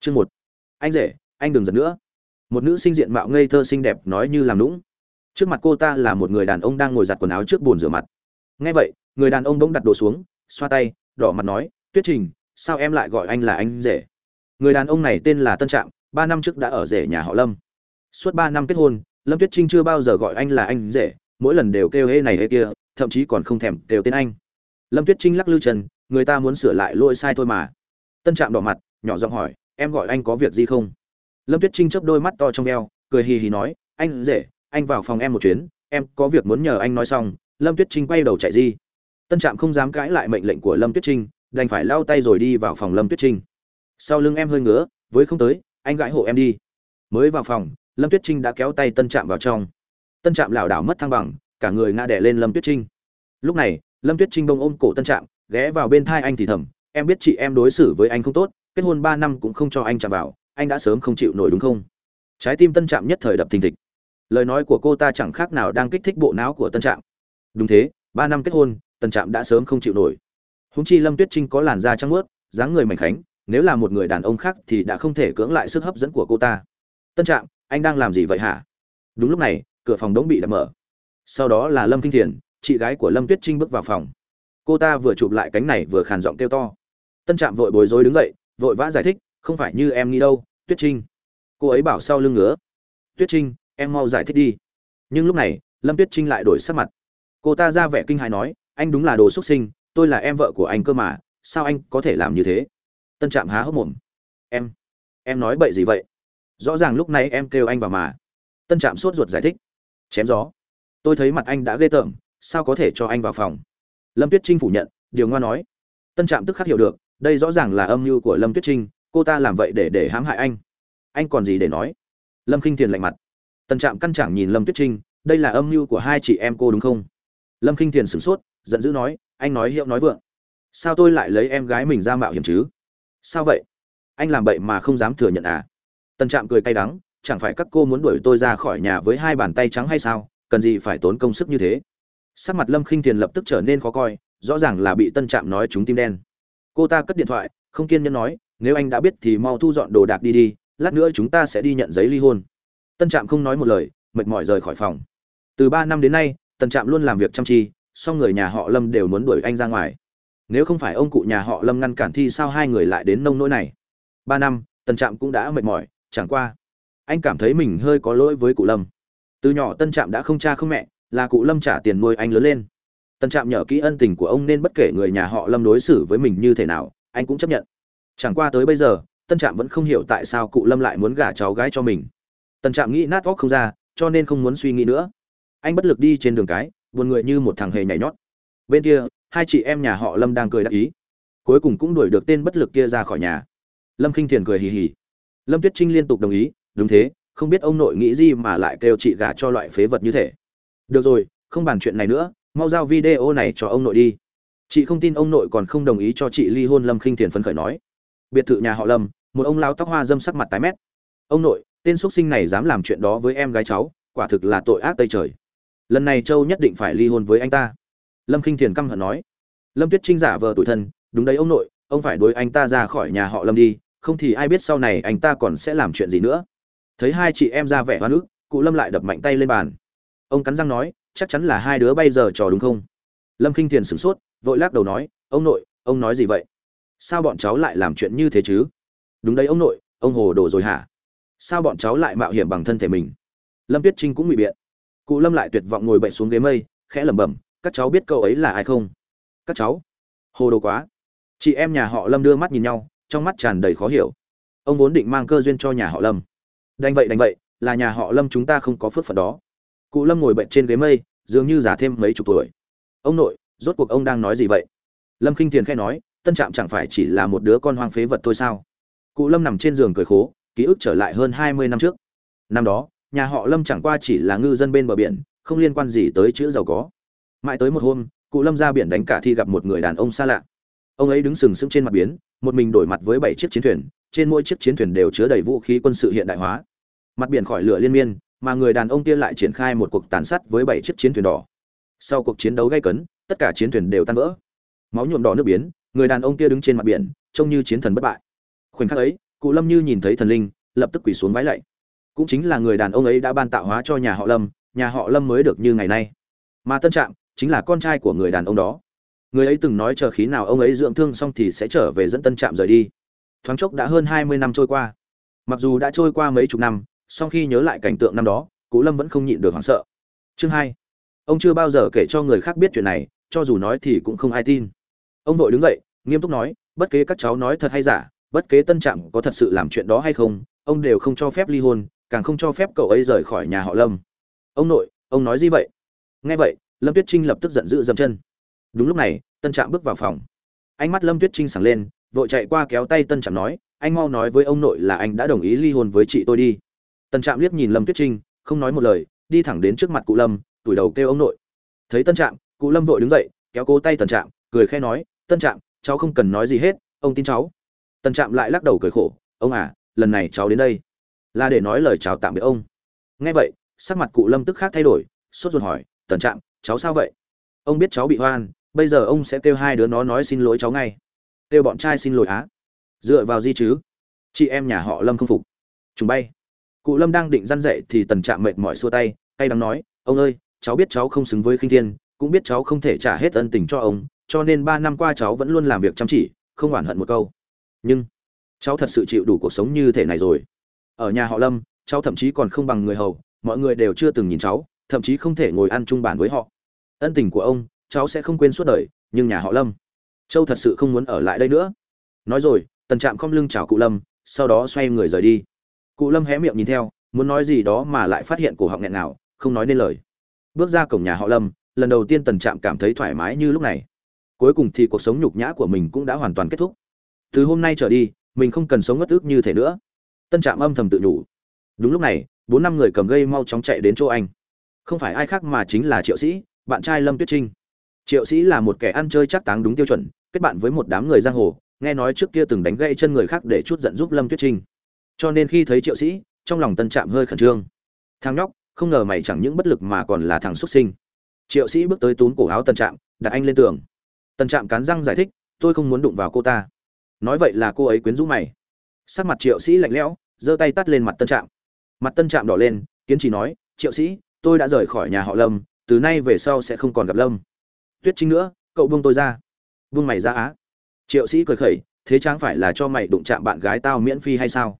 chương một. Anh rể, anh đừng giận nữa. Một nữ sinh diện mạo ngây thơ xinh đẹp nói như làm lũng trước mặt cô ta là một người đàn ông đang ngồi giặt quần áo trước bồn rửa mặt. Ngay vậy, người đàn ông bỗng đặt đồ xuống, xoa tay, đỏ mặt nói, tuyết trình, sao em lại gọi anh là anh rể? Người đàn ông này tên là tân trạm, ba năm trước đã ở rể nhà họ lâm. Suốt ba năm kết hôn, lâm tuyết trinh chưa bao giờ gọi anh là anh rể, mỗi lần đều kêu hê này hê kia, thậm chí còn không thèm kêu tên anh. Lâm tuyết trinh lắc lư trần người ta muốn sửa lại lỗi sai thôi mà. Tân trạm đỏ mặt, nhỏ giọng hỏi em gọi anh có việc gì không? Lâm tuyết trinh chớp đôi mắt to trong veo cười hì hì nói anh dễ, anh vào phòng em một chuyến em có việc muốn nhờ anh nói xong. Lâm tuyết trinh quay đầu chạy đi. Tân trạm không dám cãi lại mệnh lệnh của lâm tuyết trinh đành phải lao tay rồi đi vào phòng lâm tuyết trinh. Sau lưng em hơi ngứa với không tới anh gãi hộ em đi. Mới vào phòng lâm tuyết trinh đã kéo tay tân trạm vào trong. Tân trạm lảo đảo mất thăng bằng cả người ngã đẻ lên lâm tuyết trinh. Lúc này lâm tuyết trinh bông ôm cổ tân trạm ghé vào bên thai anh thì thầm em biết chị em đối xử với anh không tốt kết hôn ba năm cũng không cho anh chạm vào, anh đã sớm không chịu nổi đúng không? Trái tim tân trạm nhất thời đập thình thịch. Lời nói của cô ta chẳng khác nào đang kích thích bộ não của tân trạm. Đúng thế, ba năm kết hôn, tân trạm đã sớm không chịu nổi. Húng chi lâm tuyết trinh có làn da trắng ướt dáng người mảnh khánh nếu là một người đàn ông khác thì đã không thể cưỡng lại sức hấp dẫn của cô ta. Tân trạm, anh đang làm gì vậy hả? Đúng lúc này, cửa phòng đống bị đập mở. Sau đó là lâm kinh thiền, chị gái của lâm tuyết trinh bước vào phòng. Cô ta vừa chụp lại cánh này vừa khàn giọng kêu to. Tân trạm vội bối rối đứng dậy vội vã giải thích, không phải như em nghĩ đâu, tuyết trinh. Cô ấy bảo sau lưng ngứa, tuyết trinh, em mau giải thích đi. Nhưng lúc này, lâm tuyết trinh lại đổi sắc mặt. Cô ta ra vẻ kinh hài nói, anh đúng là đồ xuất sinh, tôi là em vợ của anh cơ mà, sao anh có thể làm như thế? Tân trạm há hốc mồm, em em nói bậy gì vậy? Rõ ràng lúc này em kêu anh vào mà. Tân trạm sốt ruột giải thích, chém gió, tôi thấy mặt anh đã ghê tởm, sao có thể cho anh vào phòng? Lâm tuyết trinh phủ nhận, điều ngoa nói. Tân trạm tức khắc hiểu được đây rõ ràng là âm mưu của lâm tuyết trinh, cô ta làm vậy để để hãm hại anh. Anh còn gì để nói? Lâm k i n h thiền lạnh mặt. Tân trạm căn chẳng nhìn lâm tuyết trinh, đây là âm mưu của hai chị em cô đúng không? Lâm k i n h thiền sửng sốt, giận dữ nói, anh nói hiệu nói vượng. Sao tôi lại lấy em gái mình ra mạo hiểm chứ? Sao vậy? Anh làm bậy mà không dám thừa nhận à? Tân trạm cười cay đắng, chẳng phải các cô muốn đuổi tôi ra khỏi nhà với hai bàn tay trắng hay sao? Cần gì phải tốn công sức như thế? Sắc mặt lâm khinh thiền lập tức trở nên khó coi, rõ ràng là bị tân trạm nói chúng tim đen cô ta cất điện thoại, không kiên nhẫn nói, nếu anh đã biết thì mau thu dọn đồ đạc đi đi, lát nữa chúng ta sẽ đi nhận giấy ly hôn. Tân trạm không nói một lời, mệt mỏi rời khỏi phòng. Từ ba năm đến nay, tân trạm luôn làm việc chăm chi, song người nhà họ lâm đều muốn đuổi anh ra ngoài. Nếu không phải ông cụ nhà họ lâm ngăn cản thì sao hai người lại đến nông nỗi này? Ba năm, tân trạm cũng đã mệt mỏi, chẳng qua, anh cảm thấy mình hơi có lỗi với cụ lâm. Từ nhỏ tân trạm đã không cha không mẹ, là cụ lâm trả tiền nuôi anh lớn lên tân trạm nhờ kỹ ân tình của ông nên bất kể người nhà họ lâm đối xử với mình như thế nào, anh cũng chấp nhận. Chẳng qua tới bây giờ tân trạm vẫn không hiểu tại sao cụ lâm lại muốn gả cháu gái cho mình. Tân trạm nghĩ nát óc không ra, cho nên không muốn suy nghĩ nữa. Anh bất lực đi trên đường cái, buồn người như một thằng hề nhảy nhót. Bên kia, hai chị em nhà họ lâm đang cười đắc ý. Cuối cùng cũng đuổi được tên bất lực kia ra khỏi nhà. Lâm k i n h thiền cười hì hì. Lâm tuyết trinh liên tục đồng ý, đúng thế, không biết ông nội nghĩ gì mà lại kêu chị gả cho loại phế vật như thế. Được rồi, không bàn chuyện này nữa mau giao video này cho ông nội đi. Chị không tin ông nội còn không đồng ý cho chị ly hôn lâm khinh thiền phấn khởi nói. Biệt thự nhà họ lâm, một ông lao tóc hoa dâm sắc mặt tái mét. Ông nội, tên x sinh này dám làm chuyện đó với em gái cháu, quả thực là tội ác tây trời. Lần này châu nhất định phải ly hôn với anh ta. Lâm khinh thiền căm hận nói. Lâm tuyết trinh giả vờ tuổi thân, đúng đấy ông nội, ông phải đuổi anh ta ra khỏi nhà họ lâm đi, không thì ai biết sau này anh ta còn sẽ làm chuyện gì nữa. Thấy hai chị em ra vẻ hoa nước cụ lâm lại đập mạnh tay lên bàn. Ông cắn răng nói chắc chắn là hai đứa bây giờ trò đúng không? Lâm k i n h thiền sửng sốt, vội lắc đầu nói, ông nội, ông nói gì vậy? Sao bọn cháu lại làm chuyện như thế chứ? Đúng đấy ông nội, ông hồ đồ rồi hả? Sao bọn cháu lại mạo hiểm bằng thân thể mình? Lâm tuyết trinh cũng bị biện. Cụ lâm lại tuyệt vọng ngồi bậy xuống ghế mây, khẽ lẩm bẩm, các cháu biết cậu ấy là ai không? Các cháu? Hồ đồ quá. Chị em nhà họ lâm đưa mắt nhìn nhau, trong mắt tràn đầy khó hiểu. Ông vốn định mang cơ duyên cho nhà họ lâm. Đành vậy đành vậy, là nhà họ lâm chúng ta không có phước phận đó cụ lâm ngồi bệnh trên ghế mây, dường như già thêm mấy chục tuổi. Ông nội, rốt cuộc ông đang nói gì vậy? Lâm k i n h thiền khẽ nói, tân trạm chẳng phải chỉ là một đứa con hoang phế vật thôi sao? Cụ lâm nằm trên giường cười khố, ký ức trở lại hơn hai mươi năm trước. Năm đó, nhà họ lâm chẳng qua chỉ là ngư dân bên bờ biển, không liên quan gì tới chữ giàu có. Mãi tới một hôm, cụ lâm ra biển đánh cả thi gặp một người đàn ông xa lạ. Ông ấy đứng sừng sững trên mặt biển, một mình đổi mặt với bảy chiếc chiến thuyền, trên mỗi chiếc chiến thuyền đều chứa đầy vũ khí quân sự hiện đại hóa. Mặt biển khỏi lửa liên miên mà người đàn ông kia lại triển khai một cuộc tàn sát với bảy chiếc chiến thuyền đỏ. Sau cuộc chiến đấu gay cấn, tất cả chiến thuyền đều tan vỡ. Máu nhuộm đỏ nước biến, người đàn ông kia đứng trên mặt biển, trông như chiến thần bất bại. Khoảnh khắc ấy, cụ lâm như nhìn thấy thần linh, lập tức quỳ xuống vái lạy. Cũng chính là người đàn ông ấy đã ban tạo hóa cho nhà họ lâm, nhà họ lâm mới được như ngày nay. Mà tân trạm chính là con trai của người đàn ông đó. Người ấy từng nói chờ khí nào ông ấy dưỡng thương xong thì sẽ trở về dẫn tân trạm rời đi. Thoáng chốc đã hơn hai mươi năm trôi qua. Mặc dù đã trôi qua mấy chục năm sau khi nhớ lại cảnh tượng năm đó cụ lâm vẫn không nhịn được hoảng sợ. Chương hai. Ông chưa bao giờ kể cho người khác biết chuyện này, cho dù nói thì cũng không ai tin. Ông vội đứng dậy, nghiêm túc nói, bất kế các cháu nói thật hay giả, bất kế tân trạm có thật sự làm chuyện đó hay không, ông đều không cho phép ly hôn, càng không cho phép cậu ấy rời khỏi nhà họ lâm. Ông nội, ông nói gì vậy? Nghe vậy, lâm tuyết trinh lập tức giận dữ dầm chân. Đúng lúc này, tân trạm bước vào phòng. Ánh mắt lâm tuyết trinh sảng lên, vội chạy qua kéo tay tân trạm nói, anh mau nói với ông nội là anh đã đồng ý ly hôn với chị tôi đi tân trạm liếc nhìn lâm tuyết trinh, không nói một lời, đi thẳng đến trước mặt cụ lâm, tủi đầu kêu ông nội. Thấy tân trạm, cụ lâm vội đứng dậy, kéo cố tay tân trạm, cười khẽ nói tân trạm, cháu không cần nói gì hết, ông tin cháu. Tân trạm lại lắc đầu cười khổ, ông à lần này cháu đến đây là để nói lời chào tạm biệt ông. Nghe vậy, sắc mặt cụ lâm tức khác thay đổi, sốt ruột hỏi Tân trạm, cháu sao vậy? Ông biết cháu bị hoan, bây giờ ông sẽ kêu hai đứa nó nói xin lỗi cháu ngay. Kêu bọn trai xin lỗi á? Dựa vào gì chứ? Chị em nhà họ lâm không phục. Chúng bay cụ lâm đang định răn dậy thì tần trạm mệt mỏi xua tay tay đắng nói, ông ơi, cháu biết cháu không xứng với khinh thiên, cũng biết cháu không thể trả hết ân tình cho ông, cho nên ba năm qua cháu vẫn luôn làm việc chăm chỉ, không oản hận một câu. Nhưng cháu thật sự chịu đủ cuộc sống như thế này rồi. Ở nhà họ lâm, cháu thậm chí còn không bằng người hầu, mọi người đều chưa từng nhìn cháu, thậm chí không thể ngồi ăn chung bàn với họ. Ân tình của ông, cháu sẽ không quên suốt đời, nhưng nhà họ lâm châu thật sự không muốn ở lại đây nữa. Nói rồi, tần trạm không lưng chào cụ lâm, sau đó xoay người rời đi cụ lâm hé miệng nhìn theo, muốn nói gì đó mà lại phát hiện cổ họng nghẹn nào không nói nên lời. Bước ra cổng nhà họ lâm, lần đầu tiên tần trạm cảm thấy thoải mái như lúc này. Cuối cùng thì cuộc sống nhục nhã của mình cũng đã hoàn toàn kết thúc. Từ hôm nay trở đi, mình không cần sống ngất ước như thế nữa. Tân trạm âm thầm tự nhủ. Đúng lúc này, bốn năm người cầm gây mau chóng chạy đến chỗ anh. Không phải ai khác mà chính là triệu sĩ, bạn trai lâm tuyết trinh. Triệu sĩ là một kẻ ăn chơi chắc táng đúng tiêu chuẩn, kết bạn với một đám người giang hồ, nghe nói trước kia từng đánh gây chân người khác để chút giận giúp lâm tuyết trinh cho nên khi thấy triệu sĩ, trong lòng tân trạm hơi khẩn trương. Thang nhóc, không ngờ mày chẳng những bất lực mà còn là thằng xuất sinh. Triệu sĩ bước tới túm cổ áo tân trạm, đặt anh lên tường. Tân trạm cắn răng giải thích, tôi không muốn đụng vào cô ta. Nói vậy là cô ấy quyến rũ mày. Sắc mặt triệu sĩ lạnh lẽo, giơ tay tắt lên mặt tân trạm. Mặt tân trạm đỏ lên kiến trì nói, triệu sĩ, tôi đã rời khỏi nhà họ lâm, từ nay về sau sẽ không còn gặp lâm. Tuyết trinh nữa, cậu buông tôi ra. Buông mày ra á. Triệu sĩ cười khẩy, thế chẳng phải là cho mày đụng chạm bạn gái tao miễn phí hay sao?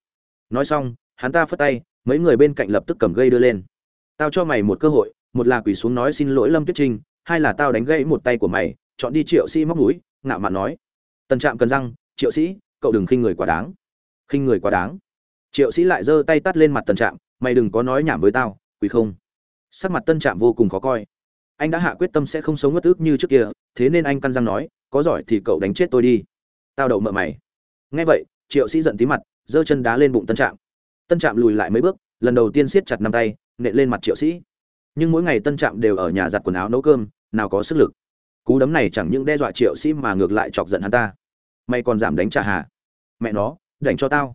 Nói xong, hắn ta phất tay, mấy người bên cạnh lập tức cầm gây đưa lên. Tao cho mày một cơ hội, một là quỳ xuống nói xin lỗi lâm tuyết trinh, hai là tao đánh gãy một tay của mày, chọn đi triệu sĩ móc núi, ngạo mạn nói. Tần trạm cần răng, triệu sĩ, cậu đừng khinh người quá đáng. Khinh người quá đáng? Triệu sĩ lại giơ tay tắt lên mặt tần trạm, mày đừng có nói nhảm với tao, quỳ không? Sắc mặt tân trạm vô cùng khó coi. Anh đã hạ quyết tâm sẽ không sống ngất ức như trước kia, thế nên anh căn răng nói, có giỏi thì cậu đánh chết tôi đi. Tao đậu mợ mày. Nghe vậy, triệu sĩ giận tí mặt giơ chân đá lên bụng tân trạm. Tân trạm lùi lại mấy bước, lần đầu tiên siết chặt năm tay, nện lên mặt triệu sĩ. Nhưng mỗi ngày tân trạm đều ở nhà giặt quần áo nấu cơm, nào có sức lực. Cú đấm này chẳng những đe dọa triệu sĩ mà ngược lại chọc giận hắn ta. Mày còn giảm đánh trả hà. Mẹ nó đánh cho tao.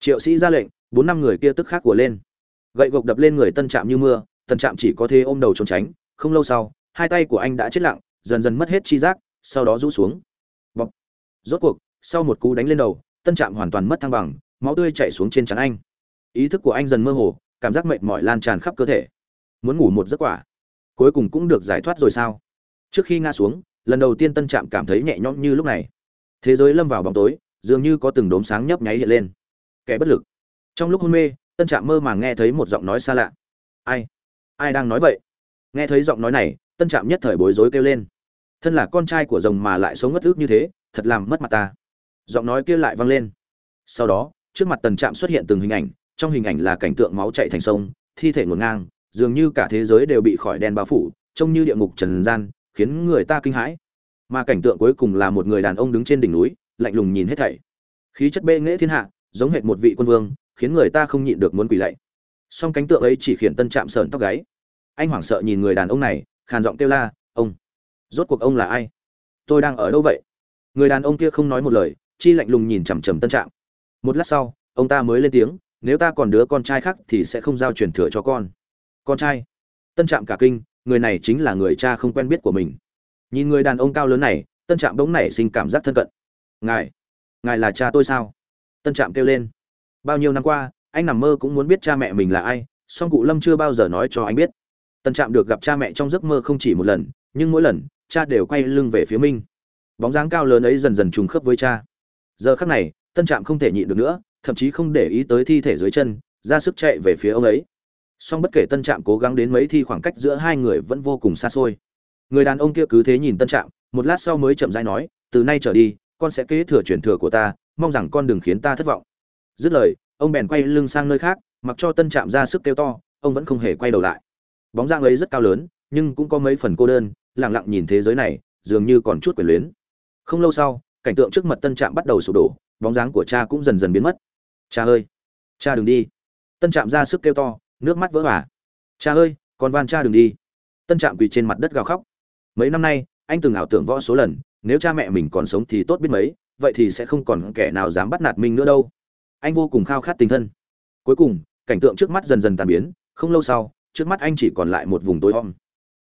Triệu sĩ ra lệnh, bốn năm người kia tức khắc của lên. Gậy gộc đập lên người tân trạm như mưa, tân trạm chỉ có thế ôm đầu trốn tránh. Không lâu sau, hai tay của anh đã chết lặng, dần dần mất hết chi giác, sau đó rũ xuống. Bọc. rốt cuộc, sau một cú đánh lên đầu, tân trạm hoàn toàn mất thăng bằng máu tươi chảy xuống trên trán anh. Ý thức của anh dần mơ hồ, cảm giác mệt mỏi lan tràn khắp cơ thể. Muốn ngủ một giấc quả. Cuối cùng cũng được giải thoát rồi sao? Trước khi ngã xuống, lần đầu tiên tân trạm cảm thấy nhẹ nhõm như lúc này. Thế giới lâm vào bóng tối, dường như có từng đốm sáng nhấp nháy hiện lên. Kẻ bất lực. Trong lúc hôn mê, tân trạm mơ màng nghe thấy một giọng nói xa lạ. Ai? Ai đang nói vậy? Nghe thấy giọng nói này, tân trạm nhất thời bối rối kêu lên. Thân là con trai của rồng mà lại sống ngất ước như thế, thật làm mất mặt ta. Giọng nói kia lại vang lên. Sau đó trước mặt tần trạm xuất hiện từng hình ảnh, trong hình ảnh là cảnh tượng máu chạy thành sông, thi thể ngổn ngang, dường như cả thế giới đều bị khỏi đen bao phủ, trông như địa ngục trần gian, khiến người ta kinh hãi. Mà cảnh tượng cuối cùng là một người đàn ông đứng trên đỉnh núi, lạnh lùng nhìn hết thảy. Khí chất bê nghễ thiên hạ, giống hệt một vị quân vương, khiến người ta không nhịn được muốn quỳ lạy. Song cánh tượng ấy chỉ khiển tân trạm sờn tóc gáy. Anh hoảng sợ nhìn người đàn ông này, khàn giọng kêu la, ông, rốt cuộc ông là ai? Tôi đang ở đâu vậy? Người đàn ông kia không nói một lời, chi lạnh lùng nhìn chằm chằm tân trạm một lát sau, ông ta mới lên tiếng, nếu ta còn đứa con trai khác thì sẽ không giao truyền thừa cho con. Con trai? Tân trạm cả kinh, người này chính là người cha không quen biết của mình. Nhìn người đàn ông cao lớn này, tân trạm bỗng nảy sinh cảm giác thân cận. Ngài ngài là cha tôi sao? Tân trạm kêu lên. Bao nhiêu năm qua, anh nằm mơ cũng muốn biết cha mẹ mình là ai, song cụ lâm chưa bao giờ nói cho anh biết. Tân trạm được gặp cha mẹ trong giấc mơ không chỉ một lần, nhưng mỗi lần, cha đều quay lưng về phía minh bóng dáng cao lớn ấy dần dần trùng khớp với cha. Giờ khắc này tân trạm không thể nhịn được nữa, thậm chí không để ý tới thi thể dưới chân, ra sức chạy về phía ông ấy. Song bất kể tân trạm cố gắng đến mấy thi khoảng cách giữa hai người vẫn vô cùng xa xôi. Người đàn ông kia cứ thế nhìn tân trạm, một lát sau mới chậm rãi nói, từ nay trở đi, con sẽ kế thừa truyền thừa của ta, mong rằng con đừng khiến ta thất vọng. Dứt lời, ông bèn quay lưng sang nơi khác, mặc cho tân trạm ra sức kêu to, ông vẫn không hề quay đầu lại. Bóng dáng ấy rất cao lớn, nhưng cũng có mấy phần cô đơn lẳng lặng nhìn thế giới này, dường như còn chút quyền luyến. Không lâu sau, cảnh tượng trước mặt tân trạm bắt đầu sụp đổ bóng dáng của cha cũng dần dần biến mất. Cha ơi, cha đừng đi. Tân trạm ra sức kêu to, nước mắt vỡ vả cha ơi, con van cha đừng đi. Tân trạm quỳ trên mặt đất gào khóc. Mấy năm nay, anh từng ảo tưởng võ số lần, nếu cha mẹ mình còn sống thì tốt biết mấy, vậy thì sẽ không còn kẻ nào dám bắt nạt mình nữa đâu. Anh vô cùng khao khát tình thân. Cuối cùng, cảnh tượng trước mắt dần dần tàn biến, không lâu sau, trước mắt anh chỉ còn lại một vùng tối om.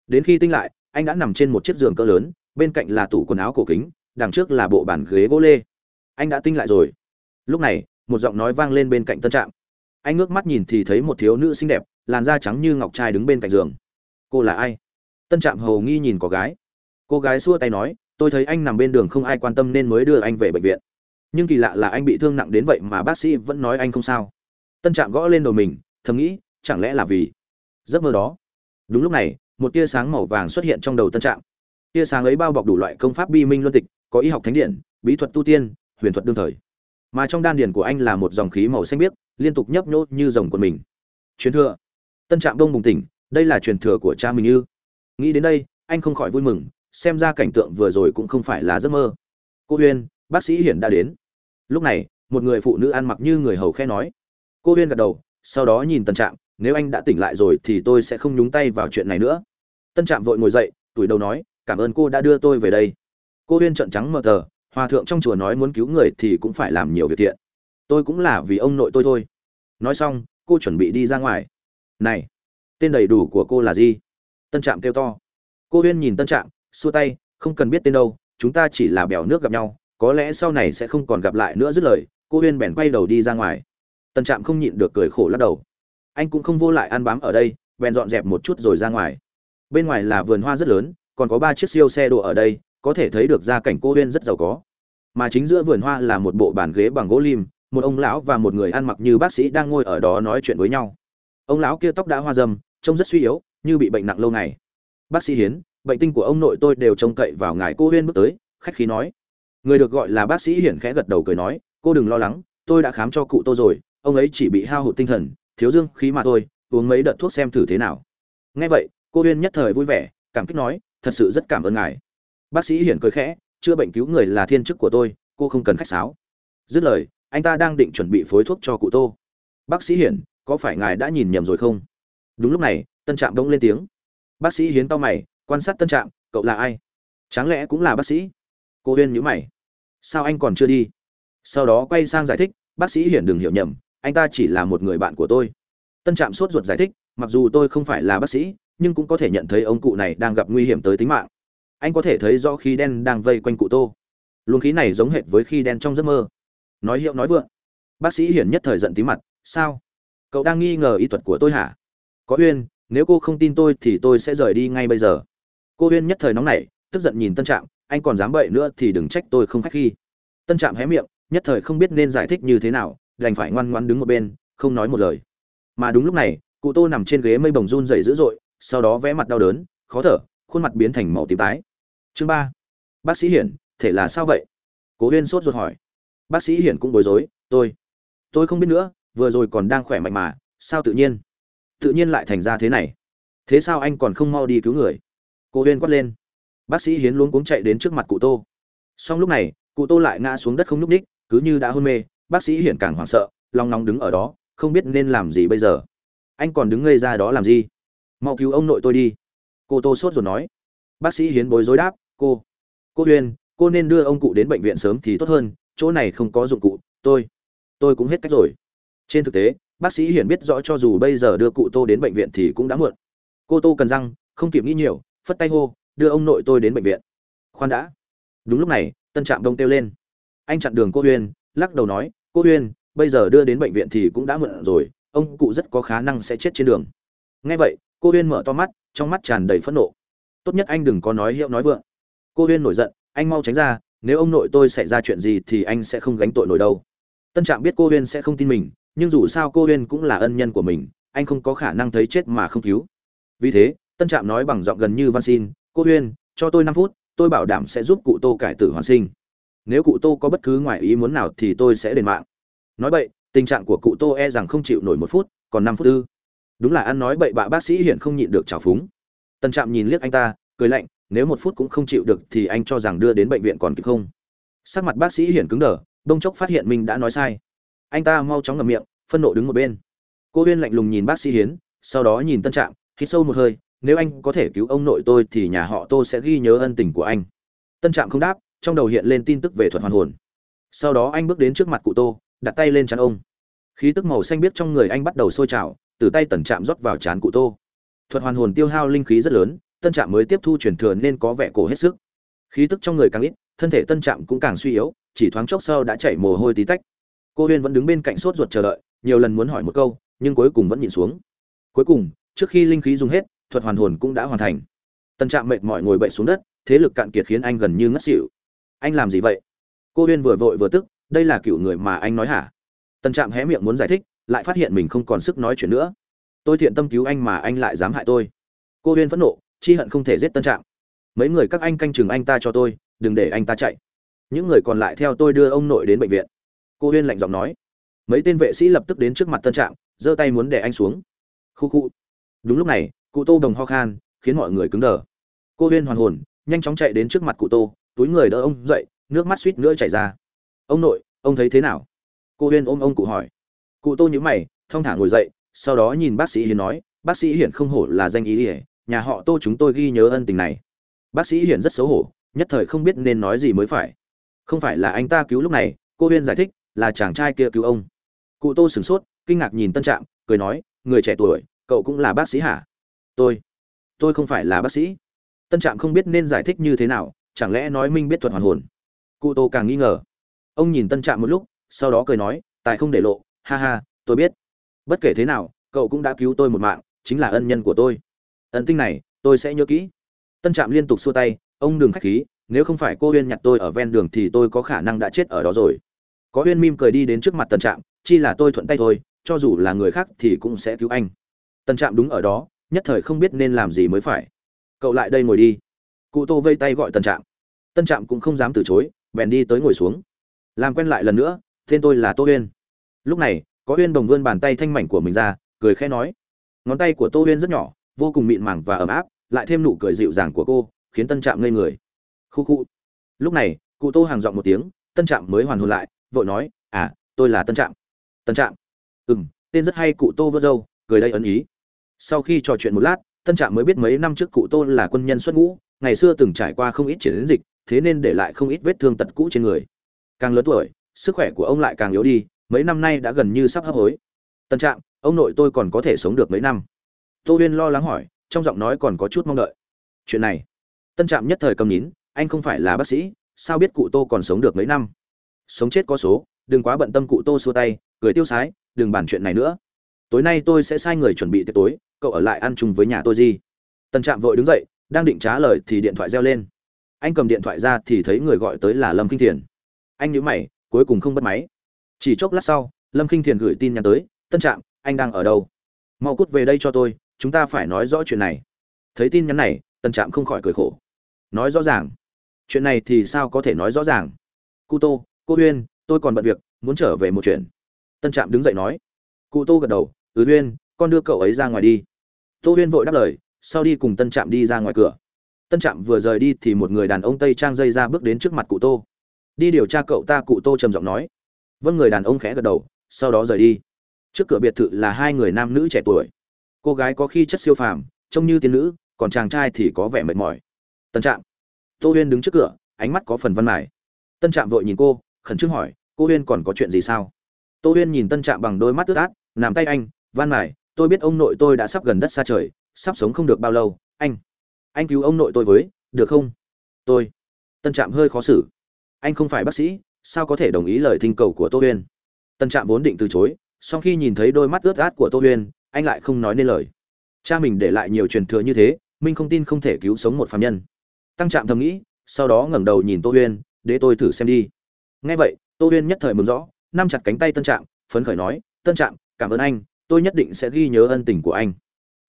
Đến khi tinh lại, anh đã nằm trên một chiếc giường cỡ lớn, bên cạnh là tủ quần áo cổ kính, đằng trước là bộ bàn ghế gỗ lê anh đã tinh lại rồi. Lúc này, một giọng nói vang lên bên cạnh tân trạm. Anh ngước mắt nhìn thì thấy một thiếu nữ xinh đẹp, làn da trắng như ngọc trai đứng bên cạnh giường. Cô là ai? Tân trạm hầu nghi nhìn có gái. Cô gái xua tay nói, tôi thấy anh nằm bên đường không ai quan tâm nên mới đưa anh về bệnh viện. Nhưng kỳ lạ là anh bị thương nặng đến vậy mà bác sĩ vẫn nói anh không sao. Tân trạm gõ lên đầu mình, thầm nghĩ, chẳng lẽ là vì? Giấc mơ đó. Đúng lúc này, một tia sáng màu vàng xuất hiện trong đầu tân trạm. Tia sáng ấy bao bọc đủ loại công pháp bi minh luân tịch, có y học thánh điện bí thuật tu tiên huyền thuật đương thời. Mà trong đan điền của anh là một dòng khí màu xanh biếc, liên tục nhấp nhô như dòng của mình. Truyền thừa. Tân trạm đông bùng tỉnh, đây là truyền thừa của cha mình ư? Nghĩ đến đây, anh không khỏi vui mừng, xem ra cảnh tượng vừa rồi cũng không phải là giấc mơ. Cô huyên, bác sĩ hiển đã đến. Lúc này, một người phụ nữ ăn mặc như người hầu khe nói. Cô huyên gật đầu, sau đó nhìn tân trạm, nếu anh đã tỉnh lại rồi thì tôi sẽ không nhúng tay vào chuyện này nữa. Tân trạm vội ngồi dậy tuổi đầu nói, cảm ơn cô đã đưa tôi về đây. Cô huyên trợn trắng mờ tờ hòa thượng trong chùa nói muốn cứu người thì cũng phải làm nhiều việc thiện. Tôi cũng là vì ông nội tôi thôi. Nói xong, cô chuẩn bị đi ra ngoài. Này, tên đầy đủ của cô là gì? Tân trạm kêu to. Cô huyên nhìn tân trạm, xua tay, không cần biết tên đâu, chúng ta chỉ là bèo nước gặp nhau, có lẽ sau này sẽ không còn gặp lại nữa dứt lời, cô huyên bèn quay đầu đi ra ngoài. Tân trạm không nhịn được cười khổ lắc đầu. Anh cũng không vô lại ăn bám ở đây, bèn dọn dẹp một chút rồi ra ngoài. Bên ngoài là vườn hoa rất lớn, còn có ba chiếc siêu xe đỗ ở đây có thể thấy được gia cảnh cô huyên rất giàu có. Mà chính giữa vườn hoa là một bộ bàn ghế bằng gỗ lim, một ông lão và một người ăn mặc như bác sĩ đang ngồi ở đó nói chuyện với nhau. Ông lão kia tóc đã hoa dâm trông rất suy yếu, như bị bệnh nặng lâu ngày. Bác sĩ hiến, bệnh tinh của ông nội tôi đều trông cậy vào ngài cô huyên bước tới, khách khí nói. Người được gọi là bác sĩ hiển khẽ gật đầu cười nói, cô đừng lo lắng, tôi đã khám cho cụ tôi rồi, ông ấy chỉ bị hao hụt tinh thần, thiếu dương khí mà thôi, uống mấy đợt thuốc xem thử thế nào. Nghe vậy, cô huyên nhất thời vui vẻ, cảm kích nói, thật sự rất cảm ơn ngài bác sĩ hiển cười khẽ, chữa bệnh cứu người là thiên chức của tôi, cô không cần khách sáo. Dứt lời, anh ta đang định chuẩn bị phối thuốc cho cụ tô. Bác sĩ hiển, có phải ngài đã nhìn nhầm rồi không? Đúng lúc này, tân trạm đông lên tiếng. Bác sĩ hiến to mày, quan sát tân trạm, cậu là ai? Chẳng lẽ cũng là bác sĩ? Cô huyên nhữ mày. Sao anh còn chưa đi? Sau đó quay sang giải thích, bác sĩ hiển đừng hiểu nhầm, anh ta chỉ là một người bạn của tôi. Tân trạm sốt ruột giải thích, mặc dù tôi không phải là bác sĩ, nhưng cũng có thể nhận thấy ông cụ này đang gặp nguy hiểm tới tính mạng anh có thể thấy rõ khí đen đang vây quanh cụ tô. Luồng khí này giống hệt với khi đen trong giấc mơ. Nói hiệu nói vượng. Bác sĩ hiển nhất thời giận tí mặt. Sao? Cậu đang nghi ngờ y thuật của tôi hả? Có uyên, nếu cô không tin tôi thì tôi sẽ rời đi ngay bây giờ. Cô uyên nhất thời nóng nảy, tức giận nhìn tân trạm. Anh còn dám bậy nữa thì đừng trách tôi không khách khi. Tân trạm hé miệng, nhất thời không biết nên giải thích như thế nào. Đành phải ngoan ngoan đứng một bên, không nói một lời. Mà đúng lúc này, cụ tô nằm trên ghế mây bồng run dày dữ dội, sau đó vẽ mặt đau đớn, khó thở, khuôn mặt biến thành màu tím tái chương ba. Bác sĩ hiển, thể là sao vậy? Cố huyên sốt ruột hỏi. Bác sĩ hiển cũng bối rối, tôi tôi không biết nữa, vừa rồi còn đang khỏe mạnh mà, sao tự nhiên? Tự nhiên lại thành ra thế này. Thế sao anh còn không mau đi cứu người? Cô huyên quát lên. Bác sĩ hiến luống cuống chạy đến trước mặt cụ tô. Song lúc này, cụ tô lại ngã xuống đất không nhúc ních cứ như đã hôn mê, bác sĩ hiển càng hoảng sợ, lòng nóng đứng ở đó, không biết nên làm gì bây giờ. Anh còn đứng ngây ra đó làm gì? Mau cứu ông nội tôi đi. Cô tô sốt rồi nói. Bác sĩ hiến bối rối đáp cô. Cô huyên cô nên đưa ông cụ đến bệnh viện sớm thì tốt hơn, chỗ này không có dụng cụ, tôi tôi cũng hết cách rồi. Trên thực tế, bác sĩ hiển biết rõ cho dù bây giờ đưa cụ tô đến bệnh viện thì cũng đã muộn. Cô tô cần răng, không kịp nghĩ nhiều, phất tay hô, đưa ông nội tôi đến bệnh viện. Khoan đã. Đúng lúc này, tân trạm đông kêu lên. Anh chặn đường cô huyên lắc đầu nói, cô huyên bây giờ đưa đến bệnh viện thì cũng đã muộn rồi, ông cụ rất có khả năng sẽ chết trên đường. Nghe vậy, cô huyên mở to mắt, trong mắt tràn đầy phẫn nộ. Tốt nhất anh đừng có nói hiệu nói vượng cô huyên nổi giận, anh mau tránh ra, nếu ông nội tôi xảy ra chuyện gì thì anh sẽ không gánh tội nổi đâu. Tân trạm biết cô huyên sẽ không tin mình, nhưng dù sao cô huyên cũng là ân nhân của mình, anh không có khả năng thấy chết mà không cứu. Vì thế, tân trạm nói bằng giọng gần như van xin, cô huyên, cho tôi năm phút, tôi bảo đảm sẽ giúp cụ tô cải tử hoàn sinh. Nếu cụ tô có bất cứ ngoại ý muốn nào thì tôi sẽ đền mạng. Nói vậy, tình trạng của cụ tô e rằng không chịu nổi một phút, còn năm phút tư. đúng là ăn nói bậy bạ bác sĩ hiện không nhịn được trào phúng. Tân trạm nhìn liếc anh ta, cười lạnh nếu một phút cũng không chịu được thì anh cho rằng đưa đến bệnh viện còn kịp không? Sắc mặt bác sĩ hiển cứng đờ, đông chốc phát hiện mình đã nói sai. Anh ta mau chóng ngậm miệng, phân nộ đứng một bên. Cô huyên lạnh lùng nhìn bác sĩ hiến, sau đó nhìn tân trạm, hít sâu một hơi, nếu anh có thể cứu ông nội tôi thì nhà họ tô sẽ ghi nhớ ân tình của anh. Tân trạm không đáp, trong đầu hiện lên tin tức về thuật hoàn hồn. Sau đó anh bước đến trước mặt cụ tô, đặt tay lên chắn ông. Khí tức màu xanh biếc trong người anh bắt đầu sôi trào, từ tay tần trạm rót vào chán cụ tô. Thuật hoàn hồn tiêu hao linh khí rất lớn tân trạm mới tiếp thu truyền thừa nên có vẻ cổ hết sức. Khí tức trong người càng ít, thân thể tân trạm cũng càng suy yếu, chỉ thoáng chốc sau đã chảy mồ hôi tí tách. Cô huyên vẫn đứng bên cạnh sốt ruột chờ đợi, nhiều lần muốn hỏi một câu, nhưng cuối cùng vẫn nhìn xuống. Cuối cùng, trước khi linh khí dùng hết, thuật hoàn hồn cũng đã hoàn thành. Tân trạm mệt mỏi ngồi bậy xuống đất, thế lực cạn kiệt khiến anh gần như ngất xỉu. Anh làm gì vậy? Cô huyên vừa vội vừa tức, đây là cựu người mà anh nói hả? Tân trạm hé miệng muốn giải thích, lại phát hiện mình không còn sức nói chuyện nữa. Tôi thiện tâm cứu anh mà anh lại dám hại tôi. Cô huyên phẫn nộ chi hận không thể giết tân trạm mấy người các anh canh chừng anh ta cho tôi, đừng để anh ta chạy. Những người còn lại theo tôi đưa ông nội đến bệnh viện. Cô huyên lạnh giọng nói. Mấy tên vệ sĩ lập tức đến trước mặt tân trạm giơ tay muốn để anh xuống. Khu khu. Đúng lúc này, cụ tô đồng ho khan, khiến mọi người cứng đờ. Cô huyên hoàn hồn, nhanh chóng chạy đến trước mặt cụ tô, túi người đỡ ông dậy, nước mắt suýt nữa chảy ra. Ông nội, ông thấy thế nào? Cô huyên ôm ông cụ hỏi. Cụ tô nhữ mày, thong thả ngồi dậy, sau đó nhìn bác sĩ hiền nói, bác sĩ hiển không hổ là danh ý ỉa nhà họ tô chúng tôi ghi nhớ ân tình này. Bác sĩ hiển rất xấu hổ, nhất thời không biết nên nói gì mới phải. Không phải là anh ta cứu lúc này, cô huyên giải thích, là chàng trai kia cứu ông. Cụ tô sửng sốt, kinh ngạc nhìn tân trạm, cười nói, người trẻ tuổi, cậu cũng là bác sĩ hả? Tôi tôi không phải là bác sĩ. Tân trạm không biết nên giải thích như thế nào, chẳng lẽ nói minh biết thuật hoàn hồn? Cụ tô càng nghi ngờ. Ông nhìn tân trạm một lúc, sau đó cười nói, tài không để lộ, ha ha, tôi biết. Bất kể thế nào, cậu cũng đã cứu tôi một mạng, chính là ân nhân của tôi ân tinh này, tôi sẽ nhớ kỹ. Tân trạm liên tục xua tay, ông đừng khách khí, nếu không phải cô huyên nhặt tôi ở ven đường thì tôi có khả năng đã chết ở đó rồi. Có huyên mim cười đi đến trước mặt tân trạm, chi là tôi thuận tay thôi, cho dù là người khác thì cũng sẽ cứu anh. Tân trạm đúng ở đó, nhất thời không biết nên làm gì mới phải. Cậu lại đây ngồi đi. Cụ tô vây tay gọi tân trạm. Tân trạm cũng không dám từ chối, bèn đi tới ngồi xuống. Làm quen lại lần nữa, tên tôi là tô huyên lúc này, có huyên đồng vươn bàn tay thanh mảnh của mình ra, cười khẽ nói. Ngón tay của tô huyên rất nhỏ vô cùng mịn màng và ấm áp, lại thêm nụ cười dịu dàng của cô, khiến tân trạm ngây người. Khu khu. Lúc này, cụ tô hàng giọng một tiếng, tân trạm mới hoàn hồn lại, vội nói à tôi là tân trạm. Tân trạm? Ừ m tên rất hay cụ tô vơ dâu, cười đây ấn ý. Sau khi trò chuyện một lát, tân trạm mới biết mấy năm trước cụ tô là quân nhân xuất ngũ, ngày xưa từng trải qua không ít chiến dịch, thế nên để lại không ít vết thương tật cũ trên người. Càng lớn tuổi, sức khỏe của ông lại càng yếu đi, mấy năm nay đã gần như sắp hấp hối. Tân trạm, ông nội tôi còn có thể sống được mấy năm? Tô huyên lo lắng hỏi, trong giọng nói còn có chút mong đợi. Chuyện này, tân trạm nhất thời cầm nín, anh không phải là bác sĩ, sao biết cụ tô còn sống được mấy năm? Sống chết có số, đừng quá bận tâm cụ tô xua tay, cười tiêu sái, đừng bàn chuyện này nữa. Tối nay tôi sẽ sai người chuẩn bị tiệc tối, cậu ở lại ăn chung với nhà tôi gì tân trạm vội đứng dậy, đang định trả lời thì điện thoại reo lên. Anh cầm điện thoại ra thì thấy người gọi tới là lâm kinh thiền. Anh nhớ mày, cuối cùng không bắt máy. Chỉ chốc lát sau, lâm kinh thiền gửi tin nhắn tới, tân trạm, anh đang ở đâu? Mau cút về đây cho tôi chúng ta phải nói rõ chuyện này. Thấy tin nhắn này tân trạm không khỏi cười khổ. Nói rõ ràng. Chuyện này thì sao có thể nói rõ ràng? Cụ tô cô huyên, tôi còn bận việc, muốn trở về một chuyện. Tân trạm đứng dậy nói. Cụ tô gật đầu. Ừ huyên, con đưa cậu ấy ra ngoài đi. Tô huyên vội đáp lời, sau đi cùng tân trạm đi ra ngoài cửa. Tân trạm vừa rời đi thì một người đàn ông tây trang dây ra bước đến trước mặt cụ tô. Đi điều tra cậu ta, cụ tô trầm giọng nói. Vâng người đàn ông khẽ gật đầu, sau đó rời đi. Trước cửa biệt thự là hai người nam nữ trẻ tuổi cô gái có khi chất siêu phàm, trông như tiên nữ, còn chàng trai thì có vẻ mệt mỏi. Tân trạm. Tô huyên đứng trước cửa, ánh mắt có phần văn mải. Tân trạm vội nhìn cô, khẩn trương hỏi, cô huyên còn có chuyện gì sao? Tô huyên nhìn tân trạm bằng đôi mắt ướt át nằm tay anh van mải, tôi biết ông nội tôi đã sắp gần đất xa trời, sắp sống không được bao lâu, anh anh cứu ông nội tôi với, được không? Tôi. Tân trạm hơi khó xử. Anh không phải bác sĩ, sao có thể đồng ý lời thinh cầu của tô huyên? Tân trạm vốn định từ chối sau khi nhìn thấy đôi mắt ướt át của tô huyên anh lại không nói nên lời. Cha mình để lại nhiều truyền thừa như thế, minh không tin không thể cứu sống một phạm nhân. Tăng trạm thầm nghĩ, sau đó ngẩng đầu nhìn tô huyên, để tôi thử xem đi. Nghe vậy, tô huyên nhất thời mừng rõ, nắm chặt cánh tay tân trạm, phấn khởi nói, tân trạm, cảm ơn anh, tôi nhất định sẽ ghi nhớ ân tình của anh.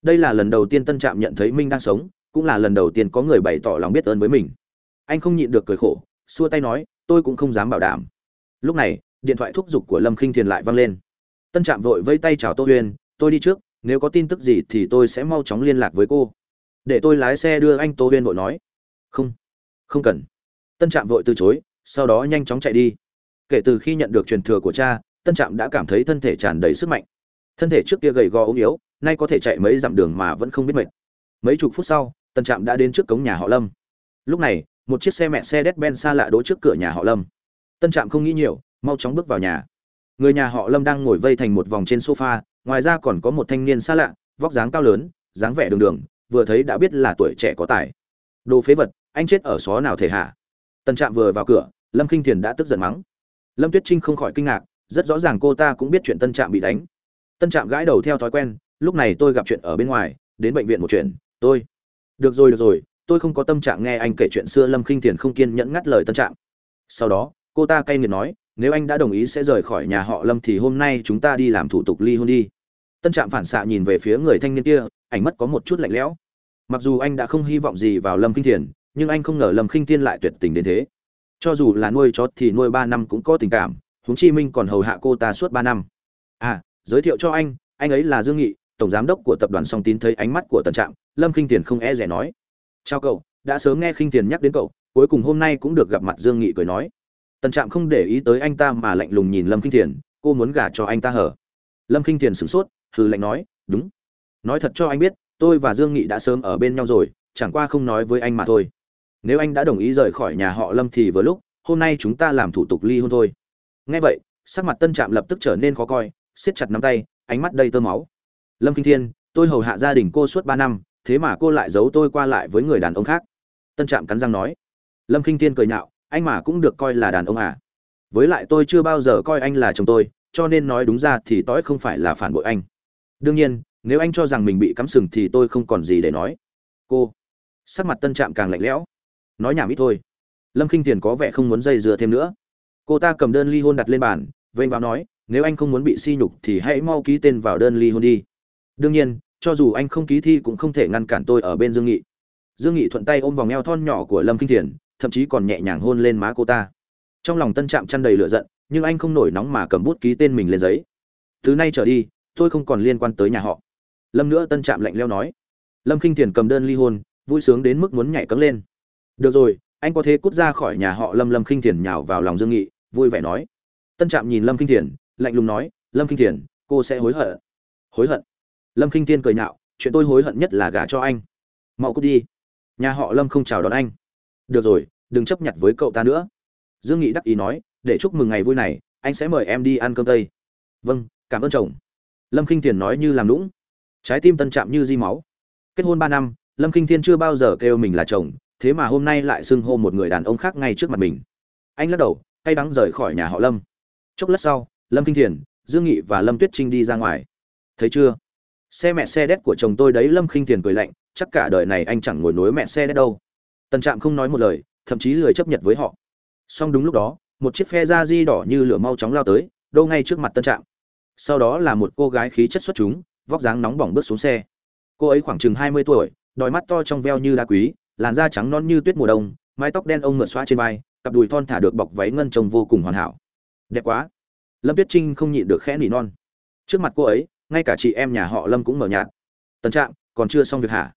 Đây là lần đầu tiên tân trạm nhận thấy minh đang sống, cũng là lần đầu tiên có người bày tỏ lòng biết ơn với mình. Anh không nhịn được cười khổ, xua tay nói, tôi cũng không dám bảo đảm. Lúc này, điện thoại thúc giục của lâm khinh thiền lại vang lên. Tân trạm vội vây tay chào tô huyên tôi đi trước, nếu có tin tức gì thì tôi sẽ mau chóng liên lạc với cô. Để tôi lái xe đưa anh tô huyên vội nói. Không không cần. Tân trạm vội từ chối, sau đó nhanh chóng chạy đi. Kể từ khi nhận được truyền thừa của cha, tân trạm đã cảm thấy thân thể tràn đầy sức mạnh. Thân thể trước kia gầy gò ốm yếu, nay có thể chạy mấy dặm đường mà vẫn không biết mệt. Mấy chục phút sau, tân trạm đã đến trước cống nhà họ lâm. Lúc này, một chiếc xe mẹ xe đét ben xa lạ đỗ trước cửa nhà họ lâm. Tân trạm không nghĩ nhiều, mau chóng bước vào nhà. Người nhà họ lâm đang ngồi vây thành một vòng trên sofa ngoài ra còn có một thanh niên xa lạ, vóc dáng cao lớn, dáng vẻ đường đường, vừa thấy đã biết là tuổi trẻ có tài. Đồ phế vật, anh chết ở xó nào thể hạ? Tân trạm vừa vào cửa, lâm k i n h thiền đã tức giận mắng. Lâm tuyết trinh không khỏi kinh ngạc, rất rõ ràng cô ta cũng biết chuyện tân trạm bị đánh. Tân trạm gãi đầu theo thói quen, lúc này tôi gặp chuyện ở bên ngoài, đến bệnh viện một chuyện, tôi được rồi được rồi, tôi không có tâm trạng nghe anh kể chuyện xưa. Lâm khinh thiền không kiên nhẫn ngắt lời tân trạng sau đó, cô ta cay nghiệt nói nếu anh đã đồng ý sẽ rời khỏi nhà họ lâm thì hôm nay chúng ta đi làm thủ tục ly hôn đi. Tân trạm phản xạ nhìn về phía người thanh niên kia ảnh mất có một chút lạnh lẽo. Mặc dù anh đã không hy vọng gì vào lâm Kinh thiền, nhưng anh không ngờ lâm Kinh tiên lại tuyệt tình đến thế. Cho dù là nuôi chó thì nuôi ba năm cũng có tình cảm, huống chi minh còn hầu hạ cô ta suốt ba năm. À giới thiệu cho anh anh ấy là dương nghị, tổng giám đốc của tập đoàn song tín thấy ánh mắt của tân trạm, lâm Kinh tiền không e rẻ nói. Chào cậu, đã sớm nghe Kinh tiền nhắc đến cậu, cuối cùng hôm nay cũng được gặp mặt dương nghị cười nói tần trạm không để ý tới anh ta mà lạnh lùng nhìn lâm Kinh Thiền, cô muốn gả cho anh ta hở? Lâm Kinh Thiền sửng sốt hừ lạnh nói đúng. Nói thật cho anh biết tôi và dương nghị đã sớm ở bên nhau rồi chẳng qua không nói với anh mà thôi. Nếu anh đã đồng ý rời khỏi nhà họ lâm thì vừa lúc hôm nay chúng ta làm thủ tục ly hôn thôi. Nghe vậy sắc mặt tân trạm lập tức trở nên khó coi siết chặt nắm tay ánh mắt đầy tơ máu. Lâm kinh thiên tôi hầu hạ gia đình cô suốt ba năm thế mà cô lại giấu tôi qua lại với người đàn ông khác. Tân trạm cắn răng nói. Lâm Kinh thiên cười nhạo anh mà cũng được coi là đàn ông à. Với lại tôi chưa bao giờ coi anh là chồng tôi, cho nên nói đúng ra thì tôi không phải là phản bội anh. Đương nhiên, nếu anh cho rằng mình bị cắm sừng thì tôi không còn gì để nói. Cô, sắc mặt tân trạm càng lạnh lẽo. Nói nhảm ít thôi. Lâm k i n h tiền có vẻ không muốn dây dừa thêm nữa. Cô ta cầm đơn ly hôn đặt lên bàn, vênh vào nói, nếu anh không muốn bị si nhục thì hãy mau ký tên vào đơn ly hôn đi. Đương nhiên, cho dù anh không ký thi cũng không thể ngăn cản tôi ở bên dương nghị. Dương nghị thuận tay ôm vòng eo thon nhỏ của lâm kinh thiền thậm chí còn nhẹ nhàng hôn lên má cô ta. Trong lòng tân trạm chăn đầy lửa giận, nhưng anh không nổi nóng mà cầm bút ký tên mình lên giấy. Từ nay trở đi, tôi không còn liên quan tới nhà họ. Lâm nữa tân trạm lạnh leo nói. Lâm kinh thiền cầm đơn ly hôn, vui sướng đến mức muốn nhảy cấm lên. Được rồi, anh có thể cút ra khỏi nhà họ lâm. Lâm kinh thiền nhào vào lòng dương nghị, vui vẻ nói. Tân trạm nhìn lâm kinh thiền, lạnh lùng nói. Lâm kinh thiền, cô sẽ hối hận. Hối hận? Lâm k i n h tiên cười nhạo. Chuyện tôi hối hận nhất là gả cho anh. Mau cút đi. Nhà họ lâm không chào đón anh. Được rồi đừng chấp nhận với cậu ta nữa. Dương nghị đắc ý nói, để chúc mừng ngày vui này, anh sẽ mời em đi ăn cơm tây. Vâng cảm ơn chồng. Lâm k i n h thiền nói như làm lũng trái tim tân chạm như di máu. Kết hôn ba năm, lâm k i n h thiên chưa bao giờ kêu mình là chồng, thế mà hôm nay lại xưng hô một người đàn ông khác ngay trước mặt mình. Anh lắc đầu, cay đắng rời khỏi nhà họ lâm. Chốc lát sau, lâm k i n h thiền, dương nghị và lâm tuyết trinh đi ra ngoài. Thấy chưa? Xe mẹ xe đét của chồng tôi đấy, lâm khinh tiền cười lạnh, chắc cả đời này anh chẳng ngồi nối mẹ xe đét đâu. Tần trạm không nói một lời thậm chí lười chấp nhận với họ. Song đúng lúc đó, một chiếc phe da di đỏ như lửa mau chóng lao tới đô ngay trước mặt tân trạm. Sau đó là một cô gái khí chất xuất chúng, vóc dáng nóng bỏng bước xuống xe. Cô ấy khoảng chừng hai mươi tuổi đôi mắt to trong veo như đá quý, làn da trắng non như tuyết mùa đông, mái tóc đen ông mượt xoa trên vai, cặp đùi thon thả được bọc váy ngân trông vô cùng hoàn hảo. Đẹp quá. Lâm tuyết trinh không nhịn được khẽ nỉ non. Trước mặt cô ấy, ngay cả chị em nhà họ lâm cũng mở nhạt. Tân trạm, còn chưa xong việc hả?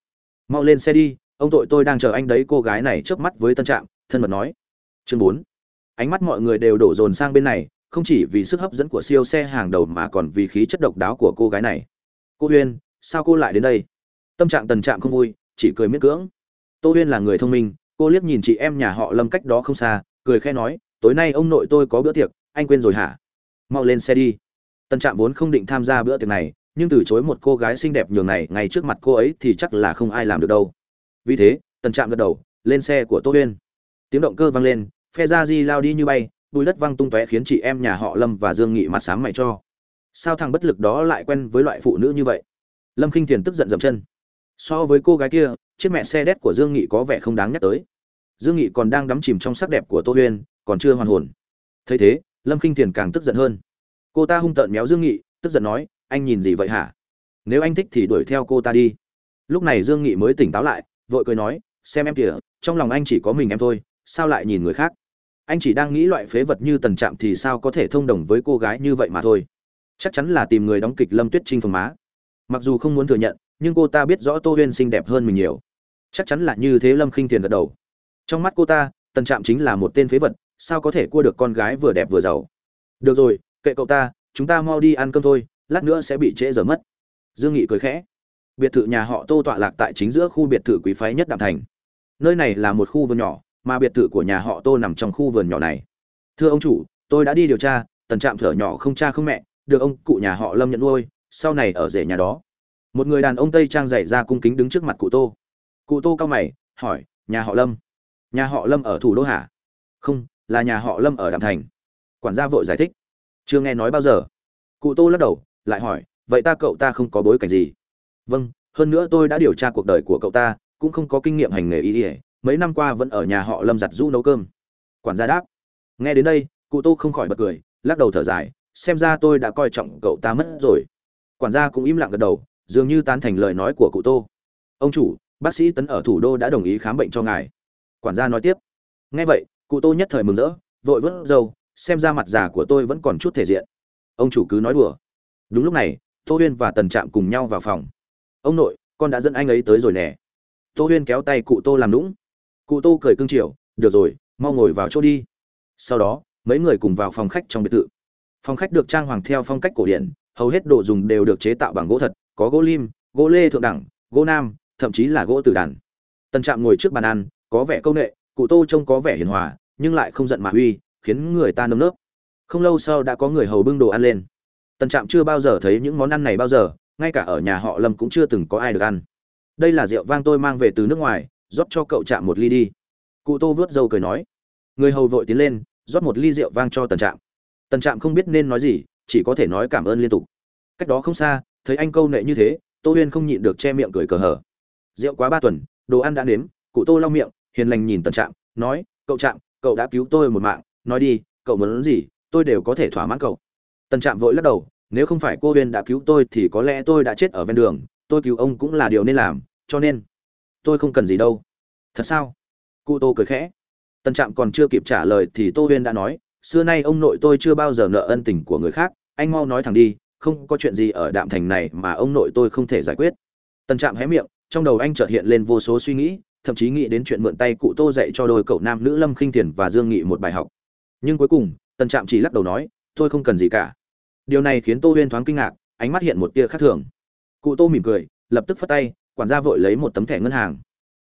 Mau lên xe đi ông tội tôi đang chờ anh đấy cô gái này chớp mắt với tân trạm thân mật nói. Chương bốn. Ánh mắt mọi người đều đổ dồn sang bên này không chỉ vì sức hấp dẫn của siêu xe hàng đầu mà còn vì khí chất độc đáo của cô gái này. Cô huyên sao cô lại đến đây? Tâm trạng tần trạm không vui chỉ cười miễn cưỡng. Tô huyên là người thông minh cô liếc nhìn chị em nhà họ lâm cách đó không xa cười khe nói tối nay ông nội tôi có bữa tiệc anh quên rồi hả? Mau lên xe đi. Tân Trạm vốn không định tham gia bữa tiệc này, nhưng từ chối một cô gái xinh đẹp nhường này ngay trước mặt cô ấy thì chắc là không ai làm được đâu. Vì thế, tần Trạm gật đầu, lên xe của Tô Huyên. Tiếng động cơ vang lên, phe ra di lao đi như bay, bùi đất văng tung tóe khiến chị em nhà họ lâm và dương nghị mặt sám mày cho. Sao thằng bất lực đó lại quen với loại phụ nữ như vậy? Lâm k i n h thiền tức giận dậm chân. So với cô gái kia chiếc mẹ xe đét của dương nghị có vẻ không đáng nhắc tới. Dương nghị còn đang đắm chìm trong sắc đẹp của tô huyên còn chưa hoàn hồn. Thấy thế lâm k i n h thiền càng tức giận hơn. Cô ta hung tợn méo dương nghị tức giận nói anh nhìn gì vậy hả? Nếu anh thích thì đuổi theo cô ta đi. Lúc này dương nghị mới tỉnh táo lại vội cười nói, xem em kìa, trong lòng anh chỉ có mình em thôi, sao lại nhìn người khác? Anh chỉ đang nghĩ loại phế vật như tần trạm thì sao có thể thông đồng với cô gái như vậy mà thôi. Chắc chắn là tìm người đóng kịch lâm tuyết trinh phồng má. Mặc dù không muốn thừa nhận, nhưng cô ta biết rõ tô huyên xinh đẹp hơn mình nhiều. Chắc chắn là như thế lâm khinh tiền gật đầu. Trong mắt cô ta, tần trạm chính là một tên phế vật, sao có thể cua được con gái vừa đẹp vừa giàu? Được rồi, kệ cậu ta, chúng ta mau đi ăn cơm thôi, lát nữa sẽ bị trễ giờ mất. Dương nghị cười khẽ biệt thự nhà họ tô tọa lạc tại chính giữa khu biệt thự quý phái nhất đạm thành. Nơi này là một khu vườn nhỏ, mà biệt thự của nhà họ tô nằm trong khu vườn nhỏ này. Thưa ông chủ, tôi đã đi điều tra, tần trạm thở nhỏ không cha không mẹ, được ông cụ nhà họ lâm nhận nuôi, sau này ở rể nhà đó. Một người đàn ông tây trang dày ra cung kính đứng trước mặt cụ tô. Cụ tô cao mày, hỏi, nhà họ lâm? Nhà họ lâm ở thủ đô hả? Không, là nhà họ lâm ở đạm thành. Quản gia vội giải thích. Chưa nghe nói bao giờ. Cụ tô lắc đầu, lại hỏi, vậy ta cậu ta không có bối cảnh gì? Vâng hơn nữa tôi đã điều tra cuộc đời của cậu ta, cũng không có kinh nghiệm hành nghề y ỉa mấy năm qua vẫn ở nhà họ lâm giặt rũ nấu cơm. Quản gia đáp. Nghe đến đây, cụ tô không khỏi bật cười, lắc đầu thở dài, xem ra tôi đã coi trọng cậu ta mất rồi. Quản gia cũng im lặng gật đầu, dường như tán thành lời nói của cụ tô. Ông chủ, bác sĩ tấn ở thủ đô đã đồng ý khám bệnh cho ngài. Quản gia nói tiếp. Nghe vậy, cụ tô nhất thời mừng rỡ, vội vớt râu, xem ra mặt già của tôi vẫn còn chút thể diện. Ông chủ cứ nói đùa. Đúng lúc này, tô huyên và tần trạm cùng nhau vào phòng ông nội con đã dẫn anh ấy tới rồi nè. Tô huyên kéo tay cụ tô làm lũng cụ tô cười cưng chiều được rồi mau ngồi vào chỗ đi. Sau đó mấy người cùng vào phòng khách trong biệt thự. Phòng khách được trang hoàng theo phong cách cổ điển hầu hết đồ dùng đều được chế tạo bằng gỗ thật có gỗ lim gỗ lê thượng đẳng gỗ nam thậm chí là gỗ tử đàn. Tần trạm ngồi trước bàn ăn có vẻ công nghệ cụ tô trông có vẻ hiền hòa nhưng lại không giận mà huy, khiến người ta nâm nớp. Không lâu sau đã có người hầu bưng đồ ăn lên. Tần trạm chưa bao giờ thấy những món ăn này bao giờ ngay cả ở nhà họ lâm cũng chưa từng có ai được ăn. Đây là rượu vang tôi mang về từ nước ngoài, rót cho cậu chạm một ly đi. Cụ tô vớt dâu cười nói. Người hầu vội tiến lên, rót một ly rượu vang cho tần trạm. Tần trạm không biết nên nói gì, chỉ có thể nói cảm ơn liên tục. Cách đó không xa, thấy anh câu nệ như thế, tô huyên không nhịn được che miệng cười cờ hở rượu quá ba tuần, đồ ăn đã nếm, cụ tô lau miệng, hiền lành nhìn tần trạm, nói, cậu trạm, cậu đã cứu tôi một mạng, nói đi, cậu muốn gì, tôi đều có thể thỏa mãn cậu. Tần trạm vội lắc đầu nếu không phải cô huyên đã cứu tôi thì có lẽ tôi đã chết ở ven đường, tôi cứu ông cũng là điều nên làm, cho nên tôi không cần gì đâu. Thật sao? Cụ tô cười khẽ. Tân trạm còn chưa kịp trả lời thì tô huyên đã nói, xưa nay ông nội tôi chưa bao giờ nợ ân tình của người khác, anh mau nói thẳng đi, không có chuyện gì ở đạm thành này mà ông nội tôi không thể giải quyết. Tân trạm hé miệng, trong đầu anh chợt hiện lên vô số suy nghĩ, thậm chí nghĩ đến chuyện mượn tay cụ tô dạy cho đôi cậu nam nữ lâm khinh thiền và dương nghị một bài học. Nhưng cuối cùng tân trạm chỉ lắc đầu nói, tôi không cần gì cả điều này khiến tô huyên thoáng kinh ngạc, ánh mắt hiện một tia khác thường. Cụ tô mỉm cười, lập tức phất tay, quản gia vội lấy một tấm thẻ ngân hàng.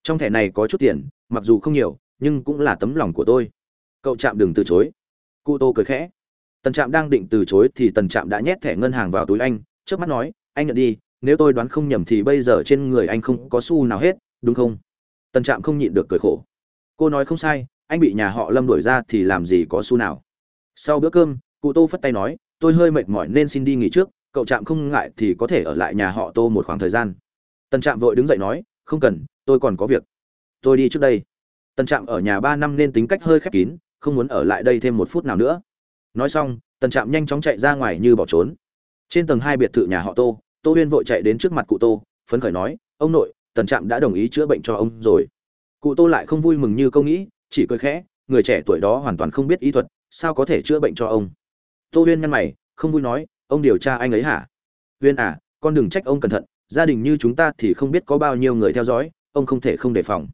Trong thẻ này có chút tiền, mặc dù không nhiều, nhưng cũng là tấm lòng của tôi. Cậu trạm đừng từ chối. Cụ tô cười khẽ. Tần trạm đang định từ chối thì tần trạm đã nhét thẻ ngân hàng vào túi anh trước mắt nói, anh nhận đi, nếu tôi đoán không nhầm thì bây giờ trên người anh không có xu nào hết, đúng không? Tần trạm không nhịn được cười khổ. Cô nói không sai, anh bị nhà họ lâm đuổi ra thì làm gì có xu nào? Sau bữa cơm, cụ tô phất tay nói tôi hơi mệt mỏi nên xin đi nghỉ trước, cậu trạm không ngại thì có thể ở lại nhà họ tô một khoảng thời gian. Tần trạm vội đứng dậy nói, không cần, tôi còn có việc. Tôi đi trước đây. Tần trạm ở nhà ba năm nên tính cách hơi khép kín, không muốn ở lại đây thêm một phút nào nữa. Nói xong, tần trạm nhanh chóng chạy ra ngoài như bỏ trốn. Trên tầng hai biệt thự nhà họ tô tô huyên vội chạy đến trước mặt cụ tô, phấn khởi nói, ông nội, tần trạm đã đồng ý chữa bệnh cho ông rồi. Cụ tô lại không vui mừng như câu nghĩ, chỉ cười khẽ, người trẻ tuổi đó hoàn toàn không biết y thuật, sao có thể chữa bệnh cho ông? Tô huyên nhăn mày, không vui nói, ông điều tra anh ấy hả? Huyên à con đừng trách ông cẩn thận, gia đình như chúng ta thì không biết có bao nhiêu người theo dõi, ông không thể không đề phòng.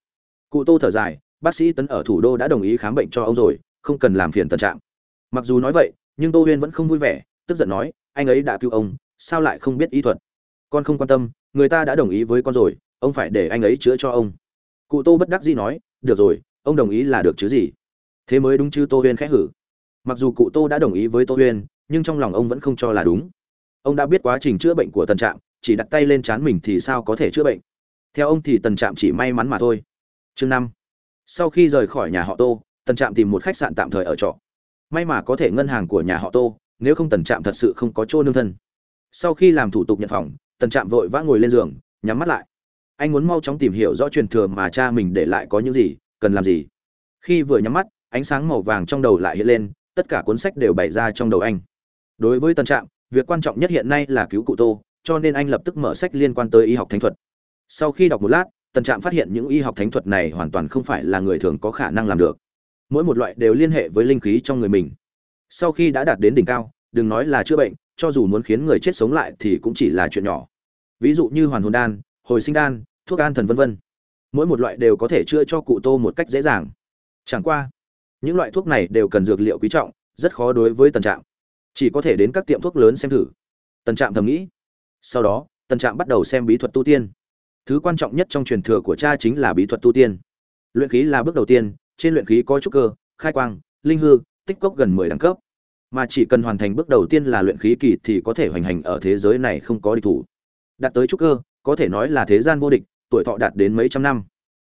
Cụ tô thở dài, bác sĩ tấn ở thủ đô đã đồng ý khám bệnh cho ông rồi, không cần làm phiền tần trạng. Mặc dù nói vậy, nhưng tô huyên vẫn không vui vẻ, tức giận nói, anh ấy đã cứu ông, sao lại không biết ý thuật? Con không quan tâm, người ta đã đồng ý với con rồi, ông phải để anh ấy chữa cho ông. Cụ tô bất đắc dĩ nói, được rồi, ông đồng ý là được chứ gì? Thế mới đúng chứ, tô huyên khẽ hử mặc dù cụ tô đã đồng ý với tô huyên, nhưng trong lòng ông vẫn không cho là đúng. Ông đã biết quá trình chữa bệnh của tần trạm, chỉ đặt tay lên chán mình thì sao có thể chữa bệnh? Theo ông thì tần trạm chỉ may mắn mà thôi. Chương năm. Sau khi rời khỏi nhà họ tô, tần trạm tìm một khách sạn tạm thời ở trọ. May mà có thể ngân hàng của nhà họ tô, nếu không tần trạm thật sự không có chỗ nương thân. Sau khi làm thủ tục nhận phòng, tần trạm vội vã ngồi lên giường, nhắm mắt lại. Anh muốn mau chóng tìm hiểu rõ truyền thừa mà cha mình để lại có những gì, cần làm gì. Khi vừa nhắm mắt, ánh sáng màu vàng trong đầu lại hiện lên tất cả cuốn sách đều bày ra trong đầu anh. Đối với tần trạm, việc quan trọng nhất hiện nay là cứu cụ tô, cho nên anh lập tức mở sách liên quan tới y học thánh thuật. Sau khi đọc một lát, tần trạm phát hiện những y học thánh thuật này hoàn toàn không phải là người thường có khả năng làm được. Mỗi một loại đều liên hệ với linh khí trong người mình. Sau khi đã đạt đến đỉnh cao, đừng nói là chữa bệnh, cho dù muốn khiến người chết sống lại thì cũng chỉ là chuyện nhỏ. Ví dụ như hoàn hồn đan, hồi sinh đan, thuốc an thần vân vân. Mỗi một loại đều có thể chữa cho cụ tô một cách dễ dàng. Chẳng qua những loại thuốc này đều cần dược liệu quý trọng, rất khó đối với tần trạm. Chỉ có thể đến các tiệm thuốc lớn xem thử. Tần trạm thầm nghĩ. Sau đó, tần trạm bắt đầu xem bí thuật tu tiên. Thứ quan trọng nhất trong truyền thừa của cha chính là bí thuật tu tiên. Luyện khí là bước đầu tiên, trên luyện khí có trúc cơ, khai quang, linh hư, tích cốc gần mười đẳng cấp. Mà chỉ cần hoàn thành bước đầu tiên là luyện khí kỳ thì có thể hoành hành ở thế giới này không có địch thủ. Đạt tới trúc cơ, có thể nói là thế gian vô địch, tuổi thọ đạt đến mấy trăm năm.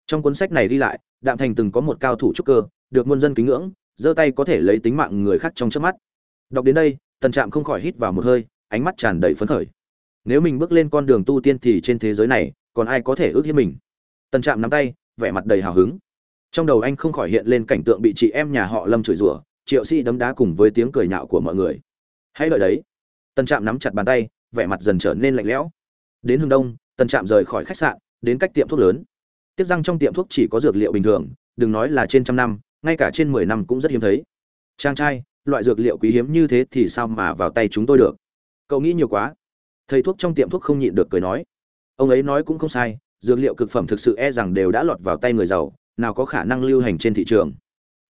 Trong cuốn sách này đi lại, đạm thành từng có một cao thủ trúc cơ được muôn dân kính ngưỡng, giơ tay có thể lấy tính mạng người khác trong chớp mắt. Đọc đến đây, tần trạm không khỏi hít vào một hơi, ánh mắt tràn đầy phấn khởi. Nếu mình bước lên con đường tu tiên thì trên thế giới này, còn ai có thể ước hiếp mình? Tần trạm nắm tay, vẻ mặt đầy hào hứng. Trong đầu anh không khỏi hiện lên cảnh tượng bị chị em nhà họ lâm chửi rủa, triệu sĩ đấm đá cùng với tiếng cười nhạo của mọi người. Hãy đợi đấy. Tần trạm nắm chặt bàn tay, vẻ mặt dần trở nên lạnh lẽo. Đến hướng đông, tần trạm rời khỏi khách sạn, đến cách tiệm thuốc lớn. Tiếc răng trong tiệm thuốc chỉ có dược liệu bình thường, đừng nói là trên trăm năm ngay cả trên mười năm cũng rất hiếm thấy. Trang trai, loại dược liệu quý hiếm như thế thì sao mà vào tay chúng tôi được? Cậu nghĩ nhiều quá. Thầy thuốc trong tiệm thuốc không nhịn được cười nói. Ông ấy nói cũng không sai, dược liệu cực phẩm thực sự e rằng đều đã lọt vào tay người giàu, nào có khả năng lưu hành trên thị trường.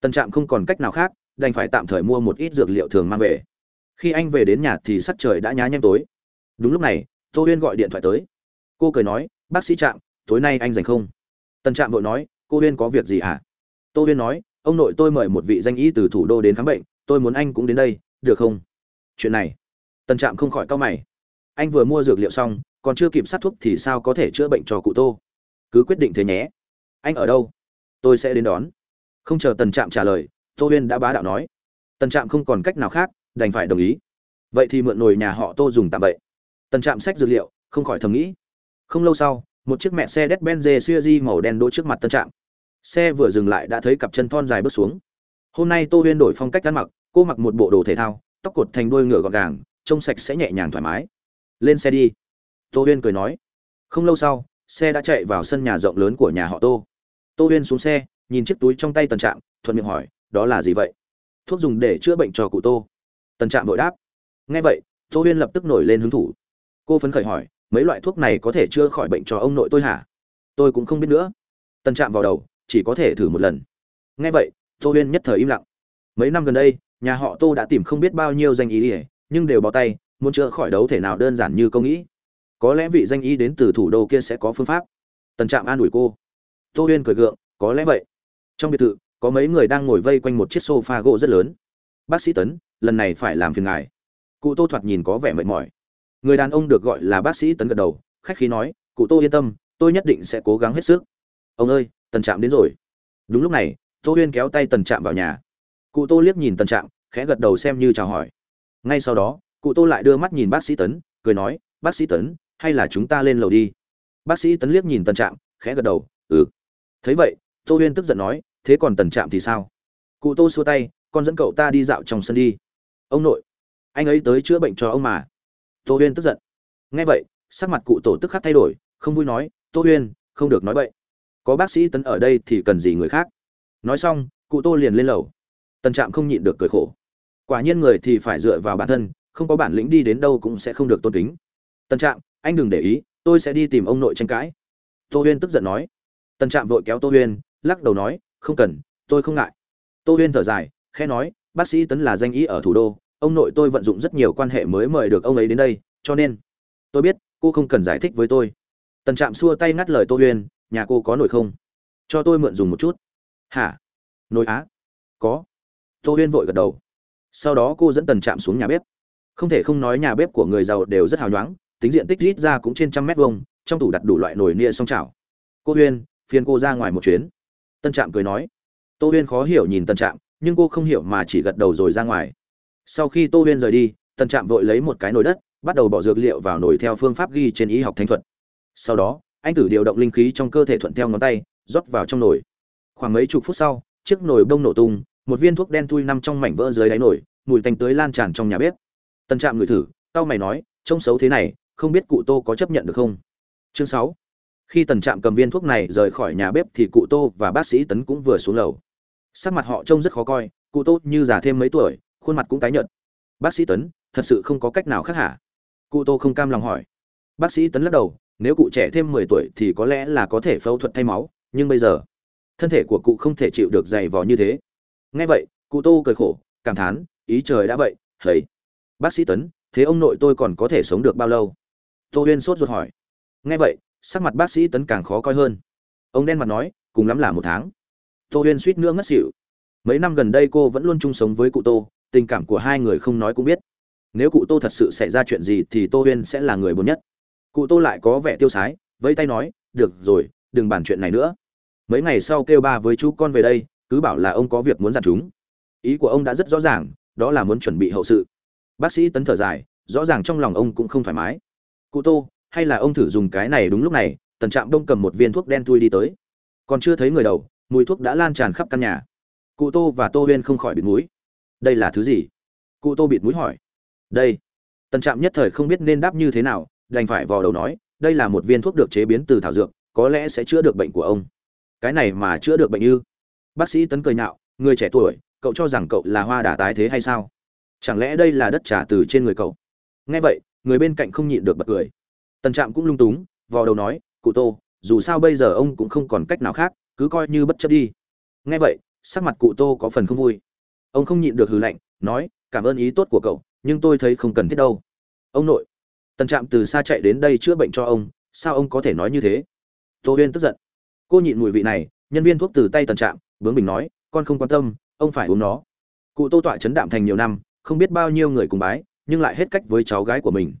Tân trạm không còn cách nào khác, đành phải tạm thời mua một ít dược liệu thường mang về. Khi anh về đến nhà thì sắc trời đã nhá nhem tối. Đúng lúc này, tô huyên gọi điện thoại tới. Cô cười nói, bác sĩ trạm, tối nay anh rảnh không? Tân trạm vội nói, cô huyên có việc gì hả? À? tô huyên nói ông nội tôi mời một vị danh y từ thủ đô đến khám bệnh, tôi muốn anh cũng đến đây, được không? Chuyện này tân trạm không khỏi cau mày. Anh vừa mua dược liệu xong, còn chưa kịp sát thuốc thì sao có thể chữa bệnh cho cụ tô? Cứ quyết định thế nhé. Anh ở đâu? Tôi sẽ đến đón. Không chờ tần trạm trả lời, tô huyên đã bá đạo nói. Tần trạm không còn cách nào khác, đành phải đồng ý. Vậy thì mượn nồi nhà họ tô dùng tạm vậy. Tần trạm xách dược liệu, không khỏi thầm nghĩ. Không lâu sau, một chiếc mẹ xe đét benz siêu di màu đen đỗ trước mặt tân trạm xe vừa dừng lại đã thấy cặp chân thon dài bước xuống. Hôm nay tô huyên đổi phong cách ăn mặc, cô mặc một bộ đồ thể thao, tóc cột thành đuôi ngựa gọn gàng, trông sạch sẽ nhẹ nhàng thoải mái. Lên xe đi. Tô huyên cười nói. Không lâu sau, xe đã chạy vào sân nhà rộng lớn của nhà họ tô. Tô huyên xuống xe, nhìn chiếc túi trong tay tần trạm, thuận miệng hỏi, đó là gì vậy? Thuốc dùng để chữa bệnh cho cụ tô. Tần trạm vội đáp. Nghe vậy, tô huyên lập tức nổi lên hứng thủ cô phấn khởi hỏi, mấy loại thuốc này có thể chữa khỏi bệnh cho ông nội tôi hả? Tôi cũng không biết nữa. Tần trạm vào đầu chỉ có thể thử một lần. Nghe vậy, tô huyên nhất thời im lặng. Mấy năm gần đây, nhà họ tô đã tìm không biết bao nhiêu danh ý ỉa nhưng đều bỏ tay, muốn chữa khỏi đấu thể nào đơn giản như câu nghĩ. Có lẽ vị danh y đến từ thủ đô kia sẽ có phương pháp. Tần trạm an ủi cô. Tô huyên cười gượng, có lẽ vậy. Trong biệt thự, có mấy người đang ngồi vây quanh một chiếc sofa gỗ rất lớn. Bác sĩ tấn, lần này phải làm phiền ngài. Cụ tô thoạt nhìn có vẻ mệt mỏi. Người đàn ông được gọi là bác sĩ tấn gật đầu, khách khí nói, cụ tô yên tâm, tôi nhất định sẽ cố gắng hết sức. Ông ơi tần trạm đến rồi. Đúng lúc này, tô huyên kéo tay tần trạm vào nhà. Cụ tô liếc nhìn tần trạm, khẽ gật đầu xem như chào hỏi. Ngay sau đó, cụ tô lại đưa mắt nhìn bác sĩ tấn, cười nói, bác sĩ tấn, hay là chúng ta lên lầu đi. Bác sĩ tấn liếc nhìn tần trạm, khẽ gật đầu ừ. Thấy vậy, tô huyên tức giận nói, thế còn tần trạm thì sao? Cụ tô xua tay, con dẫn cậu ta đi dạo trong sân đi. Ông nội, anh ấy tới chữa bệnh cho ông mà. Tô huyên tức giận. Nghe vậy, sắc mặt cụ tổ tức khắc thay đổi, không vui nói, tô huyên, không được nói vậy có bác sĩ tấn ở đây thì cần gì người khác? Nói xong, cụ tô liền lên lầu. Tần trạm không nhịn được cười khổ. Quả nhiên người thì phải dựa vào bản thân, không có bản lĩnh đi đến đâu cũng sẽ không được tôn kính. Tần trạm, anh đừng để ý, tôi sẽ đi tìm ông nội tranh cãi. Tô huyên tức giận nói. Tần trạm vội kéo tô huyên, lắc đầu nói, không cần, tôi không ngại. Tô huyên thở dài, khẽ nói, bác sĩ tấn là danh ý ở thủ đô, ông nội tôi vận dụng rất nhiều quan hệ mới mời được ông ấy đến đây, cho nên. Tôi biết, cô không cần giải thích với tôi. Tần trạm xua tay ngắt lời tô huyên nhà cô có nồi không? Cho tôi mượn dùng một chút. Hả? Nồi á? Có. Tô huyên vội gật đầu. Sau đó cô dẫn tần trạm xuống nhà bếp. Không thể không nói nhà bếp của người giàu đều rất hào nhoáng, tính diện tích rít ra cũng trên trăm mét vuông, trong tủ đặt đủ loại nồi nia song chảo. Cô huyên, phiền cô ra ngoài một chuyến. Tân trạm cười nói. Tô huyên khó hiểu nhìn tân trạm, nhưng cô không hiểu mà chỉ gật đầu rồi ra ngoài. Sau khi tô huyên rời đi Tân trạm vội lấy một cái nồi đất, bắt đầu bỏ dược liệu vào nồi theo phương pháp ghi trên y học thanh thuật. Sau đó anh tử điều động linh khí trong cơ thể thuận theo ngón tay, rót vào trong nồi. Khoảng mấy chục phút sau, chiếc nồi bông nổ tung, một viên thuốc đen thui nằm trong mảnh vỡ dưới đáy nồi, mùi tanh tưới lan tràn trong nhà bếp. Tần trạm ngửi thử tao mày nói, trông xấu thế này, không biết cụ tô có chấp nhận được không? Chương sáu. Khi tần trạm cầm viên thuốc này rời khỏi nhà bếp thì cụ tô và bác sĩ tấn cũng vừa xuống lầu. Sắc mặt họ trông rất khó coi, cụ tô như già thêm mấy tuổi, khuôn mặt cũng tái nhợt. Bác sĩ tấn, thật sự không có cách nào khác hả? Cụ tô không cam lòng hỏi. Bác sĩ tấn lắc đầu nếu cụ trẻ thêm mười tuổi thì có lẽ là có thể phẫu thuật thay máu, nhưng bây giờ, thân thể của cụ không thể chịu được dày vò như thế. Nghe vậy, cụ tô cười khổ, cảm thán, ý trời đã vậy, hầy. Bác sĩ tấn, thế ông nội tôi còn có thể sống được bao lâu? Tô huyên sốt ruột hỏi. Nghe vậy, sắc mặt bác sĩ tấn càng khó coi hơn. Ông đen mặt nói, cùng lắm là một tháng. Tô huyên suýt nữa ngất xỉu. Mấy năm gần đây cô vẫn luôn chung sống với cụ tô, tình cảm của hai người không nói cũng biết. Nếu cụ tô thật sự xảy ra chuyện gì thì tô huyên sẽ là người buồn nhất cụ tô lại có vẻ tiêu sái, vẫy tay nói, được rồi, đừng bàn chuyện này nữa. Mấy ngày sau kêu ba với chú con về đây, cứ bảo là ông có việc muốn dặn chúng. Ý của ông đã rất rõ ràng, đó là muốn chuẩn bị hậu sự. Bác sĩ tấn thở dài, rõ ràng trong lòng ông cũng không thoải mái. Cụ tô, hay là ông thử dùng cái này đúng lúc này, tần trạm đông cầm một viên thuốc đen thui đi tới. Còn chưa thấy người đầu, mùi thuốc đã lan tràn khắp căn nhà. Cụ tô và tô huyên không khỏi bịt mũi. Đây là thứ gì? Cụ tô bịt mũi hỏi. Đây. Tần trạm nhất thời không biết nên đáp như thế nào đành phải vò đầu nói, đây là một viên thuốc được chế biến từ thảo dược, có lẽ sẽ chữa được bệnh của ông. Cái này mà chữa được bệnh ư? Bác sĩ tấn cười nhạo, người trẻ tuổi, cậu cho rằng cậu là hoa đà tái thế hay sao? Chẳng lẽ đây là đất trả từ trên người cậu? Nghe vậy, người bên cạnh không nhịn được bật cười. Tần trạm cũng lung túng, vò đầu nói, cụ tô, dù sao bây giờ ông cũng không còn cách nào khác, cứ coi như bất chấp đi. Nghe vậy, sắc mặt cụ tô có phần không vui. Ông không nhịn được hừ lạnh, nói, cảm ơn ý tốt của cậu, nhưng tôi thấy không cần thiết đâu. Ông nội tần trạm từ xa chạy đến đây chữa bệnh cho ông, sao ông có thể nói như thế? Tô huyên tức giận. Cô nhịn mùi vị này, nhân viên thuốc từ tay tần trạm, bướng bình nói, con không quan tâm, ông phải uống nó. Cụ tô tọa chấn đạm thành nhiều năm, không biết bao nhiêu người cùng bái, nhưng lại hết cách với cháu gái của mình.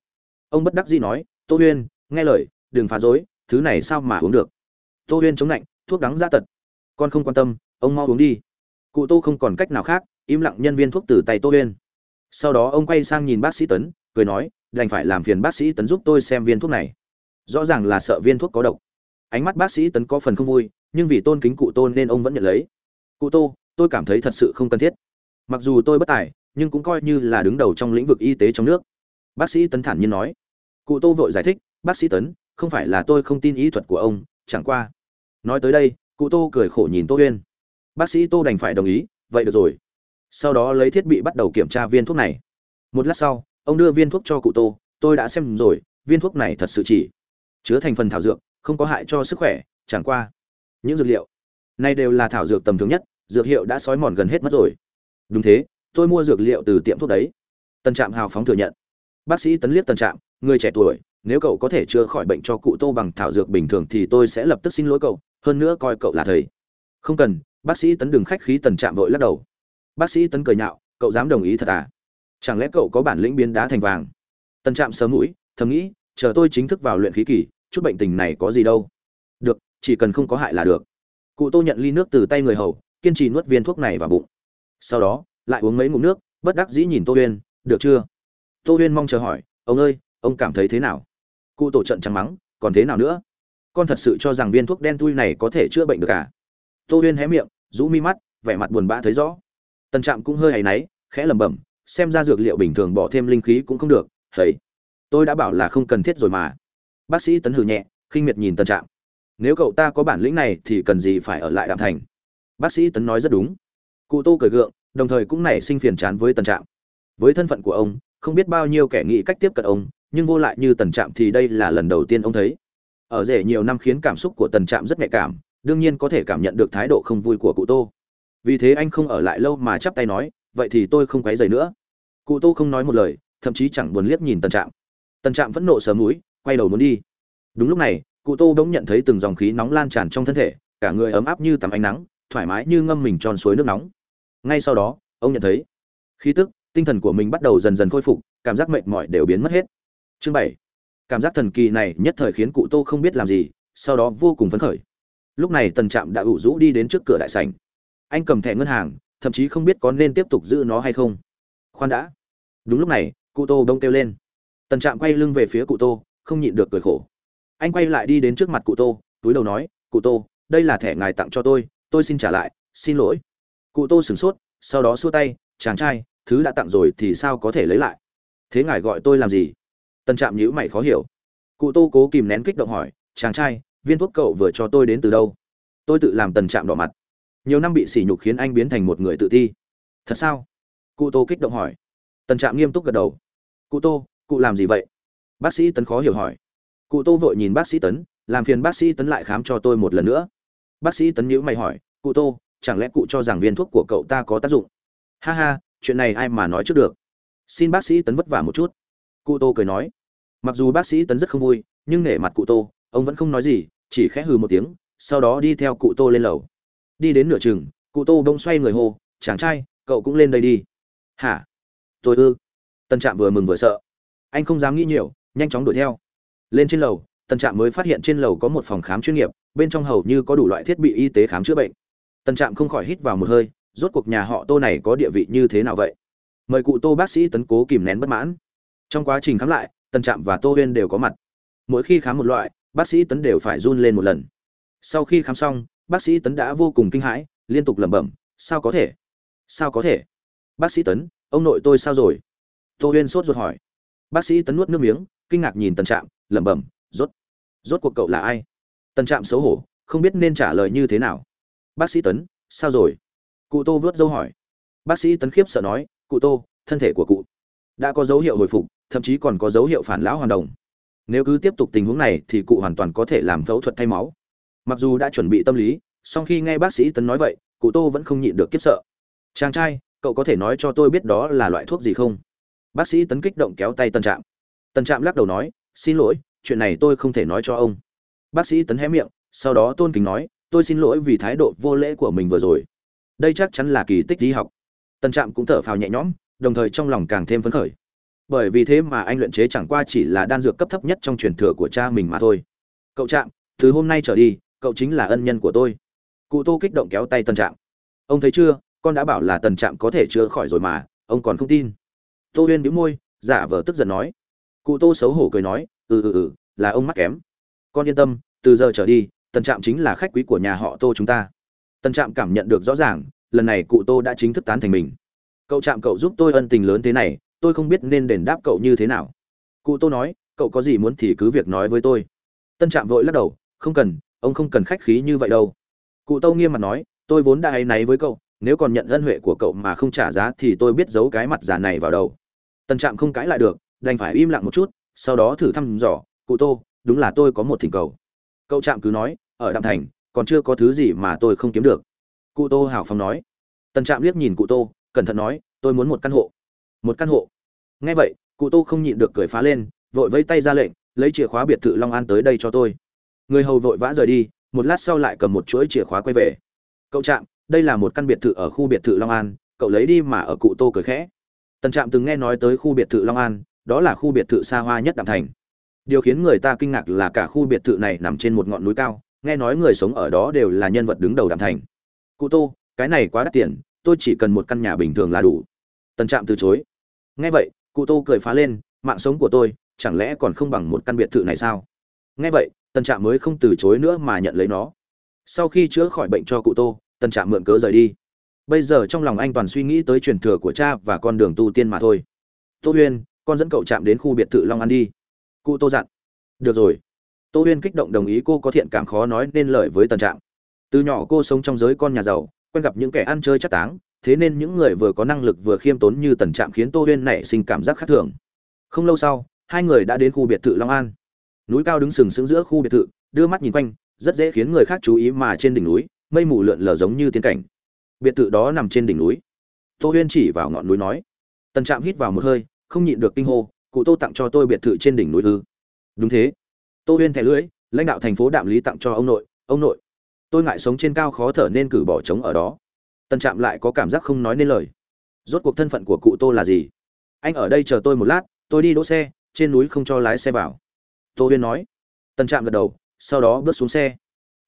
Ông bất đắc dĩ nói, tô huyên, nghe lời, đừng phá dối thứ này sao mà uống được? Tô huyên chống lạnh, thuốc đắng ra tật. Con không quan tâm, ông mau uống đi. Cụ tô không còn cách nào khác, im lặng nhân viên thuốc từ tay tô huyên. Sau đó ông quay sang nhìn bác sĩ tấn, cười nói đành phải làm phiền bác sĩ tấn giúp tôi xem viên thuốc này. Rõ ràng là sợ viên thuốc có độc. Ánh mắt bác sĩ tấn có phần không vui, nhưng vì tôn kính cụ tôn nên ông vẫn nhận lấy. Cụ tô, tôi cảm thấy thật sự không cần thiết. Mặc dù tôi bất tài, nhưng cũng coi như là đứng đầu trong lĩnh vực y tế trong nước. Bác sĩ tấn thản nhiên nói. Cụ tô vội giải thích, bác sĩ tấn, không phải là tôi không tin ý thuật của ông, chẳng qua. Nói tới đây, cụ tô cười khổ nhìn tô huyên bác sĩ tô đành phải đồng ý, vậy được rồi. Sau đó lấy thiết bị bắt đầu kiểm tra viên thuốc này. Một lát sau ông đưa viên thuốc cho cụ tô, tôi đã xem rồi, viên thuốc này thật sự chỉ chứa thành phần thảo dược, không có hại cho sức khỏe, chẳng qua những dược liệu này đều là thảo dược tầm thường nhất, dược hiệu đã sói mòn gần hết mất rồi. Đúng thế, tôi mua dược liệu từ tiệm thuốc đấy. Tân trạm hào phóng thừa nhận. Bác sĩ tấn liếc tân trạm, người trẻ tuổi, nếu cậu có thể chữa khỏi bệnh cho cụ tô bằng thảo dược bình thường thì tôi sẽ lập tức xin lỗi cậu, hơn nữa coi cậu là thầy. Không cần, bác sĩ tấn đừng khách khí tần trạm vội lắc đầu. Bác sĩ tấn cười nhạo, cậu dám đồng ý thật à? Chẳng lẽ cậu có bản lĩnh biến đá thành vàng? Tân trạm sớm mũi, thầm nghĩ, chờ tôi chính thức vào luyện khí kỳ, chút bệnh tình này có gì đâu. Được, chỉ cần không có hại là được. Cụ tô nhận ly nước từ tay người hầu, kiên trì nuốt viên thuốc này vào bụng. Sau đó, lại uống mấy ngụm nước, bất đắc dĩ nhìn tô huyên, được chưa? Tô huyên mong chờ hỏi, ông ơi, ông cảm thấy thế nào? Cụ tổ trận trắng mắng, còn thế nào nữa? Con thật sự cho rằng viên thuốc đen tui này có thể chữa bệnh được à? Tô huyên hé miệng, rũ mi mắt, vẻ mặt buồn bã thấy rõ. Tân trạm cũng hơi hay náy, khẽ lẩm bẩm xem ra dược liệu bình thường bỏ thêm linh khí cũng không được, hầy. Tôi đã bảo là không cần thiết rồi mà. Bác sĩ tấn hử nhẹ, khinh miệt nhìn tần trạm. Nếu cậu ta có bản lĩnh này thì cần gì phải ở lại đạm thành? Bác sĩ tấn nói rất đúng. Cụ tô cười gượng, đồng thời cũng nảy sinh phiền chán với tần trạm. Với thân phận của ông, không biết bao nhiêu kẻ nghĩ cách tiếp cận ông, nhưng vô lại như tần trạm thì đây là lần đầu tiên ông thấy. Ở rể nhiều năm khiến cảm xúc của tần trạm rất nhạy cảm, đương nhiên có thể cảm nhận được thái độ không vui của cụ tô. Vì thế anh không ở lại lâu mà chắp tay nói, vậy thì tôi không quấy dày nữa cụ tô không nói một lời, thậm chí chẳng buồn liếc nhìn tần trạm. Tần trạm vẫn nộ sớm núi quay đầu muốn đi. Đúng lúc này, cụ tô bỗng nhận thấy từng dòng khí nóng lan tràn trong thân thể, cả người ấm áp như tắm ánh nắng, thoải mái như ngâm mình tròn suối nước nóng. Ngay sau đó, ông nhận thấy, khí tức, tinh thần của mình bắt đầu dần dần khôi phục, cảm giác mệt mỏi đều biến mất hết. Chương bảy. Cảm giác thần kỳ này nhất thời khiến cụ tô không biết làm gì, sau đó vô cùng phấn khởi. Lúc này tần trạm đã ủ rũ đi đến trước cửa đại sảnh. Anh cầm thẻ ngân hàng, thậm chí không biết có nên tiếp tục giữ nó hay không. Khoan đã đúng lúc này, cụ tô đông kêu lên. Tần trạm quay lưng về phía cụ tô, không nhịn được cười khổ. Anh quay lại đi đến trước mặt cụ tô, túi đầu nói, cụ tô, đây là thẻ ngài tặng cho tôi tôi xin trả lại, xin lỗi. Cụ tô sửng sốt, sau đó xua tay, chàng trai, thứ đã tặng rồi thì sao có thể lấy lại? Thế ngài gọi tôi làm gì? Tần trạm nhữ mày khó hiểu. Cụ tô cố kìm nén kích động hỏi, chàng trai, viên thuốc cậu vừa cho tôi đến từ đâu? Tôi tự làm tần trạm đỏ mặt. Nhiều năm bị sỉ nhục khiến anh biến thành một người tự ti. Thật sao? Cụ tô kích động hỏi tần trạm nghiêm túc gật đầu. Cụ tô, cụ làm gì vậy? Bác sĩ tấn khó hiểu hỏi. Cụ tô vội nhìn bác sĩ tấn, làm phiền bác sĩ tấn lại khám cho tôi một lần nữa. Bác sĩ tấn nhữ mày hỏi. Cụ tô, chẳng lẽ cụ cho rằng viên thuốc của cậu ta có tác dụng? Ha ha, chuyện này ai mà nói trước được. Xin bác sĩ tấn vất vả một chút. Cụ tô cười nói. Mặc dù bác sĩ tấn rất không vui, nhưng nể mặt cụ tô, ông vẫn không nói gì, chỉ khẽ hừ một tiếng, sau đó đi theo cụ tô lên lầu. Đi đến nửa chừng, cụ tô bông xoay người hô. Chàng trai, cậu cũng lên đây đi. Hả? Tôi ư. Tân trạm vừa mừng vừa sợ. Anh không dám nghĩ nhiều, nhanh chóng đuổi theo. Lên trên lầu, tân trạm mới phát hiện trên lầu có một phòng khám chuyên nghiệp, bên trong hầu như có đủ loại thiết bị y tế khám chữa bệnh. Tân trạm không khỏi hít vào một hơi, rốt cuộc nhà họ tô này có địa vị như thế nào vậy? Mời cụ tô bác sĩ tấn cố kìm nén bất mãn. Trong quá trình khám lại, tân trạm và tô huyên đều có mặt. Mỗi khi khám một loại, bác sĩ tấn đều phải run lên một lần. Sau khi khám xong, bác sĩ tấn đã vô cùng kinh hãi, liên tục lẩm bẩm, sao có thể? Sao có thể? Bác sĩ tấn ông nội tôi sao rồi? Tô huyên sốt ruột hỏi. Bác sĩ tấn nuốt nước miếng, kinh ngạc nhìn tần trạm, lẩm bẩm, rốt rốt cuộc cậu là ai? Tần trạm xấu hổ, không biết nên trả lời như thế nào. Bác sĩ tấn, sao rồi? Cụ tô vớt dâu hỏi. Bác sĩ tấn khiếp sợ nói, cụ tô, thân thể của cụ đã có dấu hiệu hồi phục, thậm chí còn có dấu hiệu phản lão hoàn đồng. Nếu cứ tiếp tục tình huống này thì cụ hoàn toàn có thể làm phẫu thuật thay máu. Mặc dù đã chuẩn bị tâm lý, song khi nghe bác sĩ tấn nói vậy, cụ tô vẫn không nhịn được kiếp sợ. Chàng trai cậu có thể nói cho tôi biết đó là loại thuốc gì không? Bác sĩ tấn kích động kéo tay tân trạm. Tân trạm lắc đầu nói, xin lỗi, chuyện này tôi không thể nói cho ông. Bác sĩ tấn hé miệng, sau đó tôn kính nói, tôi xin lỗi vì thái độ vô lễ của mình vừa rồi. Đây chắc chắn là kỳ tích y học. Tân trạm cũng thở phào nhẹ nhõm, đồng thời trong lòng càng thêm phấn khởi. Bởi vì thế mà anh luyện chế chẳng qua chỉ là đan dược cấp thấp nhất trong truyền thừa của cha mình mà thôi. Cậu trạm, từ hôm nay trở đi, cậu chính là ân nhân của tôi. Cụ tô kích động kéo tay tân trạm. Ông thấy chưa con đã bảo là tần trạm có thể chữa khỏi rồi mà, ông còn không tin. Tô huyên bĩu môi, giả vờ tức giận nói. Cụ tô xấu hổ cười nói ừ ừ ừ là ông mắt kém. Con yên tâm, từ giờ trở đi, tần trạm chính là khách quý của nhà họ tô chúng ta. Tần trạm cảm nhận được rõ ràng, lần này cụ tô đã chính thức tán thành mình. Cậu trạm cậu giúp tôi ân tình lớn thế này, tôi không biết nên đền đáp cậu như thế nào. Cụ tô nói, cậu có gì muốn thì cứ việc nói với tôi. Tân trạm vội lắc đầu, không cần, ông không cần khách khí như vậy đâu. Cụ tô nghiêm mặt nói, tôi vốn đã áy náy với cậu nếu còn nhận ân huệ của cậu mà không trả giá thì tôi biết giấu cái mặt già này vào đầu. Tân trạm không cãi lại được, đành phải im lặng một chút, sau đó thử thăm dò, cụ tô, đúng là tôi có một thỉnh cầu. Cậu trạm cứ nói, ở đạm thành, còn chưa có thứ gì mà tôi không kiếm được. Cụ tô hào phóng nói. Tân trạm liếc nhìn cụ tô, cẩn thận nói, tôi muốn một căn hộ. Một căn hộ? Nghe vậy, cụ tô không nhịn được cười phá lên, vội vẫy tay ra lệnh, lấy chìa khóa biệt thự long an tới đây cho tôi. Người hầu vội vã rời đi, một lát sau lại cầm một chuỗi chìa khóa quay về. Cậu trạm đây là một căn biệt thự ở khu biệt thự long an, cậu lấy đi mà ở cụ tô cười khẽ. Tần trạm từng nghe nói tới khu biệt thự long an, đó là khu biệt thự xa hoa nhất đạm thành. Điều khiến người ta kinh ngạc là cả khu biệt thự này nằm trên một ngọn núi cao, nghe nói người sống ở đó đều là nhân vật đứng đầu đạm thành. Cụ tô, cái này quá đắt tiền, tôi chỉ cần một căn nhà bình thường là đủ. Tần trạm từ chối. Nghe vậy, cụ tô cười phá lên, mạng sống của tôi, chẳng lẽ còn không bằng một căn biệt thự này sao? Nghe vậy, tần trạm mới không từ chối nữa mà nhận lấy nó. Sau khi chữa khỏi bệnh cho cụ tô tần trạm mượn cớ rời đi. Bây giờ trong lòng anh toàn suy nghĩ tới truyền thừa của cha và con đường tu tiên mà thôi. Tô huyên, con dẫn cậu chạm đến khu biệt thự long an đi. Cụ tô dặn. Được rồi. Tô huyên kích động đồng ý cô có thiện cảm khó nói nên lời với tần trạm. Từ nhỏ cô sống trong giới con nhà giàu, quen gặp những kẻ ăn chơi chắc táng, thế nên những người vừa có năng lực vừa khiêm tốn như tần trạm khiến tô huyên nảy sinh cảm giác khác thường. Không lâu sau, hai người đã đến khu biệt thự long an. Núi cao đứng sừng sững giữa khu biệt thự, đưa mắt nhìn quanh, rất dễ khiến người khác chú ý mà trên đỉnh núi mây mù lượn lờ giống như tiên cảnh. Biệt thự đó nằm trên đỉnh núi. Tô huyên chỉ vào ngọn núi nói, tần trạm hít vào một hơi, không nhịn được kinh hô, cụ tô tặng cho tôi biệt thự trên đỉnh núi ư? Đúng thế. Tô huyên thẻ lưỡi, lãnh đạo thành phố đạm lý tặng cho ông nội ông nội, tôi ngại sống trên cao khó thở nên cử bỏ trống ở đó. Tần trạm lại có cảm giác không nói nên lời. Rốt cuộc thân phận của cụ tô là gì? Anh ở đây chờ tôi một lát, tôi đi đỗ xe, trên núi không cho lái xe vào. Tô huyên nói. Tần trạm gật đầu, sau đó bước xuống xe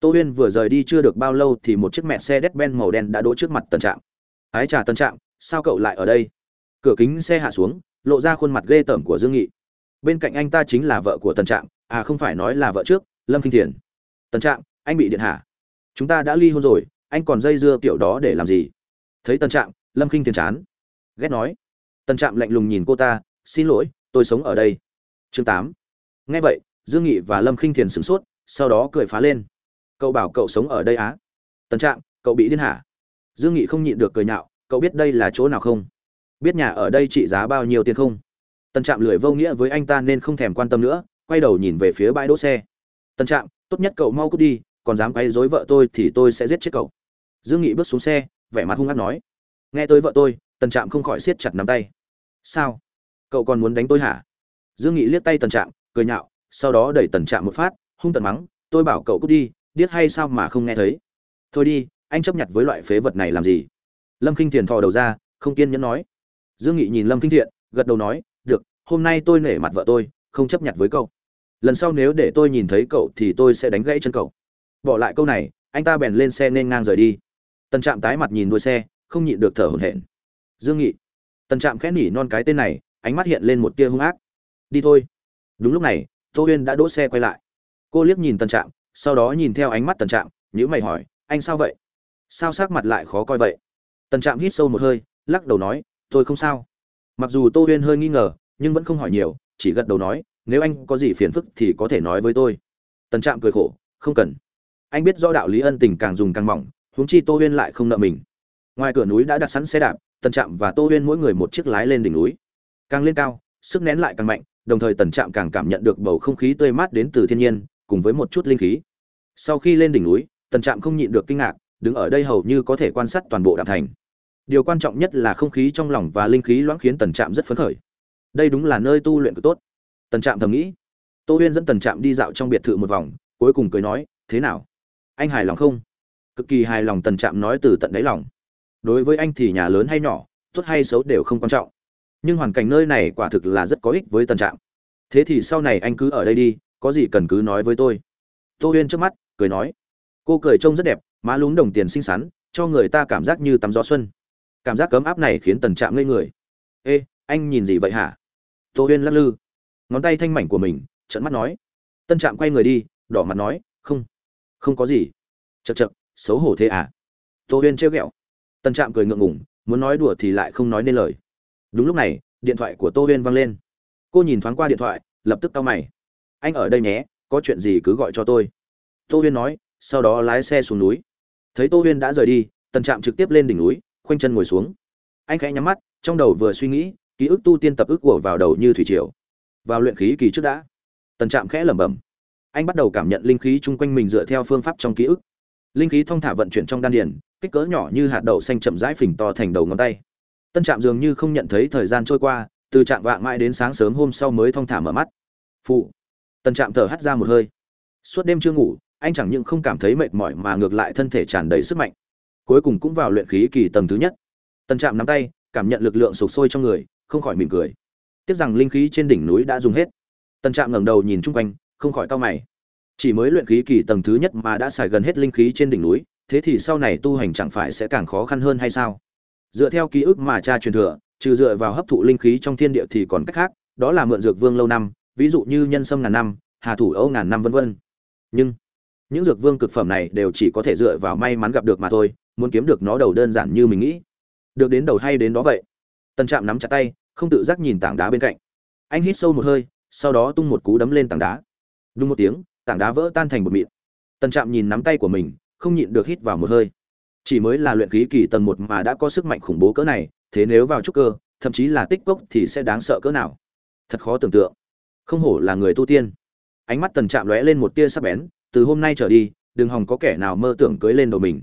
tô huyên vừa rời đi chưa được bao lâu thì một chiếc mẹ xe đét ben màu đen đã đỗ trước mặt tần trạm. Ái trà Tần trạm, sao cậu lại ở đây? Cửa kính xe hạ xuống, lộ ra khuôn mặt ghê tởm của dương nghị. Bên cạnh anh ta chính là vợ của Tần trạm à không phải nói là vợ trước, lâm kinh thiền. Tần trạm, anh bị điện hạ. Chúng ta đã ly hôn rồi, anh còn dây dưa kiểu đó để làm gì? Thấy Tần trạm, lâm kinh thiền chán. Ghét nói. Tần trạm lạnh lùng nhìn cô ta, xin lỗi, tôi sống ở đây. Chương tám. Nghe vậy, dương nghị và lâm Kinh thiền sửng sốt, sau đó cười phá lên cậu bảo cậu sống ở đây á. Tần trạm, cậu bị điên hả? Dương nghị không nhịn được cười nhạo, cậu biết đây là chỗ nào không? Biết nhà ở đây trị giá bao nhiêu tiền không? Tần trạm lười vô nghĩa với anh ta nên không thèm quan tâm nữa, quay đầu nhìn về phía bãi đỗ xe. Tần trạm, tốt nhất cậu mau cút đi, còn dám quay dối vợ tôi thì tôi sẽ giết chết cậu. Dương nghị bước xuống xe, vẻ mặt hung hát nói. Nghe tới vợ tôi, Tần trạm không khỏi siết chặt nắm tay. Sao? Cậu còn muốn đánh tôi hả? Dương nghị liếc tay Tần trạm, cười nhạo, sau đó đẩy tần trạm một phát, hung tận mắng, tôi bảo cậu cút đi điếc hay sao mà không nghe thấy? Thôi đi, anh chấp nhận với loại phế vật này làm gì? Lâm k i n h thiền thò đầu ra, không kiên nhẫn nói. Dương nghị nhìn lâm k i n h thiện, gật đầu nói, được, hôm nay tôi nể mặt vợ tôi, không chấp nhận với cậu. Lần sau nếu để tôi nhìn thấy cậu thì tôi sẽ đánh gãy chân cậu. Bỏ lại câu này, anh ta bèn lên xe nên ngang rời đi. Tần trạm tái mặt nhìn đuôi xe, không nhịn được thở hổn hển. Dương nghị. Tần trạm khẽ nỉ non cái tên này, ánh mắt hiện lên một tia hung ác. Đi thôi. Đúng lúc này, tô huyên đã đỗ xe quay lại. Cô liếc nhìn tần trạm sau đó nhìn theo ánh mắt tần trạm nhữ mày hỏi, anh sao vậy? Sao sắc mặt lại khó coi vậy? Tần trạm hít sâu một hơi, lắc đầu nói, tôi không sao. Mặc dù tô huyên hơi nghi ngờ, nhưng vẫn không hỏi nhiều, chỉ gật đầu nói, nếu anh có gì phiền phức thì có thể nói với tôi. Tần trạm cười khổ, không cần. Anh biết do đạo lý ân tình càng dùng càng mỏng, huống chi tô huyên lại không nợ mình. Ngoài cửa núi đã đặt sẵn xe đạp, tần trạm và tô huyên mỗi người một chiếc lái lên đỉnh núi. Càng lên cao, sức nén lại càng mạnh, đồng thời tần trạm càng cảm nhận được bầu không khí tươi mát đến từ thiên nhiên cùng với một chút linh khí. Sau khi lên đỉnh núi, tần trạm không nhịn được kinh ngạc, đứng ở đây hầu như có thể quan sát toàn bộ đạm thành. Điều quan trọng nhất là không khí trong lòng và linh khí loãng khiến tần trạm rất phấn khởi. Đây đúng là nơi tu luyện cực tốt. Tần trạm thầm nghĩ. Tô huyên dẫn tần trạm đi dạo trong biệt thự một vòng, cuối cùng cười nói, thế nào? Anh hài lòng không? Cực kỳ hài lòng, tần trạm nói từ tận đáy lòng. Đối với anh thì nhà lớn hay nhỏ, tốt hay xấu đều không quan trọng. Nhưng hoàn cảnh nơi này quả thực là rất có ích với tần trạm. Thế thì sau này anh cứ ở đây đi có gì cần cứ nói với tôi. Tô huyên trước mắt, cười nói. Cô cười trông rất đẹp, má lún đồng tiền xinh xắn, cho người ta cảm giác như tắm gió xuân. Cảm giác cấm áp này khiến tần trạm ngây người. Ê, anh nhìn gì vậy hả? Tô huyên lắc lư. Ngón tay thanh mảnh của mình trận mắt nói. Tân trạm quay người đi, đỏ mặt nói, không không có gì. Chật chật xấu hổ thế à? Tô huyên trêu ghẹo. Tân trạm cười ngượng ngủng muốn nói đùa thì lại không nói nên lời. Đúng lúc này, điện thoại của tô huyên văng lên. Cô nhìn thoáng qua điện thoại, lập tức cau mày anh ở đây nhé, có chuyện gì cứ gọi cho tôi. Tô huyên nói, sau đó lái xe xuống núi. Thấy tô huyên đã rời đi, tần trạm trực tiếp lên đỉnh núi, khoanh chân ngồi xuống. Anh khẽ nhắm mắt, trong đầu vừa suy nghĩ, ký ức tu tiên tập ức của vào đầu như thủy triều. Vào luyện khí kỳ trước đã. Tần trạm khẽ lẩm bẩm. Anh bắt đầu cảm nhận linh khí chung quanh mình dựa theo phương pháp trong ký ức. Linh khí thong thả vận chuyển trong đan điền, kích cỡ nhỏ như hạt đậu xanh chậm rãi phình to thành đầu ngón tay. Tân trạm dường như không nhận thấy thời gian trôi qua, từ trạm vạng mãi đến sáng sớm hôm sau mới thong thả mở mắt. Phụ Tần trạm thở hắt ra một hơi. Suốt đêm chưa ngủ, anh chẳng những không cảm thấy mệt mỏi mà ngược lại thân thể tràn đầy sức mạnh. Cuối cùng cũng vào luyện khí kỳ tầng thứ nhất. Tần trạm nắm tay, cảm nhận lực lượng sụp sôi trong người, không khỏi mỉm cười. Tiếc rằng linh khí trên đỉnh núi đã dùng hết. Tần trạm ngẩng đầu nhìn chung quanh, không khỏi cau mày. Chỉ mới luyện khí kỳ tầng thứ nhất mà đã xài gần hết linh khí trên đỉnh núi, thế thì sau này tu hành chẳng phải sẽ càng khó khăn hơn hay sao? Dựa theo ký ức mà cha truyền thừa, trừ dựa vào hấp thụ linh khí trong thiên địa thì còn cách khác, đó là mượn dược vương lâu năm ví dụ như nhân sâm ngàn năm, hà thủ âu ngàn năm vân vân. Nhưng, những dược vương cực phẩm này đều chỉ có thể dựa vào may mắn gặp được mà thôi, muốn kiếm được nó đầu đơn giản như mình nghĩ. Được đến đầu hay đến đó vậy. Tần trạm nắm chặt tay, không tự giác nhìn tảng đá bên cạnh. Anh hít sâu một hơi, sau đó tung một cú đấm lên tảng đá. Đúng một tiếng, tảng đá vỡ tan thành một mịn. Tần trạm nhìn nắm tay của mình, không nhịn được hít vào một hơi. Chỉ mới là luyện khí kỳ tầng một mà đã có sức mạnh khủng bố cỡ này, thế nếu vào trúc cơ, thậm chí là tích cốc thì sẽ đáng sợ cỡ nào? Thật khó tưởng tượng không hổ là người tu tiên. Ánh mắt tần trạm lóe lên một tia sắc bén, từ hôm nay trở đi, đừng hòng có kẻ nào mơ tưởng cưới lên đầu mình.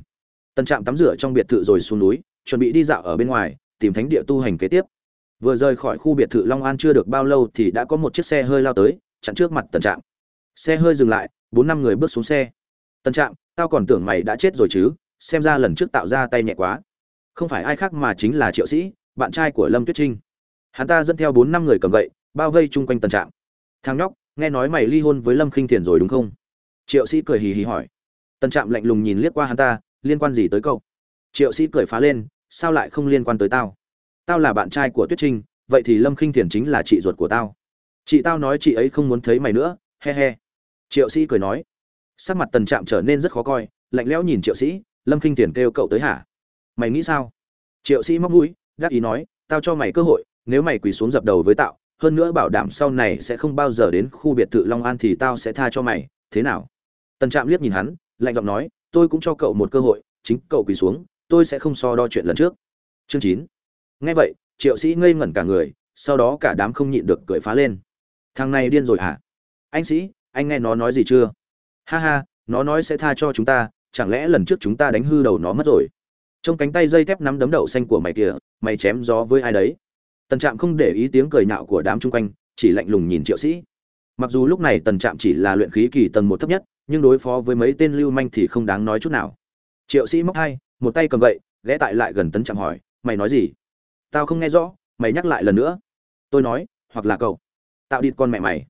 Tần trạm tắm rửa trong biệt thự rồi xuống núi, chuẩn bị đi dạo ở bên ngoài, tìm thánh địa tu hành kế tiếp. Vừa rời khỏi khu biệt thự long an chưa được bao lâu thì đã có một chiếc xe hơi lao tới, chặn trước mặt tần trạm. Xe hơi dừng lại, bốn năm người bước xuống xe. Tần trạm, tao còn tưởng mày đã chết rồi chứ, xem ra lần trước tạo ra tay nhẹ quá. Không phải ai khác mà chính là triệu sĩ, bạn trai của lâm tuyết trinh. Hắn ta dẫn theo bốn năm người cầm gậy, bao vây chung quanh tần trạm thằng nhóc, nghe nói mày ly hôn với lâm khinh thiền rồi đúng không? Triệu sĩ cười hì hì hỏi. Tần trạm lạnh lùng nhìn liếc qua hắn ta, liên quan gì tới cậu? Triệu sĩ cười phá lên, sao lại không liên quan tới tao? Tao là bạn trai của tuyết trinh, vậy thì lâm khinh thiền chính là chị ruột của tao. Chị tao nói chị ấy không muốn thấy mày nữa, he he. Triệu sĩ cười nói. Sắc mặt tần trạm trở nên rất khó coi, lạnh lẽo nhìn triệu sĩ, lâm khinh thiền kêu cậu tới hả? Mày nghĩ sao? Triệu sĩ móc mũi gác ý nói, tao cho mày cơ hội, nếu mày quỳ xuống dập đầu với tạo hơn nữa bảo đảm sau này sẽ không bao giờ đến khu biệt thự long an thì tao sẽ tha cho mày, thế nào? Tần trạm liếc nhìn hắn, lạnh giọng nói, tôi cũng cho cậu một cơ hội, chính cậu quỳ xuống, tôi sẽ không so đo chuyện lần trước. Chương chín. Nghe vậy, triệu sĩ ngây ngẩn cả người, sau đó cả đám không nhịn được cười phá lên. Thằng này điên rồi hả? Anh sĩ, anh nghe nó nói gì chưa? Ha ha, nó nói sẽ tha cho chúng ta, chẳng lẽ lần trước chúng ta đánh hư đầu nó mất rồi? Trong cánh tay dây thép nắm đấm đậu xanh của mày kìa, mày chém gió với ai đấy? Tần trạm không để ý tiếng cười nhạo của đám chung quanh, chỉ lạnh lùng nhìn triệu sĩ. Mặc dù lúc này tần trạm chỉ là luyện khí kỳ tầng một thấp nhất, nhưng đối phó với mấy tên lưu manh thì không đáng nói chút nào. Triệu sĩ móc hai, một tay cầm gậy, ghé tại lại gần tấn trạm hỏi, mày nói gì? Tao không nghe rõ, mày nhắc lại lần nữa. Tôi nói, hoặc là cậu. Tạo địt con mẹ mày.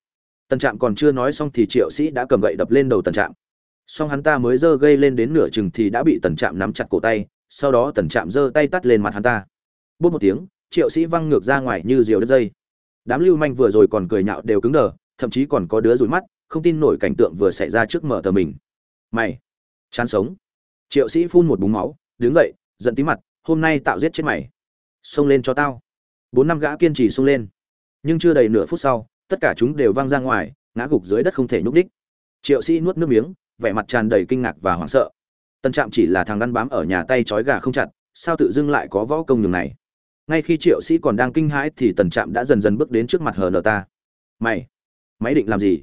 Tần trạm còn chưa nói xong thì triệu sĩ đã cầm gậy đập lên đầu tần trạm. Song hắn ta mới giơ gây lên đến nửa chừng thì đã bị tần trạm nắm chặt cổ tay, sau đó tần trạm giơ tay tắt lên mặt hắn ta. Bút một tiếng triệu sĩ văng ngược ra ngoài như diều đất dây. Đám lưu manh vừa rồi còn cười nhạo đều cứng đờ, thậm chí còn có đứa rủi mắt, không tin nổi cảnh tượng vừa xảy ra trước mở tờ mình. Mày, chán sống. Triệu sĩ phun một búng máu, đứng dậy, giận tí mặt, hôm nay tạo giết chết mày. Xông lên cho tao. Bốn năm gã kiên trì xông lên. Nhưng chưa đầy nửa phút sau, tất cả chúng đều văng ra ngoài, ngã gục dưới đất không thể nhúc đích triệu sĩ nuốt nước miếng, vẻ mặt tràn đầy kinh ngạc và hoảng sợ. Tân trạm chỉ là thằng đăn bám ở nhà tay trói gà không chặt, sao tự dưng lại có võ công nhường này? Ngay khi triệu sĩ còn đang kinh hãi thì tần trạm đã dần dần bước đến trước mặt hờ nờ ta mày mày định làm gì?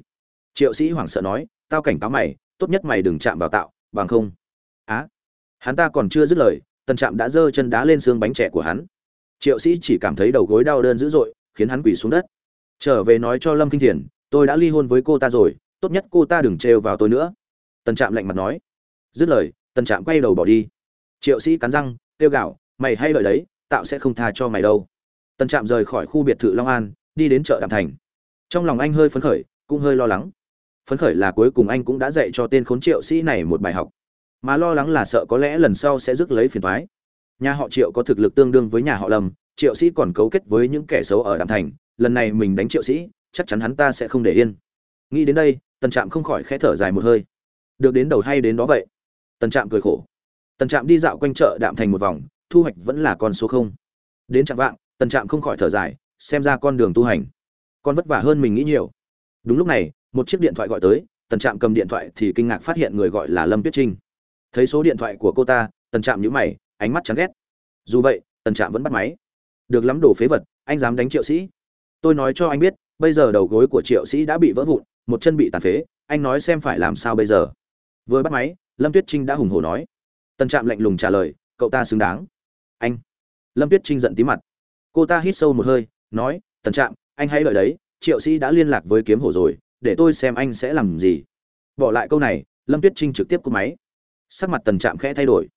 Triệu sĩ hoảng sợ nói, tao cảnh cáo mày, tốt nhất mày đừng chạm vào tạo, bằng không. Á, hắn ta còn chưa dứt lời, tần trạm đã giơ chân đá lên xương bánh trẻ của hắn. Triệu sĩ chỉ cảm thấy đầu gối đau đơn dữ dội, khiến hắn quỳ xuống đất. Trở về nói cho lâm kinh thiền, tôi đã ly hôn với cô ta rồi, tốt nhất cô ta đừng trêu vào tôi nữa. Tần trạm lạnh mặt nói. Dứt lời, tần trạm quay đầu bỏ đi. Triệu sĩ cắn răng, kêu gạo mày hay lợi đấy tạo sẽ không tha cho mày đâu. Tần trạm rời khỏi khu biệt thự long an, đi đến chợ đạm thành. Trong lòng anh hơi phấn khởi, cũng hơi lo lắng. Phấn khởi là cuối cùng anh cũng đã dạy cho tên khốn triệu sĩ này một bài học. Mà lo lắng là sợ có lẽ lần sau sẽ rước lấy phiền thoái nhà họ triệu có thực lực tương đương với nhà họ lâm, triệu sĩ còn cấu kết với những kẻ xấu ở đạm thành. Lần này mình đánh triệu sĩ, chắc chắn hắn ta sẽ không để yên. Nghĩ đến đây, tần trạm không khỏi khẽ thở dài một hơi. Được đến đầu hay đến đó vậy? Tần trạm cười khổ. Tần trạm đi dạo quanh chợ đạm thành một vòng thu hoạch vẫn là con số không. Đến trạng vạng, tần trạm không khỏi thở dài, xem ra con đường tu hành. Con vất vả hơn mình nghĩ nhiều. Đúng lúc này, một chiếc điện thoại gọi tới, tần trạm cầm điện thoại thì kinh ngạc phát hiện người gọi là lâm tuyết trinh. Thấy số điện thoại của cô ta, tần trạm nhíu mày, ánh mắt chán ghét. Dù vậy, tần trạm vẫn bắt máy. Được lắm đồ phế vật, anh dám đánh triệu sĩ. Tôi nói cho anh biết, bây giờ đầu gối của triệu sĩ đã bị vỡ vụn, một chân bị tàn phế, anh nói xem phải làm sao bây giờ. Vừa bắt máy, lâm tuyết trinh đã hùng hổ nói. Tần trạm lạnh lùng trả lời, cậu ta xứng đáng anh. Lâm tuyết trinh giận tí mặt. Cô ta hít sâu một hơi, nói, tần trạm, anh hãy đợi đấy, triệu sĩ đã liên lạc với kiếm hổ rồi, để tôi xem anh sẽ làm gì. Bỏ lại câu này, lâm tuyết trinh trực tiếp cúp máy. Sắc mặt tần trạm khẽ thay đổi.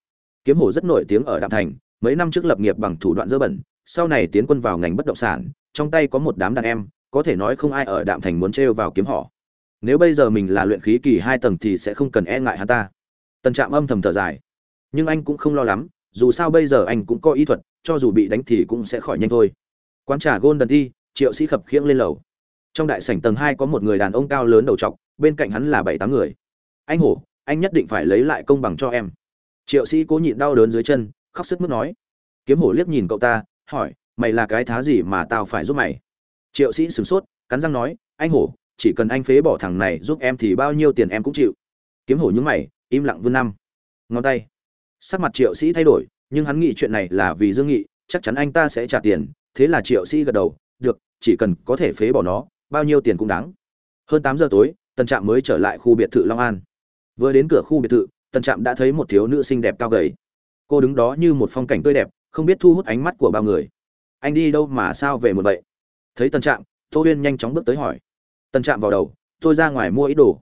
Kiếm hổ rất nổi tiếng ở đạm thành, mấy năm trước lập nghiệp bằng thủ đoạn dơ bẩn, sau này tiến quân vào ngành bất động sản, trong tay có một đám đàn em, có thể nói không ai ở đạm thành muốn trêu vào kiếm họ. Nếu bây giờ mình là luyện khí kỳ hai tầng thì sẽ không cần e ngại hắn ta. Tần trạm âm thầm thở dài. Nhưng anh cũng không lo lắm dù sao bây giờ anh cũng có ý thuật, cho dù bị đánh thì cũng sẽ khỏi nhanh thôi. Quán trà gôn đần thi triệu sĩ khập khiễng lên lầu. Trong đại sảnh tầng hai có một người đàn ông cao lớn đầu t bên cạnh hắn là bảy tám người. Anh hổ, anh nhất định phải lấy lại công bằng cho em. Triệu sĩ cố nhịn đau đớn dưới chân, khóc sức mức nói. Kiếm hổ liếc nhìn cậu ta, hỏi, mày là cái thá gì mà tao phải giúp mày? Triệu sĩ sửng sốt, cắn răng nói, anh hổ, chỉ cần anh phế bỏ thằng này giúp em thì bao nhiêu tiền em cũng chịu. Kiếm hổ nhúng mày, im lặng vươn năm. Ngón tay sắc mặt triệu sĩ thay đổi, nhưng hắn nghĩ chuyện này là vì dương nghị, chắc chắn anh ta sẽ trả tiền. Thế là triệu sĩ gật đầu, được, chỉ cần có thể phế bỏ nó, bao nhiêu tiền cũng đáng. Hơn tám giờ tối, tần trạm mới trở lại khu biệt thự long an. Vừa đến cửa khu biệt thự, tần trạm đã thấy một thiếu nữ xinh đẹp cao gầy. Cô đứng đó như một phong cảnh tươi đẹp, không biết thu hút ánh mắt của bao người. Anh đi đâu mà sao về một vậy? Thấy tần trạm, tô huyên nhanh chóng bước tới hỏi. Tần trạm vào đầu, tôi ra ngoài mua ít đồ.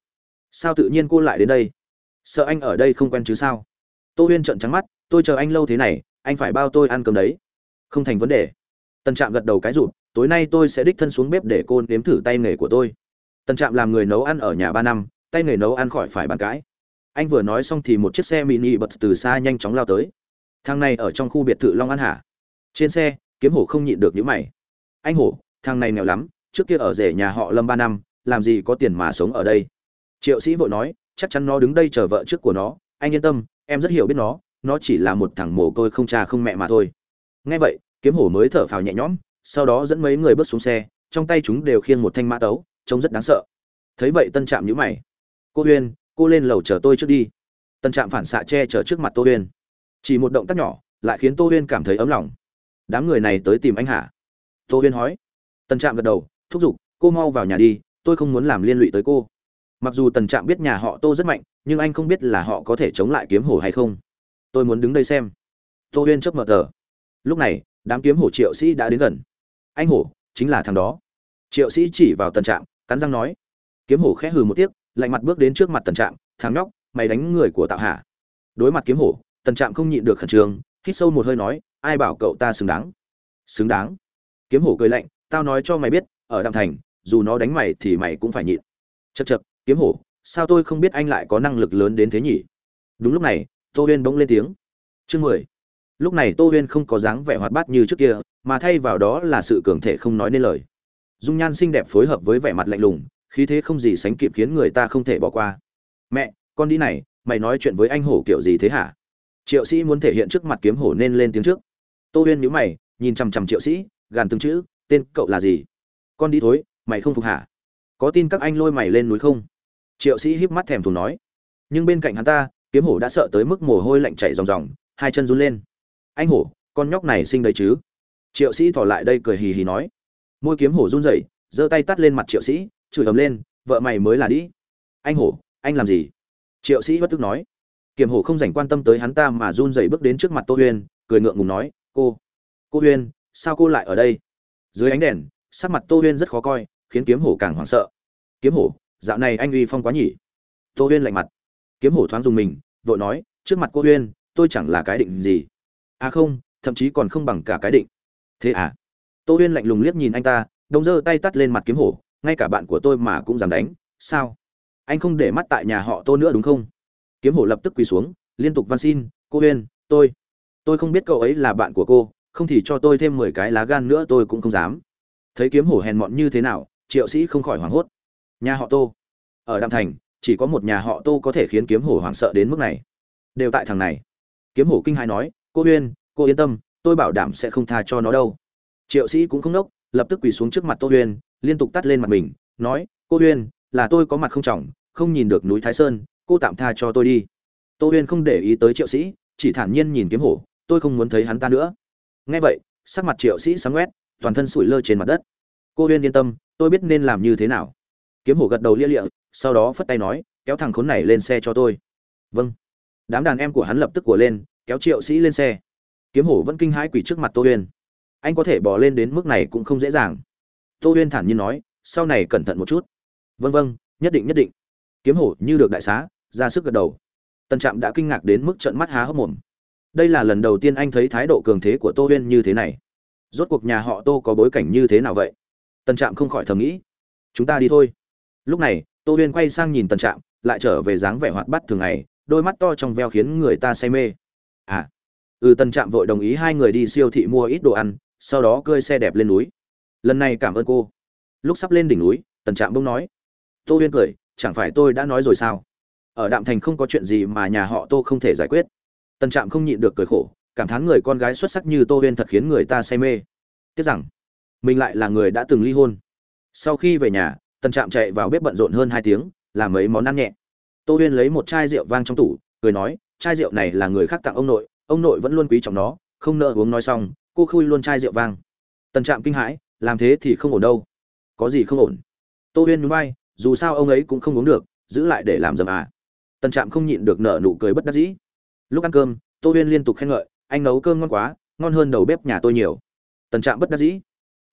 Sao tự nhiên cô lại đến đây? Sợ anh ở đây không quen chứ sao? Tô huyên trợn trắng mắt, tôi chờ anh lâu thế này, anh phải bao tôi ăn cơm đấy. Không thành vấn đề. Tần trạm gật đầu cái rụt, tối nay tôi sẽ đích thân xuống bếp để cô nếm thử tay nghề của tôi. Tần trạm làm người nấu ăn ở nhà ba năm, tay nghề nấu ăn khỏi phải bàn cãi. Anh vừa nói xong thì một chiếc xe mini bật từ xa nhanh chóng lao tới. Thằng này ở trong khu biệt thự long an hả? Trên xe, kiếm hổ không nhịn được những mày. Anh hổ, thằng này nghèo lắm, trước kia ở rể nhà họ lâm ba năm, làm gì có tiền mà sống ở đây? Triệu sĩ vội nói, chắc chắn nó đứng đây chờ vợ trước của nó, anh yên tâm em rất hiểu biết nó nó chỉ là một thằng mồ côi không cha không mẹ mà thôi. Nghe vậy, kiếm hổ mới thở phào nhẹ nhõm, sau đó dẫn mấy người bước xuống xe, trong tay chúng đều khiêng một thanh mã tấu, trông rất đáng sợ. Thấy vậy tân trạm nhíu mày. Cô huyên, cô lên lầu chờ tôi trước đi. Tân trạm phản xạ che chở trước mặt tô huyên. Chỉ một động tác nhỏ, lại khiến tô huyên cảm thấy ấm lòng. Đám người này tới tìm anh hả? Tô huyên hỏi. Tân trạm gật đầu, thúc giục, cô mau vào nhà đi, tôi không muốn làm liên lụy tới cô mặc dù tần trạm biết nhà họ tô rất mạnh, nhưng anh không biết là họ có thể chống lại kiếm hổ hay không. Tôi muốn đứng đây xem. Tô huyên chớp mở tờ. Lúc này, đám kiếm hổ triệu sĩ đã đến gần. Anh hổ, chính là thằng đó. Triệu sĩ chỉ vào tần trạm, cắn răng nói. Kiếm hổ khẽ hừ một tiếc, lạnh mặt bước đến trước mặt tần trạm, thằng nhóc, mày đánh người của tạo hạ. Đối mặt kiếm hổ, tần trạm không nhịn được khẩn trương, hít sâu một hơi nói, ai bảo cậu ta xứng đáng? Xứng đáng? Kiếm hổ cười lạnh, tao nói cho mày biết, ở đạm thành, dù nó đánh mày thì mày cũng phải nhịn. Chật chật kiếm hổ, sao tôi không biết anh lại có năng lực lớn đến thế nhỉ? Đúng lúc này, tô huyên bỗng lên tiếng. Chương mười. Lúc này tô huyên không có dáng vẻ hoạt bát như trước kia, mà thay vào đó là sự cường thể không nói nên lời. Dung nhan xinh đẹp phối hợp với vẻ mặt lạnh lùng, khí thế không gì sánh kịp khiến người ta không thể bỏ qua. Mẹ, con đi này, mày nói chuyện với anh hổ kiểu gì thế hả? Triệu sĩ muốn thể hiện trước mặt kiếm hổ nên lên tiếng trước. Tô huyên nhíu mày, nhìn chằm chằm triệu sĩ, gàn từng chữ, tên cậu là gì? Con đi thối mày không phục hả? Có tin các anh lôi mày lên núi không? Triệu sĩ híp mắt thèm thù nói. Nhưng bên cạnh hắn ta, kiếm hổ đã sợ tới mức mồ hôi lạnh chảy ròng ròng, hai chân run lên. Anh hổ, con nhóc này sinh đấy chứ? Triệu sĩ thỏ lại đây cười hì hì nói. Môi kiếm hổ run rẩy, giơ tay tắt lên mặt triệu sĩ, chửi ầm lên, vợ mày mới là đi. Anh hổ, anh làm gì? Triệu sĩ bất tức nói. Kiếm hổ không dành quan tâm tới hắn ta mà run rẩy bước đến trước mặt tô huyên cười ngượng ngùng nói, cô cô huyên sao cô lại ở đây? Dưới ánh đèn, sắc mặt tô huyên rất khó coi, khiến kiếm hổ càng hoảng sợ. Kiếm hổ dạo này anh uy phong quá nhỉ. Tô huyên lạnh mặt. Kiếm hổ thoáng dùng mình, vội nói, trước mặt cô huyên, tôi chẳng là cái định gì. À không, thậm chí còn không bằng cả cái định. Thế à? Tô huyên lạnh lùng liếc nhìn anh ta, đông giơ tay tắt lên mặt kiếm hổ, ngay cả bạn của tôi mà cũng dám đánh, sao? Anh không để mắt tại nhà họ tô nữa đúng không? Kiếm hổ lập tức quỳ xuống, liên tục van xin, cô huyên, tôi tôi không biết cậu ấy là bạn của cô, không thì cho tôi thêm mười cái lá gan nữa tôi cũng không dám. Thấy kiếm hổ hèn mọn như thế nào, triệu sĩ không khỏi hoảng hốt nhà họ tô. Ở đạm thành, chỉ có một nhà họ tô có thể khiến kiếm hổ hoảng sợ đến mức này. Đều tại thằng này. Kiếm hổ kinh hai nói, cô huyên, cô yên tâm, tôi bảo đảm sẽ không tha cho nó đâu. Triệu sĩ cũng không nốc, lập tức quỳ xuống trước mặt tô huyên, liên tục tắt lên mặt mình, nói, cô huyên, là tôi có mặt không trọng, không nhìn được núi thái sơn, cô tạm tha cho tôi đi. Tô huyên không để ý tới triệu sĩ, chỉ thản nhiên nhìn kiếm hổ, tôi không muốn thấy hắn ta nữa. Nghe vậy, sắc mặt triệu sĩ sáng quét, toàn thân sủi lơ trên mặt đất. Cô huyên yên tâm, tôi biết nên làm như thế nào kiếm hổ gật đầu lia lịa, sau đó phất tay nói, kéo thằng khốn này lên xe cho tôi. Vâng. Đám đàn em của hắn lập tức của lên, kéo triệu sĩ lên xe. Kiếm hổ vẫn kinh hãi quỷ trước mặt tô huyên. Anh có thể bỏ lên đến mức này cũng không dễ dàng. Tô huyên thản nhiên nói, sau này cẩn thận một chút. Vâng vâng nhất định nhất định. Kiếm hổ như được đại xá, ra sức gật đầu. Tân trạm đã kinh ngạc đến mức trận mắt há hốc mồm. Đây là lần đầu tiên anh thấy thái độ cường thế của tô huyên như thế này. Rốt cuộc nhà họ tô có bối cảnh như thế nào vậy? Tân trạm không khỏi thầm nghĩ. Chúng ta đi thôi lúc này, tô huyên quay sang nhìn tần trạm, lại trở về dáng vẻ hoạt bát thường ngày, đôi mắt to trong veo khiến người ta say mê. À ừ tần trạm vội đồng ý hai người đi siêu thị mua ít đồ ăn, sau đó cơi xe đẹp lên núi. Lần này cảm ơn cô. Lúc sắp lên đỉnh núi, tần trạm bỗng nói. Tô huyên cười, chẳng phải tôi đã nói rồi sao? Ở đạm thành không có chuyện gì mà nhà họ tô không thể giải quyết. Tần trạm không nhịn được cười khổ, cảm thán người con gái xuất sắc như tô huyên thật khiến người ta say mê. Tiếc rằng, mình lại là người đã từng ly hôn. Sau khi về nhà tần trạm chạy vào bếp bận rộn hơn hai tiếng làm mấy món ăn nhẹ. Tô huyên lấy một chai rượu vang trong tủ cười nói chai rượu này là người khác tặng ông nội ông nội vẫn luôn quý trọng nó không nợ uống nói xong cô khui luôn chai rượu vang. Tần trạm kinh hãi làm thế thì không ổn đâu. Có gì không ổn? Tô huyên nhún bay, dù sao ông ấy cũng không uống được giữ lại để làm dầm à. Tần trạm không nhịn được nở nụ cười bất đắc dĩ. Lúc ăn cơm tô huyên liên tục khen ngợi anh nấu cơm ngon quá ngon hơn đầu bếp nhà tôi nhiều. Tần trạm bất đắc dĩ.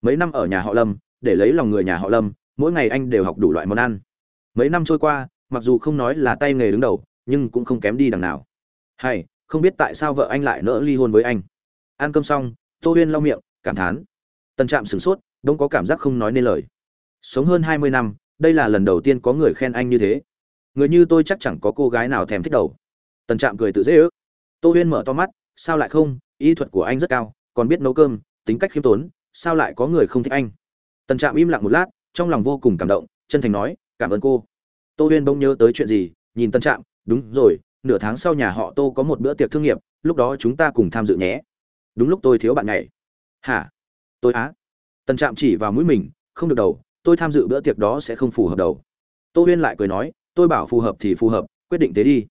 Mấy năm ở nhà họ lâm để lấy lòng người nhà họ lâm mỗi ngày anh đều học đủ loại món ăn. Mấy năm trôi qua, mặc dù không nói là tay nghề đứng đầu, nhưng cũng không kém đi đằng nào. Hay, không biết tại sao vợ anh lại nỡ ly hôn với anh. Ăn cơm xong, tô huyên lau miệng, cảm thán. Tần trạm sửng sốt, đông có cảm giác không nói nên lời. Sống hơn hai mươi năm, đây là lần đầu tiên có người khen anh như thế. Người như tôi chắc chẳng có cô gái nào thèm thích đầu. Tần trạm cười tự dễ ước. Tô huyên mở to mắt, sao lại không? Y thuật của anh rất cao, còn biết nấu cơm, tính cách khiêm tốn, sao lại có người không thích anh? Tần trạm im lặng một lát trong lòng vô cùng cảm động, chân thành nói, cảm ơn cô. Tô huyên bỗng nhớ tới chuyện gì, nhìn tân trạm, đúng rồi, nửa tháng sau nhà họ tô có một bữa tiệc thương nghiệp, lúc đó chúng ta cùng tham dự nhé. Đúng lúc tôi thiếu bạn nhảy. Hả? Tôi á? Tân trạm chỉ vào mũi mình, không được đầu, tôi tham dự bữa tiệc đó sẽ không phù hợp đầu. Tô huyên lại cười nói, tôi bảo phù hợp thì phù hợp, quyết định thế đi.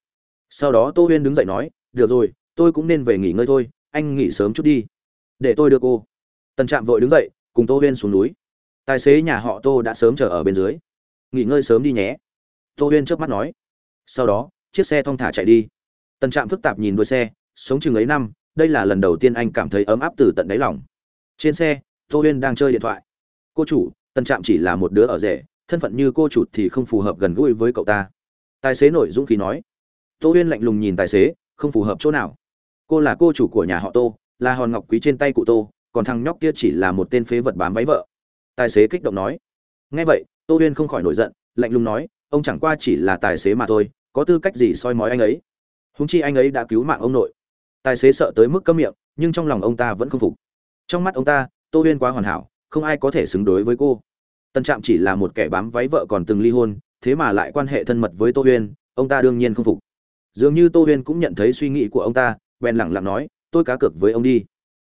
Sau đó tô huyên đứng dậy nói, được rồi, tôi cũng nên về nghỉ ngơi thôi, anh nghỉ sớm chút đi. Để tôi đưa cô. Tân trạm vội đứng dậy, cùng tô huyên xuống núi tài xế nhà họ tô đã sớm chờ ở bên dưới. Nghỉ ngơi sớm đi nhé. Tô huyên chớp mắt nói. Sau đó, chiếc xe thong thả chạy đi. Tân trạm phức tạp nhìn đuôi xe, sống chừng ấy năm, đây là lần đầu tiên anh cảm thấy ấm áp từ tận đáy lòng. Trên xe, tô huyên đang chơi điện thoại. Cô chủ tân trạm chỉ là một đứa ở rể, thân phận như cô chủ thì không phù hợp gần gũi với cậu ta. Tài xế nổi dũng khí nói. Tô huyên lạnh lùng nhìn tài xế, không phù hợp chỗ nào. Cô là cô chủ của nhà họ tô, là hòn ngọc quý trên tay cụ tô, còn thằng nhóc kia chỉ là một tên phế vật bám váy vợ tài xế kích động nói. Ngay vậy, tô huyên không khỏi nổi giận, lạnh lùng nói, ông chẳng qua chỉ là tài xế mà thôi, có tư cách gì soi mói anh ấy? Húng chi anh ấy đã cứu mạng ông nội. Tài xế sợ tới mức câm miệng, nhưng trong lòng ông ta vẫn không phục. Trong mắt ông ta, tô huyên quá hoàn hảo, không ai có thể xứng đối với cô. Tân trạm chỉ là một kẻ bám váy vợ còn từng ly hôn, thế mà lại quan hệ thân mật với tô huyên, ông ta đương nhiên không phục. Dường như tô huyên cũng nhận thấy suy nghĩ của ông ta, bèn lẳng lặng nói, tôi cá cược với ông đi.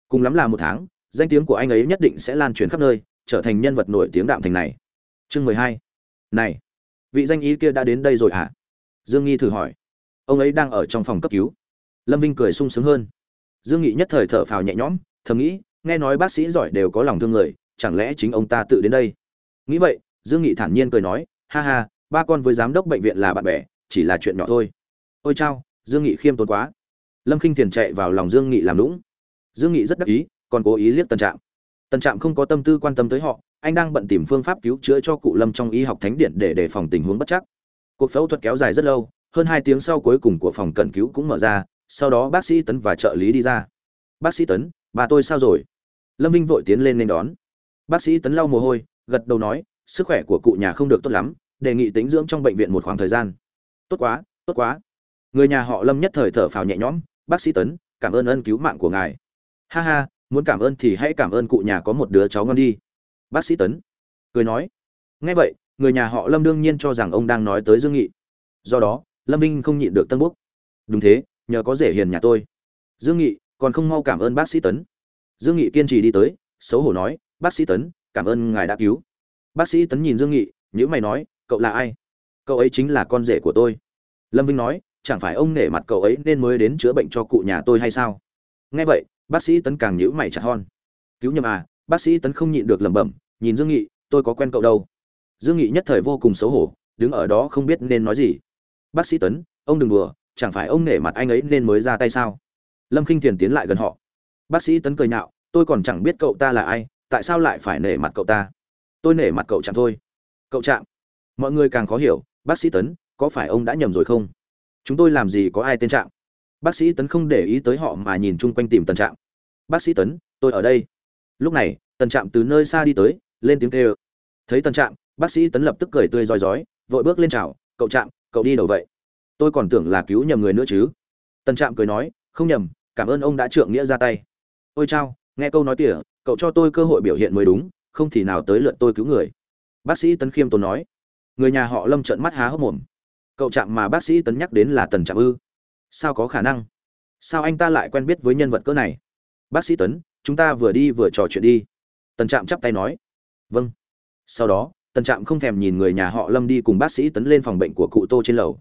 Cùng lắm là một tháng, danh tiếng của anh ấy nhất định sẽ lan truyền khắp nơi trở thành nhân vật nổi tiếng đạm thành này. Chương mười hai. Này, vị danh ý kia đã đến đây rồi hả? Dương nghi thử hỏi. Ông ấy đang ở trong phòng cấp cứu. Lâm vinh cười sung sướng hơn. Dương nghị nhất thời thở phào nhẹ nhõm, thầm nghĩ, nghe nói bác sĩ giỏi đều có lòng thương người, chẳng lẽ chính ông ta tự đến đây? Nghĩ vậy, dương nghị thản nhiên cười nói, ha ha, ba con với giám đốc bệnh viện là bạn bè, chỉ là chuyện nhỏ thôi. Ôi chao, dương nghị khiêm tốn quá. Lâm k i n h thiền chạy vào lòng dương nghị làm lũng dương nghị rất đắc ý, còn cố ý liếc tân trạng Tần trạm không có tâm tư quan tâm tới họ, anh đang bận tìm phương pháp cứu chữa cho cụ lâm trong y học thánh điện để đề phòng tình huống bất chắc. Cuộc phẫu thuật kéo dài rất lâu, hơn hai tiếng sau cuối cùng của phòng cần cứu cũng mở ra, sau đó bác sĩ tấn và trợ lý đi ra. Bác sĩ tấn, bà tôi sao rồi? Lâm vinh vội tiến lên nên đón. Bác sĩ tấn lau mồ hôi, gật đầu nói, sức khỏe của cụ nhà không được tốt lắm, đề nghị tính dưỡng trong bệnh viện một khoảng thời gian. Tốt quá tốt quá. Người nhà họ lâm nhất thời thở phào nhẹ nhõm, bác sĩ tấn, cảm ơn ân cứu mạng của ngài. Ha ha muốn cảm ơn thì hãy cảm ơn cụ nhà có một đứa cháu ngon đi. Bác sĩ tấn cười nói. Ngay vậy, người nhà họ lâm đương nhiên cho rằng ông đang nói tới dương nghị. Do đó, lâm vinh không nhịn được tân búc đúng thế, nhờ có rể hiền nhà tôi. Dương nghị, còn không mau cảm ơn bác sĩ tấn. Dương nghị kiên trì đi tới, xấu hổ nói, bác sĩ tấn, cảm ơn ngài đã cứu. Bác sĩ tấn nhìn dương nghị nhữ mày nói, cậu là ai? Cậu ấy chính là con rể của tôi. Lâm vinh nói, chẳng phải ông nể mặt cậu ấy nên mới đến chữa bệnh cho cụ nhà tôi hay sao? Nghe vậy bác sĩ tấn càng nhữ mày chặt hon. Cứu nhầm à bác sĩ tấn không nhịn được lẩm bẩm, nhìn dương nghị, tôi có quen cậu đâu. Dương nghị nhất thời vô cùng xấu hổ, đứng ở đó không biết nên nói gì. Bác sĩ tấn, ông đừng đùa, chẳng phải ông nể mặt anh ấy nên mới ra tay sao? Lâm khinh thiền tiến lại gần họ. Bác sĩ tấn cười nhạo, tôi còn chẳng biết cậu ta là ai, tại sao lại phải nể mặt cậu ta? Tôi nể mặt cậu chạm thôi. Cậu chạm mọi người càng khó hiểu, bác sĩ tấn, có phải ông đã nhầm rồi không? Chúng tôi làm gì có ai tên trạng bác sĩ tấn không để ý tới họ mà nhìn chung quanh tìm tần trạng bác sĩ tấn, tôi ở đây. Lúc này, tần trạm từ nơi xa đi tới, lên tiếng kêu. Thấy tần trạm, bác sĩ tấn lập tức cười tươi roi rói, vội bước lên chào, cậu trạm, cậu đi đâu vậy? Tôi còn tưởng là cứu nhầm người nữa chứ. Tần trạm cười nói, không nhầm, cảm ơn ông đã trượng nghĩa ra tay. Ôi chao, nghe câu nói tỉa cậu cho tôi cơ hội biểu hiện mới đúng, không thì nào tới lượt tôi cứu người. Bác sĩ tấn khiêm tốn nói. Người nhà họ lâm trợn mắt há hốc mồm. Cậu trạm mà bác sĩ tấn nhắc đến là tần trạm ư? Sao có khả năng? Sao anh ta lại quen biết với nhân vật cỡ này? Bác sĩ tấn, chúng ta vừa đi vừa trò chuyện đi. Tần trạm chắp tay nói. Vâng. Sau đó, tần trạm không thèm nhìn người nhà họ lâm đi cùng bác sĩ tấn lên phòng bệnh của cụ tô trên lầu.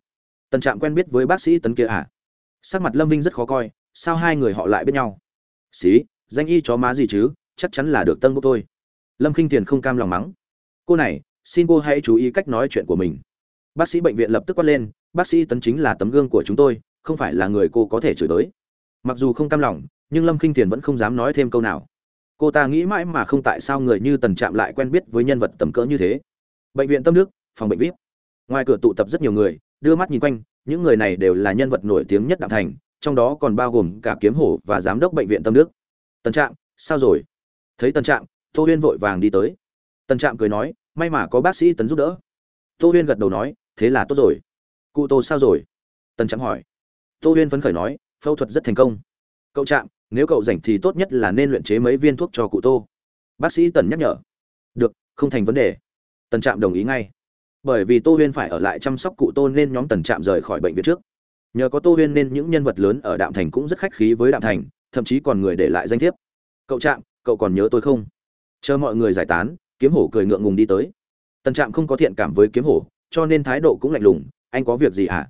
Tần trạm quen biết với bác sĩ tấn kia à? Sắc mặt lâm vinh rất khó coi, sao hai người họ lại biết nhau? Xí, danh y chó má gì chứ? Chắc chắn là được tân bốc thôi lâm khinh tiền không cam lòng mắng. Cô này, xin cô hãy chú ý cách nói chuyện của mình. Bác sĩ bệnh viện lập tức quát lên, bác sĩ tấn chính là tấm gương của chúng tôi không phải là người cô có thể chửi tới mặc dù không cam lòng, nhưng lâm khinh tiền vẫn không dám nói thêm câu nào. Cô ta nghĩ mãi mà không tại sao người như tần trạm lại quen biết với nhân vật tầm cỡ như thế. Bệnh viện tâm đức, phòng bệnh vip. Ngoài cửa tụ tập rất nhiều người, đưa mắt nhìn quanh, những người này đều là nhân vật nổi tiếng nhất đạo thành, trong đó còn bao gồm cả kiếm hổ và giám đốc bệnh viện tâm đức. Tần trạm, sao rồi? Thấy tần trạm, tô huyên vội vàng đi tới. Tần trạm cười nói, may mà có bác sĩ tấn giúp đỡ. Tô huyên gật đầu nói, thế là tốt rồi. Cụ tô sao rồi? Tần trạm hỏi tô huyên phấn khởi nói, phẫu thuật rất thành công. Cậu trạm, nếu cậu rảnh thì tốt nhất là nên luyện chế mấy viên thuốc cho cụ tô. Bác sĩ tần nhắc nhở. Được, không thành vấn đề. Tần trạm đồng ý ngay. Bởi vì tô huyên phải ở lại chăm sóc cụ tô nên nhóm tần trạm rời khỏi bệnh viện trước. Nhờ có tô huyên nên những nhân vật lớn ở đạm thành cũng rất khách khí với đạm thành, thậm chí còn người để lại danh thiếp. Cậu trạm, cậu còn nhớ tôi không? Chờ mọi người giải tán, kiếm hổ cười ngượng ngùng đi tới. Tần trạm không có thiện cảm với kiếm hổ, cho nên thái độ cũng lạnh lùng, anh có việc gì hả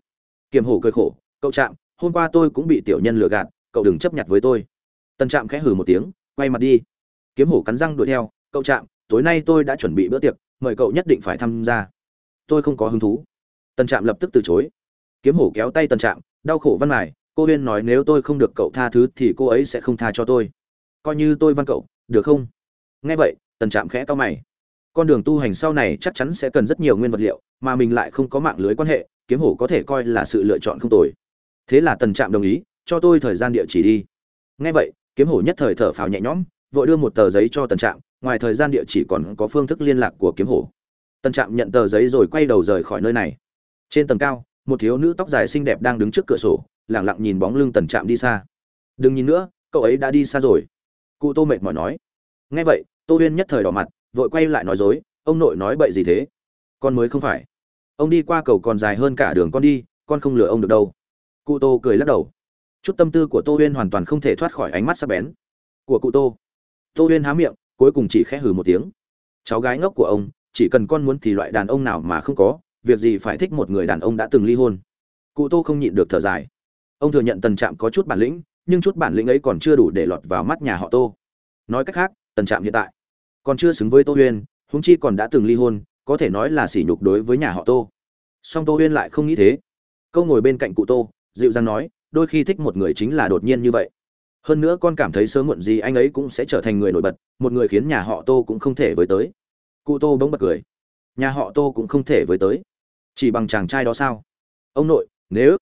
kiếm hổ cười khổ, cậu trạm hôm qua tôi cũng bị tiểu nhân lừa gạt, cậu đừng chấp nhận với tôi. Tần trạm khẽ hừ một tiếng, quay mặt đi. Kiếm hổ cắn răng đuổi theo, cậu trạm, tối nay tôi đã chuẩn bị bữa tiệc, mời cậu nhất định phải tham gia. Tôi không có hứng thú. Tần trạm lập tức từ chối. Kiếm hổ kéo tay tần trạm, đau khổ văn mài, cô huyên nói nếu tôi không được cậu tha thứ thì cô ấy sẽ không tha cho tôi. Coi như tôi văn cậu, được không? Nghe vậy tần trạm khẽ to mày. Con đường tu hành sau này chắc chắn sẽ cần rất nhiều nguyên vật liệu, mà mình lại không có mạng lưới quan hệ, kiếm hổ có thể coi là sự lựa chọn không tồi thế là tần trạm đồng ý, cho tôi thời gian địa chỉ đi. Nghe vậy, kiếm hổ nhất thời thở phào nhẹ nhõm, vội đưa một tờ giấy cho tần trạm, ngoài thời gian địa chỉ còn có phương thức liên lạc của kiếm hổ. Tần trạm nhận tờ giấy rồi quay đầu rời khỏi nơi này. Trên tầng cao, một thiếu nữ tóc dài xinh đẹp đang đứng trước cửa sổ, lẳng lặng nhìn bóng lưng tần trạm đi xa. Đừng nhìn nữa, cậu ấy đã đi xa rồi. Cụ tô mệt mỏi nói. Nghe vậy, tô huyên nhất thời đỏ mặt, vội quay lại nói dối, ông nội nói bậy gì thế? Con mới không phải. Ông đi qua cầu còn dài hơn cả đường con đi, con không lừa ông được đâu cụ tô cười lắc đầu. Chút tâm tư của tô huyên hoàn toàn không thể thoát khỏi ánh mắt sắc bén. Của cụ tô. Tô huyên há miệng, cuối cùng chỉ khẽ hừ một tiếng. Cháu gái ngốc của ông, chỉ cần con muốn thì loại đàn ông nào mà không có, việc gì phải thích một người đàn ông đã từng ly hôn. Cụ tô không nhịn được thở dài. Ông thừa nhận tần trạm có chút bản lĩnh, nhưng chút bản lĩnh ấy còn chưa đủ để lọt vào mắt nhà họ tô. Nói cách khác, tần trạm hiện tại còn chưa xứng với tô huyên húng chi còn đã từng ly hôn, có thể nói là sỉ nhục đối với nhà họ tô. Song tô huyên lại không nghĩ thế. Câu ngồi bên cạnh cụ tô dịu dàng nói, đôi khi thích một người chính là đột nhiên như vậy. Hơn nữa con cảm thấy sớm muộn gì anh ấy cũng sẽ trở thành người nổi bật, một người khiến nhà họ tô cũng không thể với tới. Cụ tô bỗng bật cười. Nhà họ tô cũng không thể với tới. Chỉ bằng chàng trai đó sao? Ông nội, nếu,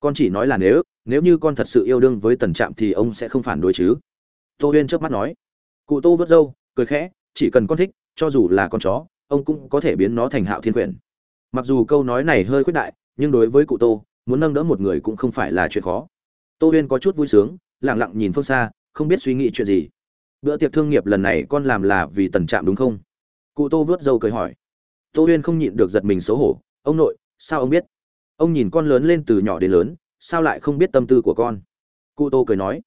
con chỉ nói là nếu nếu như con thật sự yêu đương với tần trạm thì ông sẽ không phản đối chứ. Tô huyên trước mắt nói. Cụ tô vớt râu, cười khẽ, chỉ cần con thích, cho dù là con chó, ông cũng có thể biến nó thành hạo thiên quyển mặc dù câu nói này hơi khuyết đại, nhưng đối với cụ tô muốn nâng đỡ một người cũng không phải là chuyện khó. Tô huyên có chút vui sướng lẳng lặng nhìn phương xa, không biết suy nghĩ chuyện gì. Bữa tiệc thương nghiệp lần này con làm là vì tần trạm đúng không? Cụ tô vớt râu cười hỏi. Tô huyên không nhịn được giật mình xấu hổ. Ông nội, sao ông biết? Ông nhìn con lớn lên từ nhỏ đến lớn, sao lại không biết tâm tư của con? Cụ tô cười nói.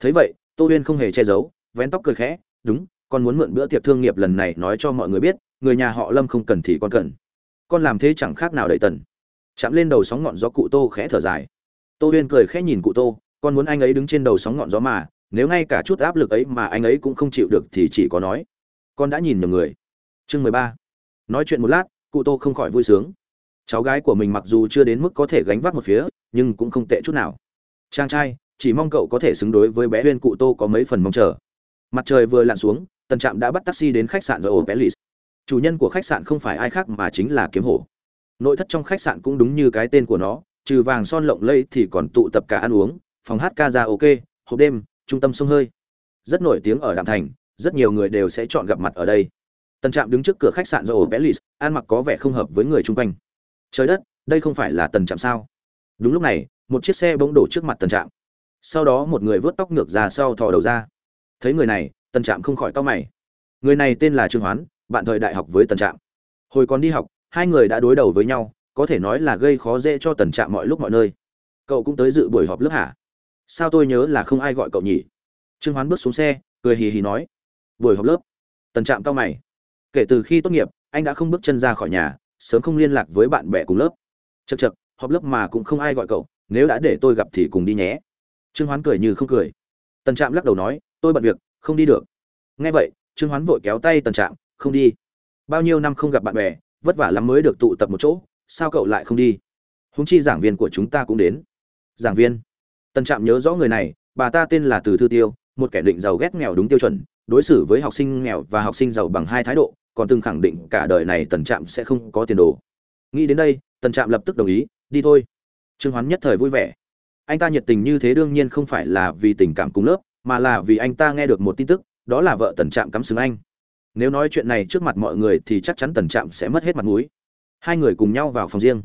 Thấy vậy, tô huyên không hề che giấu, vén tóc cười khẽ. Đúng, con muốn mượn bữa tiệc thương nghiệp lần này nói cho mọi người biết, người nhà họ lâm không cần thì con cần. Con làm thế chẳng khác nào đợi tần chạm lên đầu sóng ngọn gió cụ tô khẽ thở dài. Tô huyên cười khẽ nhìn cụ tô, con muốn anh ấy đứng trên đầu sóng ngọn gió mà, nếu ngay cả chút áp lực ấy mà anh ấy cũng không chịu được thì chỉ có nói. Con đã nhìn nhầm người. Chương mười ba. Nói chuyện một lát, cụ tô không khỏi vui sướng. Cháu gái của mình mặc dù chưa đến mức có thể gánh vác một phía, nhưng cũng không tệ chút nào. Chàng trai, chỉ mong cậu có thể xứng đối với bé huyên cụ tô có mấy phần mong chờ. Mặt trời vừa lặn xuống, tần trạm đã bắt taxi đến khách sạn rồi ổ pelis chủ nhân của khách sạn không phải ai khác mà chính là kiếm hổ nội thất trong khách sạn cũng đúng như cái tên của nó, trừ vàng son lộng lây thì còn tụ tập cả ăn uống, phòng hát ca ra ok, hộp đêm, trung tâm sông hơi. Rất nổi tiếng ở đạm thành, rất nhiều người đều sẽ chọn gặp mặt ở đây. Tần trạm đứng trước cửa khách sạn do ổ pelis ăn mặc có vẻ không hợp với người chung quanh. Trời đất, đây không phải là tần trạm sao? Đúng lúc này, một chiếc xe bỗng đổ trước mặt tần trạm. Sau đó một người vớt tóc ngược ra sau thò đầu ra. Thấy người này, tần trạm không khỏi to mày. Người này tên là trương hoán, bạn thời đại học với tần trạm. Hồi còn đi học hai người đã đối đầu với nhau, có thể nói là gây khó dễ cho tần trạm mọi lúc mọi nơi. Cậu cũng tới dự buổi họp lớp hả? Sao tôi nhớ là không ai gọi cậu nhỉ? Trương hoán bước xuống xe, cười hì hì nói. Buổi họp lớp. Tần trạm cao mày. Kể từ khi tốt nghiệp, anh đã không bước chân ra khỏi nhà, sớm không liên lạc với bạn bè cùng lớp. Chật chật họp lớp mà cũng không ai gọi cậu, nếu đã để tôi gặp thì cùng đi nhé. Trương hoán cười như không cười. Tần trạm lắc đầu nói, tôi bận việc, không đi được. Nghe vậy, trương hoán vội kéo tay tần trạm, không đi. Bao nhiêu năm không gặp bạn bè vất vả lắm mới được tụ tập một chỗ, sao cậu lại không đi? Húng chi giảng viên của chúng ta cũng đến. Giảng viên. Tần trạm nhớ rõ người này, bà ta tên là từ thư tiêu, một kẻ định giàu ghét nghèo đúng tiêu chuẩn, đối xử với học sinh nghèo và học sinh giàu bằng hai thái độ, còn từng khẳng định cả đời này tần trạm sẽ không có tiền đồ. Nghĩ đến đây, tần trạm lập tức đồng ý, đi thôi. Trương hoán nhất thời vui vẻ. Anh ta nhiệt tình như thế đương nhiên không phải là vì tình cảm cùng lớp, mà là vì anh ta nghe được một tin tức, đó là vợ tần trạm cắm xứng anh nếu nói chuyện này trước mặt mọi người thì chắc chắn tần trạm sẽ mất hết mặt mũi. Hai người cùng nhau vào phòng riêng.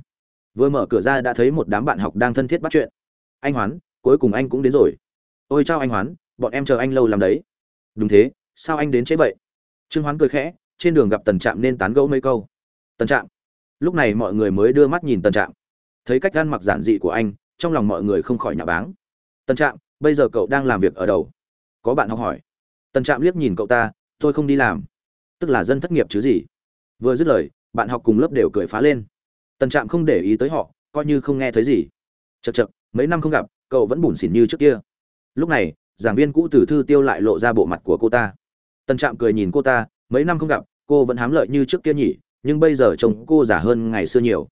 Vừa mở cửa ra đã thấy một đám bạn học đang thân thiết bắt chuyện. Anh hoán, cuối cùng anh cũng đến rồi. Ôi chao anh hoán, bọn em chờ anh lâu làm đấy. Đúng thế, sao anh đến chế vậy? Trương hoán cười khẽ, trên đường gặp tần trạm nên tán gẫu mấy câu. Tần trạm. Lúc này mọi người mới đưa mắt nhìn tần trạm. Thấy cách gan mặc giản dị của anh, trong lòng mọi người không khỏi nhà báng. Tần trạm, bây giờ cậu đang làm việc ở đầu có bạn học hỏi. Tần trạm liếc nhìn cậu ta, tôi không đi làm tức là dân thất nghiệp chứ gì. Vừa dứt lời, bạn học cùng lớp đều cười phá lên. Tần trạm không để ý tới họ, coi như không nghe thấy gì. Chật chật mấy năm không gặp, cậu vẫn bủn xỉn như trước kia. Lúc này, giảng viên cũ từ thư tiêu lại lộ ra bộ mặt của cô ta. Tần trạm cười nhìn cô ta, mấy năm không gặp, cô vẫn hám lợi như trước kia nhỉ, nhưng bây giờ chồng cô giả hơn ngày xưa nhiều.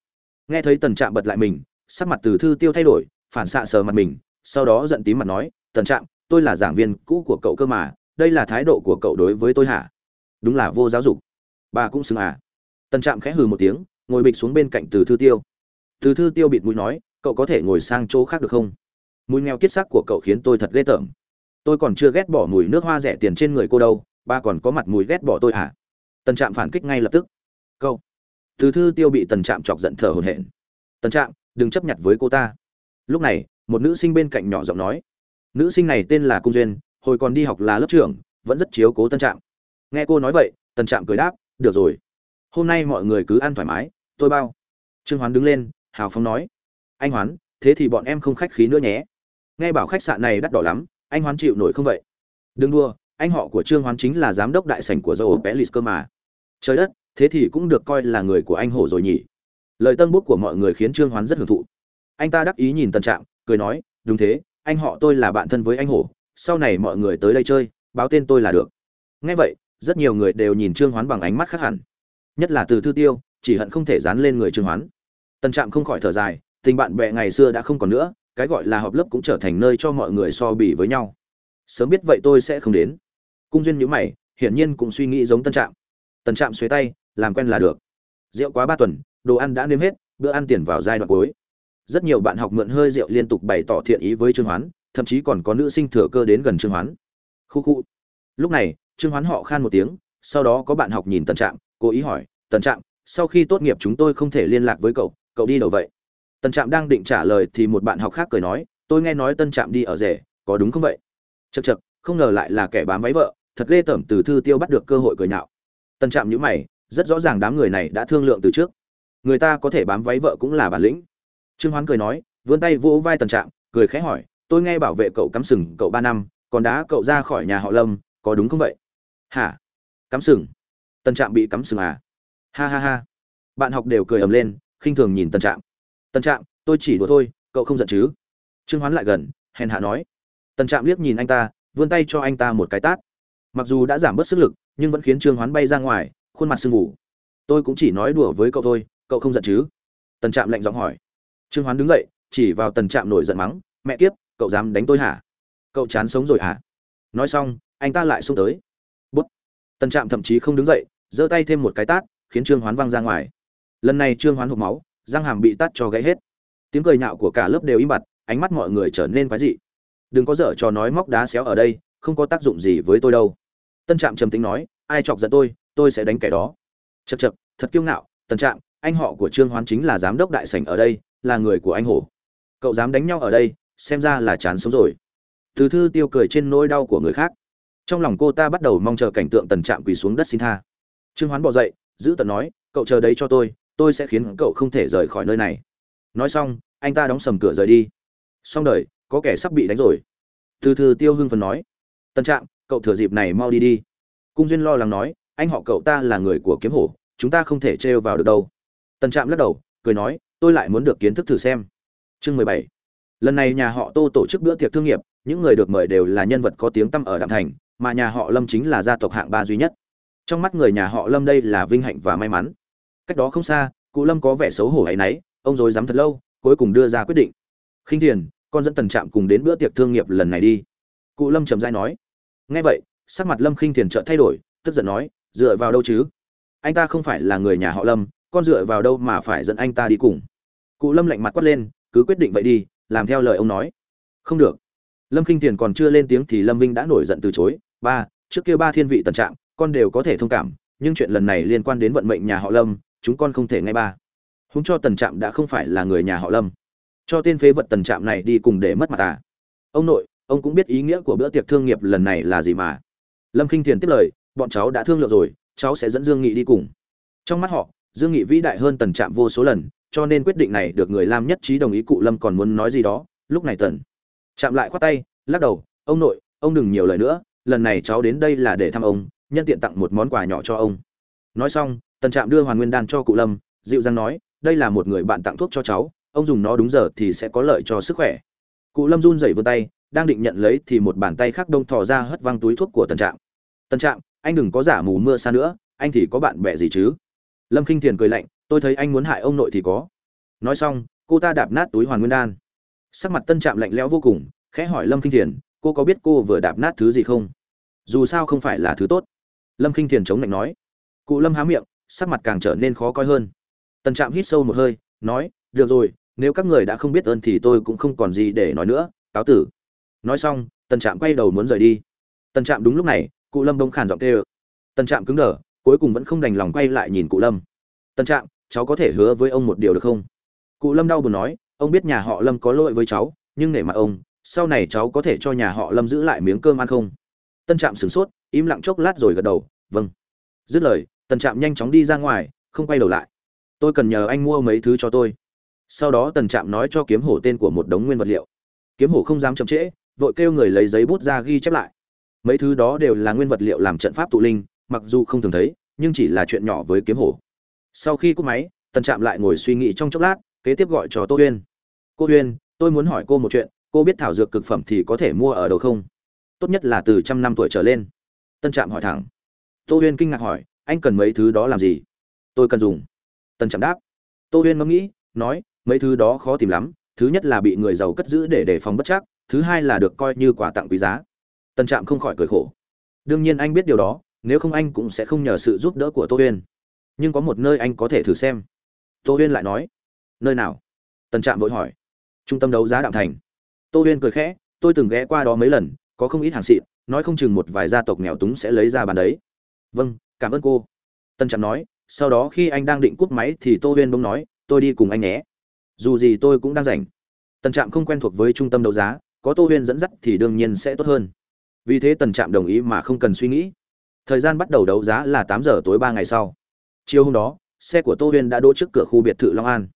Nghe thấy tần trạm bật lại mình, sắc mặt từ thư tiêu thay đổi, phản xạ sờ mặt mình, sau đó giận tím mặt nói, tần trạm, tôi là giảng viên cũ của cậu cơ mà, đây là thái độ của cậu đối với tôi hả? Đúng là vô giáo dục. Bà cũng xứng à. Tần trạm khẽ hừ một tiếng, ngồi bịch xuống bên cạnh từ thư tiêu. Từ thư tiêu bịt mũi nói, cậu có thể ngồi sang chỗ khác được không? Mùi nghèo kiết sắc của cậu khiến tôi thật ghê tởm. Tôi còn chưa ghét bỏ mùi nước hoa rẻ tiền trên người cô đâu ba còn có mặt mùi ghét bỏ tôi à? tần trạm phản kích ngay lập tức. Câu từ thư tiêu bị tần trạm chọc giận thở hổn hển. Tần trạm, đừng chấp nhận với cô ta. Lúc này, một nữ sinh bên cạnh nhỏ giọng nói, nữ sinh này tên là cung duyên, hồi còn đi học là lớp trưởng, vẫn rất chiếu cố tân trạm nghe cô nói vậy, tần trạm cười đáp, được rồi. Hôm nay mọi người cứ ăn thoải mái, tôi bao. Trương hoán đứng lên, hào phóng nói, anh hoán, thế thì bọn em không khách khí nữa nhé. Nghe bảo khách sạn này đắt đỏ lắm, anh hoán chịu nổi không vậy? Đừng đua anh họ của trương hoán chính là giám đốc đại sảnh của dầu lịch cơ mà. Trời đất, thế thì cũng được coi là người của anh hổ rồi nhỉ? Lời tân bút của mọi người khiến trương hoán rất hưởng thụ. Anh ta đắc ý nhìn tân trạng cười nói, đúng thế, anh họ tôi là bạn thân với anh hổ, sau này mọi người tới đây chơi, báo tên tôi là được. Nghe vậy rất nhiều người đều nhìn trương hoán bằng ánh mắt khác hẳn. Nhất là từ thư tiêu, chỉ hận không thể dán lên người trương hoán. Tân trạm không khỏi thở dài, tình bạn bè ngày xưa đã không còn nữa, cái gọi là họp lớp cũng trở thành nơi cho mọi người so bì với nhau. Sớm biết vậy tôi sẽ không đến. Cung duyên nhíu mày, hiển nhiên cũng suy nghĩ giống tân trạm. Tân trạm xuế tay, làm quen là được. Rượu quá ba tuần, đồ ăn đã nếm hết, bữa ăn tiền vào giai đoạn cuối. Rất nhiều bạn học mượn hơi rượu liên tục bày tỏ thiện ý với trương hoán, thậm chí còn có nữ sinh thừa cơ đến gần trương hoán. Khu khu. Lúc này trương hoán họ khan một tiếng, sau đó có bạn học nhìn tần trạm, cố ý hỏi, tần trạm, sau khi tốt nghiệp chúng tôi không thể liên lạc với cậu cậu đi đâu vậy? Tần trạm đang định trả lời thì một bạn học khác cười nói, tôi nghe nói tân trạm đi ở rể, có đúng không vậy? Chật chật không ngờ lại là kẻ bám váy vợ, thật ghê tởm từ thư tiêu bắt được cơ hội cười nhạo. Tần trạm nhữ mày, rất rõ ràng đám người này đã thương lượng từ trước. Người ta có thể bám váy vợ cũng là bản lĩnh. Trương hoán cười nói, vươn tay vỗ vai tần trạm, cười khẽ hỏi, tôi nghe bảo vệ cậu cắm sừng cậu ba năm, còn đá cậu ra khỏi nhà họ lâm, có đúng không vậy? Hả? Cắm sừng. Tần trạm bị cắm sừng à? Ha ha ha. Bạn học đều cười ầm lên, khinh thường nhìn tần trạm. Tần trạm, tôi chỉ đùa thôi, cậu không giận chứ? Trương hoán lại gần, hèn hạ nói. Tần trạm liếc nhìn anh ta, vươn tay cho anh ta một cái tát. Mặc dù đã giảm bớt sức lực, nhưng vẫn khiến trương hoán bay ra ngoài, khuôn mặt sưng vụ tôi cũng chỉ nói đùa với cậu thôi, cậu không giận chứ? Tần trạm lạnh giọng hỏi. Trương hoán đứng dậy, chỉ vào tần trạm nổi giận mắng. Mẹ kiếp, cậu dám đánh tôi hả? Cậu chán sống rồi hả? Nói xong, anh ta lại xông tới tần trạm thậm chí không đứng dậy, giơ tay thêm một cái tát, khiến trương hoán văng ra ngoài. Lần này trương hoán hộp máu, răng hàm bị tát cho gãy hết. Tiếng cười nhạo của cả lớp đều im bặt, ánh mắt mọi người trở nên quái dị. Đừng có dở trò nói móc đá xéo ở đây, không có tác dụng gì với tôi đâu. Tân trạm trầm tính nói, ai chọc giận tôi tôi sẽ đánh kẻ đó. Chật chật thật kiêu ngạo tân trạm, anh họ của trương hoán chính là giám đốc đại sảnh ở đây, là người của anh hổ cậu dám đánh nhau ở đây, xem ra là chán sống rồi. Từ thư tiêu cười trên nỗi đau của người khác trong lòng cô ta bắt đầu mong chờ cảnh tượng tần trạm quỳ xuống đất xin tha. Trương hoán bỏ dậy, giữ tận nói, cậu chờ đấy cho tôi tôi sẽ khiến cậu không thể rời khỏi nơi này. Nói xong, anh ta đóng sầm cửa rời đi. Xong đời, có kẻ sắp bị đánh rồi. Từ từ tiêu hưng phần nói tân trạm, cậu thừa dịp này mau đi đi. Cung duyên lo lắng nói, anh họ cậu ta là người của kiếm hổ, chúng ta không thể trêu vào được đâu. Tân trạm lắc đầu, cười nói, tôi lại muốn được kiến thức thử xem. Chương mười bảy. Lần này nhà họ tô tổ chức bữa tiệc thương nghiệp, những người được mời đều là nhân vật có tiếng tăm ở đạm thành mà nhà họ lâm chính là gia tộc hạng ba duy nhất. Trong mắt người nhà họ lâm đây là vinh hạnh và may mắn. Cách đó không xa, cụ lâm có vẻ xấu hổ hay náy, ông rồi dám thật lâu, cuối cùng đưa ra quyết định. Khinh thiền, con dẫn tần trạm cùng đến bữa tiệc thương nghiệp lần này đi. Cụ lâm trầm dai nói. Nghe vậy, sắc mặt lâm khinh thiền chợt thay đổi, tức giận nói, dựa vào đâu chứ? Anh ta không phải là người nhà họ lâm, con dựa vào đâu mà phải dẫn anh ta đi cùng? Cụ lâm lạnh mặt quát lên, cứ quyết định vậy đi, làm theo lời ông nói. Không được lâm khinh Tiền còn chưa lên tiếng thì lâm vinh đã nổi giận từ chối. Ba, trước kia ba thiên vị tần trạng, con đều có thể thông cảm, nhưng chuyện lần này liên quan đến vận mệnh nhà họ lâm, chúng con không thể ngay ba. Húng cho tần trạm đã không phải là người nhà họ lâm. Cho tên phế vật tần trạm này đi cùng để mất mặt à. Ông nội, ông cũng biết ý nghĩa của bữa tiệc thương nghiệp lần này là gì mà. Lâm k i n h thiền tiếp lời, bọn cháu đã thương lượng rồi, cháu sẽ dẫn dương nghị đi cùng. Trong mắt họ, dương nghị vĩ đại hơn tần trạm vô số lần, cho nên quyết định này được người lam nhất trí đồng ý cụ lâm còn muốn nói gì đó. Lúc này tần chạm lại khoát tay, lắc đầu, ông nội, ông đừng nhiều lời nữa, lần này cháu đến đây là để thăm ông, nhân tiện tặng một món quà nhỏ cho ông. Nói xong, tần trạm đưa hoàn nguyên đan cho cụ lâm, dịu dàng nói, đây là một người bạn tặng thuốc cho cháu, ông dùng nó đúng giờ thì sẽ có lợi cho sức khỏe. Cụ lâm run rẩy vươn tay, đang định nhận lấy thì một bàn tay khác đông thò ra hất văng túi thuốc của tần trạm. Tần trạm, anh đừng có giả mù mưa xa nữa, anh thì có bạn bè gì chứ? Lâm k i n h thiền cười lạnh, tôi thấy anh muốn hại ông nội thì có. Nói xong, cô ta đạp nát túi hoàn nguyên đan sắc mặt tân trạm lạnh lẽo vô cùng, khẽ hỏi lâm k i n h thiền, cô có biết cô vừa đạp nát thứ gì không? Dù sao không phải là thứ tốt. Lâm k i n h thiền chống lạnh nói. Cụ lâm há miệng, sắc mặt càng trở nên khó coi hơn. Tân trạm hít sâu một hơi, nói, được rồi, nếu các người đã không biết ơn thì tôi cũng không còn gì để nói nữa, cáo tử. Nói xong, tân trạm quay đầu muốn rời đi. Tân trạm đúng lúc này, cụ lâm đông khàn giọng tê ơ tân trạm cứng đờ, cuối cùng vẫn không đành lòng quay lại nhìn cụ lâm. Tân trạm, cháu có thể hứa với ông một điều được không? Cụ lâm đau buồn nói ông biết nhà họ lâm có lỗi với cháu, nhưng nể mặt ông, sau này cháu có thể cho nhà họ lâm giữ lại miếng cơm ăn không? Tân trạm sửng sốt, im lặng chốc lát rồi gật đầu vâng. Dứt lời Tân trạm nhanh chóng đi ra ngoài, không quay đầu lại. Tôi cần nhờ anh mua mấy thứ cho tôi. Sau đó tần trạm nói cho kiếm hổ tên của một đống nguyên vật liệu. Kiếm hổ không dám chậm trễ, vội kêu người lấy giấy bút ra ghi chép lại. Mấy thứ đó đều là nguyên vật liệu làm trận pháp tụ linh, mặc dù không thường thấy, nhưng chỉ là chuyện nhỏ với kiếm hổ. Sau khi cúp máy, tần trạm lại ngồi suy nghĩ trong chốc lát, kế tiếp gọi cho tô huyên cô huyên, tôi muốn hỏi cô một chuyện, cô biết thảo dược cực phẩm thì có thể mua ở đâu không? Tốt nhất là từ trăm năm tuổi trở lên. Tân trạm hỏi thẳng. Tô huyên kinh ngạc hỏi, anh cần mấy thứ đó làm gì? Tôi cần dùng. Tân trạm đáp. Tô huyên ngẫm nghĩ, nói, mấy thứ đó khó tìm lắm, thứ nhất là bị người giàu cất giữ để đề phòng bất chắc, thứ hai là được coi như quà tặng quý giá. Tân trạm không khỏi cười khổ. Đương nhiên anh biết điều đó, nếu không anh cũng sẽ không nhờ sự giúp đỡ của tô huyên. Nhưng có một nơi anh có thể thử xem. Tô huyên lại nói, nơi nào? Tân trạm vội hỏi trung tâm đấu giá đạm thành. Tô huyên cười khẽ, tôi từng ghé qua đó mấy lần, có không ít hàng xịn, nói không chừng một vài gia tộc nghèo túng sẽ lấy ra bàn đấy. Vâng cảm ơn cô. Tân trạm nói, sau đó khi anh đang định cúp máy thì tô huyên bỗng nói, tôi đi cùng anh nhé. Dù gì tôi cũng đang rảnh. Tân trạm không quen thuộc với trung tâm đấu giá, có tô huyên dẫn dắt thì đương nhiên sẽ tốt hơn. Vì thế tần trạm đồng ý mà không cần suy nghĩ. Thời gian bắt đầu đấu giá là tám giờ tối ba ngày sau. Chiều hôm đó, xe của tô huyên đã đỗ trước cửa khu biệt thự long an.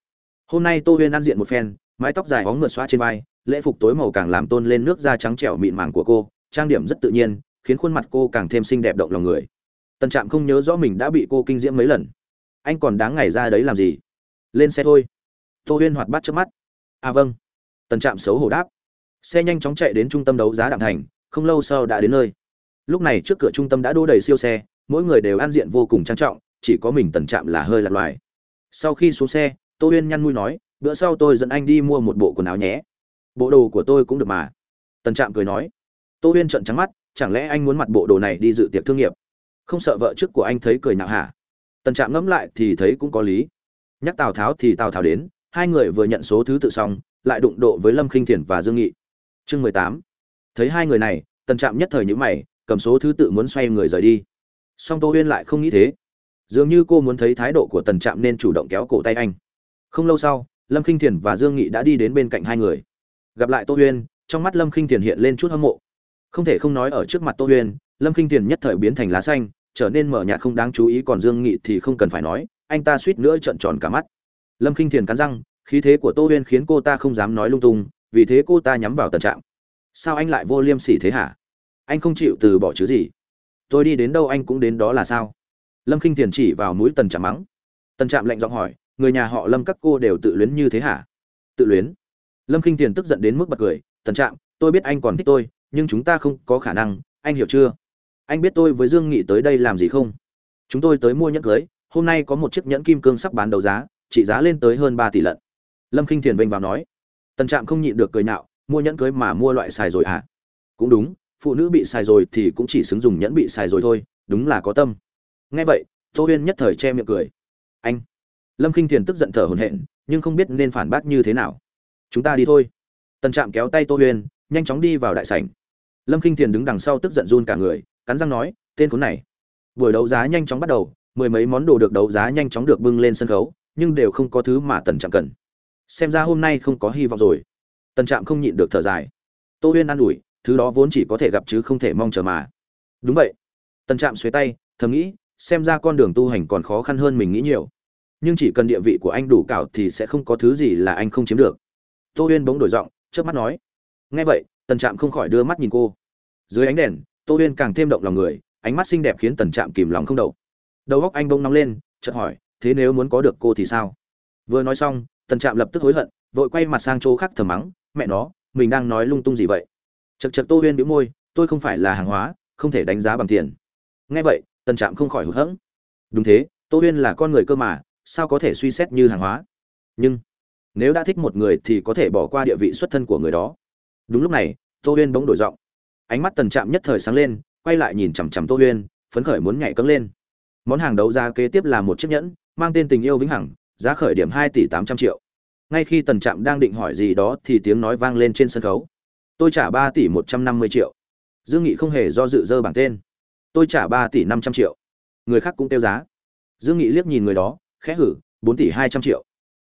Hôm nay tô huyên ăn diện một phen mái tóc dài óng mượt xóa trên vai, lễ phục tối màu càng làm tôn lên nước da trắng trẻo mịn màng của cô, trang điểm rất tự nhiên, khiến khuôn mặt cô càng thêm xinh đẹp động lòng người. Tần trạm không nhớ rõ mình đã bị cô kinh diễm mấy lần. Anh còn đáng ngày ra đấy làm gì? Lên xe thôi. Tô huyên hoạt bát trước mắt. À vâng. Tần trạm xấu hổ đáp. Xe nhanh chóng chạy đến trung tâm đấu giá đạm thành, không lâu sau đã đến nơi. Lúc này trước cửa trung tâm đã đỗ đầy siêu xe, mỗi người đều ăn diện vô cùng trang trọng, chỉ có mình tần trạm là hơi lạc loài. Sau khi xuống xe, tô huyên nhăn mui nói bữa sau tôi dẫn anh đi mua một bộ quần áo nhé. Bộ đồ của tôi cũng được mà. Tần trạm cười nói. Tô huyên trợn trắng mắt, chẳng lẽ anh muốn mặc bộ đồ này đi dự tiệc thương nghiệp? Không sợ vợ trước của anh thấy cười nhạo hả? Tần trạm ngẫm lại thì thấy cũng có lý. Nhắc tào tháo thì tào tháo đến, hai người vừa nhận số thứ tự xong, lại đụng độ với lâm khinh thiền và dương nghị. Chương mười tám. Thấy hai người này, tần trạm nhất thời nhữ mày, cầm số thứ tự muốn xoay người rời đi. Song tô huyên lại không nghĩ thế. Dường như cô muốn thấy thái độ của tần trạm nên chủ động kéo cổ tay anh. Không lâu sau lâm khinh thiền và dương nghị đã đi đến bên cạnh hai người. Gặp lại tô huyên, trong mắt lâm khinh thiền hiện lên chút hâm mộ. Không thể không nói ở trước mặt tô huyên, lâm khinh thiền nhất thời biến thành lá xanh, trở nên mở nhạt không đáng chú ý, còn dương nghị thì không cần phải nói, anh ta suýt nữa trợn tròn cả mắt. Lâm khinh thiền cắn răng, khí thế của tô huyên khiến cô ta không dám nói lung tung, vì thế cô ta nhắm vào tần trạm sao anh lại vô liêm sỉ thế hả? Anh không chịu từ bỏ chứ gì? Tôi đi đến đâu anh cũng đến đó là sao? Lâm k i n h chỉ vào mũi tần trạm mắng. Tần trạm lạnh giọng hỏi người nhà họ lâm các cô đều tự luyến như thế hả? Tự luyến? Lâm k i n h tiền tức giận đến mức bật cười, tần trạm, tôi biết anh còn thích tôi, nhưng chúng ta không có khả năng, anh hiểu chưa? Anh biết tôi với dương nghị tới đây làm gì không? Chúng tôi tới mua nhẫn cưới, hôm nay có một chiếc nhẫn kim cương sắp bán đấu giá, trị giá lên tới hơn ba tỷ lận. Lâm k i n h thiền vênh vào nói. Tần trạm không nhịn được cười nhạo, mua nhẫn cưới mà mua loại xài rồi à cũng đúng, phụ nữ bị xài rồi thì cũng chỉ xứng dùng nhẫn bị xài rồi thôi, đúng là có tâm. Nghe vậy, tô huyên nhất thời che miệng cười. Anh lâm k i n h thiền tức giận thở hồn hện nhưng không biết nên phản bác như thế nào. Chúng ta đi thôi. Tần trạm kéo tay tô huyên nhanh chóng đi vào đại sảnh. Lâm k i n h thiền đứng đằng sau tức giận run cả người, cắn răng nói, tên khốn này. Buổi đấu giá nhanh chóng bắt đầu, mười mấy món đồ được đấu giá nhanh chóng được bưng lên sân khấu, nhưng đều không có thứ mà tần trạm cần. Xem ra hôm nay không có hy vọng rồi. Tần trạm không nhịn được thở dài. Tô huyên an ủi, thứ đó vốn chỉ có thể gặp chứ không thể mong chờ mà. Đúng vậy. Tần trạm xuế tay, thầm nghĩ, xem ra con đường tu hành còn khó khăn hơn mình nghĩ nhiều nhưng chỉ cần địa vị của anh đủ cảo thì sẽ không có thứ gì là anh không chiếm được. Tô huyên bỗng đổi giọng trước mắt nói, nghe vậy, tần trạm không khỏi đưa mắt nhìn cô. Dưới ánh đèn, tô huyên càng thêm động lòng người, ánh mắt xinh đẹp khiến tần trạm kìm lòng không đậu. Đầu góc anh bông nóng lên, chợt hỏi, thế nếu muốn có được cô thì sao? Vừa nói xong, tần trạm lập tức hối hận, vội quay mặt sang chỗ khác thầm mắng, mẹ nó, mình đang nói lung tung gì vậy? Chật chật tô huyên bĩu môi, tôi không phải là hàng hóa, không thể đánh giá bằng tiền. Nghe vậy, tần trạm không khỏi hụt hẫng. Đúng thế, tô huyên là con người cơ mà sao có thể suy xét như hàng hóa? Nhưng, nếu đã thích một người thì có thể bỏ qua địa vị xuất thân của người đó. Đúng lúc này, tô huyên bỗng đổi giọng. Ánh mắt tần trạm nhất thời sáng lên, quay lại nhìn chằm chằm tô huyên, phấn khởi muốn nhảy cấm lên. Món hàng đấu giá kế tiếp là một chiếc nhẫn, mang tên tình yêu vĩnh hằng, giá khởi điểm hai tỷ tám trăm triệu. Ngay khi tần trạm đang định hỏi gì đó thì tiếng nói vang lên trên sân khấu. Tôi trả ba tỷ một trăm năm mươi triệu. Dương nghị không hề do dự dơ bảng tên. Tôi trả ba tỷ năm trăm triệu. Người khác cũng tiêu giá. Dương nghị liếc nhìn người đó khẽ hử, bốn tỷ hai trăm triệu.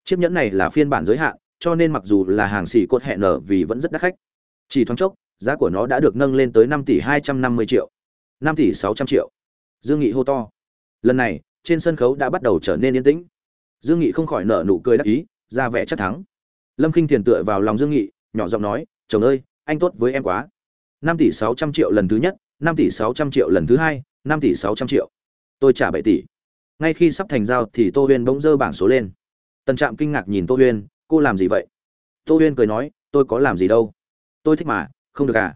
Chiếc nhẫn này là phiên bản giới hạn, cho nên mặc dù là hàng xỉ cốt hẹn nở vì vẫn rất đắt khách. Chỉ thoáng chốc, giá của nó đã được nâng lên tới năm tỷ hai trăm năm mươi triệu. Năm tỷ sáu trăm triệu. Dương nghị hô to. Lần này, trên sân khấu đã bắt đầu trở nên yên tĩnh. Dương nghị không khỏi nở nụ cười đắc ý, ra vẻ chắc thắng. Lâm k i n h thiền tựa vào lòng dương nghị, nhỏ giọng nói, chồng ơi, anh tốt với em quá. Năm tỷ sáu trăm triệu lần thứ nhất, năm tỷ sáu trăm triệu lần thứ hai, năm tỷ sáu trăm triệu. Tôi trả bảy tỷ ngay khi sắp thành giao thì tô huyên bỗng dơ bảng số lên. Tần trạm kinh ngạc nhìn tô huyên, cô làm gì vậy? Tô huyên cười nói, tôi có làm gì đâu. Tôi thích mà, không được à?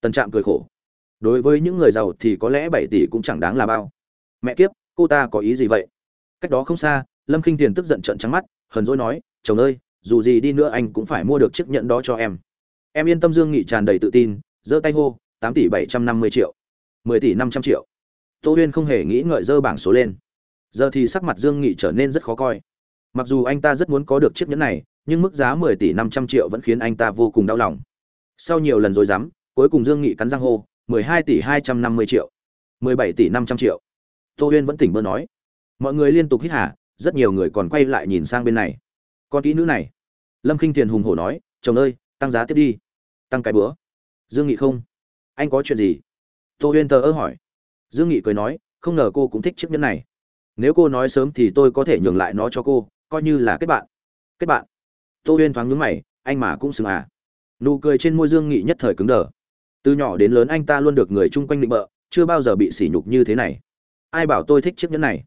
Tần trạm cười khổ, đối với những người giàu thì có lẽ bảy tỷ cũng chẳng đáng là bao. Mẹ kiếp, cô ta có ý gì vậy? Cách đó không xa, lâm k i n h tiền tức giận trận trắng mắt, hờn dỗi nói, chồng ơi, dù gì đi nữa anh cũng phải mua được chiếc nhẫn đó cho em. Em yên tâm dương nghị tràn đầy tự tin, giơ tay hô, tám tỷ bảy trăm năm mươi triệu. Mười tỷ năm trăm triệu. Tô huyên không hề nghĩ ngợi dơ bảng số lên giờ thì sắc mặt dương nghị trở nên rất khó coi. Mặc dù anh ta rất muốn có được chiếc nhẫn này, nhưng mức giá 10 tỷ 500 triệu vẫn khiến anh ta vô cùng đau lòng. Sau nhiều lần rồi dám cuối cùng dương nghị cắn răng hô 12 tỷ 250 triệu. 17 tỷ 500 triệu. Tô huyên vẫn tỉnh bơ nói. Mọi người liên tục hít hả rất nhiều người còn quay lại nhìn sang bên này. Con kỹ nữ này. Lâm khinh tiền hùng hổ nói, chồng ơi, tăng giá tiếp đi. Tăng cái bữa. Dương nghị không. Anh có chuyện gì? Tô huyên thờ ơ hỏi. Dương nghị cười nói, không ngờ cô cũng thích chiếc nhẫn này nếu cô nói sớm thì tôi có thể nhường lại nó cho cô, coi như là kết bạn. Kết bạn. Tô huyên thoáng nhướng mày, anh mà cũng xứng à. Nụ cười trên môi dương nghị nhất thời cứng đờ. Từ nhỏ đến lớn anh ta luôn được người chung quanh định bợ, chưa bao giờ bị sỉ nhục như thế này. Ai bảo tôi thích chiếc nhẫn này?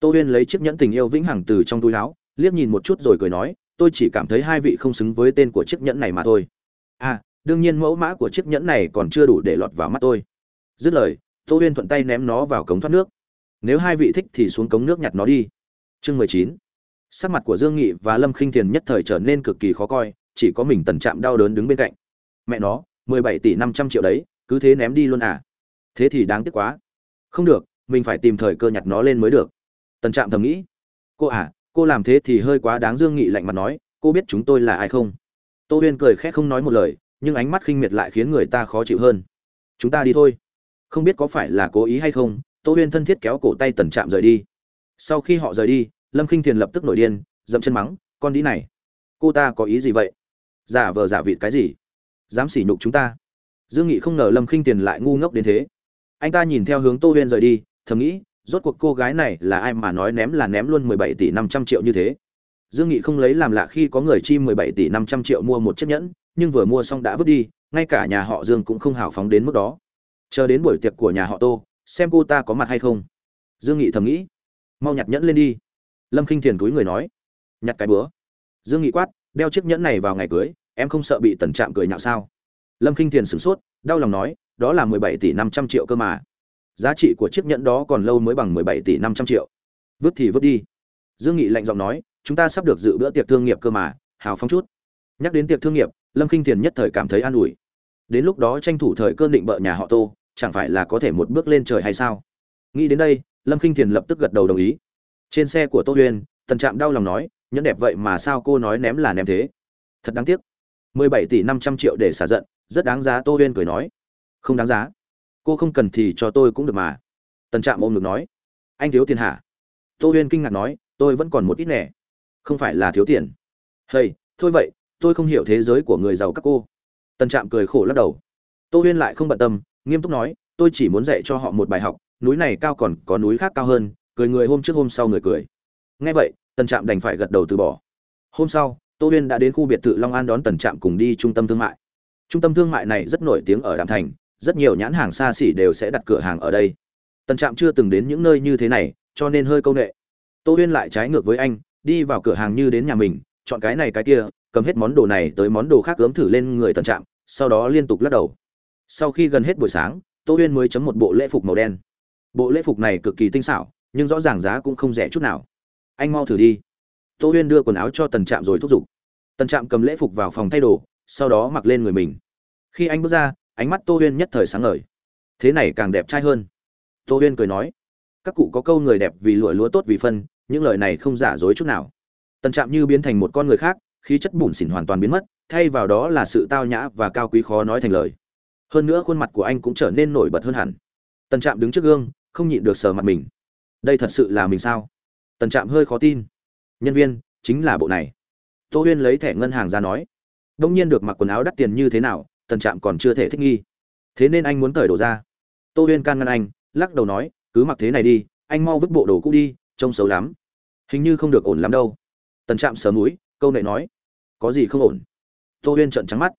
Tô huyên lấy chiếc nhẫn tình yêu vĩnh hằng từ trong túi áo, liếc nhìn một chút rồi cười nói, tôi chỉ cảm thấy hai vị không xứng với tên của chiếc nhẫn này mà thôi. À đương nhiên mẫu mã của chiếc nhẫn này còn chưa đủ để lọt vào mắt tôi. Dứt lời, tô huyên thuận tay ném nó vào cống thoát nước nếu hai vị thích thì xuống cống nước nhặt nó đi. Chương mười chín. Sắc mặt của dương nghị và lâm khinh thiền nhất thời trở nên cực kỳ khó coi, chỉ có mình tần trạm đau đớn đứng bên cạnh. Mẹ nó, mười bảy tỷ năm trăm triệu đấy, cứ thế ném đi luôn à? Thế thì đáng tiếc quá. Không được, mình phải tìm thời cơ nhặt nó lên mới được. Tần trạm thầm nghĩ. Cô à cô làm thế thì hơi quá đáng dương nghị lạnh mặt nói, cô biết chúng tôi là ai không? Tô huyên cười khẽ không nói một lời, nhưng ánh mắt khinh miệt lại khiến người ta khó chịu hơn. Chúng ta đi thôi. Không biết có phải là cố ý hay không tô huyên thân thiết kéo cổ tay tần trạm rời đi. Sau khi họ rời đi, lâm k i n h thiền lập tức nổi điên dẫm chân mắng, con đĩ này, cô ta có ý gì vậy? Giả vờ giả vịt cái gì? Dám sỉ nhục chúng ta. Dương nghị không ngờ lâm k i n h tiền lại ngu ngốc đến thế. Anh ta nhìn theo hướng tô huyên rời đi, thầm nghĩ, rốt cuộc cô gái này là ai mà nói ném là ném luôn mười bảy tỷ năm trăm triệu như thế? Dương nghị không lấy làm lạ khi có người chi mười bảy tỷ năm trăm triệu mua một chiếc nhẫn, nhưng vừa mua xong đã vứt đi, ngay cả nhà họ dương cũng không hào phóng đến mức đó. Chờ đến buổi tiệc của nhà họ tô xem cô ta có mặt hay không. Dương nghị thầm nghĩ. Mau nhặt nhẫn lên đi. Lâm k i n h thiền túi người nói. Nhặt cái bữa dương nghị quát, đeo chiếc nhẫn này vào ngày cưới, em không sợ bị tần trạm cười nhạo sao? Lâm k i n h thiền sửng sốt, đau lòng nói, đó là mười bảy tỷ năm trăm triệu cơ mà. Giá trị của chiếc nhẫn đó còn lâu mới bằng mười bảy tỷ năm trăm triệu. Vứt thì vứt đi. Dương nghị lạnh giọng nói, chúng ta sắp được dự bữa tiệc thương nghiệp cơ mà, hào phóng chút. Nhắc đến tiệc thương nghiệp, lâm k i n h thiền nhất thời cảm thấy an ủi. Đến lúc đó tranh thủ thời cơn định bợ nhà họ tô chẳng phải là có thể một bước lên trời hay sao? Nghĩ đến đây, lâm k i n h thiền lập tức gật đầu đồng ý. Trên xe của tô huyên tần trạm đau lòng nói, nhẫn đẹp vậy mà sao cô nói ném là ném thế? Thật đáng tiếc. mười bảy tỷ năm trăm triệu để xả giận, rất đáng giá, tô huyên cười nói. Không đáng giá. Cô không cần thì cho tôi cũng được mà. Tần trạm ôm ngực nói. Anh thiếu tiền hả? Tô huyên kinh ngạc nói, tôi vẫn còn một ít nẻ không phải là thiếu tiền. Hay thôi vậy, tôi không hiểu thế giới của người giàu các cô. Tần trạm cười khổ lắc đầu. Tô huyên lại không bận tâm nghiêm túc nói, tôi chỉ muốn dạy cho họ một bài học, núi này cao còn có núi khác cao hơn. Cười người hôm trước hôm sau người cười. Nghe vậy, tần trạm đành phải gật đầu từ bỏ. Hôm sau, tô huyên đã đến khu biệt thự long an đón tần trạm cùng đi trung tâm thương mại. Trung tâm thương mại này rất nổi tiếng ở đàm thành, rất nhiều nhãn hàng xa xỉ đều sẽ đặt cửa hàng ở đây. Tần trạm chưa từng đến những nơi như thế này, cho nên hơi câu nệ. tô huyên lại trái ngược với anh, đi vào cửa hàng như đến nhà mình, chọn cái này cái kia, cầm hết món đồ này tới món đồ khác ướm thử lên người tần trạm, sau đó liên tục lắc đầu sau khi gần hết buổi sáng, tô huyên mới chấm một bộ lễ phục màu đen. Bộ lễ phục này cực kỳ tinh xảo, nhưng rõ ràng giá cũng không rẻ chút nào. Anh mau thử đi. Tô huyên đưa quần áo cho tần trạm rồi thúc giục. Tần trạm cầm lễ phục vào phòng thay đồ, sau đó mặc lên người mình. Khi anh bước ra, ánh mắt tô huyên nhất thời sáng ngời. Thế này càng đẹp trai hơn. Tô huyên cười nói, các cụ có câu người đẹp vì lụa lúa tốt vì phân, những lời này không giả dối chút nào. Tần trạm như biến thành một con người khác, khí chất bủn xỉn hoàn toàn biến mất, thay vào đó là sự tao nhã và cao quý khó nói thành lời hơn nữa khuôn mặt của anh cũng trở nên nổi bật hơn hẳn. Tần trạm đứng trước gương, không nhịn được sờ mặt mình. Đây thật sự là mình sao? Tần trạm hơi khó tin. Nhân viên, chính là bộ này. Tô huyên lấy thẻ ngân hàng ra nói. Đông nhiên được mặc quần áo đắt tiền như thế nào, tần trạm còn chưa thể thích nghi. Thế nên anh muốn cởi đồ ra. Tô huyên can ngăn anh, lắc đầu nói, cứ mặc thế này đi, anh mau vứt bộ đồ cũ đi, trông xấu lắm. Hình như không được ổn lắm đâu. Tần trạm sờ mũi, câu nệ nói, có gì không ổn? Tô huyên trợn trắng mắt.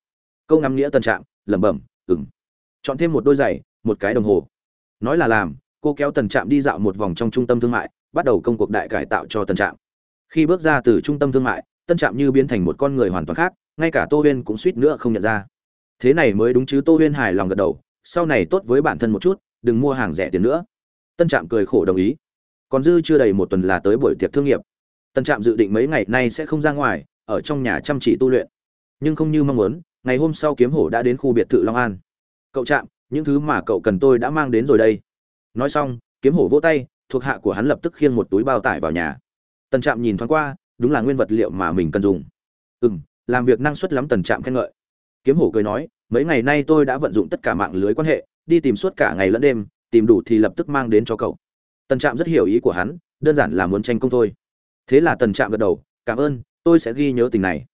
Câu ngắm nghĩa tần trạm, lẩm bẩm ừm. Chọn thêm một đôi giày, một cái đồng hồ. Nói là làm, cô kéo tần trạm đi dạo một vòng trong trung tâm thương mại, bắt đầu công cuộc đại cải tạo cho tần trạm. Khi bước ra từ trung tâm thương mại tân trạm như biến thành một con người hoàn toàn khác, ngay cả tô huyên cũng suýt nữa không nhận ra. Thế này mới đúng chứ, tô huyên hài lòng gật đầu, sau này tốt với bản thân một chút, đừng mua hàng rẻ tiền nữa. Tân trạm cười khổ đồng ý. Còn dư chưa đầy một tuần là tới buổi tiệc thương nghiệp. Tân trạm dự định mấy ngày nay sẽ không ra ngoài, ở trong nhà chăm chỉ tu luyện. Nhưng không như mong muốn ngày hôm sau kiếm hổ đã đến khu biệt thự long an. Cậu chạm những thứ mà cậu cần tôi đã mang đến rồi đây. Nói xong, kiếm hổ vỗ tay, thuộc hạ của hắn lập tức khiêng một túi bao tải vào nhà. Tần trạm nhìn thoáng qua, đúng là nguyên vật liệu mà mình cần dùng. Ừ m làm việc năng suất lắm tần trạm khen ngợi. Kiếm hổ cười nói, mấy ngày nay tôi đã vận dụng tất cả mạng lưới quan hệ, đi tìm suốt cả ngày lẫn đêm, tìm đủ thì lập tức mang đến cho cậu. Tần trạm rất hiểu ý của hắn, đơn giản là muốn tranh công thôi. Thế là tần trạm gật đầu, cảm ơn, tôi sẽ ghi nhớ tình này.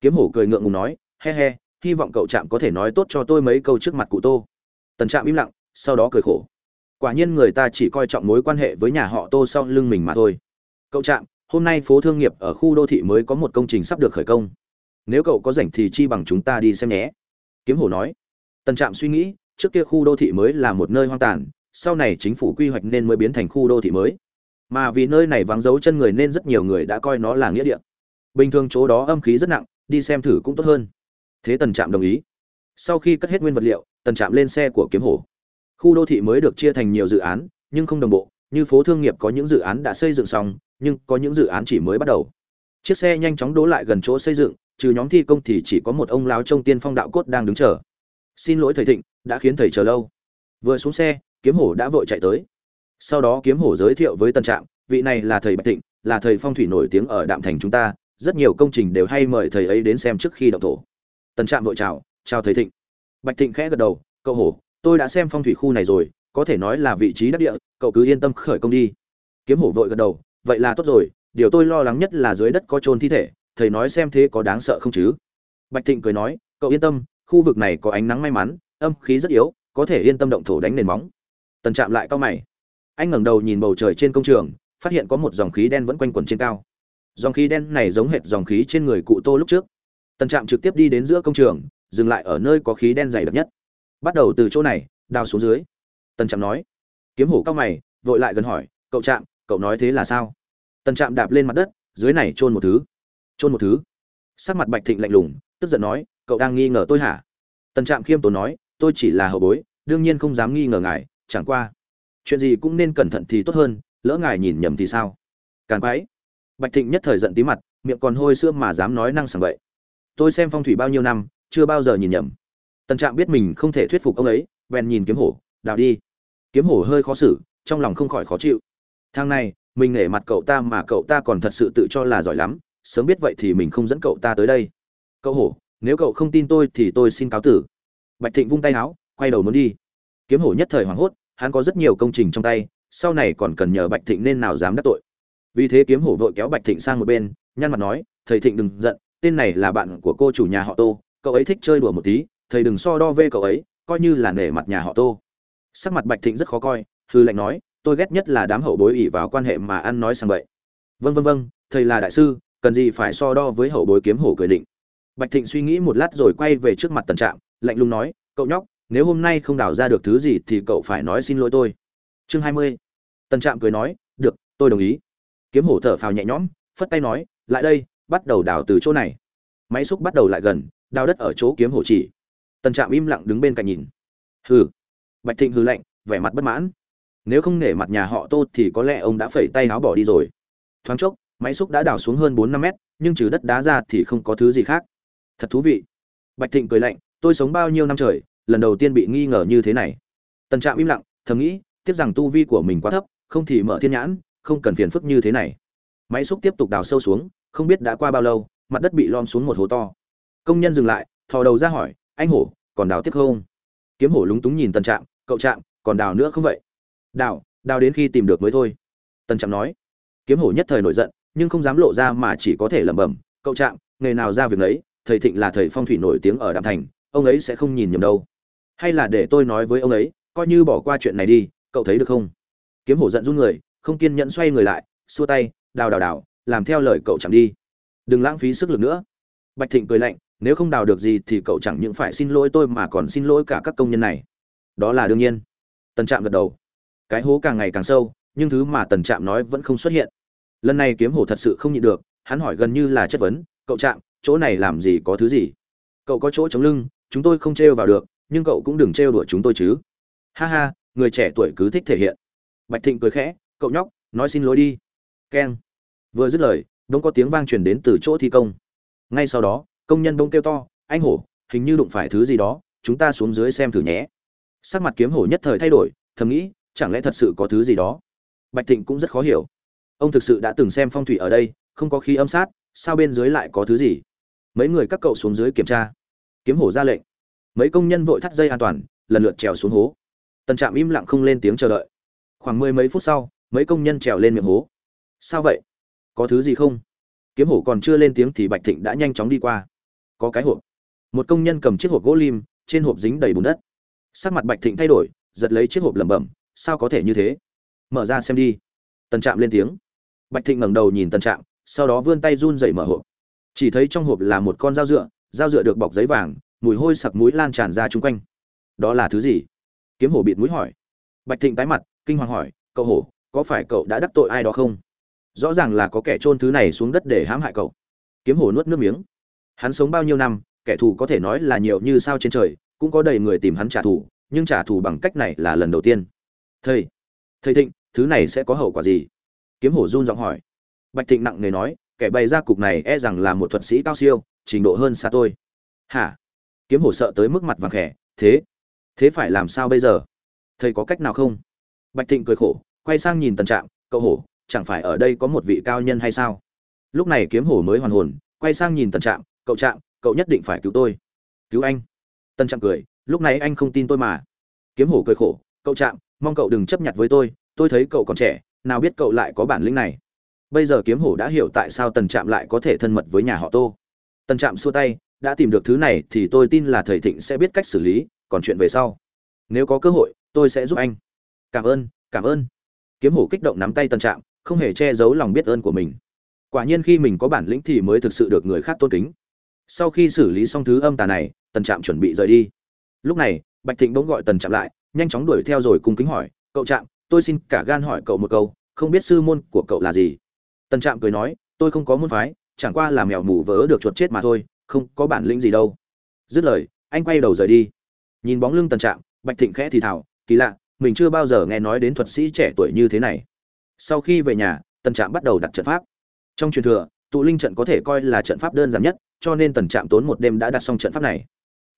Kiếm hổ cười ngượng ngùng nói, he he hy vọng cậu trạm có thể nói tốt cho tôi mấy câu trước mặt cụ tô. Tần trạm im lặng, sau đó cười khổ. Quả nhiên người ta chỉ coi trọng mối quan hệ với nhà họ tô sau lưng mình mà thôi. Cậu trạm, hôm nay phố thương nghiệp ở khu đô thị mới có một công trình sắp được khởi công. Nếu cậu có rảnh thì chi bằng chúng ta đi xem nhé. Kiếm hổ nói. Tần trạm suy nghĩ, trước kia khu đô thị mới là một nơi hoang tàn, sau này chính phủ quy hoạch nên mới biến thành khu đô thị mới. Mà vì nơi này vắng dấu chân người nên rất nhiều người đã coi nó là nghĩa địa. Bình thường chỗ đó âm khí rất nặng, đi xem thử cũng tốt hơn thế tần trạm đồng ý. Sau khi cất hết nguyên vật liệu, tần trạm lên xe của kiếm hổ khu đô thị mới được chia thành nhiều dự án, nhưng không đồng bộ. Như phố thương nghiệp có những dự án đã xây dựng xong, nhưng có những dự án chỉ mới bắt đầu. Chiếc xe nhanh chóng đỗ lại gần chỗ xây dựng, trừ nhóm thi công thì chỉ có một ông láo trông tiên phong đạo cốt đang đứng chờ. Xin lỗi thầy thịnh, đã khiến thầy chờ lâu. Vừa xuống xe, kiếm hổ đã vội chạy tới. Sau đó kiếm hổ giới thiệu với tân trạm, vị này là thầy bạch thịnh, là thầy phong thủy nổi tiếng ở đạm thành chúng ta, rất nhiều công trình đều hay mời thầy ấy đến xem trước khi động thổ. Tần trạm vội chào chào thầy thịnh. Bạch thịnh khẽ gật đầu, cậu hổ, tôi đã xem phong thủy khu này rồi, có thể nói là vị trí đắc địa, cậu cứ yên tâm khởi công đi. Kiếm hổ vội gật đầu, vậy là tốt rồi, điều tôi lo lắng nhất là dưới đất có trôn thi thể, thầy nói xem thế có đáng sợ không chứ? Bạch thịnh cười nói, cậu yên tâm, khu vực này có ánh nắng may mắn, âm khí rất yếu, có thể yên tâm động thổ đánh nền móng. Tần Trạm lại cao mày. Anh ngẩng đầu nhìn bầu trời trên công trường, phát hiện có một dòng khí đen vẫn quanh quẩn trên cao. Dòng khí đen này giống hệt dòng khí trên người cụ tô lúc trước tần trạm trực tiếp đi đến giữa công trường, dừng lại ở nơi có khí đen dày đặc nhất. Bắt đầu từ chỗ này, đào xuống dưới. Tần trạm nói. Kiếm hổ cao mày, vội lại gần hỏi, cậu trạm, cậu nói thế là sao? Tần trạm đạp lên mặt đất, dưới này trôn một thứ. Trôn một thứ. Sắc mặt bạch thịnh lạnh lùng, tức giận nói, cậu đang nghi ngờ tôi hả? Tần trạm khiêm tốn nói, tôi chỉ là hậu bối, đương nhiên không dám nghi ngờ ngài, chẳng qua, chuyện gì cũng nên cẩn thận thì tốt hơn, lỡ ngài nhìn nhầm thì sao? Càn quái bạch thịnh nhất thời giận tí mặt, miệng còn hôi sữa mà dám nói năng sảng vậy tôi xem phong thủy bao nhiêu năm, chưa bao giờ nhìn nhầm. Tần trạm biết mình không thể thuyết phục ông ấy, bèn nhìn kiếm hổ, đào đi. Kiếm hổ hơi khó xử, trong lòng không khỏi khó chịu. Thang này, mình nể mặt cậu ta mà cậu ta còn thật sự tự cho là giỏi lắm, sớm biết vậy thì mình không dẫn cậu ta tới đây. Cậu hổ, nếu cậu không tin tôi thì tôi xin cáo tử. Bạch thịnh vung tay áo quay đầu muốn đi. Kiếm hổ nhất thời hoảng hốt, hắn có rất nhiều công trình trong tay, sau này còn cần nhờ bạch thịnh nên nào dám đắc tội. Vì thế kiếm hổ vội kéo bạch thịnh sang một bên, nhăn mặt nói, thầy thịnh đừng giận tên này là bạn của cô chủ nhà họ tô, cậu ấy thích chơi đùa một tí, thầy đừng so đo vê cậu ấy, coi như là nể mặt nhà họ tô. Sắc mặt bạch thịnh rất khó coi, hư lệnh nói, tôi ghét nhất là đám hậu bối ỉ vào quan hệ mà ăn nói sang vậy vân vân vân thầy là đại sư, cần gì phải so đo với hậu bối kiếm hổ cười định. Bạch thịnh suy nghĩ một lát rồi quay về trước mặt tần trạm, lạnh lùng nói, cậu nhóc, nếu hôm nay không đào ra được thứ gì thì cậu phải nói xin lỗi tôi. Chương hai mươi, tần trạm cười nói, được, tôi đồng ý. Kiếm hổ thở phào nhẹ nhõm, phất tay nói, lại đây bắt đầu đào từ chỗ này. Máy xúc bắt đầu lại gần, đào đất ở chỗ kiếm hổ chỉ. Tần trạm im lặng đứng bên cạnh nhìn. Hừ. Bạch thịnh hừ lạnh, vẻ mặt bất mãn. Nếu không nể mặt nhà họ tô thì có lẽ ông đã phẩy tay áo bỏ đi rồi. Thoáng chốc, máy xúc đã đào xuống hơn bốn năm mét, nhưng trừ đất đá ra thì không có thứ gì khác. Thật thú vị. Bạch thịnh cười lạnh, tôi sống bao nhiêu năm trời, lần đầu tiên bị nghi ngờ như thế này. Tần trạm im lặng, thầm nghĩ tiếc rằng tu vi của mình quá thấp, không thì mở thiên nhãn, không cần phiền phức như thế này. Máy xúc tiếp tục đào sâu xuống không biết đã qua bao lâu, mặt đất bị lom xuống một hố to. Công nhân dừng lại, thò đầu ra hỏi, anh hổ, còn đào tiếp không? Kiếm hổ lúng túng nhìn tần trạm, cậu trạm, còn đào nữa không vậy? Đào đào đến khi tìm được mới thôi. Tần trạm nói. Kiếm hổ nhất thời nổi giận, nhưng không dám lộ ra mà chỉ có thể lẩm bẩm, cậu trạm, nghề nào ra việc ấy, thầy thịnh là thầy phong thủy nổi tiếng ở Đàm thành, ông ấy sẽ không nhìn nhầm đâu. Hay là để tôi nói với ông ấy, coi như bỏ qua chuyện này đi, cậu thấy được không? Kiếm hổ giận run người, không kiên nhẫn xoay người lại, xua tay, đào đào đào làm theo lời cậu chẳng đi. Đừng lãng phí sức lực nữa. Bạch thịnh cười lạnh, nếu không đào được gì thì cậu chẳng những phải xin lỗi tôi mà còn xin lỗi cả các công nhân này. Đó là đương nhiên. Tần trạm gật đầu. Cái hố càng ngày càng sâu, nhưng thứ mà tần trạm nói vẫn không xuất hiện. Lần này kiếm hổ thật sự không nhịn được, hắn hỏi gần như là chất vấn, cậu trạm, chỗ này làm gì, có thứ gì? Cậu có chỗ chống lưng, chúng tôi không trêu vào được, nhưng cậu cũng đừng trêu đuổi chúng tôi chứ. Ha ha, người trẻ tuổi cứ thích thể hiện. Bạch thịnh cười khẽ, cậu nhóc, nói xin lỗi đi. Keng vừa dứt lời, bỗng có tiếng vang truyền đến từ chỗ thi công. Ngay sau đó, công nhân bỗng kêu to, anh hổ, hình như đụng phải thứ gì đó, chúng ta xuống dưới xem thử nhé. Sắc mặt kiếm hổ nhất thời thay đổi, thầm nghĩ, chẳng lẽ thật sự có thứ gì đó? Bạch thịnh cũng rất khó hiểu. Ông thực sự đã từng xem phong thủy ở đây, không có khí âm sát, sao bên dưới lại có thứ gì? Mấy người các cậu xuống dưới kiểm tra. Kiếm hổ ra lệnh. Mấy công nhân vội thắt dây an toàn, lần lượt trèo xuống hố. Tần trạm im lặng không lên tiếng chờ đợi. Khoảng mười mấy phút sau, mấy công nhân trèo lên miệng hố. Sao vậy? Có thứ gì không? Kiếm hổ còn chưa lên tiếng thì bạch thịnh đã nhanh chóng đi qua. Có cái hộp. Một công nhân cầm chiếc hộp gỗ lim, trên hộp dính đầy bùn đất. Sắc mặt bạch thịnh thay đổi, giật lấy chiếc hộp lẩm bẩm, sao có thể như thế? Mở ra xem đi. Tần trạm lên tiếng. Bạch thịnh ngẩng đầu nhìn tần trạm, sau đó vươn tay run dậy mở hộp. Chỉ thấy trong hộp là một con dao dựa dao dựa được bọc giấy vàng, mùi hôi sặc mũi lan tràn ra chung quanh. Đó là thứ gì? Kiếm hổ bịt mũi hỏi. Bạch thịnh tái mặt, kinh hoàng hỏi, cậu hổ, có phải cậu đã đắc tội ai đó không? Rõ ràng là có kẻ trôn thứ này xuống đất để hãm hại cậu. Kiếm hổ nuốt nước miếng. Hắn sống bao nhiêu năm kẻ thù có thể nói là nhiều như sao trên trời cũng có đầy người tìm hắn trả thù nhưng trả thù bằng cách này là lần đầu tiên. Thầy thầy thịnh thứ này sẽ có hậu quả gì? Kiếm hổ run giọng hỏi. Bạch thịnh nặng nề nói kẻ bày ra cục này e rằng là một thuật sĩ cao siêu trình độ hơn xa tôi. Hả? Kiếm hổ sợ tới mức mặt vàng khẽ thế? Thế phải làm sao bây giờ? Thầy có cách nào không? Bạch thịnh cười khổ quay sang nhìn tần trạng, cậu hổ chẳng phải ở đây có một vị cao nhân hay sao? Lúc này kiếm hổ mới hoàn hồn, quay sang nhìn tần trạm, cậu trạm, cậu nhất định phải cứu tôi. Cứu anh? Tần trạm cười, lúc này anh không tin tôi mà. Kiếm hổ cười khổ, cậu trạm, mong cậu đừng chấp nhận với tôi tôi thấy cậu còn trẻ, nào biết cậu lại có bản lĩnh này. Bây giờ kiếm hổ đã hiểu tại sao tần trạm lại có thể thân mật với nhà họ tô. Tần trạm xua tay, đã tìm được thứ này thì tôi tin là thầy thịnh sẽ biết cách xử lý, còn chuyện về sau. Nếu có cơ hội, tôi sẽ giúp anh. Cảm ơn cảm ơn. Kiếm hổ kích động nắm tay tần trạm không hề che giấu lòng biết ơn của mình. Quả nhiên khi mình có bản lĩnh thì mới thực sự được người khác tôn kính. Sau khi xử lý xong thứ âm tà này, tần trạm chuẩn bị rời đi. Lúc này, bạch thịnh bỗng gọi tần trạm lại, nhanh chóng đuổi theo rồi cung kính hỏi, cậu trạm, tôi xin cả gan hỏi cậu một câu, không biết sư môn của cậu là gì? Tần trạm cười nói, tôi không có môn phái, chẳng qua là mèo mù vớ được chuột chết mà thôi, không có bản lĩnh gì đâu. Dứt lời, anh quay đầu rời đi. Nhìn bóng lưng tần trạm, bạch thịnh khẽ thì thào, kỳ lạ, mình chưa bao giờ nghe nói đến thuật sĩ trẻ tuổi như thế này sau khi về nhà, tần trạm bắt đầu đặt trận pháp. Trong truyền thừa, tụ linh trận có thể coi là trận pháp đơn giản nhất, cho nên tần trạm tốn một đêm đã đặt xong trận pháp này.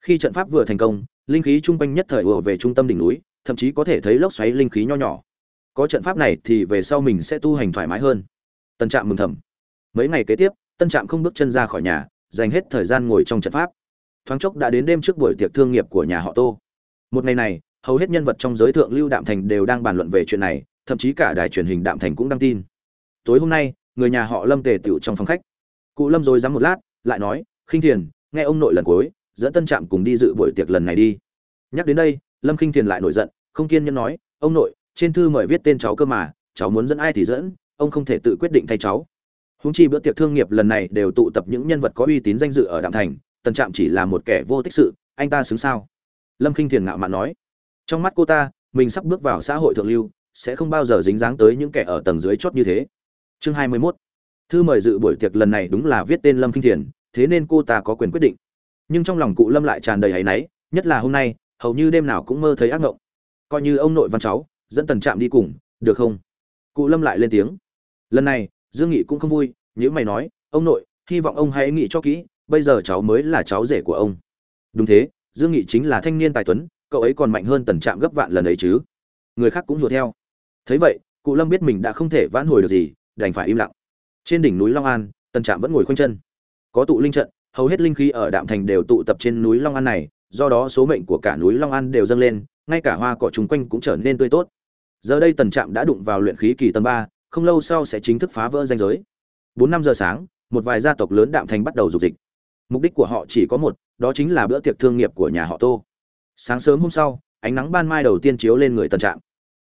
Khi trận pháp vừa thành công, linh khí chung quanh nhất thời ùa về trung tâm đỉnh núi, thậm chí có thể thấy lốc xoáy linh khí nho nhỏ. Có trận pháp này thì về sau mình sẽ tu hành thoải mái hơn. Tần trạm mừng thầm. Mấy ngày kế tiếp tân trạm không bước chân ra khỏi nhà, dành hết thời gian ngồi trong trận pháp. Thoáng chốc đã đến đêm trước buổi tiệc thương nghiệp của nhà họ tô. Một ngày này, hầu hết nhân vật trong giới thượng lưu đạm thành đều đang bàn luận về chuyện này thậm chí cả đài truyền hình đạm thành cũng đăng tin. Tối hôm nay, người nhà họ lâm tề tựu trong phòng khách. Cụ lâm rồi dám một lát, lại nói, khinh thiền, nghe ông nội lần cuối, dẫn tân trạm cùng đi dự buổi tiệc lần này đi. Nhắc đến đây, lâm khinh thiền lại nổi giận, không kiên nhẫn nói, ông nội, trên thư mời viết tên cháu cơ mà, cháu muốn dẫn ai thì dẫn, ông không thể tự quyết định thay cháu. Húng chi bữa tiệc thương nghiệp lần này đều tụ tập những nhân vật có uy tín danh dự ở đạm thành, tân trạm chỉ là một kẻ vô tích sự, anh ta xứng sao? Lâm khinh thiền ngạo mạn nói, trong mắt cô ta, mình sắp bước vào xã hội thượng lưu sẽ không bao giờ dính dáng tới những kẻ ở tầng dưới chót như thế. Chương hai mươi 21 thư mời dự buổi tiệc lần này đúng là viết tên lâm kinh thiền, thế nên cô ta có quyền quyết định. Nhưng trong lòng cụ lâm lại tràn đầy áy náy, nhất là hôm nay, hầu như đêm nào cũng mơ thấy ác mộng coi như ông nội văn cháu, dẫn tần trạm đi cùng, được không? Cụ lâm lại lên tiếng. Lần này, dương nghị cũng không vui nếu mày nói, ông nội, hy vọng ông hãy nghĩ cho kỹ, bây giờ cháu mới là cháu rể của ông. Đúng thế, dương nghị chính là thanh niên tài tuấn, cậu ấy còn mạnh hơn tần trạm gấp vạn lần ấy chứ. Người khác cũng hùa theo thấy vậy, cụ lâm biết mình đã không thể vãn hồi được gì, đành phải im lặng. Trên đỉnh núi long an, tần trạm vẫn ngồi khoanh chân. Có tụ linh trận, hầu hết linh khí ở đạm thành đều tụ tập trên núi long an này, do đó số mệnh của cả núi long an đều dâng lên, ngay cả hoa cỏ chung quanh cũng trở nên tươi tốt. Giờ đây tần trạm đã đụng vào luyện khí kỳ tầng ba, không lâu sau sẽ chính thức phá vỡ danh giới. Bốn năm giờ sáng, một vài gia tộc lớn đạm thành bắt đầu dục dịch. Mục đích của họ chỉ có một, đó chính là bữa tiệc thương nghiệp của nhà họ tô. Sáng sớm hôm sau, ánh nắng ban mai đầu tiên chiếu lên người tần trạm.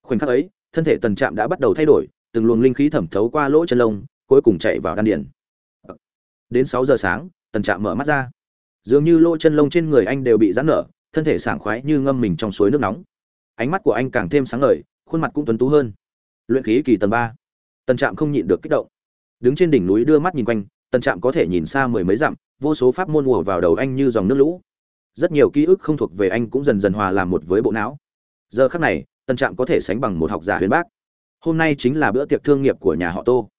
Khoảnh khắc ấy thân thể tần trạm đã bắt đầu thay đổi, từng luồng linh khí thẩm thấu qua lỗ chân lông, cuối cùng chạy vào đan điền. Đến sáu giờ sáng, tần trạm mở mắt ra. Dường như lỗ chân lông trên người anh đều bị giãn nở, thân thể sảng khoái như ngâm mình trong suối nước nóng. Ánh mắt của anh càng thêm sáng ngời, khuôn mặt cũng tuấn tú hơn. Luyện khí kỳ tầng ba. Tần trạm không nhịn được kích động. Đứng trên đỉnh núi đưa mắt nhìn quanh, tần trạm có thể nhìn xa mười mấy dặm, vô số pháp môn ùa vào đầu anh như dòng nước lũ. Rất nhiều ký ức không thuộc về anh cũng dần dần hòa làm một với bộ não. Giờ khác này Tân trạm có thể sánh bằng một học giả huyền bác. Hôm nay chính là bữa tiệc thương nghiệp của nhà họ tô.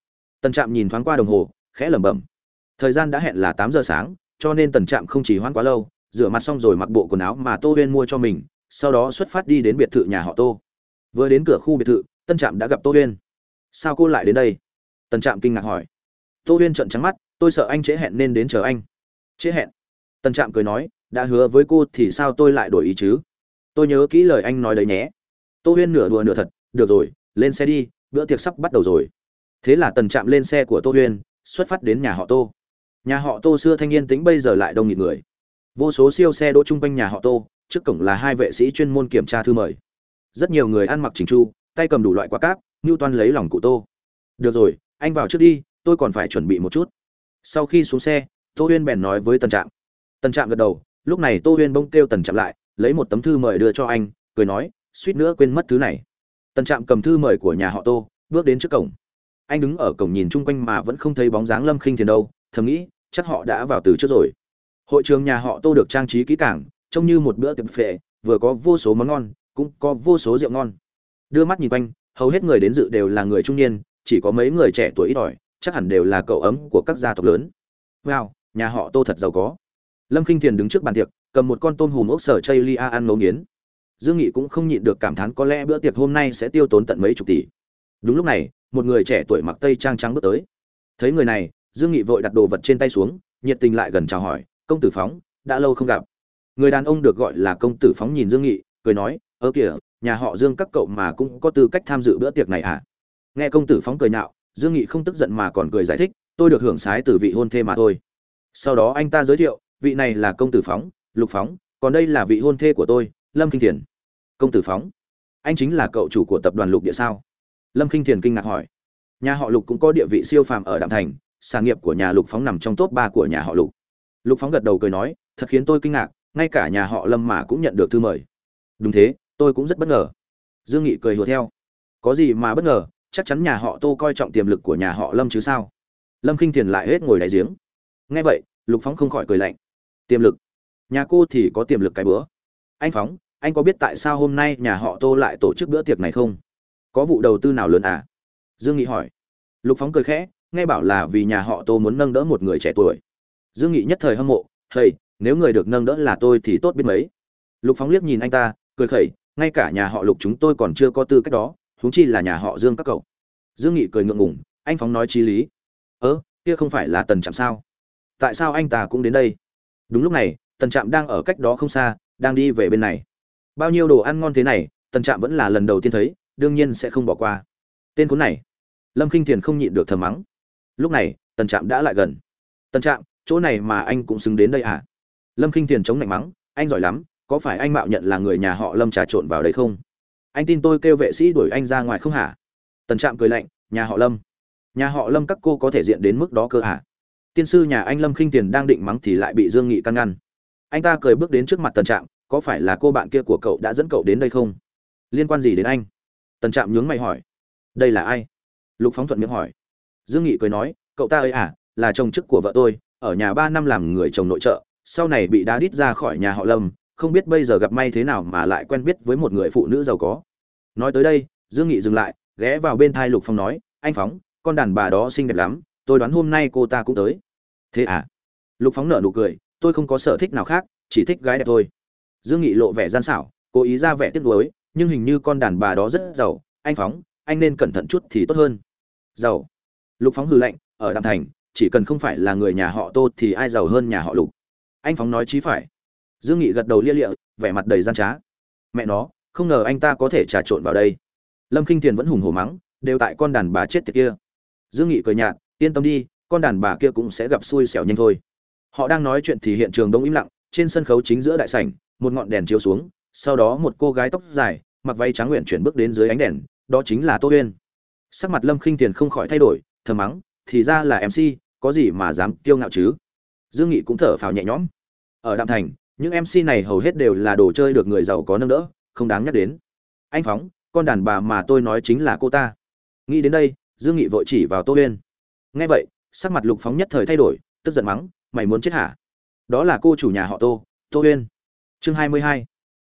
Tân trạm nhìn thoáng qua đồng hồ, khẽ lẩm bẩm. Thời gian đã hẹn là tám giờ sáng, cho nên tần trạm không chỉ hoãn quá lâu, rửa mặt xong rồi mặc bộ quần áo mà tô huyên mua cho mình, sau đó xuất phát đi đến biệt thự nhà họ tô. Vừa đến cửa khu biệt thự tân trạm đã gặp tô huyên. Sao cô lại đến đây? Tần trạm kinh ngạc hỏi. Tô huyên trợn trắng mắt, tôi sợ anh trễ hẹn nên đến chờ anh. Trễ hẹn? Tân trạm cười nói, đã hứa với cô thì sao tôi lại đổi ý chứ? Tôi nhớ kỹ lời anh nói đấy nhé tô huyên nửa đùa nửa thật, được rồi, lên xe đi, bữa tiệc sắp bắt đầu rồi. Thế là tần trạm lên xe của tô huyên, xuất phát đến nhà họ tô. Nhà họ tô xưa thanh niên tính bây giờ lại đông nghịt người. Vô số siêu xe đỗ chung quanh nhà họ tô, trước cổng là hai vệ sĩ chuyên môn kiểm tra thư mời. Rất nhiều người ăn mặc chỉnh chu, tay cầm đủ loại quả cáp ngưu toan lấy lòng cụ tô. Được rồi, anh vào trước đi, tôi còn phải chuẩn bị một chút. Sau khi xuống xe, tô huyên bèn nói với tần trạm. Tần trạm gật đầu, lúc này tô huyên bông kêu tần trạm lại, lấy một tấm thư mời đưa cho anh, cười nói suýt nữa quên mất thứ này. Tần trạm cầm thư mời của nhà họ tô, bước đến trước cổng. Anh đứng ở cổng nhìn chung quanh mà vẫn không thấy bóng dáng lâm khinh thiền đâu, thầm nghĩ, chắc họ đã vào từ trước rồi. Hội trường nhà họ tô được trang trí kỹ càng, trông như một bữa tiệc phệ, vừa có vô số món ngon, cũng có vô số rượu ngon. Đưa mắt nhìn quanh, hầu hết người đến dự đều là người trung niên, chỉ có mấy người trẻ tuổi ít ỏi, chắc hẳn đều là cậu ấm của các gia tộc lớn. Wow, nhà họ tô thật giàu có. Lâm khinh thiền đứng trước bàn tiệc, cầm một con tôm hùm ốc sở chây lia ăn ngấu nghiến dương nghị cũng không nhịn được cảm thán có lẽ bữa tiệc hôm nay sẽ tiêu tốn tận mấy chục tỷ. Đúng lúc này, một người trẻ tuổi mặc tây trang trắng bước tới. Thấy người này, dương nghị vội đặt đồ vật trên tay xuống, nhiệt tình lại gần chào hỏi, công tử phóng, đã lâu không gặp. Người đàn ông được gọi là công tử phóng nhìn dương nghị, cười nói, ơ kìa, nhà họ dương các cậu mà cũng có tư cách tham dự bữa tiệc này à nghe công tử phóng cười nhạo, dương nghị không tức giận mà còn cười giải thích, tôi được hưởng sái từ vị hôn thê mà thôi. Sau đó anh ta giới thiệu, vị này là công tử phóng, lục phóng, còn đây là vị hôn thê của tôi, lâm kinh thiền công tử phóng. Anh chính là cậu chủ của tập đoàn lục địa sao? Lâm kinh thiền kinh ngạc hỏi. Nhà họ lục cũng có địa vị siêu phàm ở đạm thành sản nghiệp của nhà lục phóng nằm trong top ba của nhà họ lục. Lục phóng gật đầu cười nói, thật khiến tôi kinh ngạc, ngay cả nhà họ lâm mà cũng nhận được thư mời. Đúng thế, tôi cũng rất bất ngờ. Dương nghị cười hùa theo. Có gì mà bất ngờ, chắc chắn nhà họ tô coi trọng tiềm lực của nhà họ lâm chứ sao? Lâm k i n h thiền lại hết ngồi đáy giếng. Nghe vậy, lục phóng không khỏi cười lạnh. Tiềm lực? Nhà cô thì có tiềm lực cái bữa. Anh phóng anh có biết tại sao hôm nay nhà họ tô lại tổ chức bữa tiệc này không? Có vụ đầu tư nào lớn à? Dương nghị hỏi. Lục phóng cười khẽ, nghe bảo là vì nhà họ tô muốn nâng đỡ một người trẻ tuổi. Dương nghị nhất thời hâm mộ hey nếu người được nâng đỡ là tôi thì tốt biết mấy. Lục phóng liếc nhìn anh ta, cười khẩy, ngay cả nhà họ lục chúng tôi còn chưa có tư cách đó, huống chi là nhà họ dương các cậu. Dương nghị cười ngượng ngùng, anh phóng nói chí lý. Ơ, kia không phải là tần trạm sao? Tại sao anh ta cũng đến đây? Đúng lúc này, tần trạm đang ở cách đó không xa, đang đi về bên này bao nhiêu đồ ăn ngon thế này, tần trạm vẫn là lần đầu tiên thấy, đương nhiên sẽ không bỏ qua. Tên cuốn này. Lâm k i n h thiền không nhịn được thầm mắng. Lúc này, tần trạm đã lại gần. Tần trạm, chỗ này mà anh cũng xứng đến đây à? Lâm k i n h thiền chống lạnh mắng, anh giỏi lắm, có phải anh mạo nhận là người nhà họ lâm trà trộn vào đây không? Anh tin tôi kêu vệ sĩ đuổi anh ra ngoài không hả? Tần trạm cười lạnh, nhà họ lâm. Nhà họ lâm các cô có thể diện đến mức đó cơ hả tiên sư nhà anh lâm khinh tiền đang định mắng thì lại bị dương nghị căn ngăn. Anh ta cười bước đến trước mặt tần trạm có phải là cô bạn kia của cậu đã dẫn cậu đến đây không? Liên quan gì đến anh? Tần trạm nhướng mày hỏi. Đây là ai? Lục phóng thuận miệng hỏi. Dương nghị cười nói, cậu ta ơi à là chồng chức của vợ tôi, ở nhà ba năm làm người chồng nội trợ, sau này bị đá đít ra khỏi nhà họ lâm, không biết bây giờ gặp may thế nào mà lại quen biết với một người phụ nữ giàu có. Nói tới đây, dương nghị dừng lại, ghé vào bên thai lục phong nói, anh phóng, con đàn bà đó xinh đẹp lắm, tôi đoán hôm nay cô ta cũng tới. Thế à? Lục phóng nở nụ cười, tôi không có sở thích nào khác, chỉ thích gái đẹp thôi dương nghị lộ vẻ gian xảo, cố ý ra vẻ tiếc nuối, nhưng hình như con đàn bà đó rất giàu, anh phóng, anh nên cẩn thận chút thì tốt hơn. Giàu. Lục phóng hư lạnh, ở đạm thành, chỉ cần không phải là người nhà họ tô thì ai giàu hơn nhà họ lục? Anh phóng nói chí phải. Dương nghị gật đầu lia lịa, vẻ mặt đầy gian trá. Mẹ nó, không ngờ anh ta có thể trà trộn vào đây. Lâm kinh thiền vẫn hùng hổ mắng, đều tại con đàn bà chết tiệt kia. Dương nghị cười nhạt, yên tâm đi, con đàn bà kia cũng sẽ gặp xui xẻo nhanh thôi. Họ đang nói chuyện thì hiện trường đông im lặng, trên sân khấu chính giữa đại sảnh một ngọn đèn chiếu xuống, sau đó một cô gái tóc dài, mặc váy trắng nguyện chuyển bước đến dưới ánh đèn, đó chính là tô huyên. Sắc mặt lâm khinh tiền không khỏi thay đổi, thầm mắng, thì ra là mc có gì mà dám kiêu ngạo chứ? Dương nghị cũng thở phào nhẹ nhõm. Ở đạm thành, những mc này hầu hết đều là đồ chơi được người giàu có nâng đỡ, không đáng nhắc đến. Anh phóng, con đàn bà mà tôi nói chính là cô ta. Nghĩ đến đây, dương nghị vội chỉ vào tô huyên. Nghe vậy, sắc mặt lục phóng nhất thời thay đổi, tức giận mắng, mày muốn chết hả? Đó là cô chủ nhà họ tô tô huyên chương hai mươi hai.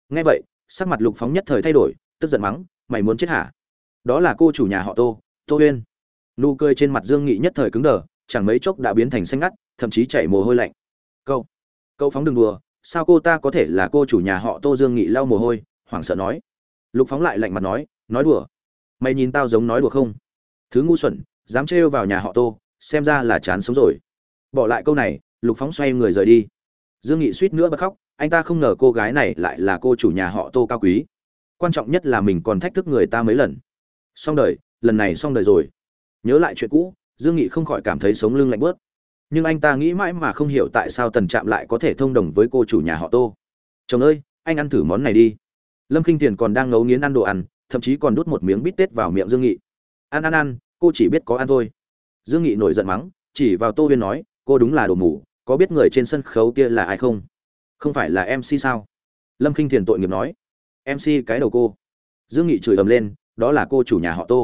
Nghe vậy, sắc mặt lục phóng nhất thời thay đổi, tức giận mắng, mày muốn chết hả? Đó là cô chủ nhà họ tô tô uyên. Nụ cười trên mặt dương nghị nhất thời cứng đờ, chẳng mấy chốc đã biến thành xanh ngắt, thậm chí chảy mồ hôi lạnh. Cậu cậu phóng đừng đùa, sao cô ta có thể là cô chủ nhà họ tô? Dương nghị lau mồ hôi, hoảng sợ nói. Lục phóng lại lạnh mặt nói nói đùa, mày nhìn tao giống nói đùa không? Thứ ngu xuẩn, dám trêu vào nhà họ tô, xem ra là chán sống rồi. Bỏ lại câu này, lục phóng xoay người rời đi. Dương nghị suýt nữa bật khóc anh ta không ngờ cô gái này lại là cô chủ nhà họ tô cao quý. Quan trọng nhất là mình còn thách thức người ta mấy lần. Xong đời, lần này xong đời rồi. Nhớ lại chuyện cũ, dương nghị không khỏi cảm thấy sống lưng lạnh bớt nhưng anh ta nghĩ mãi mà không hiểu tại sao tần trạm lại có thể thông đồng với cô chủ nhà họ tô. Chồng ơi, anh ăn thử món này đi. Lâm k i n h tiền còn đang ngấu nghiến ăn đồ ăn, thậm chí còn đút một miếng bít tết vào miệng dương nghị. Ăn ăn ăn, cô chỉ biết có ăn thôi. Dương nghị nổi giận mắng, chỉ vào tô huyên nói, cô đúng là đồ mù, có biết người trên sân khấu kia là ai không? Không phải là mc sao? Lâm k i n h thiền tội nghiệp nói. Mc cái đầu cô. Dương nghị chửi ầm lên, đó là cô chủ nhà họ tô.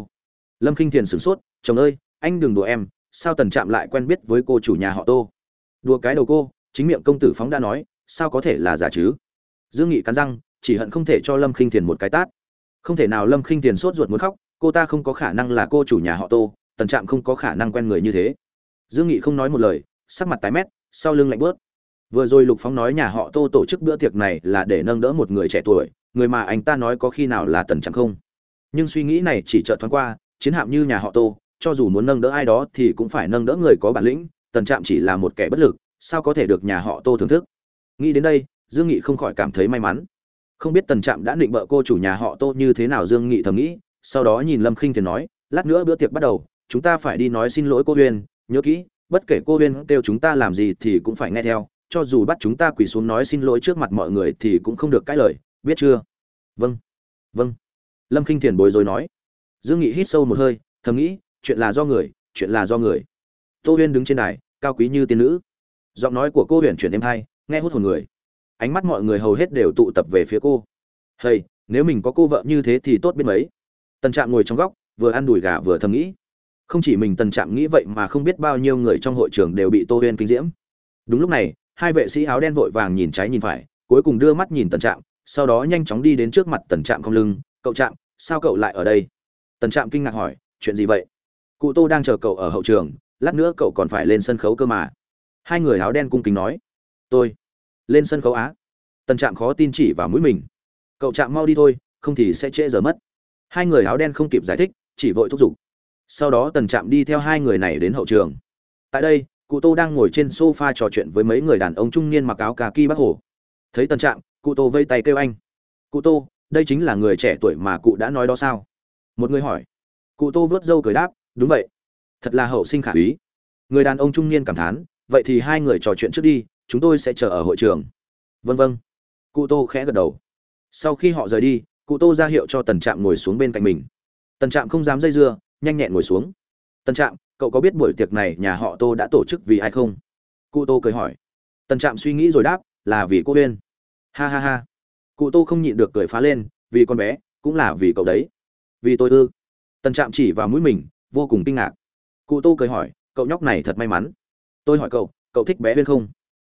Lâm k i n h thiền sửng sốt, chồng ơi, anh đừng đùa em, sao tần trạm lại quen biết với cô chủ nhà họ tô? Đùa cái đầu cô, chính miệng công tử phóng đã nói, sao có thể là giả chứ? Dương nghị cắn răng, chỉ hận không thể cho lâm khinh thiền một cái tát. Không thể nào lâm khinh thiền sốt ruột muốn khóc, cô ta không có khả năng là cô chủ nhà họ tô, tần trạm không có khả năng quen người như thế. Dương nghị không nói một lời, sắc mặt tái mét, sau lưng lạnh bớt vừa rồi lục phóng nói nhà họ tô tổ chức bữa tiệc này là để nâng đỡ một người trẻ tuổi, người mà anh ta nói có khi nào là tần trạm không. Nhưng suy nghĩ này chỉ chợt thoáng qua, chiến hạm như nhà họ tô, cho dù muốn nâng đỡ ai đó thì cũng phải nâng đỡ người có bản lĩnh, tần trạm chỉ là một kẻ bất lực, sao có thể được nhà họ tô thưởng thức? Nghĩ đến đây, dương nghị không khỏi cảm thấy may mắn. Không biết tần trạm đã định bợ cô chủ nhà họ tô như thế nào dương nghị thầm nghĩ, sau đó nhìn lâm khinh thì nói, lát nữa bữa tiệc bắt đầu, chúng ta phải đi nói xin lỗi cô huyên nhớ kỹ, bất kể cô huyên kêu chúng ta làm gì thì cũng phải nghe theo cho dù bắt chúng ta quỳ xuống nói xin lỗi trước mặt mọi người thì cũng không được cãi lời, biết chưa? Vâng vâng. Lâm khinh thiền bối rối nói. Dương nghị hít sâu một hơi, thầm nghĩ, chuyện là do người, chuyện là do người. Tô huyên đứng trên đài, cao quý như tiên nữ. Giọng nói của cô huyền chuyển êm hai, nghe hút hồn người. Ánh mắt mọi người hầu hết đều tụ tập về phía cô. Hay nếu mình có cô vợ như thế thì tốt biết mấy. Tần trạm ngồi trong góc, vừa ăn đùi gà vừa thầm nghĩ. Không chỉ mình tần trạm nghĩ vậy mà không biết bao nhiêu người trong hội trường đều bị tô huyên kinh diễm. Đúng lúc này hai vệ sĩ áo đen vội vàng nhìn trái nhìn phải, cuối cùng đưa mắt nhìn tần trạm, sau đó nhanh chóng đi đến trước mặt tần trạm không lưng, cậu trạm, sao cậu lại ở đây? Tần trạm kinh ngạc hỏi, chuyện gì vậy? Cụ tô đang chờ cậu ở hậu trường, lát nữa cậu còn phải lên sân khấu cơ mà. Hai người áo đen cung kính nói, tôi, lên sân khấu á? Tần trạm khó tin chỉ vào mũi mình, cậu trạm mau đi thôi, không thì sẽ trễ giờ mất. Hai người áo đen không kịp giải thích, chỉ vội thúc giục. Sau đó tần trạm đi theo hai người này đến hậu trường. Tại đây cụ tô đang ngồi trên sofa trò chuyện với mấy người đàn ông trung niên mặc áo cà ki bác hồ. Thấy tần trạm, cụ tô vây tay kêu anh. Cụ tô, đây chính là người trẻ tuổi mà cụ đã nói đó sao? Một người hỏi. Cụ tô vớt râu cười đáp, đúng vậy. Thật là hậu sinh khả úy. Người đàn ông trung niên cảm thán, vậy thì hai người trò chuyện trước đi, chúng tôi sẽ chờ ở hội trường. Vân vân cụ tô khẽ gật đầu. Sau khi họ rời đi, cụ tô ra hiệu cho tần trạm ngồi xuống bên cạnh mình. Tần trạm không dám dây dưa, nhanh nhẹn ngồi xuống. Tần trạm cậu có biết buổi tiệc này nhà họ tô đã tổ chức vì ai không? Cụ tô cười hỏi. Tần trạm suy nghĩ rồi đáp, là vì cô huyên ha ha ha. Cụ tô không nhịn được cười phá lên, vì con bé, cũng là vì cậu đấy. Vì tôi ư? Tần trạm chỉ vào mũi mình, vô cùng kinh ngạc. Cụ tô cười hỏi, cậu nhóc này thật may mắn. Tôi hỏi cậu cậu thích bé huyên không?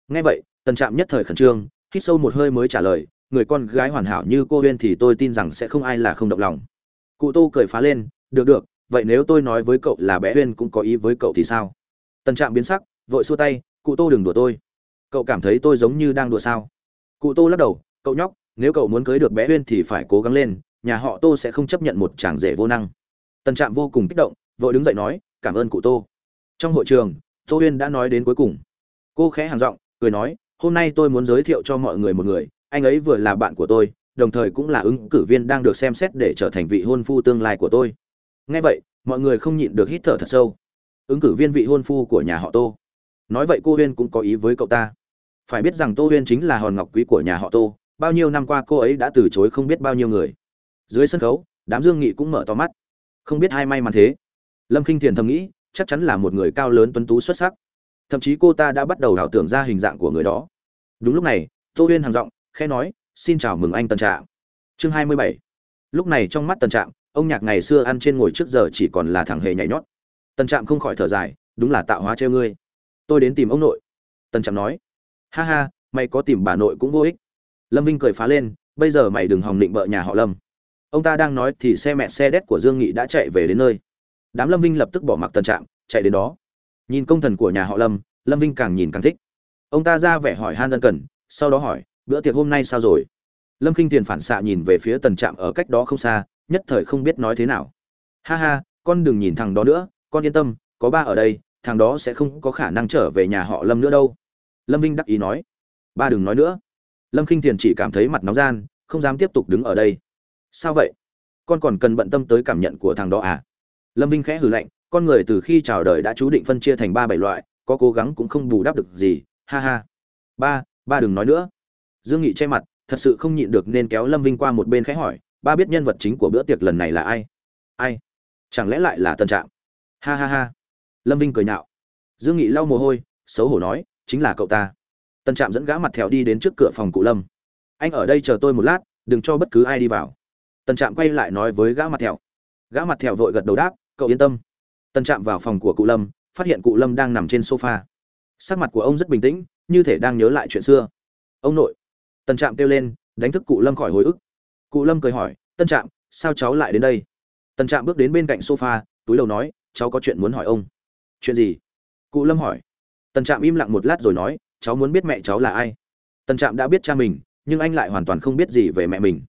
Nghe vậy, tần trạm nhất thời khẩn trương, hít sâu một hơi mới trả lời, người con gái hoàn hảo như cô huyên thì tôi tin rằng sẽ không ai là không động lòng. Cụ tô cười phá lên, được được vậy nếu tôi nói với cậu là bé huyên cũng có ý với cậu thì sao? Tần trạm biến sắc, vội xua tay, cụ tô đừng đùa tôi. Cậu cảm thấy tôi giống như đang đùa sao? Cụ tô lắc đầu, cậu nhóc, nếu cậu muốn cưới được bé huyên thì phải cố gắng lên, nhà họ tô sẽ không chấp nhận một chàng rể vô năng. Tần trạm vô cùng kích động, vội đứng dậy nói, cảm ơn cụ tô. Trong hội trường, tô huyên đã nói đến cuối cùng. Cô khẽ hàng giọng, cười nói, hôm nay tôi muốn giới thiệu cho mọi người một người, anh ấy vừa là bạn của tôi, đồng thời cũng là ứng cử viên đang được xem xét để trở thành vị hôn phu tương lai của tôi nghe vậy, mọi người không nhịn được hít thở thật sâu. Ứng cử viên vị hôn phu của nhà họ tô. Nói vậy cô huyên cũng có ý với cậu ta. Phải biết rằng tô huyên chính là hòn ngọc quý của nhà họ tô. Bao nhiêu năm qua cô ấy đã từ chối không biết bao nhiêu người. Dưới sân khấu, đám dương nghị cũng mở to mắt. Không biết hai may mắn thế. Lâm Kinh thiền thầm nghĩ, chắc chắn là một người cao lớn tuấn tú xuất sắc. Thậm chí cô ta đã bắt đầu ảo tưởng ra hình dạng của người đó. Đúng lúc này, tô huyên hàng giọng, khẽ nói, xin chào mừng anh Tần trạm. Chương hai mươi bảy. Lúc này trong mắt Tần trạm ông nhạc ngày xưa ăn trên ngồi trước giờ chỉ còn là thằng hề nhảy nhót. Tân trạm không khỏi thở dài, đúng là tạo hóa treo ngươi. Tôi đến tìm ông nội. Tân trạm nói, ha ha, mày có tìm bà nội cũng vô ích. Lâm vinh cười phá lên, bây giờ mày đừng hòng định bợ nhà họ lâm. Ông ta đang nói thì xe mẹ xe đét của dương nghị đã chạy về đến nơi. Đám lâm vinh lập tức bỏ mặc tân trạm, chạy đến đó. Nhìn công thần của nhà họ lâm lâm vinh càng nhìn càng thích. Ông ta ra vẻ hỏi han ân cần, sau đó hỏi, bữa tiệc hôm nay sao rồi? Lâm k i n h tiền phản xạ nhìn về phía tần trạm ở cách đó không xa nhất thời không biết nói thế nào. Ha ha, con đừng nhìn thằng đó nữa, con yên tâm, có ba ở đây, thằng đó sẽ không có khả năng trở về nhà họ lâm nữa đâu. Lâm vinh đắc ý nói. Ba đừng nói nữa. Lâm k i n h chỉ cảm thấy mặt nóng gian, không dám tiếp tục đứng ở đây. Sao vậy? Con còn cần bận tâm tới cảm nhận của thằng đó à? Lâm vinh khẽ hừ lạnh, con người từ khi chào đời đã chú định phân chia thành ba bảy loại, có cố gắng cũng không bù đắp được gì. Ha ha. Ba ba đừng nói nữa. Dương nghị che mặt, thật sự không nhịn được nên kéo lâm vinh qua một bên khẽ hỏi ba biết nhân vật chính của bữa tiệc lần này là ai? Ai? Chẳng lẽ lại là tân trạm? Ha ha ha. Lâm vinh cười nhạo. Dương nghị lau mồ hôi, xấu hổ nói, chính là cậu ta. Tân trạm dẫn gã mặt thẹo đi đến trước cửa phòng cụ lâm. Anh ở đây chờ tôi một lát, đừng cho bất cứ ai đi vào. Tần trạm quay lại nói với gã mặt thẹo. Gã mặt thẹo vội gật đầu đáp, cậu yên tâm. Tần trạm vào phòng của cụ lâm, phát hiện cụ lâm đang nằm trên sofa. Sắc mặt của ông rất bình tĩnh, như thể đang nhớ lại chuyện xưa. Ông nội. Tần trạm kêu lên, đánh thức cụ lâm khỏi hồi ức cụ lâm cười hỏi, tân trạm, sao cháu lại đến đây? Tân trạm bước đến bên cạnh sofa, túi đầu nói, cháu có chuyện muốn hỏi ông. Chuyện gì? Cụ lâm hỏi. Tân trạm im lặng một lát rồi nói, cháu muốn biết mẹ cháu là ai? Tân trạm đã biết cha mình, nhưng anh lại hoàn toàn không biết gì về mẹ mình.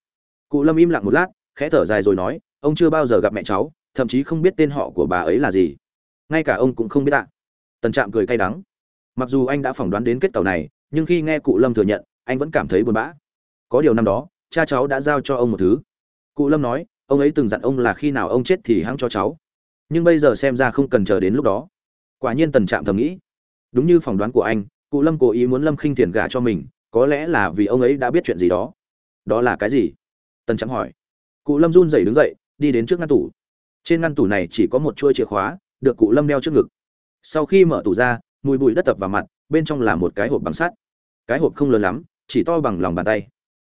Cụ lâm im lặng một lát, khẽ thở dài rồi nói, ông chưa bao giờ gặp mẹ cháu, thậm chí không biết tên họ của bà ấy là gì. Ngay cả ông cũng không biết ạ. Tân trạm cười cay đắng. Mặc dù anh đã phỏng đoán đến kết tàu này, nhưng khi nghe cụ lâm thừa nhận, anh vẫn cảm thấy buồn bã. Có điều năm đó cha cháu đã giao cho ông một thứ. Cụ lâm nói, ông ấy từng dặn ông là khi nào ông chết thì hãng cho cháu. Nhưng bây giờ xem ra không cần chờ đến lúc đó. Quả nhiên tần trạm thầm nghĩ. Đúng như phỏng đoán của anh, cụ lâm cố ý muốn lâm khinh Thiền gả cho mình, có lẽ là vì ông ấy đã biết chuyện gì đó. Đó là cái gì? Tần Trạm hỏi. Cụ lâm run rẩy đứng dậy, đi đến trước ngăn tủ. Trên ngăn tủ này chỉ có một chuôi chìa khóa, được cụ lâm đeo trước ngực. Sau khi mở tủ ra, mùi bụi đất tập vào mặt, bên trong là một cái hộp bằng sắt. Cái hộp không lớn lắm, chỉ to bằng lòng bàn tay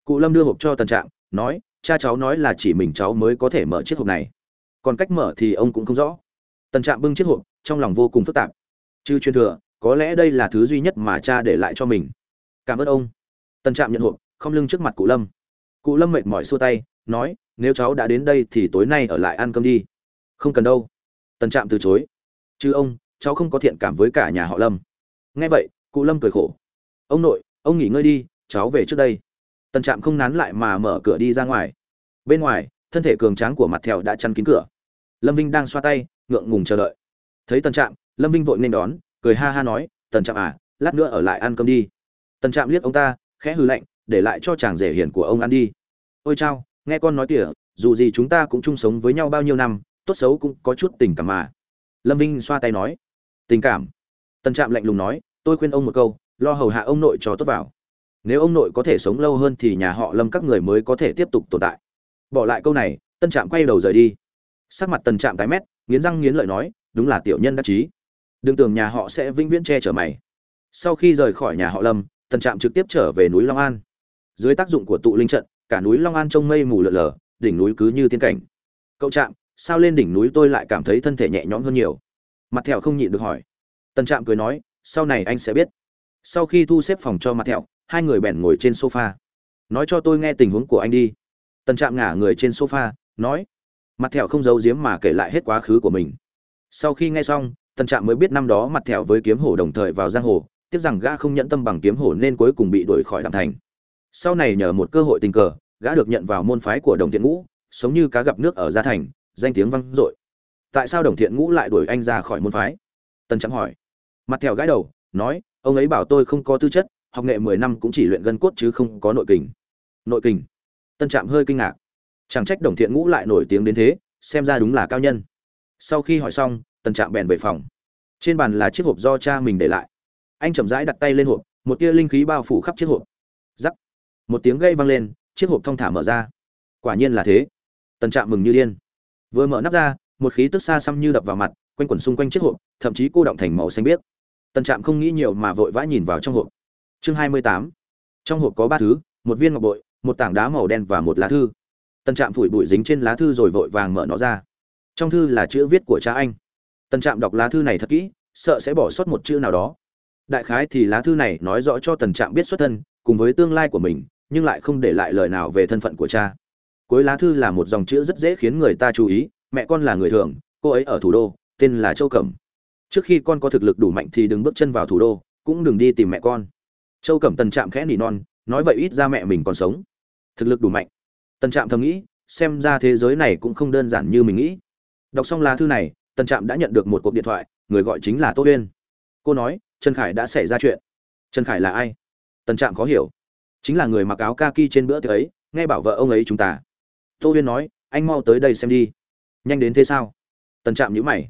cụ lâm đưa hộp cho tần trạm, nói, cha cháu nói là chỉ mình cháu mới có thể mở chiếc hộp này. Còn cách mở thì ông cũng không rõ. Tần trạm bưng chiếc hộp, trong lòng vô cùng phức tạp. Chứ truyền thừa, có lẽ đây là thứ duy nhất mà cha để lại cho mình. Cảm ơn ông. Tần trạm nhận hộp không lưng trước mặt cụ lâm. Cụ lâm mệt mỏi xua tay, nói, nếu cháu đã đến đây thì tối nay ở lại ăn cơm đi. Không cần đâu. Tần trạm từ chối. Chứ ông, cháu không có thiện cảm với cả nhà họ lâm. Nghe vậy, cụ lâm cười khổ. Ông nội, ông nghỉ ngơi đi, cháu về trước đây tần trạm không nán lại mà mở cửa đi ra ngoài. Bên ngoài, thân thể cường tráng của mặt thèo đã chăn kín cửa. Lâm vinh đang xoa tay, ngượng ngùng chờ đợi. Thấy tần trạm, lâm vinh vội nên đón, cười ha ha nói, tần trạm à lát nữa ở lại ăn cơm đi. Tần trạm liếc ông ta, khẽ hư lạnh, để lại cho chàng rể hiền của ông ăn đi. Ôi chao, nghe con nói tỉa dù gì chúng ta cũng chung sống với nhau bao nhiêu năm, tốt xấu cũng có chút tình cảm mà. Lâm vinh xoa tay nói, tình cảm. Tần trạm lạnh lùng nói, tôi khuyên ông một câu, lo hầu hạ ông nội cho tốt vào nếu ông nội có thể sống lâu hơn thì nhà họ lâm các người mới có thể tiếp tục tồn tại. Bỏ lại câu này, tân trạm quay đầu rời đi. Sắc mặt tần trạm tái mét, nghiến răng nghiến lợi nói, đúng là tiểu nhân đắc chí. Đừng tưởng nhà họ sẽ vĩnh viễn che chở mày. Sau khi rời khỏi nhà họ lâm, tần trạm trực tiếp trở về núi long an. Dưới tác dụng của tụ linh trận, cả núi long an trông mây mù lợn lờ đỉnh núi cứ như tiên cảnh. Cậu trạm, sao lên đỉnh núi tôi lại cảm thấy thân thể nhẹ nhõm hơn nhiều? Mặt thẹo không nhịn được hỏi. Tần trạm cười nói, sau này anh sẽ biết sau khi thu xếp phòng cho mặt thẹo, hai người bèn ngồi trên sofa. Nói cho tôi nghe tình huống của anh đi. Tần trạm ngả người trên sofa, nói, mặt thẹo không giấu giếm mà kể lại hết quá khứ của mình. Sau khi nghe xong, tần trạm mới biết năm đó mặt thẹo với kiếm hổ đồng thời vào giang hồ, tiếc rằng gã không nhẫn tâm bằng kiếm hổ nên cuối cùng bị đuổi khỏi đàm thành. Sau này nhờ một cơ hội tình cờ, gã được nhận vào môn phái của đồng thiện ngũ, sống như cá gặp nước ở gia thành, danh tiếng vang dội. Tại sao đồng thiện ngũ lại đuổi anh ra khỏi môn phái? Tần trạm hỏi. Mặt thẹo gãi đầu, nói ông ấy bảo tôi không có tư chất, học nghệ mười năm cũng chỉ luyện gân cốt chứ không có nội kình. Nội kình? Tân trạm hơi kinh ngạc. Chẳng trách đồng thiện ngũ lại nổi tiếng đến thế, xem ra đúng là cao nhân. Sau khi hỏi xong, tân trạm bèn về phòng. Trên bàn là chiếc hộp do cha mình để lại. Anh chậm rãi đặt tay lên hộp, một tia linh khí bao phủ khắp chiếc hộp. Giắc một tiếng gây vang lên, chiếc hộp thong thả mở ra. Quả nhiên là thế. Tân trạm mừng như điên. Vừa mở nắp ra, một khí tức xa xăm như đập vào mặt, quanh quẩn xung quanh chiếc hộp, thậm chí cô động thành màu xanh biếc tân trạm không nghĩ nhiều mà vội vã nhìn vào trong hộp. Chương hai mươi tám. Trong hộp có ba thứ, một viên ngọc bội, một tảng đá màu đen và một lá thư. Tân trạm phủi bụi dính trên lá thư rồi vội vàng mở nó ra. Trong thư là chữ viết của cha anh. Tân trạm đọc lá thư này thật kỹ, sợ sẽ bỏ sót một chữ nào đó. Đại khái thì lá thư này nói rõ cho tần trạm biết xuất thân, cùng với tương lai của mình, nhưng lại không để lại lời nào về thân phận của cha. Cuối lá thư là một dòng chữ rất dễ khiến người ta chú ý, mẹ con là người thường, cô ấy ở thủ đô, tên là châu cẩm trước khi con có thực lực đủ mạnh thì đừng bước chân vào thủ đô, cũng đừng đi tìm mẹ con. Châu cẩm tần trạm khẽ nỉ non, nói vậy ít ra mẹ mình còn sống. Thực lực đủ mạnh. Tần trạm thầm nghĩ, xem ra thế giới này cũng không đơn giản như mình nghĩ. Đọc xong lá thư này, tần trạm đã nhận được một cuộc điện thoại, người gọi chính là tô huyên. Cô nói, trần khải đã xảy ra chuyện. Trần khải là ai? Tần trạm khó hiểu. Chính là người mặc áo kaki trên bữa tiệc ấy, nghe bảo vợ ông ấy chúng ta. Tô huyên nói, anh mau tới đây xem đi. Nhanh đến thế sao? Tần trạm nhữ mày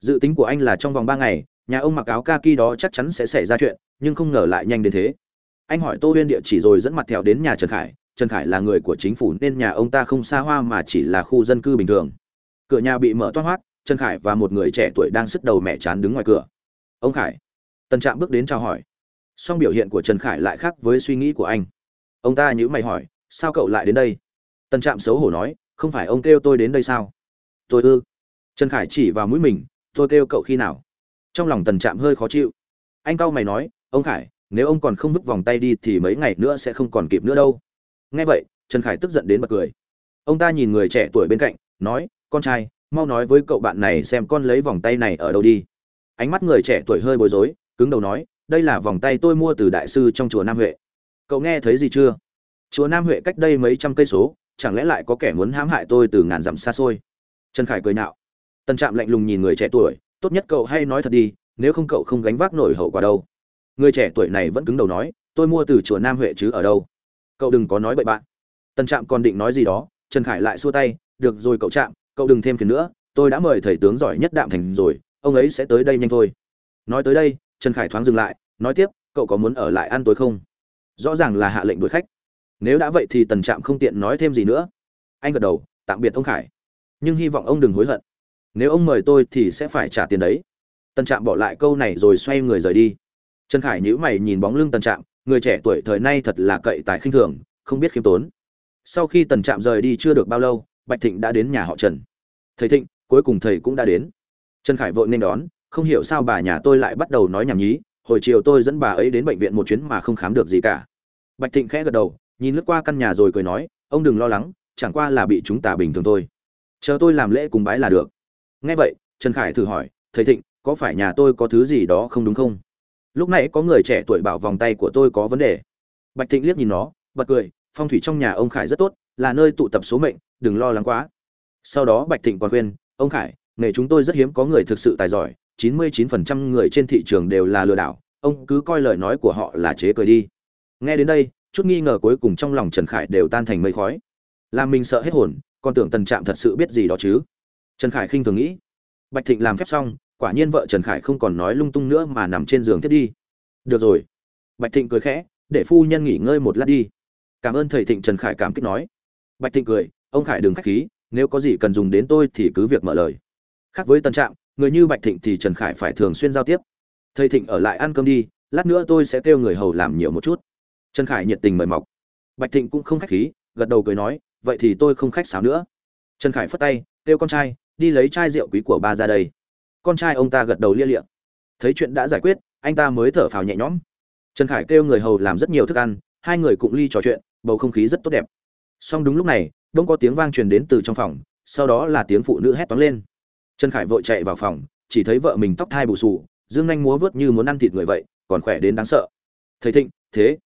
dự tính của anh là trong vòng ba ngày, nhà ông mặc áo kaki đó chắc chắn sẽ xảy ra chuyện, nhưng không ngờ lại nhanh đến thế. Anh hỏi tô huyên địa chỉ rồi dẫn mặt thẹo đến nhà trần khải. Trần khải là người của chính phủ nên nhà ông ta không xa hoa mà chỉ là khu dân cư bình thường. Cửa nhà bị mở toát hoác, trần khải và một người trẻ tuổi đang sức đầu mẹ chán đứng ngoài cửa. Ông khải. Tần trạm bước đến chào hỏi. Song biểu hiện của trần khải lại khác với suy nghĩ của anh. Ông ta nhữ mày hỏi, sao cậu lại đến đây? Tần trạm xấu hổ nói, không phải ông kêu tôi đến đây sao? Tôi ư? Trần khải chỉ vào mũi mình tôi kêu cậu khi nào? Trong lòng tần trạm hơi khó chịu. Anh cau mày nói, ông khải, nếu ông còn không vứt vòng tay đi thì mấy ngày nữa sẽ không còn kịp nữa đâu. Nghe vậy, trần khải tức giận đến bật cười. Ông ta nhìn người trẻ tuổi bên cạnh, nói, con trai, mau nói với cậu bạn này xem con lấy vòng tay này ở đâu đi. Ánh mắt người trẻ tuổi hơi bối rối, cứng đầu nói, đây là vòng tay tôi mua từ đại sư trong chùa nam huệ. Cậu nghe thấy gì chưa? Chùa nam huệ cách đây mấy trăm cây số, chẳng lẽ lại có kẻ muốn hãm hại tôi từ ngàn dặm xa xôi? Trần khải cười nạo. Tần trạm lạnh lùng nhìn người trẻ tuổi, tốt nhất cậu hay nói thật đi, nếu không cậu không gánh vác nổi hậu quả đâu. Người trẻ tuổi này vẫn cứng đầu nói, tôi mua từ chùa nam huệ chứ ở đâu? Cậu đừng có nói bậy bạn. Tần trạm còn định nói gì đó, trần khải lại xua tay, được rồi cậu trạm, cậu đừng thêm phiền nữa, tôi đã mời thầy tướng giỏi nhất đạm thành rồi, ông ấy sẽ tới đây nhanh thôi. Nói tới đây, trần khải thoáng dừng lại, nói tiếp, cậu có muốn ở lại ăn tối không? Rõ ràng là hạ lệnh đuổi khách. Nếu đã vậy thì tần trạm không tiện nói thêm gì nữa. Anh gật đầu, tạm biệt ông khải. Nhưng hy vọng ông đừng hối hận nếu ông mời tôi thì sẽ phải trả tiền đấy. Tần trạm bỏ lại câu này rồi xoay người rời đi. Trần khải nhữ mày nhìn bóng lưng tần trạm, người trẻ tuổi thời nay thật là cậy tài khinh thường, không biết khiêm tốn. Sau khi tần trạm rời đi chưa được bao lâu, bạch thịnh đã đến nhà họ trần. Thầy thịnh, cuối cùng thầy cũng đã đến. Trần khải vội nên đón, không hiểu sao bà nhà tôi lại bắt đầu nói nhảm nhí, hồi chiều tôi dẫn bà ấy đến bệnh viện một chuyến mà không khám được gì cả. Bạch thịnh khẽ gật đầu, nhìn lướt qua căn nhà rồi cười nói, ông đừng lo lắng, chẳng qua là bị chúng ta bình thường thôi. Chờ tôi làm lễ cùng bái là được nghe vậy, trần khải thử hỏi, thầy thịnh, có phải nhà tôi có thứ gì đó không đúng không? Lúc nãy có người trẻ tuổi bảo vòng tay của tôi có vấn đề. Bạch thịnh liếc nhìn nó, bật cười, phong thủy trong nhà ông khải rất tốt, là nơi tụ tập số mệnh, đừng lo lắng quá. Sau đó bạch thịnh còn khuyên, ông khải, nghề chúng tôi rất hiếm có người thực sự tài giỏi, chín mươi chín phần trăm người trên thị trường đều là lừa đảo, ông cứ coi lời nói của họ là chế cười đi. Nghe đến đây, chút nghi ngờ cuối cùng trong lòng trần khải đều tan thành mây khói. Làm mình sợ hết hồn, còn tưởng tần trạm thật sự biết gì đó chứ trần khải khinh thường nghĩ. Bạch thịnh làm phép xong, quả nhiên vợ trần khải không còn nói lung tung nữa mà nằm trên giường thiết đi. Được rồi. Bạch thịnh cười khẽ, để phu nhân nghỉ ngơi một lát đi. Cảm ơn thầy thịnh trần khải cảm kích nói. Bạch thịnh cười, ông khải đừng khách khí, nếu có gì cần dùng đến tôi thì cứ việc mở lời. Khác với tân trạng người như bạch thịnh thì trần khải phải thường xuyên giao tiếp. Thầy thịnh ở lại ăn cơm đi, lát nữa tôi sẽ kêu người hầu làm nhiều một chút. Trần khải nhiệt tình mời mọc. Bạch thịnh cũng không khách khí, gật đầu cười nói, vậy thì tôi không khách sáo nữa. Trần khải phất tay, kêu con trai đi lấy chai rượu quý của ba ra đây. Con trai ông ta gật đầu lia lịa, thấy chuyện đã giải quyết anh ta mới thở phào nhẹ nhõm. Trần khải kêu người hầu làm rất nhiều thức ăn hai người cũng ly trò chuyện bầu không khí rất tốt đẹp. Song đúng lúc này đông có tiếng vang truyền đến từ trong phòng sau đó là tiếng phụ nữ hét toán lên. Trần khải vội chạy vào phòng chỉ thấy vợ mình tóc thai bù sù dương anh múa vớt như muốn ăn thịt người vậy còn khỏe đến đáng sợ. Thầy thịnh thế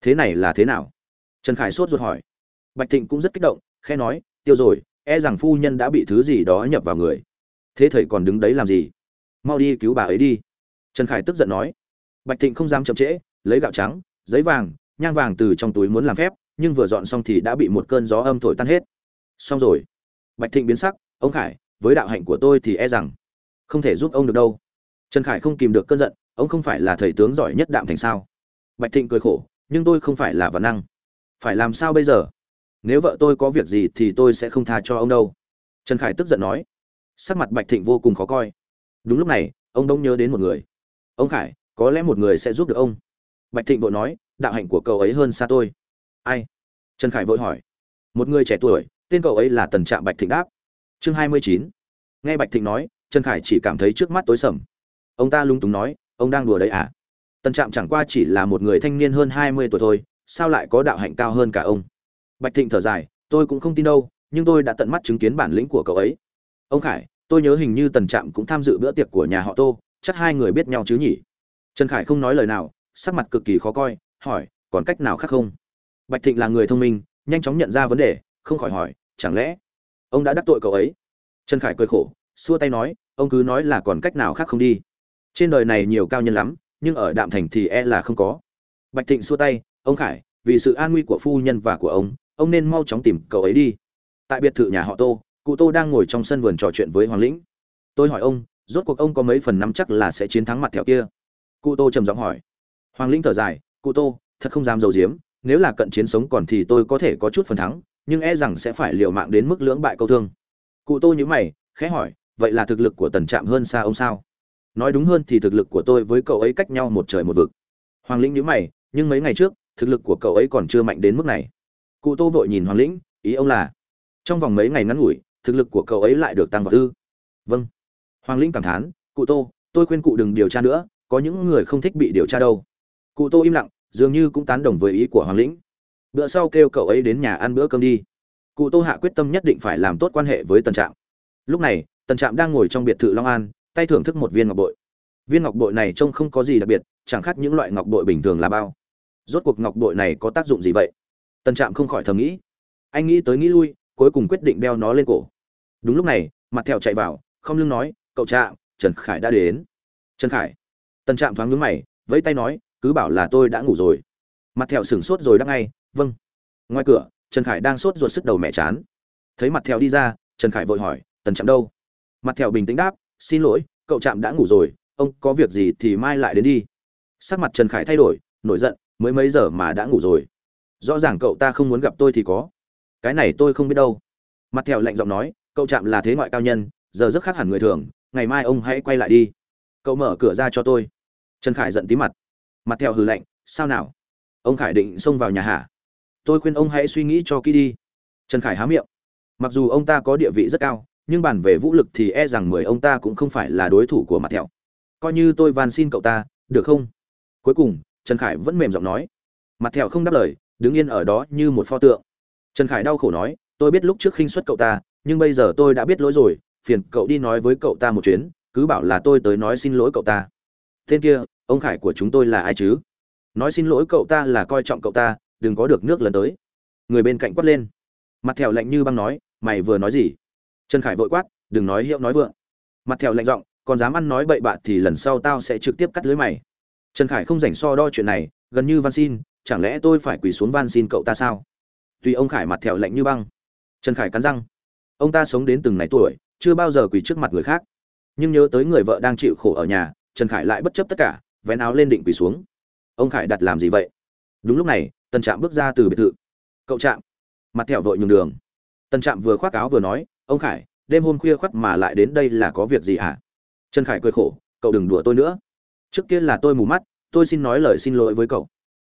thế này là thế nào? Trần khải sốt ruột hỏi. Bạch thịnh cũng rất kích động khe nói tiêu rồi e rằng phu nhân đã bị thứ gì đó nhập vào người. Thế thầy còn đứng đấy làm gì? Mau đi cứu bà ấy đi. Trần khải tức giận nói. Bạch thịnh không dám chậm trễ, lấy gạo trắng, giấy vàng, nhang vàng từ trong túi muốn làm phép, nhưng vừa dọn xong thì đã bị một cơn gió âm thổi tan hết. Xong rồi. Bạch thịnh biến sắc, ông khải, với đạo hạnh của tôi thì e rằng không thể giúp ông được đâu. Trần khải không kìm được cơn giận, ông không phải là thầy tướng giỏi nhất đạm thành sao? Bạch thịnh cười khổ, nhưng tôi không phải là văn năng. Phải làm sao bây giờ? Nếu vợ tôi có việc gì thì tôi sẽ không tha cho ông đâu. Trần khải tức giận nói. Sắc mặt bạch thịnh vô cùng khó coi. Đúng lúc này, ông đông nhớ đến một người. Ông khải, có lẽ một người sẽ giúp được ông. Bạch thịnh vội nói, đạo hạnh của cậu ấy hơn xa tôi. Ai? Trần khải vội hỏi. Một người trẻ tuổi, tên cậu ấy là tần trạm bạch thịnh đáp. Chương hai mươi chín. Nghe bạch thịnh nói, trần khải chỉ cảm thấy trước mắt tối sầm. Ông ta lung túng nói, ông đang đùa đấy à? Tần trạm chẳng qua chỉ là một người thanh niên hơn hai mươi tuổi thôi, sao lại có đạo hạnh cao hơn cả ông? Bạch thịnh thở dài, tôi cũng không tin đâu, nhưng tôi đã tận mắt chứng kiến bản lĩnh của cậu ấy. Ông khải, tôi nhớ hình như tần trạm cũng tham dự bữa tiệc của nhà họ tô, chắc hai người biết nhau chứ nhỉ? Trần khải không nói lời nào, sắc mặt cực kỳ khó coi, hỏi, còn cách nào khác không? Bạch thịnh là người thông minh, nhanh chóng nhận ra vấn đề, không khỏi hỏi, chẳng lẽ ông đã đắc tội cậu ấy? Trần khải cười khổ, xua tay nói, ông cứ nói là còn cách nào khác không đi. Trên đời này nhiều cao nhân lắm, nhưng ở đạm thành thì e là không có. Bạch thịnh xua tay, ông khải, vì sự an nguy của phu nhân và của ông ông nên mau chóng tìm cậu ấy đi. Tại biệt thự nhà họ tô, cụ tô đang ngồi trong sân vườn trò chuyện với hoàng lĩnh. Tôi hỏi ông, rốt cuộc ông có mấy phần nắm chắc là sẽ chiến thắng mặt thẹo kia? Cụ tô trầm giọng hỏi. Hoàng lĩnh thở dài, cụ tô, thật không dám d i ấ u diếm nếu là cận chiến sống còn thì tôi có thể có chút phần thắng, nhưng e rằng sẽ phải liều mạng đến mức lưỡng bại câu thương. Cụ tô nhữ mày, khẽ hỏi, vậy là thực lực của tần trạm hơn xa ông sao? Nói đúng hơn thì thực lực của tôi với cậu ấy cách nhau một trời một vực. Hoàng lĩnh nhữ mày, nhưng mấy ngày trước, thực lực của cậu ấy còn chưa mạnh đến mức này cụ tô vội nhìn hoàng lĩnh, ý ông là, trong vòng mấy ngày ngắn ngủi, thực lực của cậu ấy lại được tăng vào tư. vâng. Hoàng lĩnh cảm thán, cụ tô, tôi khuyên cụ đừng điều tra nữa, có những người không thích bị điều tra đâu. Cụ tô im lặng, dường như cũng tán đồng với ý của hoàng lĩnh. Bữa sau kêu cậu ấy đến nhà ăn bữa cơm đi. Cụ tô hạ quyết tâm nhất định phải làm tốt quan hệ với tần trạm. Lúc này, tần trạm đang ngồi trong biệt thự long an, tay thưởng thức một viên ngọc bội. Viên ngọc bội này trông không có gì đặc biệt, chẳng khác những loại ngọc bội bình thường là bao. Rốt cuộc ngọc bội này có tác dụng gì vậy? Tần trạm không khỏi thầm nghĩ. Anh nghĩ tới nghĩ lui, cuối cùng quyết định đeo nó lên cổ. Đúng lúc này, mặt thẹo chạy vào, không lưng nói, cậu trạm, trần khải đã đến. Trần khải? Tần trạm thoáng ngứng mày, vẫy tay nói, cứ bảo là tôi đã ngủ rồi. Mặt thẹo sửng sốt rồi đáp ngay vâng. Ngoài cửa, trần khải đang sốt ruột sức đầu mẹ chán. Thấy mặt thẹo đi ra, trần khải vội hỏi, tần trạm đâu? Mặt thẹo bình tĩnh đáp, xin lỗi, cậu trạm đã ngủ rồi, ông có việc gì thì mai lại đến đi. Sắc mặt trần khải thay đổi, nổi giận, mới mấy giờ mà đã ngủ rồi? Rõ ràng cậu ta không muốn gặp tôi thì có. Cái này tôi không biết đâu. Mặt thẹo lạnh giọng nói, cậu chạm là thế ngoại cao nhân, giờ rất khác hẳn người thường, ngày mai ông hãy quay lại đi. Cậu mở cửa ra cho tôi. Trần khải giận tí mặt. Mặt thẹo hừ lạnh, sao nào? Ông khải định xông vào nhà hả? Tôi khuyên ông hãy suy nghĩ cho kỹ đi. Trần khải há miệng. Mặc dù ông ta có địa vị rất cao, nhưng bàn về vũ lực thì e rằng mười ông ta cũng không phải là đối thủ của mặt thẹo. Coi như tôi van xin cậu ta, được không? Cuối cùng, trần khải vẫn mềm giọng nói. Mặt thẹo không đáp lời đứng yên ở đó như một pho tượng. Trần khải đau khổ nói, tôi biết lúc trước khinh suất cậu ta, nhưng bây giờ tôi đã biết lỗi rồi, phiền cậu đi nói với cậu ta một chuyến, cứ bảo là tôi tới nói xin lỗi cậu ta. Tên kia, ông khải của chúng tôi là ai chứ? Nói xin lỗi cậu ta là coi trọng cậu ta, đừng có được nước lần tới. Người bên cạnh quát lên. Mặt thẹo lạnh như băng nói, mày vừa nói gì? Trần khải vội quát, đừng nói hiệu nói vượng. Mặt thẹo lạnh giọng, còn dám ăn nói bậy bạ thì lần sau tao sẽ trực tiếp cắt lưới mày. Trần khải không rảnh so đo chuyện này, gần như van xin chẳng lẽ tôi phải quỳ xuống van xin cậu ta sao? Tuy ông khải mặt thẹo lạnh như băng, trần khải cắn răng. Ông ta sống đến từng này tuổi, chưa bao giờ quỳ trước mặt người khác. Nhưng nhớ tới người vợ đang chịu khổ ở nhà, trần khải lại bất chấp tất cả, vén áo lên định quỳ xuống. Ông khải đặt làm gì vậy? Đúng lúc này, tần trạm bước ra từ biệt thự. Cậu trạm. Mặt thẹo vội nhường đường. Tần trạm vừa khoác áo vừa nói, ông khải, đêm hôm khuya khoắt mà lại đến đây là có việc gì hả? Trần khải cười khổ, cậu đừng đùa tôi nữa. Trước kia là tôi mù mắt, tôi xin nói lời xin lỗi với cậu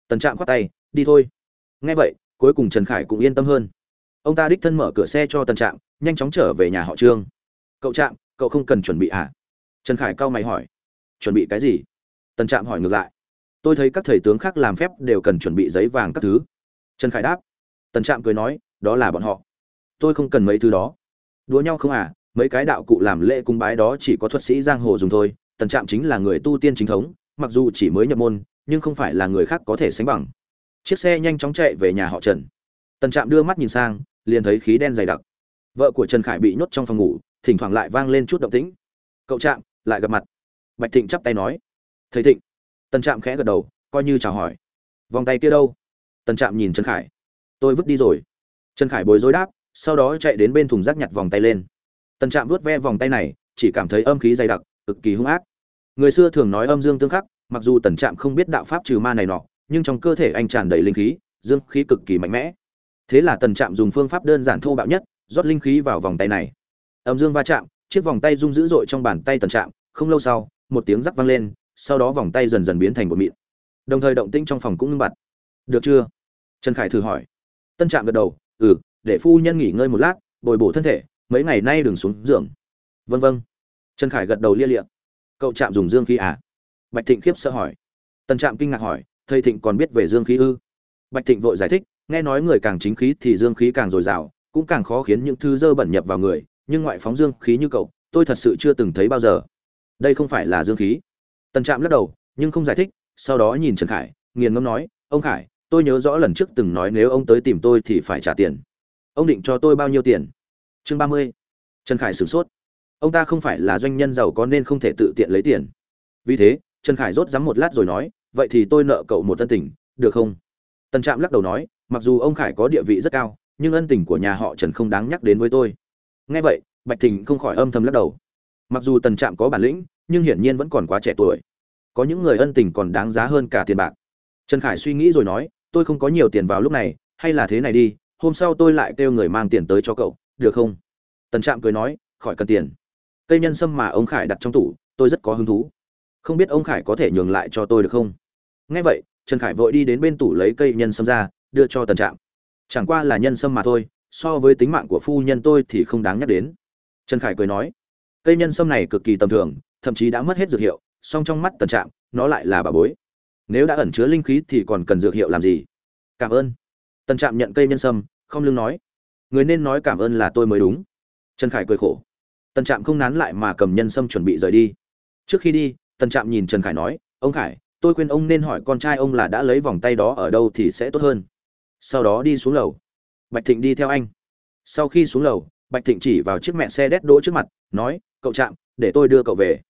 tần trạm khoát tay, đi thôi. Nghe vậy, cuối cùng trần khải cũng yên tâm hơn. Ông ta đích thân mở cửa xe cho tần trạm, nhanh chóng trở về nhà họ trương. Cậu trạm, cậu không cần chuẩn bị à? Trần khải cau mày hỏi. Chuẩn bị cái gì? Tần trạm hỏi ngược lại. Tôi thấy các thầy tướng khác làm phép đều cần chuẩn bị giấy vàng các thứ. Trần khải đáp. Tần trạm cười nói, đó là bọn họ. Tôi không cần mấy thứ đó. Đùa nhau không à? Mấy cái đạo cụ làm lễ cung bái đó chỉ có thuật sĩ giang hồ dùng thôi. Tần trạm chính là người tu tiên chính thống, mặc dù chỉ mới nhập môn nhưng không phải là người khác có thể sánh bằng. Chiếc xe nhanh chóng chạy về nhà họ trần. Tần trạm đưa mắt nhìn sang, liền thấy khí đen dày đặc. Vợ của trần khải bị nhốt trong phòng ngủ, thỉnh thoảng lại vang lên chút động tĩnh. Cậu trạm, lại gặp mặt. Bạch thịnh chắp tay nói. Thầy thịnh. Tần trạm khẽ gật đầu, coi như chào hỏi. Vòng tay kia đâu? Tần trạm nhìn trần khải. Tôi vứt đi rồi. Trần khải bối rối đáp, sau đó chạy đến bên thùng rác nhặt vòng tay lên. Tần trạm vuốt ve vòng tay này, chỉ cảm thấy âm khí dày đặc, cực kỳ hung ác. Người xưa thường nói âm dương tương khắc mặc dù tần trạm không biết đạo pháp trừ ma này nọ, nhưng trong cơ thể anh tràn đầy linh khí, dương khí cực kỳ mạnh mẽ. Thế là tần trạm dùng phương pháp đơn giản thô bạo nhất, rót linh khí vào vòng tay này. Âm dương va chạm, chiếc vòng tay rung dữ dội trong bàn tay tần trạm, không lâu sau, một tiếng rắc vang lên, sau đó vòng tay dần dần biến thành một mịn. Đồng thời động tĩnh trong phòng cũng ngưng bặt. Được chưa? Trần khải thử hỏi. Tân trạm gật đầu ừ để phu nhân nghỉ ngơi một lát, bồi bổ thân thể, mấy ngày nay đừng xuống giường. Vân vân trần khải gật đầu lia liệm cậu trạm dùng dương khí à? Bạch thịnh khiếp sợ hỏi. Tần trạm kinh ngạc hỏi, thầy thịnh còn biết về dương khí ư? Bạch thịnh vội giải thích, nghe nói người càng chính khí thì dương khí càng dồi dào, cũng càng khó khiến những thứ dơ bẩn nhập vào người, nhưng ngoại phóng dương khí như cậu, tôi thật sự chưa từng thấy bao giờ. Đây không phải là dương khí. Tần trạm lắc đầu, nhưng không giải thích, sau đó nhìn trần khải, nghiền ngẫm nói, ông khải, tôi nhớ rõ lần trước từng nói nếu ông tới tìm tôi thì phải trả tiền. Ông định cho tôi bao nhiêu tiền? Chương ba mươi. Trần khải sửng sốt. Ông ta không phải là doanh nhân giàu có nên không thể tự tiện lấy tiền. Vì thế trần khải rốt rắm một lát rồi nói, vậy thì tôi nợ cậu một ân tình, được không? Tần trạm lắc đầu nói, mặc dù ông khải có địa vị rất cao, nhưng ân tình của nhà họ trần không đáng nhắc đến với tôi. Nghe vậy, bạch thịnh không khỏi âm thầm lắc đầu. Mặc dù tần trạm có bản lĩnh, nhưng hiển nhiên vẫn còn quá trẻ tuổi. Có những người ân tình còn đáng giá hơn cả tiền bạc. Trần khải suy nghĩ rồi nói, tôi không có nhiều tiền vào lúc này, hay là thế này đi, hôm sau tôi lại kêu người mang tiền tới cho cậu, được không? Tần trạm cười nói, khỏi cần tiền. Cây nhân sâm mà ông khải đặt trong tủ, tôi rất có hứng thú không biết ông khải có thể nhường lại cho tôi được không? Nghe vậy, trần khải vội đi đến bên tủ lấy cây nhân sâm ra, đưa cho tần trạm. Chẳng qua là nhân sâm mà thôi, so với tính mạng của phu nhân tôi thì không đáng nhắc đến. Trần khải cười nói, cây nhân sâm này cực kỳ tầm thường, thậm chí đã mất hết dược hiệu, song trong mắt tần trạm, nó lại là bà bối. Nếu đã ẩn chứa linh khí thì còn cần dược hiệu làm gì? Cảm ơn. Tần trạm nhận cây nhân sâm, không lương nói, người nên nói cảm ơn là tôi mới đúng. Trần khải cười khổ, tần trạm không nán lại mà cầm nhân sâm chuẩn bị rời đi. Trước khi đi tần trạm nhìn trần khải nói, ông khải, tôi khuyên ông nên hỏi con trai ông là đã lấy vòng tay đó ở đâu thì sẽ tốt hơn. Sau đó đi xuống lầu. Bạch thịnh đi theo anh. Sau khi xuống lầu, bạch thịnh chỉ vào chiếc mẹ xe đét đỗ trước mặt, nói, cậu trạm, để tôi đưa cậu về.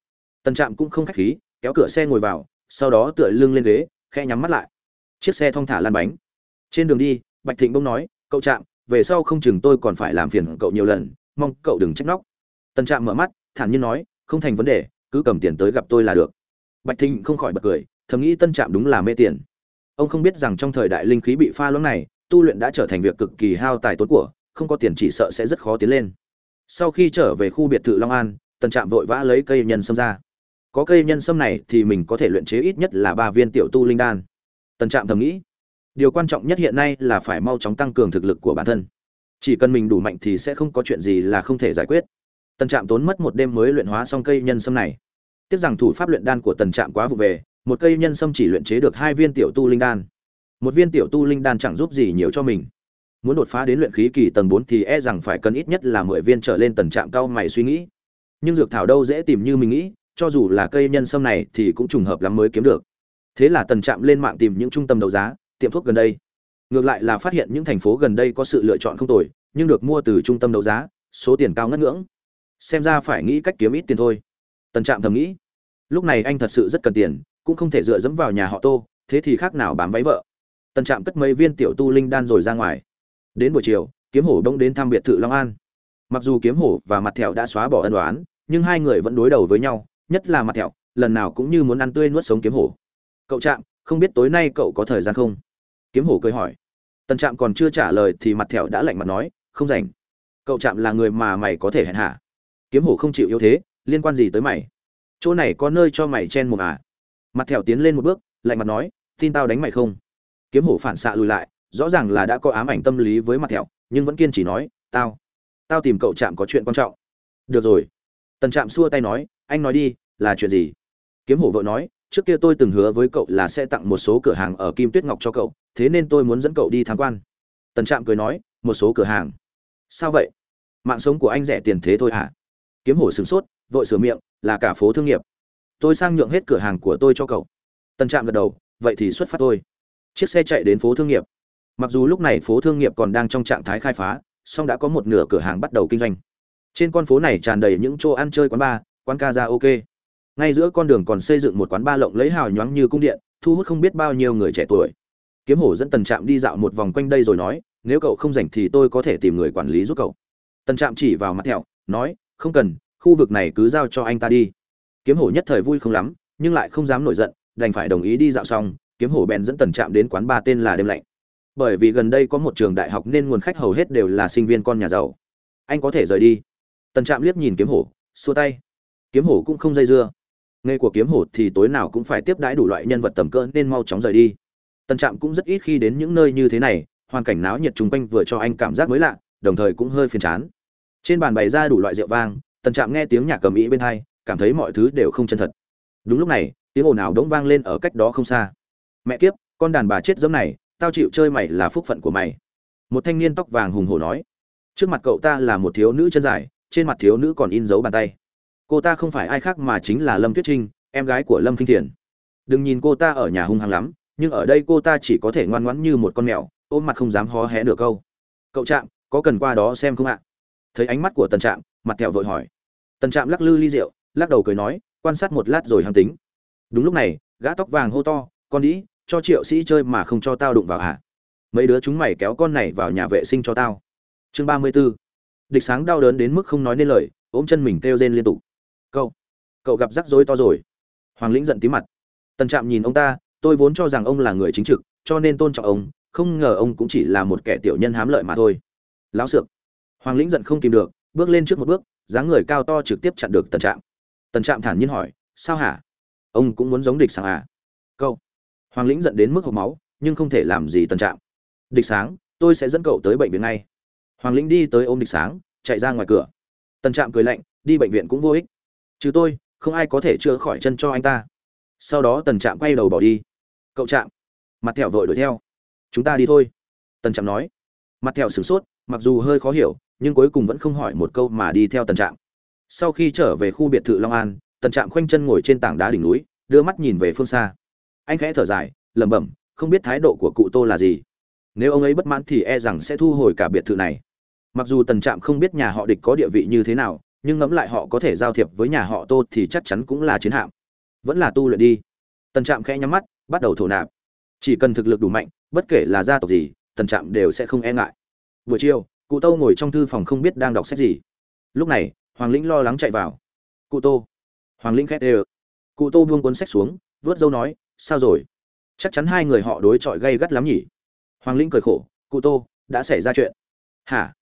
Tần trạm cũng không khách khí, kéo cửa xe ngồi vào, sau đó tựa lưng lên ghế, khẽ nhắm mắt lại. Chiếc xe thong thả lan bánh. Trên đường đi, bạch thịnh bông nói, cậu trạm, về sau không chừng tôi còn phải làm phiền cậu nhiều lần, mong cậu đừng trách nóc. tần trạm mở mắt, thản nhiên nói, không thành vấn đề cứ cầm tiền tới gặp tôi là được. Bạch thịnh không khỏi bật cười, thầm nghĩ tân trạm đúng là mê tiền. Ông không biết rằng trong thời đại linh khí bị pha loãng này, tu luyện đã trở thành việc cực kỳ hao tài tốn của, không có tiền chỉ sợ sẽ rất khó tiến lên. Sau khi trở về khu biệt thự long an, Tân trạm vội vã lấy cây nhân sâm ra. Có cây nhân sâm này thì mình có thể luyện chế ít nhất là ba viên tiểu tu linh đan. Tân trạm thầm nghĩ, điều quan trọng nhất hiện nay là phải mau chóng tăng cường thực lực của bản thân. Chỉ cần mình đủ mạnh thì sẽ không có chuyện gì là không thể giải quyết. Tân trạm tốn mất một đêm mới luyện hóa xong cây nhân sâm này tiếc rằng thủ pháp luyện đan của tần trạm quá vụ về, một cây nhân sâm chỉ luyện chế được hai viên tiểu tu linh đan. Một viên tiểu tu linh đan chẳng giúp gì nhiều cho mình. Muốn đột phá đến luyện khí kỳ tầng bốn thì e rằng phải cần ít nhất là mười viên trở lên tần trạm cao mày suy nghĩ. Nhưng dược thảo đâu dễ tìm như mình nghĩ, cho dù là cây nhân sâm này thì cũng trùng hợp lắm mới kiếm được. Thế là tần trạm lên mạng tìm những trung tâm đấu giá, tiệm thuốc gần đây. Ngược lại là phát hiện những thành phố gần đây có sự lựa chọn không tồi, nhưng được mua từ trung tâm đấu giá, số tiền cao ngất ngưỡng. Xem ra phải nghĩ cách kiếm ít tiền thôi tần trạm thầm nghĩ, lúc này anh thật sự rất cần tiền, cũng không thể dựa dẫm vào nhà họ tô, thế thì khác nào bám váy vợ. Tần trạm cất mấy viên tiểu tu linh đan rồi ra ngoài. Đến buổi chiều, kiếm hổ đông đến thăm biệt thự long an. Mặc dù kiếm hổ và mặt thẹo đã xóa bỏ ân đoán nhưng hai người vẫn đối đầu với nhau, nhất là mặt thẹo, lần nào cũng như muốn ăn tươi nuốt sống kiếm hổ. Cậu trạm, không biết tối nay cậu có thời gian không? Kiếm hổ cười hỏi. Tần trạm còn chưa trả lời thì mặt thẹo đã lạnh mặt nói, không rảnh. Cậu trạm là người mà mày có thể hẹn hả? Kiếm hổ không chịu yếu thế liên quan gì tới mày? Chỗ này có nơi cho mày chen mồm à? Mặt thẹo tiến lên một bước, lạnh mặt nói, tin tao đánh mày không? Kiếm hổ phản xạ lùi lại, rõ ràng là đã có ám ảnh tâm lý với mặt thẹo, nhưng vẫn kiên trì nói, tao tao tìm cậu trạm có chuyện quan trọng. Được rồi. Tần trạm xua tay nói, anh nói đi, là chuyện gì? Kiếm hổ vợ nói, trước kia tôi từng hứa với cậu là sẽ tặng một số cửa hàng ở kim tuyết ngọc cho cậu, thế nên tôi muốn dẫn cậu đi tham quan. Tần trạm cười nói, một số cửa hàng? Sao vậy? Mạng sống của anh rẻ tiền thế thôi hả? Kiếm hổ sửng sốt vội sửa miệng, là cả phố thương nghiệp. Tôi sang nhượng hết cửa hàng của tôi cho cậu. Tân trạm gật đầu, vậy thì xuất phát thôi. Chiếc xe chạy đến phố thương nghiệp. Mặc dù lúc này phố thương nghiệp còn đang trong trạng thái khai phá, song đã có một nửa cửa hàng bắt đầu kinh doanh. Trên con phố này tràn đầy những chỗ ăn chơi quán bar, quán ca ra ok ngay giữa con đường còn xây dựng một quán ba lộng lấy hào nhoáng như cung điện, thu hút không biết bao nhiêu người trẻ tuổi. Kiếm hổ dẫn tần trạm đi dạo một vòng quanh đây rồi nói, nếu cậu không rảnh thì tôi có thể tìm người quản lý giúp cậu. Tần trạm chỉ vào mặt thẹo, nói, không cần khu vực này cứ giao cho anh ta đi. Kiếm hổ nhất thời vui không lắm, nhưng lại không dám nổi giận, đành phải đồng ý đi dạo xong, kiếm hổ bèn dẫn tần trạm đến quán ba tên là đêm lạnh. Bởi vì gần đây có một trường đại học nên nguồn khách hầu hết đều là sinh viên con nhà giàu. Anh có thể rời đi. Tần trạm liếc nhìn kiếm hổ, xua tay. Kiếm hổ cũng không dây dưa. Nghề của kiếm hổ thì tối nào cũng phải tiếp đãi đủ loại nhân vật tầm cỡ nên mau chóng rời đi. Tần trạm cũng rất ít khi đến những nơi như thế này, hoàn cảnh náo nhiệt chung quanh vừa cho anh cảm giác mới lạ, đồng thời cũng hơi phiền chán. Trên bàn bày ra đủ loại rượu vang tần trạm nghe tiếng nhạc cầm ý bên hai, cảm thấy mọi thứ đều không chân thật. Đúng lúc này, tiếng ồn ào đống vang lên ở cách đó không xa. Mẹ kiếp, con đàn bà chết dẫm này, tao chịu chơi mày là phúc phận của mày. Một thanh niên tóc vàng hùng hổ nói, trước mặt cậu ta là một thiếu nữ chân dài, trên mặt thiếu nữ còn in dấu bàn tay. Cô ta không phải ai khác mà chính là lâm tuyết trinh, em gái của lâm kinh thiền. Đừng nhìn cô ta ở nhà hung hăng lắm, nhưng ở đây cô ta chỉ có thể ngoan ngoãn như một con mèo, ôm mặt không dám hó hé nửa câu. Cậu trạm, có cần qua đó xem không ạ? Thấy ánh mắt của tần trạm, mặt thẹo vội hỏi tần trạm lắc lư ly rượu, lắc đầu cười nói, quan sát một lát rồi hăng tính. Đúng lúc này, gã tóc vàng hô to, con đĩ, cho triệu sĩ chơi mà không cho tao đụng vào hả? Mấy đứa chúng mày kéo con này vào nhà vệ sinh cho tao. Chương ba mươi b ố địch sáng đau đớn đến mức không nói nên lời, ôm chân mình kêu rên liên tục. Cậu cậu gặp rắc rối to rồi. Hoàng lĩnh giận tí mặt. Tần trạm nhìn ông ta, tôi vốn cho rằng ông là người chính trực, cho nên tôn trọng ông, không ngờ ông cũng chỉ là một kẻ tiểu nhân hám lợi mà thôi. Lão sược. Hoàng lĩnh giận không kìm được, bước lên trước một bước dáng người cao to trực tiếp chặn được tần trạm. Tần trạm thản nhiên hỏi, sao hả? Ông cũng muốn giống địch sáng à? Câu hoàng lĩnh giận đến mức hộp máu, nhưng không thể làm gì tần trạm. Địch sáng, tôi sẽ dẫn cậu tới bệnh viện ngay. Hoàng lĩnh đi tới ôm địch sáng, chạy ra ngoài cửa. Tần trạm cười lạnh, đi bệnh viện cũng vô ích. Chứ tôi, không ai có thể chữa khỏi chân cho anh ta. Sau đó tần trạm quay đầu bỏ đi. Cậu trạm. Mặt thẹo vội đuổi theo. Chúng ta đi thôi. Tần trạm nói. Mặt thẹo sửng sốt, mặc dù hơi khó hiểu nhưng cuối cùng vẫn không hỏi một câu mà đi theo tần trạm. Sau khi trở về khu biệt thự long an, tần trạm khoanh chân ngồi trên tảng đá đỉnh núi, đưa mắt nhìn về phương xa. Anh khẽ thở dài, lẩm bẩm, không biết thái độ của cụ tô là gì. Nếu ông ấy bất mãn thì e rằng sẽ thu hồi cả biệt thự này. Mặc dù tần trạm không biết nhà họ địch có địa vị như thế nào, nhưng ngẫm lại họ có thể giao thiệp với nhà họ tô thì chắc chắn cũng là chiến hạm. Vẫn là tu luyện đi. Tần trạm khẽ nhắm mắt, bắt đầu thổ nạp. Chỉ cần thực lực đủ mạnh, bất kể là gia tộc gì, tần trạm đều sẽ không e ngại. Buổi chiều cụ tô ngồi trong thư phòng không biết đang đọc sách gì. Lúc này, hoàng lĩnh lo lắng chạy vào. Cụ tô. Hoàng lĩnh khét ê ờ cụ tô buông cuốn sách xuống, vớt dâu nói, sao rồi? Chắc chắn hai người họ đối chọi gây gắt lắm nhỉ? Hoàng lĩnh cười khổ, cụ tô, đã xảy ra chuyện. Hả?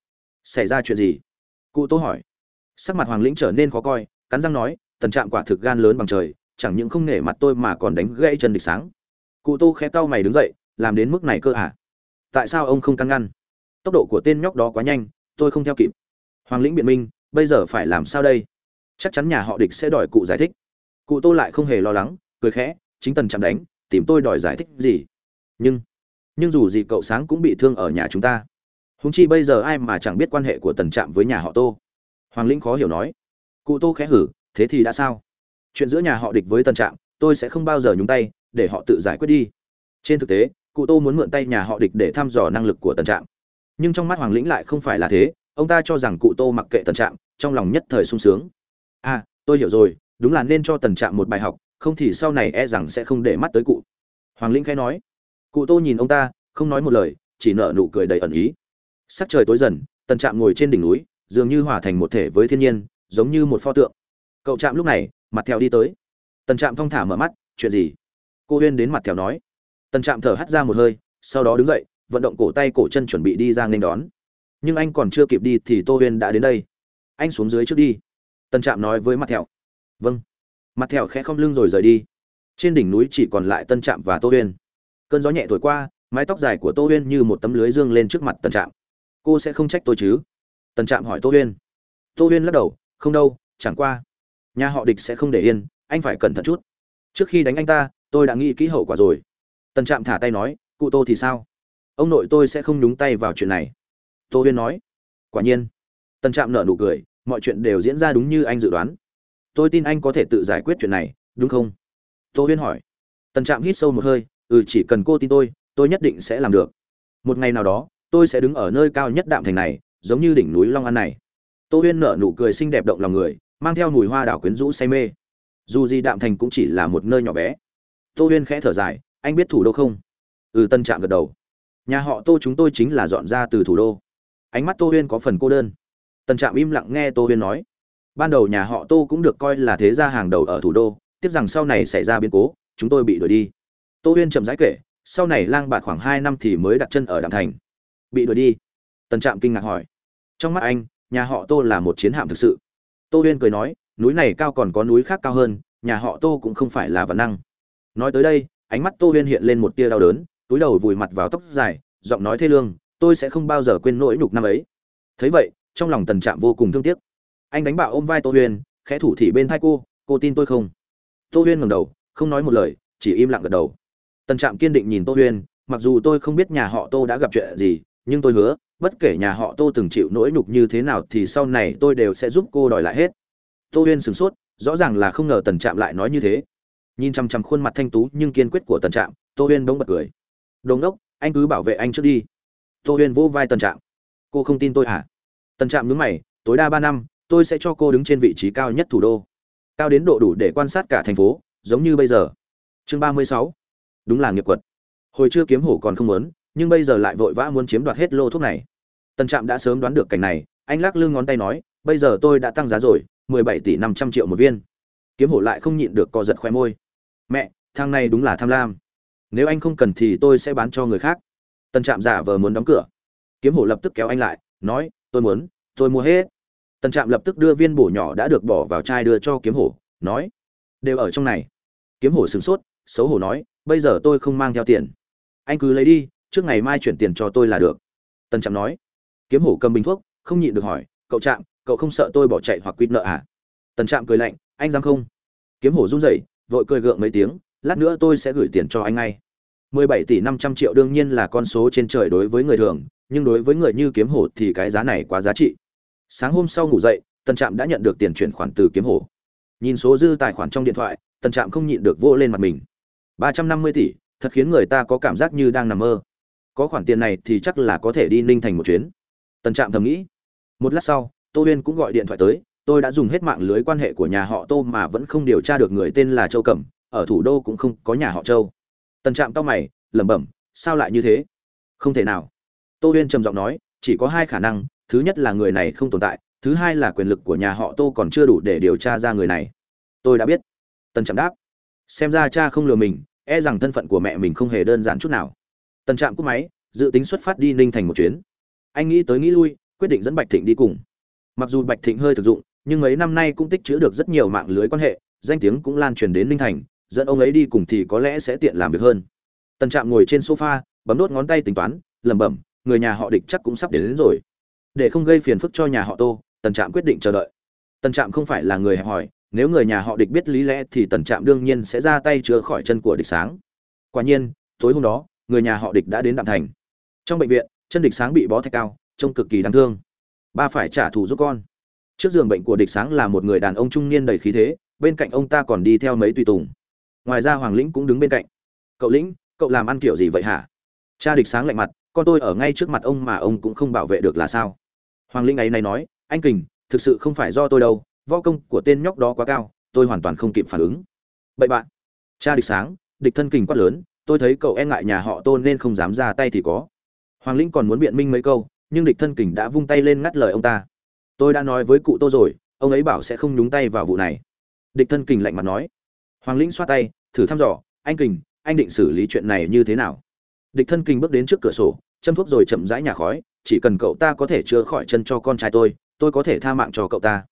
Xảy ra chuyện gì? Cụ tô hỏi. Sắc mặt hoàng lĩnh trở nên khó coi, cắn răng nói, tần trạm quả thực gan lớn bằng trời, chẳng những không nể mặt tôi mà còn đánh gãy chân địch sáng. Cụ tô khẽ cau mày đứng dậy, làm đến mức này cơ à tại sao ông không căn ngăn? Tốc độ của tên nhóc đó quá nhanh, tôi không theo kịp. Hoàng lĩnh biện minh, bây giờ phải làm sao đây? Chắc chắn nhà họ địch sẽ đòi cụ giải thích. Cụ tô lại không hề lo lắng, cười khẽ, chính tần chạm đánh, tìm tôi đòi giải thích gì? Nhưng nhưng dù gì cậu sáng cũng bị thương ở nhà chúng ta. Húng chi bây giờ ai mà chẳng biết quan hệ của tần trạm với nhà họ tô? Hoàng lĩnh khó hiểu nói. Cụ tô khẽ hử, thế thì đã sao? Chuyện giữa nhà họ địch với tần trạm tôi sẽ không bao giờ nhúng tay, để họ tự giải quyết đi. Trên thực tế, cụ tô muốn mượn tay nhà họ địch để thăm dò năng lực của tần trạm nhưng trong mắt hoàng lĩnh lại không phải là thế, ông ta cho rằng cụ tô mặc kệ tần trạm, trong lòng nhất thời sung sướng. À tôi hiểu rồi, đúng là nên cho tần trạm một bài học, không thì sau này e rằng sẽ không để mắt tới cụ. Hoàng lĩnh khẽ nói. Cụ tô nhìn ông ta, không nói một lời, chỉ nở nụ cười đầy ẩn ý. Sắc trời tối dần, tần trạm ngồi trên đỉnh núi, dường như hòa thành một thể với thiên nhiên, giống như một pho tượng. Cậu trạm lúc này, mặt theo đi tới. Tần trạm thong thả mở mắt, chuyện gì? Cô huyên đến mặt theo nói. Tần trạm thở hắt ra một hơi, sau đó đứng dậy vận động cổ tay cổ chân chuẩn bị đi ra nghênh đón. Nhưng anh còn chưa kịp đi thì tô huyên đã đến đây. Anh xuống dưới trước đi. Tân trạm nói với mặt thẹo. Vâng. Mặt thẹo khẽ không lưng rồi rời đi. Trên đỉnh núi chỉ còn lại tân trạm và tô huyên. Cơn gió nhẹ thổi qua, mái tóc dài của tô huyên như một tấm lưới dương lên trước mặt tân trạm. Cô sẽ không trách tôi chứ? Tân trạm hỏi tô huyên. Tô huyên lắc đầu. Không đâu, chẳng qua. Nhà họ địch sẽ không để yên, anh phải cẩn thận chút. Trước khi đánh anh ta, tôi đã nghĩ kỹ hậu quả rồi. Tân trạm thả tay nói, cụ tô thì sao? Ông nội tôi sẽ không nhúng tay vào chuyện này. Tô huyên nói. Quả nhiên. Tân trạm nở nụ cười, mọi chuyện đều diễn ra đúng như anh dự đoán. Tôi tin anh có thể tự giải quyết chuyện này, đúng không? Tô huyên hỏi. Tân trạm hít sâu một hơi ừ chỉ cần cô tin tôi tôi nhất định sẽ làm được. Một ngày nào đó, tôi sẽ đứng ở nơi cao nhất đạm thành này, giống như đỉnh núi long an này. Tô huyên nở nụ cười xinh đẹp động lòng người, mang theo mùi hoa đảo quyến rũ say mê. Dù gì đạm thành cũng chỉ là một nơi nhỏ bé. Tô huyên khẽ thở dài, anh biết thủ đô không? Ừ tân trạm gật đầu nhà họ tô chúng tôi chính là dọn ra từ thủ đô. Ánh mắt tô huyên có phần cô đơn. Tần trạm im lặng nghe tô huyên nói. Ban đầu nhà họ tô cũng được coi là thế gia hàng đầu ở thủ đô tiếp rằng sau này xảy ra biến cố, chúng tôi bị đuổi đi. Tô huyên chậm rãi kể, sau này lang bạt khoảng hai năm thì mới đặt chân ở đạm thành. Bị đuổi đi? Tần trạm kinh ngạc hỏi. Trong mắt anh, nhà họ tô là một chiến hạm thực sự. Tô huyên cười nói, núi này cao còn có núi khác cao hơn, nhà họ tô cũng không phải là văn năng. Nói tới đây, ánh mắt tô huyên hiện lên một tia đau đớn túi đầu vùi mặt vào tóc dài, giọng nói thê lương, tôi sẽ không bao giờ quên nỗi nhục năm ấy. Thấy vậy, trong lòng tần trạm vô cùng thương tiếc. Anh đánh bạo ôm vai tô huyên, khẽ thủ thị bên thai cô cô tin tôi không? Tô huyên ngầm đầu, không nói một lời, chỉ im lặng gật đầu. Tần trạm kiên định nhìn tô huyên, mặc dù tôi không biết nhà họ tô đã gặp chuyện gì, nhưng tôi hứa, bất kể nhà họ tô từng chịu nỗi nhục như thế nào thì sau này tôi đều sẽ giúp cô đòi lại hết. Tô huyên sửng sốt, rõ ràng là không ngờ tần trạm lại nói như thế. Nhìn chằm chằm khuôn mặt thanh tú nhưng kiên quyết của tần trạm, tô huyên bỗng bật cười đồn đốc anh cứ bảo vệ anh trước đi. Tô huyền vỗ vai tần trạm. Cô không tin tôi hả? Tần trạm nhướng mày, tối đa ba năm, tôi sẽ cho cô đứng trên vị trí cao nhất thủ đô. Cao đến độ đủ để quan sát cả thành phố, giống như bây giờ. Chương ba mươi sáu. Đúng là nghiệp quật. Hồi chưa kiếm hổ còn không muốn, nhưng bây giờ lại vội vã muốn chiếm đoạt hết lô thuốc này. Tần trạm đã sớm đoán được cảnh này, anh lắc lưng ngón tay nói, bây giờ tôi đã tăng giá rồi, mười bảy tỷ năm trăm triệu một viên. Kiếm hổ lại không nhịn được co giật khoe môi. Mẹ, thằng này đúng là tham lam nếu anh không cần thì tôi sẽ bán cho người khác. Tần trạm giả vờ muốn đóng cửa. Kiếm hổ lập tức kéo anh lại, nói, tôi muốn, tôi mua hết. Tần trạm lập tức đưa viên bổ nhỏ đã được bỏ vào chai đưa cho kiếm hổ, nói, đều ở trong này. Kiếm hổ sửng sốt, xấu hổ nói, bây giờ tôi không mang theo tiền. Anh cứ lấy đi, trước ngày mai chuyển tiền cho tôi là được. Tần trạm nói. Kiếm hổ cầm bình thuốc, không nhịn được hỏi, cậu trạm, cậu không sợ tôi bỏ chạy hoặc quýt nợ à? Tần trạm cười lạnh, anh dám không? Kiếm hổ run rẩy, vội cười gượng mấy tiếng, lát nữa tôi sẽ gửi tiền cho anh ngay. 17 tỷ 500 triệu đương nhiên là con số trên trời đối với người thường, nhưng đối với người như kiếm hổ thì cái giá này quá giá trị. Sáng hôm sau ngủ dậy, tần trạm đã nhận được tiền chuyển khoản từ kiếm hổ. Nhìn số dư tài khoản trong điện thoại, tần trạm không nhịn được vỗ lên mặt mình. 350 tỷ, thật khiến người ta có cảm giác như đang nằm mơ. Có khoản tiền này thì chắc là có thể đi ninh thành một chuyến. Tần trạm thầm nghĩ. Một lát sau, tô uyên cũng gọi điện thoại tới, tôi đã dùng hết mạng lưới quan hệ của nhà họ tô mà vẫn không điều tra được người tên là châu cẩm, ở thủ đô cũng không có nhà họ châu tần trạm tao mày, lẩm bẩm, sao lại như thế? Không thể nào. Tô huyên trầm giọng nói, chỉ có hai khả năng, thứ nhất là người này không tồn tại, thứ hai là quyền lực của nhà họ tô còn chưa đủ để điều tra ra người này. Tôi đã biết. Tần trạm đáp. Xem ra cha không lừa mình e rằng thân phận của mẹ mình không hề đơn giản chút nào. Tần trạm cúp máy, dự tính xuất phát đi ninh thành một chuyến. Anh nghĩ tới nghĩ lui, quyết định dẫn bạch thịnh đi cùng. Mặc dù bạch thịnh hơi thực dụng, nhưng mấy năm nay cũng tích chữ được rất nhiều mạng lưới quan hệ, danh tiếng cũng lan truyền đến ninh thành dẫn ông ấy đi cùng thì có lẽ sẽ tiện làm việc hơn. Tần trạm ngồi trên sofa bấm đốt ngón tay tính toán lẩm bẩm người nhà họ địch chắc cũng sắp đến, đến rồi. Để không gây phiền phức cho nhà họ tô tần trạm quyết định chờ đợi. Tần trạm không phải là người hẹp hòi nếu người nhà họ địch biết lý lẽ thì tần trạm đương nhiên sẽ ra tay chữa khỏi chân của địch sáng. Quả nhiên tối hôm đó người nhà họ địch đã đến đạm thành. Trong bệnh viện chân địch sáng bị bó thạch cao trông cực kỳ đáng thương. Ba phải trả thù giúp con. Trước giường bệnh của địch sáng là một người đàn ông trung niên đầy khí thế bên cạnh ông ta còn đi theo mấy tùy tùng ngoài ra hoàng lĩnh cũng đứng bên cạnh. Cậu lĩnh, cậu làm ăn kiểu gì vậy hả? Cha địch sáng lạnh mặt, con tôi ở ngay trước mặt ông mà ông cũng không bảo vệ được là sao? Hoàng lĩnh ấy này nói, anh kình, thực sự không phải do tôi đâu, võ công của tên nhóc đó quá cao, tôi hoàn toàn không kịp phản ứng. Bậy bạn. Cha địch sáng, địch thân kình quát lớn, tôi thấy cậu e ngại nhà họ tôn nên không dám ra tay thì có. Hoàng lĩnh còn muốn biện minh mấy câu, nhưng địch thân kình đã vung tay lên ngắt lời ông ta. Tôi đã nói với cụ tô rồi, ông ấy bảo sẽ không nhúng tay vào vụ này. Địch thân kình lạnh mặt nói hoàng lĩnh xoa tay, thử thăm dò, anh kình, anh định xử lý chuyện này như thế nào? Địch thân Kình bước đến trước cửa sổ, châm thuốc rồi chậm rãi nhà khói, chỉ cần cậu ta có thể chữa khỏi chân cho con trai tôi tôi có thể tha mạng cho cậu ta.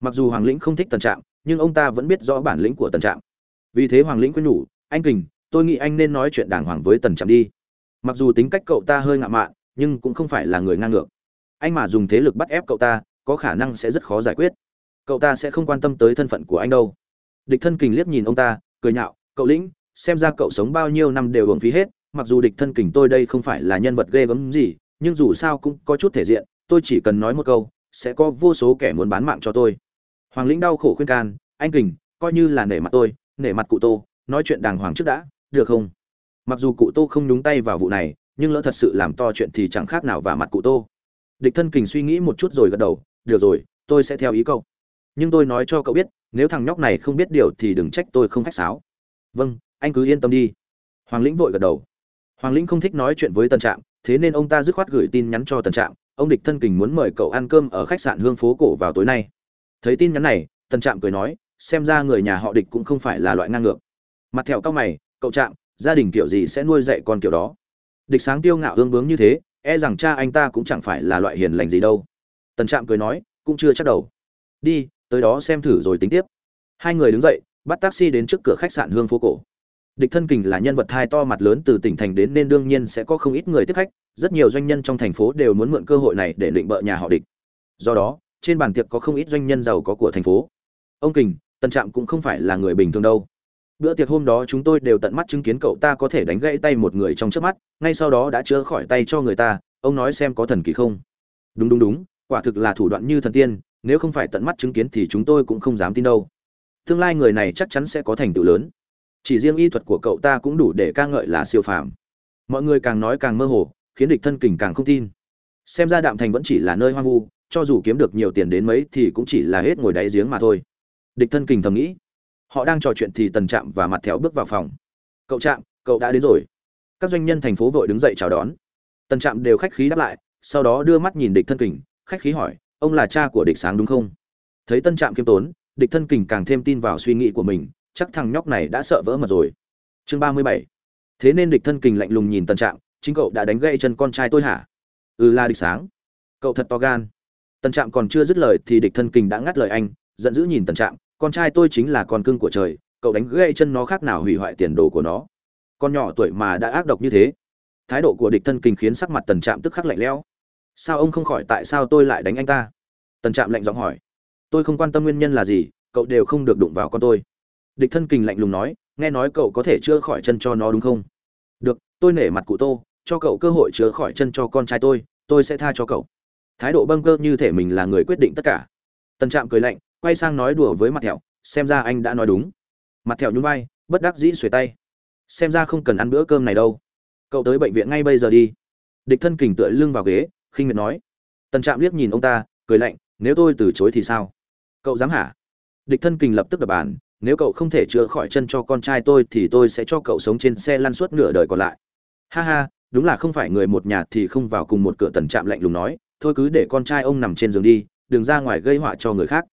Mặc dù hoàng lĩnh không thích tần trạm, nhưng ông ta vẫn biết rõ bản lĩnh của tần trạm. Vì thế hoàng lĩnh khuyên nhủ, anh kình, tôi nghĩ anh nên nói chuyện đàng hoàng với tần trạm đi. Mặc dù tính cách cậu ta hơi ngạo mạn, nhưng cũng không phải là người ngang ngược. Anh mà dùng thế lực bắt ép cậu ta, có khả năng sẽ rất khó giải quyết. Cậu ta sẽ không quan tâm tới thân phận của anh đâu địch thân kình liếc nhìn ông ta, cười nhạo, cậu lĩnh, xem ra cậu sống bao nhiêu năm đều hưởng phí hết, mặc dù địch thân kình tôi đây không phải là nhân vật ghê gớm gì, nhưng dù sao cũng có chút thể diện, tôi chỉ cần nói một câu, sẽ có vô số kẻ muốn bán mạng cho tôi. Hoàng lĩnh đau khổ khuyên can, anh kình, coi như là nể mặt tôi, nể mặt cụ tô, nói chuyện đàng hoàng trước đã, được không? Mặc dù cụ tô không nhúng tay vào vụ này, nhưng lỡ thật sự làm to chuyện thì chẳng khác nào vào mặt cụ tô. Địch thân kình suy nghĩ một chút rồi gật đầu, được rồi, tôi sẽ theo ý cậu. Nhưng tôi nói cho cậu biết nếu thằng nhóc này không biết điều thì đừng trách tôi không khách sáo. Vâng anh cứ yên tâm đi. Hoàng lĩnh vội gật đầu. Hoàng lĩnh không thích nói chuyện với tân trạm, thế nên ông ta dứt khoát gửi tin nhắn cho tân trạm. Ông địch thân kình muốn mời cậu ăn cơm ở khách sạn hương phố cổ vào tối nay. Thấy tin nhắn này tân trạm cười nói, xem ra người nhà họ địch cũng không phải là loại ngang ngược. Mặt thẹo cao mày, cậu trạm, gia đình kiểu gì sẽ nuôi dạy con kiểu đó? Địch sáng tiêu ngạo hương bướng như thế e rằng cha anh ta cũng chẳng phải là loại hiền lành gì đâu. Tần trạm cười nói, cũng chưa chắc đầu đi tới đó xem thử rồi tính tiếp. Hai người đứng dậy, bắt taxi đến trước cửa khách sạn hương phố cổ. Địch thân kình là nhân vật hai to mặt lớn từ tỉnh thành đến nên đương nhiên sẽ có không ít người tiếp khách, rất nhiều doanh nhân trong thành phố đều muốn mượn cơ hội này để định bợ nhà họ địch. Do đó, trên bàn tiệc có không ít doanh nhân giàu có của thành phố. Ông kình tân trạm cũng không phải là người bình thường đâu. Bữa tiệc hôm đó chúng tôi đều tận mắt chứng kiến cậu ta có thể đánh gãy tay một người trong trước mắt, ngay sau đó đã chữa khỏi tay cho người ta, ông nói xem có thần kỳ không? Đúng đúng đúng, quả thực là thủ đoạn như thần tiên nếu không phải tận mắt chứng kiến thì chúng tôi cũng không dám tin đâu. Tương lai người này chắc chắn sẽ có thành tựu lớn. Chỉ riêng y thuật của cậu ta cũng đủ để ca ngợi là siêu phàm. Mọi người càng nói càng mơ hồ, khiến địch thân kình càng không tin. Xem ra đạm thành vẫn chỉ là nơi hoang vu, cho dù kiếm được nhiều tiền đến mấy thì cũng chỉ là hết ngồi đáy giếng mà thôi. Địch thân kình thầm nghĩ. Họ đang trò chuyện thì tần trạm và mặt thẹo bước vào phòng. Cậu trạm, cậu đã đến rồi. Các doanh nhân thành phố vội đứng dậy chào đón. Tần trạm đều khách khí đáp lại, sau đó đưa mắt nhìn địch thân kình, khách khí hỏi ông là cha của địch sáng đúng không? Thấy tân trạm kiêm tốn, địch thân kình càng thêm tin vào suy nghĩ của mình, chắc thằng nhóc này đã sợ vỡ mật rồi. Chương ba mươi bảy. Thế nên địch thân kình lạnh lùng nhìn tân trạm, chính cậu đã đánh gãy chân con trai tôi hả? Ừ là địch sáng. Cậu thật to gan. Tân trạm còn chưa dứt lời thì địch thân kình đã ngắt lời anh, giận dữ nhìn tân trạm, con trai tôi chính là con cưng của trời, cậu đánh gãy chân nó khác nào hủy hoại tiền đồ của nó. Con nhỏ tuổi mà đã ác độc như thế. Thái độ của địch thân kình khiến sắc mặt tần trạm tức khắc lạnh lẽo sao ông không khỏi tại sao tôi lại đánh anh ta? Tần trạm lạnh giọng hỏi. Tôi không quan tâm nguyên nhân là gì, cậu đều không được đụng vào con tôi. Địch thân kình lạnh lùng nói, nghe nói cậu có thể chữa khỏi chân cho nó đúng không? Được, tôi nể mặt cụ tô, cho cậu cơ hội chữa khỏi chân cho con trai tôi tôi sẽ tha cho cậu. Thái độ bâng cơ như thể mình là người quyết định tất cả. Tần trạm cười lạnh, quay sang nói đùa với mặt thẹo, xem ra anh đã nói đúng. Mặt thẹo nhún vai, bất đắc dĩ xuề tay. Xem ra không cần ăn bữa cơm này đâu. Cậu tới bệnh viện ngay bây giờ đi. Địch thân kình tựa lưng vào ghế khinh miệt nói. Tần trạm liếc nhìn ông ta, cười lạnh, nếu tôi từ chối thì sao? Cậu dám hả? Địch thân kình lập tức đập bàn, nếu cậu không thể chữa khỏi chân cho con trai tôi thì tôi sẽ cho cậu sống trên xe lăn suốt nửa đời còn lại. Ha ha, đúng là không phải người một nhà thì không vào cùng một cửa, tần trạm lạnh lùng nói. Thôi cứ để con trai ông nằm trên giường đi, đừng ra ngoài gây họa cho người khác.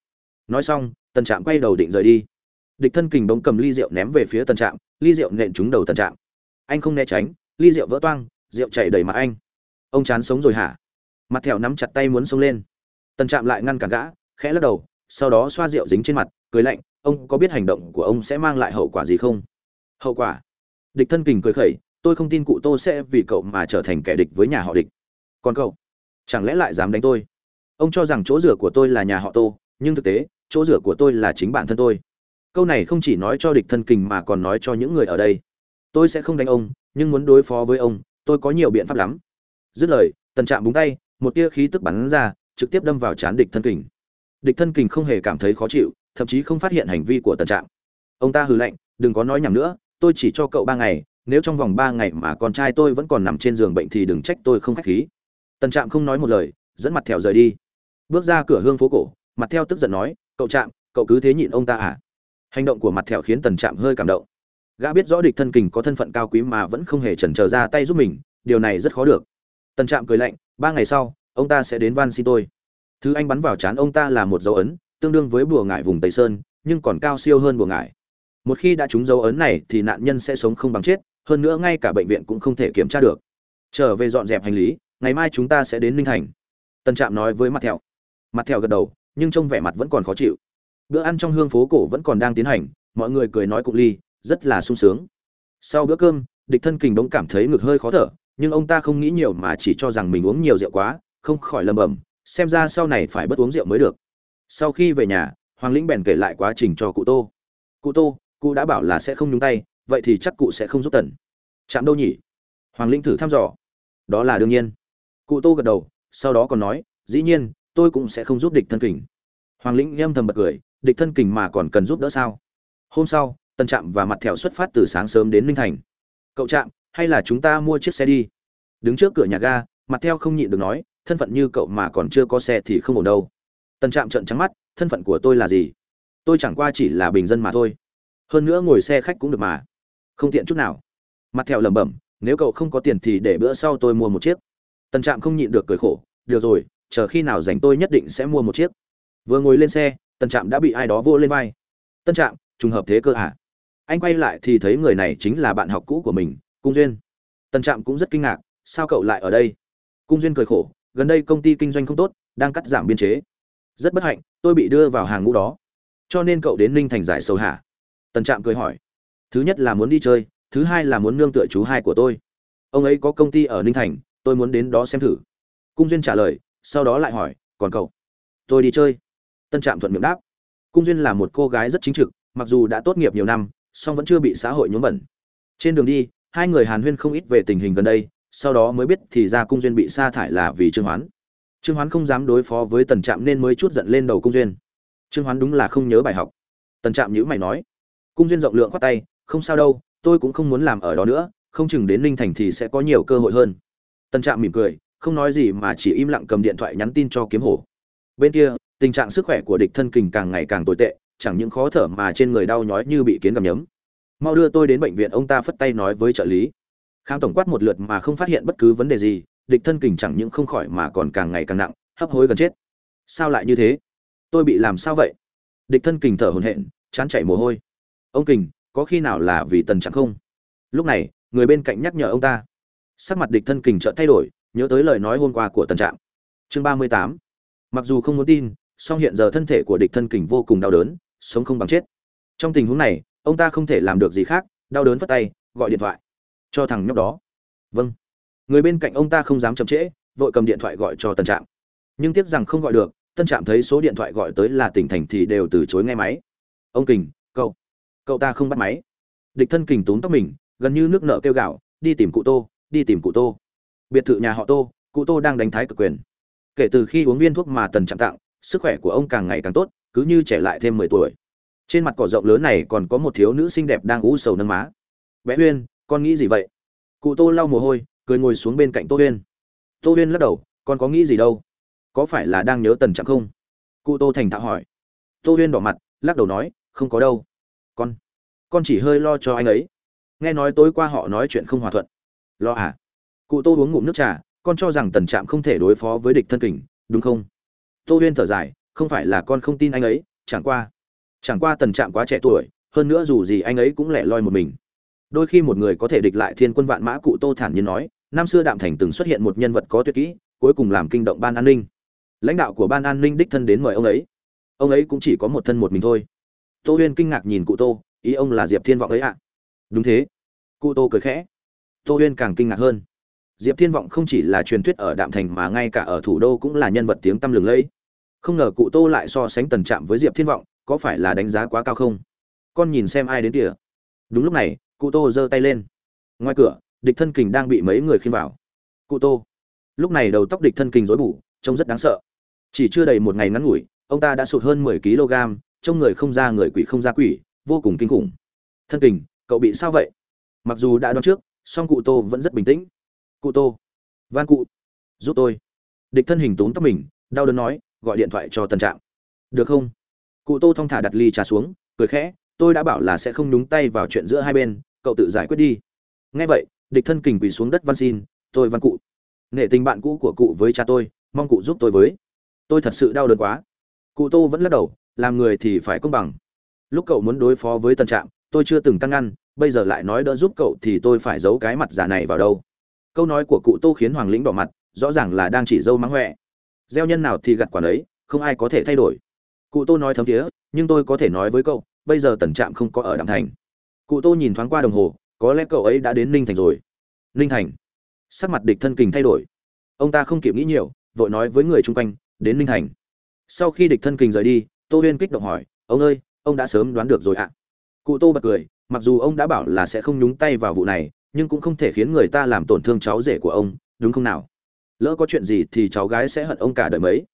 Nói xong, tần trạm quay đầu định rời đi. Địch thân kình bỗng cầm ly rượu ném về phía tần trạm, ly rượu nện trúng đầu tần trạm. Anh không né tránh, ly rượu vỡ toang, rượu chảy đầy mặt anh. Ông chán sống rồi hả? Mặt thẹo nắm chặt tay muốn xông lên. Tần trạm lại ngăn cản gã, khẽ lắc đầu, sau đó xoa rượu dính trên mặt, cười lạnh, ông có biết hành động của ông sẽ mang lại hậu quả gì không? Hậu quả? Địch thân kình cười khẩy, tôi không tin cụ tô sẽ vì cậu mà trở thành kẻ địch với nhà họ địch. Còn cậu? Chẳng lẽ lại dám đánh tôi? Ông cho rằng chỗ rửa của tôi là nhà họ tô, nhưng thực tế, chỗ rửa của tôi là chính bản thân tôi. Câu này không chỉ nói cho địch thân kình mà còn nói cho những người ở đây. Tôi sẽ không đánh ông, nhưng muốn đối phó với ông, tôi có nhiều biện pháp lắm. Dứt lời, tần trạm búng tay một tia khí tức bắn ra, trực tiếp đâm vào chán địch thân kình. Địch thân kình không hề cảm thấy khó chịu, thậm chí không phát hiện hành vi của tần trạm ông ta hừ lạnh, đừng có nói nhảm nữa, tôi chỉ cho cậu ba ngày, nếu trong vòng ba ngày mà con trai tôi vẫn còn nằm trên giường bệnh thì đừng trách tôi không khách khí. Tần trạm không nói một lời, dẫn mặt thèo rời đi. Bước ra cửa hương phố cổ, mặt theo tức giận nói, cậu trạm cậu cứ thế nhịn ông ta à? Hành động của mặt theo khiến tần trạm hơi cảm động. Gã biết rõ địch thân kình có thân phận cao quý mà vẫn không hề chần chờ ra tay giúp mình, điều này rất khó được tần trạm cười lạnh, ba ngày sau, ông ta sẽ đến van xin tôi. Thứ anh bắn vào chán ông ta là một dấu ấn, tương đương với bùa ngải vùng tây sơn, nhưng còn cao siêu hơn bùa ngải. Một khi đã trúng dấu ấn này thì nạn nhân sẽ sống không bằng chết, hơn nữa ngay cả bệnh viện cũng không thể kiểm tra được. Trở về dọn dẹp hành lý, ngày mai chúng ta sẽ đến ninh thành. Tần trạm nói với mặt thẹo. Mặt thẹo gật đầu, nhưng trông vẻ mặt vẫn còn khó chịu. Bữa ăn trong hương phố cổ vẫn còn đang tiến hành, mọi người cười nói cụng ly, rất là sung sướng. Sau bữa cơm, địch thân kình bỗng cảm thấy ngực hơi khó thở nhưng ông ta không nghĩ nhiều mà chỉ cho rằng mình uống nhiều rượu quá, không khỏi lầm bầm, xem ra sau này phải bất uống rượu mới được. Sau khi về nhà, hoàng lĩnh bèn kể lại quá trình cho cụ tô. Cụ tô, cụ đã bảo là sẽ không nhúng tay, vậy thì chắc cụ sẽ không giúp tần. Chạm đâu nhỉ? Hoàng lĩnh thử thăm dò. Đó là đương nhiên. Cụ tô gật đầu, sau đó còn nói, dĩ nhiên, tôi cũng sẽ không giúp địch thân kình. Hoàng lĩnh âm thầm bật cười, địch thân kình mà còn cần giúp đỡ sao? Hôm sau tân trạm và mặt thẹo xuất phát từ sáng sớm đến ninh thành. Cậu trạm hay là chúng ta mua chiếc xe đi? Đứng trước cửa nhà ga, mặt theo không nhịn được nói, thân phận như cậu mà còn chưa có xe thì không ổn đâu. Tần trạm trợn trắng mắt, thân phận của tôi là gì? Tôi chẳng qua chỉ là bình dân mà thôi. Hơn nữa ngồi xe khách cũng được mà. Không tiện chút nào. Mặt theo lẩm bẩm, nếu cậu không có tiền thì để bữa sau tôi mua một chiếc. Tần trạm không nhịn được cười khổ, được rồi, chờ khi nào dành tôi nhất định sẽ mua một chiếc. Vừa ngồi lên xe, Tần trạm đã bị ai đó vô lên vai. Tân trạm, trùng hợp thế cơ à anh quay lại thì thấy người này chính là bạn học cũ của mình cung duyên. Tần trạm cũng rất kinh ngạc, sao cậu lại ở đây? Cung duyên cười khổ, gần đây công ty kinh doanh không tốt, đang cắt giảm biên chế. Rất bất hạnh, tôi bị đưa vào hàng ngũ đó. Cho nên cậu đến ninh thành giải sầu hả? Tần trạm cười hỏi. Thứ nhất là muốn đi chơi, thứ hai là muốn nương tựa chú hai của tôi. Ông ấy có công ty ở ninh thành, tôi muốn đến đó xem thử. Cung duyên trả lời, sau đó lại hỏi, còn cậu? Tôi đi chơi. Tân trạm thuận miệng đáp. Cung duyên là một cô gái rất chính trực, mặc dù đã tốt nghiệp nhiều năm, song vẫn chưa bị xã hội nhuốm bẩn. Trên đường đi hai người hàn huyên không ít về tình hình gần đây, sau đó mới biết thì ra cung duyên bị sa thải là vì trương hoán. Trương hoán không dám đối phó với tần trạm nên mới chút giận lên đầu cung duyên. Trương hoán đúng là không nhớ bài học. Tần trạm nhữ mày nói, cung duyên rộng lượng khoát tay, không sao đâu, tôi cũng không muốn làm ở đó nữa, không chừng đến ninh thành thì sẽ có nhiều cơ hội hơn. Tần trạm mỉm cười, không nói gì mà chỉ im lặng cầm điện thoại nhắn tin cho kiếm hổ. Bên kia, tình trạng sức khỏe của địch thân kình càng ngày càng tồi tệ, chẳng những khó thở mà trên người đau nhói như bị kiến gặm nhấm mau đưa tôi đến bệnh viện, ông ta phất tay nói với trợ lý. Khang tổng quát một lượt mà không phát hiện bất cứ vấn đề gì, địch thân kình chẳng những không khỏi mà còn càng ngày càng nặng, hấp hối gần chết. Sao lại như thế? Tôi bị làm sao vậy? Địch thân kình thở hổn hển, chán chảy mồ hôi. Ông kình, có khi nào là vì tần chẳng không? Lúc này, người bên cạnh nhắc nhở ông ta. Sắc mặt địch thân kình chợt thay đổi, nhớ tới lời nói hôm qua của tần Trạng. chương ba mươi tám. Mặc dù không muốn tin, song hiện giờ thân thể của địch thân kình vô cùng đau đớn, sống không bằng chết. Trong tình huống này ông ta không thể làm được gì khác, đau đớn phất tay, gọi điện thoại. Cho thằng nhóc đó. Vâng. Người bên cạnh ông ta không dám chậm trễ, vội cầm điện thoại gọi cho tân trạm. Nhưng tiếc rằng không gọi được, tân trạm thấy số điện thoại gọi tới là tỉnh thành thì đều từ chối nghe máy. Ông kình, cậu. Cậu ta không bắt máy. Địch thân kình túm tóc mình, gần như nước nợ kêu gạo đi tìm cụ tô, đi tìm cụ tô. Biệt thự nhà họ tô, cụ tô đang đánh thái cực quyền. Kể từ khi uống viên thuốc mà tần trạm tặng, sức khỏe của ông càng ngày càng tốt, cứ như trẻ lại thêm mười tuổi trên mặt cỏ rộng lớn này còn có một thiếu nữ xinh đẹp đang u sầu nâng má. Bé Huyên, con nghĩ gì vậy? Cụ tô lau mồ hôi cười ngồi xuống bên cạnh tô Huyên. tô Huyên lắc đầu con có nghĩ gì đâu? Có phải là đang nhớ tần trạm không? Cụ tô thành thạo hỏi. Tô Huyên đỏ mặt lắc đầu nói không có đâu. Con con chỉ hơi lo cho anh ấy. Nghe nói tối qua họ nói chuyện không hòa thuận. Lo à? Cụ tô uống ngụm nước trà con cho rằng tần trạm không thể đối phó với địch thân kình đúng không? Tô huyên thở dài không phải là con không tin anh ấy chẳng qua chẳng qua tần trạm quá trẻ tuổi, hơn nữa dù gì anh ấy cũng lẻ loi một mình. Đôi khi một người có thể địch lại thiên quân vạn mã cụ tô thản nhiên nói, năm xưa đạm thành từng xuất hiện một nhân vật có tuyệt kỹ, cuối cùng làm kinh động ban an ninh. Lãnh đạo của ban an ninh đích thân đến mời ông ấy. Ông ấy cũng chỉ có một thân một mình thôi. Tô huyên kinh ngạc nhìn cụ tô, ý ông là diệp thiên vọng ấy ạ. Đúng thế. Cụ tô cười khẽ. Tô huyên càng kinh ngạc hơn. Diệp thiên vọng không chỉ là truyền thuyết ở đạm thành mà ngay cả ở thủ đô cũng là nhân vật tiếng tăm lừng lẫy. Không ngờ cụ tô lại so sánh tần trạm với diệp thiên vọng có phải là đánh giá quá cao không? Con nhìn xem ai đến kìa. Đúng lúc này, cụ tô giơ tay lên. Ngoài cửa, địch thân kình đang bị mấy người khiêng vào. Cụ tô. Lúc này đầu tóc địch thân kình rối bù, trông rất đáng sợ. Chỉ chưa đầy một ngày ngắn ngủi, ông ta đã sụt hơn mười kg, trông người không ra người quỷ không ra quỷ, vô cùng kinh khủng. Thân kình, cậu bị sao vậy? Mặc dù đã đoán trước, song cụ tô vẫn rất bình tĩnh. Cụ tô. Van cụ. Giúp tôi. Địch thân hình tốn tóc mình, đau đớn nói, gọi điện thoại cho tân trạng. được không? Cụ tô thong thả đặt ly trà xuống cười khẽ tôi đã bảo là sẽ không nhúng tay vào chuyện giữa hai bên cậu tự giải quyết đi. Ngay vậy địch thân kình quỳ xuống đất văn xin tôi văn cụ. Nể tình bạn cũ của cụ với cha tôi mong cụ giúp tôi với. Tôi thật sự đau đớn quá. Cụ tô vẫn lắc đầu làm người thì phải công bằng. Lúc cậu muốn đối phó với tân trạng, tôi chưa từng căn ngăn bây giờ lại nói đỡ giúp cậu thì tôi phải giấu cái mặt giả này vào đâu. Câu nói của cụ tô khiến hoàng lĩnh đỏ mặt rõ ràng là đang chỉ dâu mắng huệ gieo nhân nào thì gặt quả ấy không ai có thể thay đổi cụ tô nói thấm thiế nhưng tôi có thể nói với cậu, bây giờ tần trạm không có ở đàm thành. Cụ tô nhìn thoáng qua đồng hồ, có lẽ cậu ấy đã đến ninh thành rồi. Ninh thành? Sắc mặt địch thân kình thay đổi. Ông ta không kịp nghĩ nhiều, vội nói với người chung quanh, đến ninh thành. Sau khi địch thân kình rời đi, tô huyên kích động hỏi, ông ơi, ông đã sớm đoán được rồi ạ. Cụ tô bật cười, mặc dù ông đã bảo là sẽ không nhúng tay vào vụ này, nhưng cũng không thể khiến người ta làm tổn thương cháu rể của ông, đúng không nào? Lỡ có chuyện gì thì cháu gái sẽ hận ông cả đời mấy.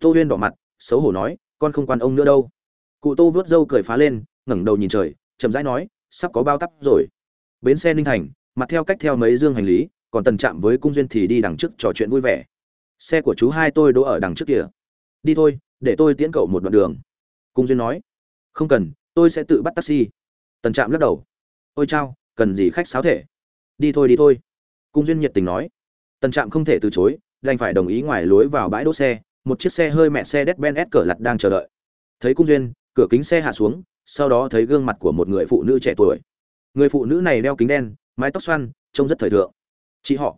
Tô huyên đỏ mặt, xấu hổ nói con không quan ông nữa đâu. Cụ tô vớt râu cười phá lên, ngẩng đầu nhìn trời, chậm rãi nói, sắp có bao tắp rồi. Bến xe ninh thành, mặt theo cách theo mấy dương hành lý, còn tần chạm với cung duyên thì đi đằng trước trò chuyện vui vẻ. Xe của chú hai tôi đỗ ở đằng trước kia đi thôi, để tôi tiễn cậu một đoạn đường. Cung duyên nói, không cần, tôi sẽ tự bắt taxi. Tần trạm lắc đầu, ôi chao, cần gì khách sáo thể. Đi thôi đi thôi. Cung duyên nhiệt tình nói, tần trạm không thể từ chối, đành phải đồng ý ngoài lối vào bãi đỗ xe một chiếc xe hơi mẹ xe Mercedes Benz cỡ lặt đang chờ đợi. Thấy cung duyên, cửa kính xe hạ xuống, sau đó thấy gương mặt của một người phụ nữ trẻ tuổi. Người phụ nữ này đeo kính đen, mái tóc xoăn, trông rất thời thượng. Chị họ.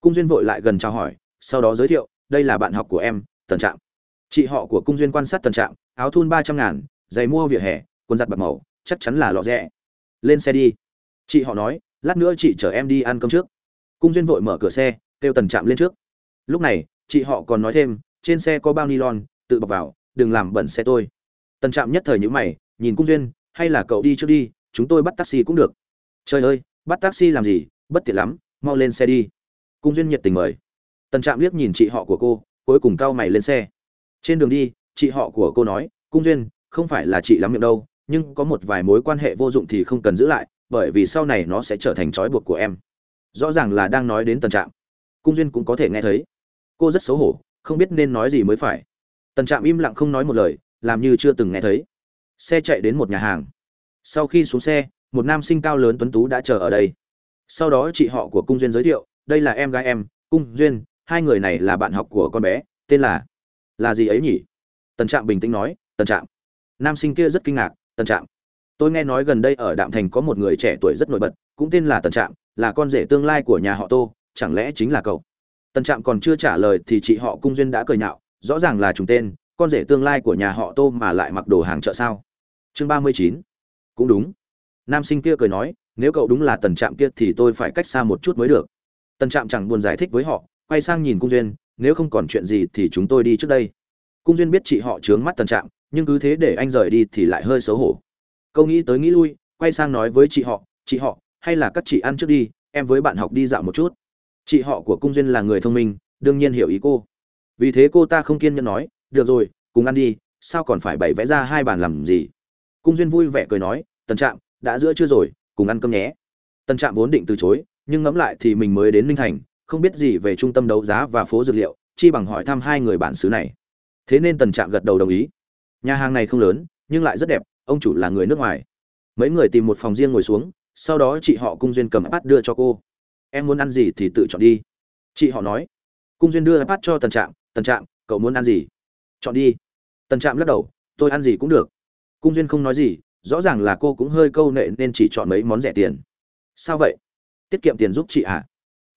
Cung duyên vội lại gần chào hỏi, sau đó giới thiệu, đây là bạn học của em, Tần Trạm. Chị họ của cung duyên quan sát Tần Trạm, áo thun ba trăm ngàn, giày mua vỉa hè, quần giặt bạc màu, chắc chắn là lọ rẻ. Lên xe đi. Chị họ nói, lát nữa chị chở em đi ăn cơm trước. Cung duyên vội mở cửa xe, kêu Tần Trạm lên trước. Lúc này, chị họ còn nói thêm, trên xe có bao nylon, tự bọc vào, đừng làm bẩn xe tôi. Tần trạm nhất thời nhữ mày, nhìn cung duyên, hay là cậu đi trước đi, chúng tôi bắt taxi cũng được. Trời ơi, bắt taxi làm gì? Bất tiện lắm, mau lên xe đi. Cung duyên nhiệt tình mời. Tần trạm liếc nhìn chị họ của cô, cuối cùng cau mày lên xe. Trên đường đi, chị họ của cô nói, cung duyên, không phải là chị lắm miệng đâu, nhưng có một vài mối quan hệ vô dụng thì không cần giữ lại, bởi vì sau này nó sẽ trở thành trói buộc của em. Rõ ràng là đang nói đến tần trạm. Cung duyên cũng có thể nghe thấy. Cô rất xấu hổ không biết nên nói gì mới phải. Tần trạm im lặng không nói một lời, làm như chưa từng nghe thấy. Xe chạy đến một nhà hàng. Sau khi xuống xe, một nam sinh cao lớn tuấn tú đã chờ ở đây. Sau đó chị họ của cung duyên giới thiệu, đây là em gái em, cung duyên, hai người này là bạn học của con bé, tên là là gì ấy nhỉ? Tần trạm bình tĩnh nói, tần trạm. Nam sinh kia rất kinh ngạc, tần trạm, tôi nghe nói gần đây ở đạm thành có một người trẻ tuổi rất nổi bật, cũng tên là tần trạm, là con rể tương lai của nhà họ tô, chẳng lẽ chính là cậu? Tần trạm còn chưa trả lời thì chị họ cung duyên đã cười nhạo, rõ ràng là trùng tên, con rể tương lai của nhà họ tô mà lại mặc đồ hàng chợ sao? Chương ba mươi chín. Cũng đúng. Nam sinh kia cười nói, nếu cậu đúng là tần trạm kia thì tôi phải cách xa một chút mới được. Tần trạm chẳng buồn giải thích với họ, quay sang nhìn cung duyên, nếu không còn chuyện gì thì chúng tôi đi trước đây. Cung duyên biết chị họ trướng mắt tần trạm, nhưng cứ thế để anh rời đi thì lại hơi xấu hổ. Câu nghĩ tới nghĩ lui, quay sang nói với chị họ chị họ, hay là các chị ăn trước đi, em với bạn học đi dạo một chút chị họ của cung duyên là người thông minh, đương nhiên hiểu ý cô. Vì thế cô ta không kiên nhẫn nói, được rồi, cùng ăn đi, sao còn phải bày vẽ ra hai bàn làm gì? Cung duyên vui vẻ cười nói, tần trạm, đã giữa chưa rồi, cùng ăn cơm nhé. Tần trạm vốn định từ chối, nhưng ngẫm lại thì mình mới đến ninh thành, không biết gì về trung tâm đấu giá và phố dược liệu, chi bằng hỏi thăm hai người bản xứ này. Thế nên tần trạm gật đầu đồng ý. Nhà hàng này không lớn, nhưng lại rất đẹp, ông chủ là người nước ngoài. Mấy người tìm một phòng riêng ngồi xuống, sau đó chị họ cung duyên cầm ipad đưa cho cô em muốn ăn gì thì tự chọn đi. Chị họ nói. Cung duyên đưa ipad cho tần trạm. Tần trạm, cậu muốn ăn gì? Chọn đi. Tần trạm lắc đầu. Tôi ăn gì cũng được. Cung duyên không nói gì. Rõ ràng là cô cũng hơi câu nệ nên chỉ chọn mấy món rẻ tiền. Sao vậy? Tiết kiệm tiền giúp chị ạ à?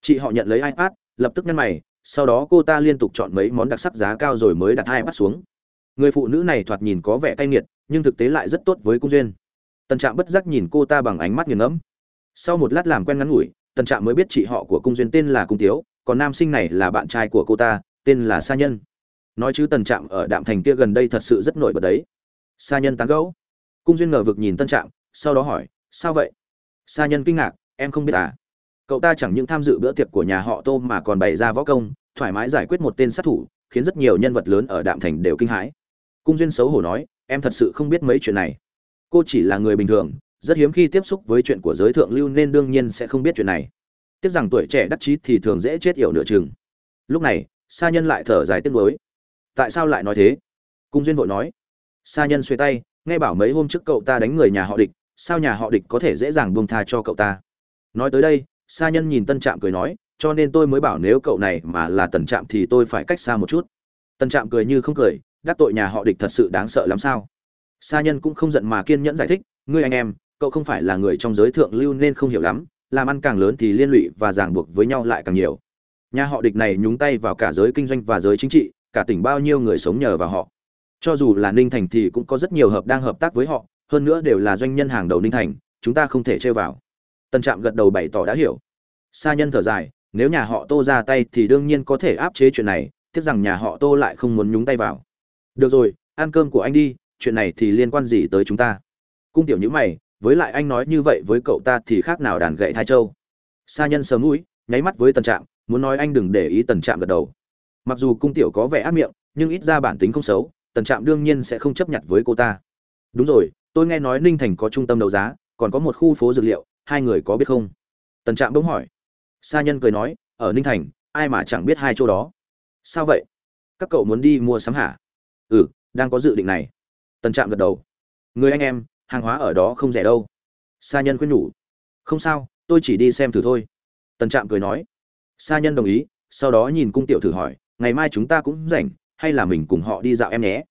chị họ nhận lấy ipad, lập tức nhăn mày. Sau đó cô ta liên tục chọn mấy món đặc sắc giá cao rồi mới đặt hai ipad xuống. Người phụ nữ này thoạt nhìn có vẻ cay nghiệt, nhưng thực tế lại rất tốt với cung duyên. Tần trạm bất giác nhìn cô ta bằng ánh mắt nghiền ngẫm. Sau một lát làm quen ngắn ngủi tần trạm mới biết chị họ của cung duyên tên là cung tiếu, còn nam sinh này là bạn trai của cô ta, tên là sa nhân. Nói chứ tần trạm ở đạm thành kia gần đây thật sự rất nổi bật đấy. Sa nhân tán gẫu. Cung duyên ngờ vực nhìn tân trạm, sau đó hỏi, sao vậy? Sa nhân kinh ngạc, em không biết à? Cậu ta chẳng những tham dự bữa tiệc của nhà họ tô mà còn bày ra võ công, thoải mái giải quyết một tên sát thủ, khiến rất nhiều nhân vật lớn ở đạm thành đều kinh hãi. Cung duyên xấu hổ nói, em thật sự không biết mấy chuyện này. Cô chỉ là người bình thường rất hiếm khi tiếp xúc với chuyện của giới thượng lưu nên đương nhiên sẽ không biết chuyện này. Tiếc rằng tuổi trẻ đắc chí thì thường dễ chết yểu nửa chừng. Lúc này, sa nhân lại thở dài tiếc nuối. Tại sao lại nói thế? Cung duyên vội nói. Sa nhân xuê tay, nghe bảo mấy hôm trước cậu ta đánh người nhà họ địch, sao nhà họ địch có thể dễ dàng buông tha cho cậu ta? Nói tới đây, sa nhân nhìn tân trạm cười nói, cho nên tôi mới bảo nếu cậu này mà là tần trạm thì tôi phải cách xa một chút. Tân trạm cười như không cười, đắc tội nhà họ địch thật sự đáng sợ lắm sao? Sa nhân cũng không giận mà kiên nhẫn giải thích, ngươi anh em cậu không phải là người trong giới thượng lưu nên không hiểu lắm, làm ăn càng lớn thì liên lụy và ràng buộc với nhau lại càng nhiều. Nhà họ địch này nhúng tay vào cả giới kinh doanh và giới chính trị, cả tỉnh bao nhiêu người sống nhờ vào họ. Cho dù là ninh thành thì cũng có rất nhiều hợp đang hợp tác với họ, hơn nữa đều là doanh nhân hàng đầu ninh thành, chúng ta không thể chơi vào. Tân trạm gật đầu bày tỏ đã hiểu. Sa nhân thở dài, nếu nhà họ tô ra tay thì đương nhiên có thể áp chế chuyện này, tiếc rằng nhà họ tô lại không muốn nhúng tay vào. Được rồi, ăn cơm của anh đi, chuyện này thì liên quan gì tới chúng ta? Cung tiểu nhữ mày với lại anh nói như vậy với cậu ta thì khác nào đàn gậy thai châu. Sa nhân sớm mũi, nháy mắt với tần trạm, muốn nói anh đừng để ý tần trạm gật đầu. Mặc dù cung tiểu có vẻ ác miệng, nhưng ít ra bản tính không xấu, tần trạm đương nhiên sẽ không chấp nhận với cô ta. Đúng rồi, tôi nghe nói ninh thành có trung tâm đấu giá, còn có một khu phố dược liệu, hai người có biết không? Tần trạm bỗng hỏi. Sa nhân cười nói, ở ninh thành, ai mà chẳng biết hai chỗ đó? Sao vậy? Các cậu muốn đi mua sắm hả? Ừ đang có dự định này. Tần trạm gật đầu. Người anh em hàng hóa ở đó không rẻ đâu. Sa nhân khuyên nhủ. Không sao, tôi chỉ đi xem thử thôi. Tần trạm cười nói. Sa nhân đồng ý, sau đó nhìn cung tiểu thử hỏi, ngày mai chúng ta cũng rảnh, hay là mình cùng họ đi dạo em nhé?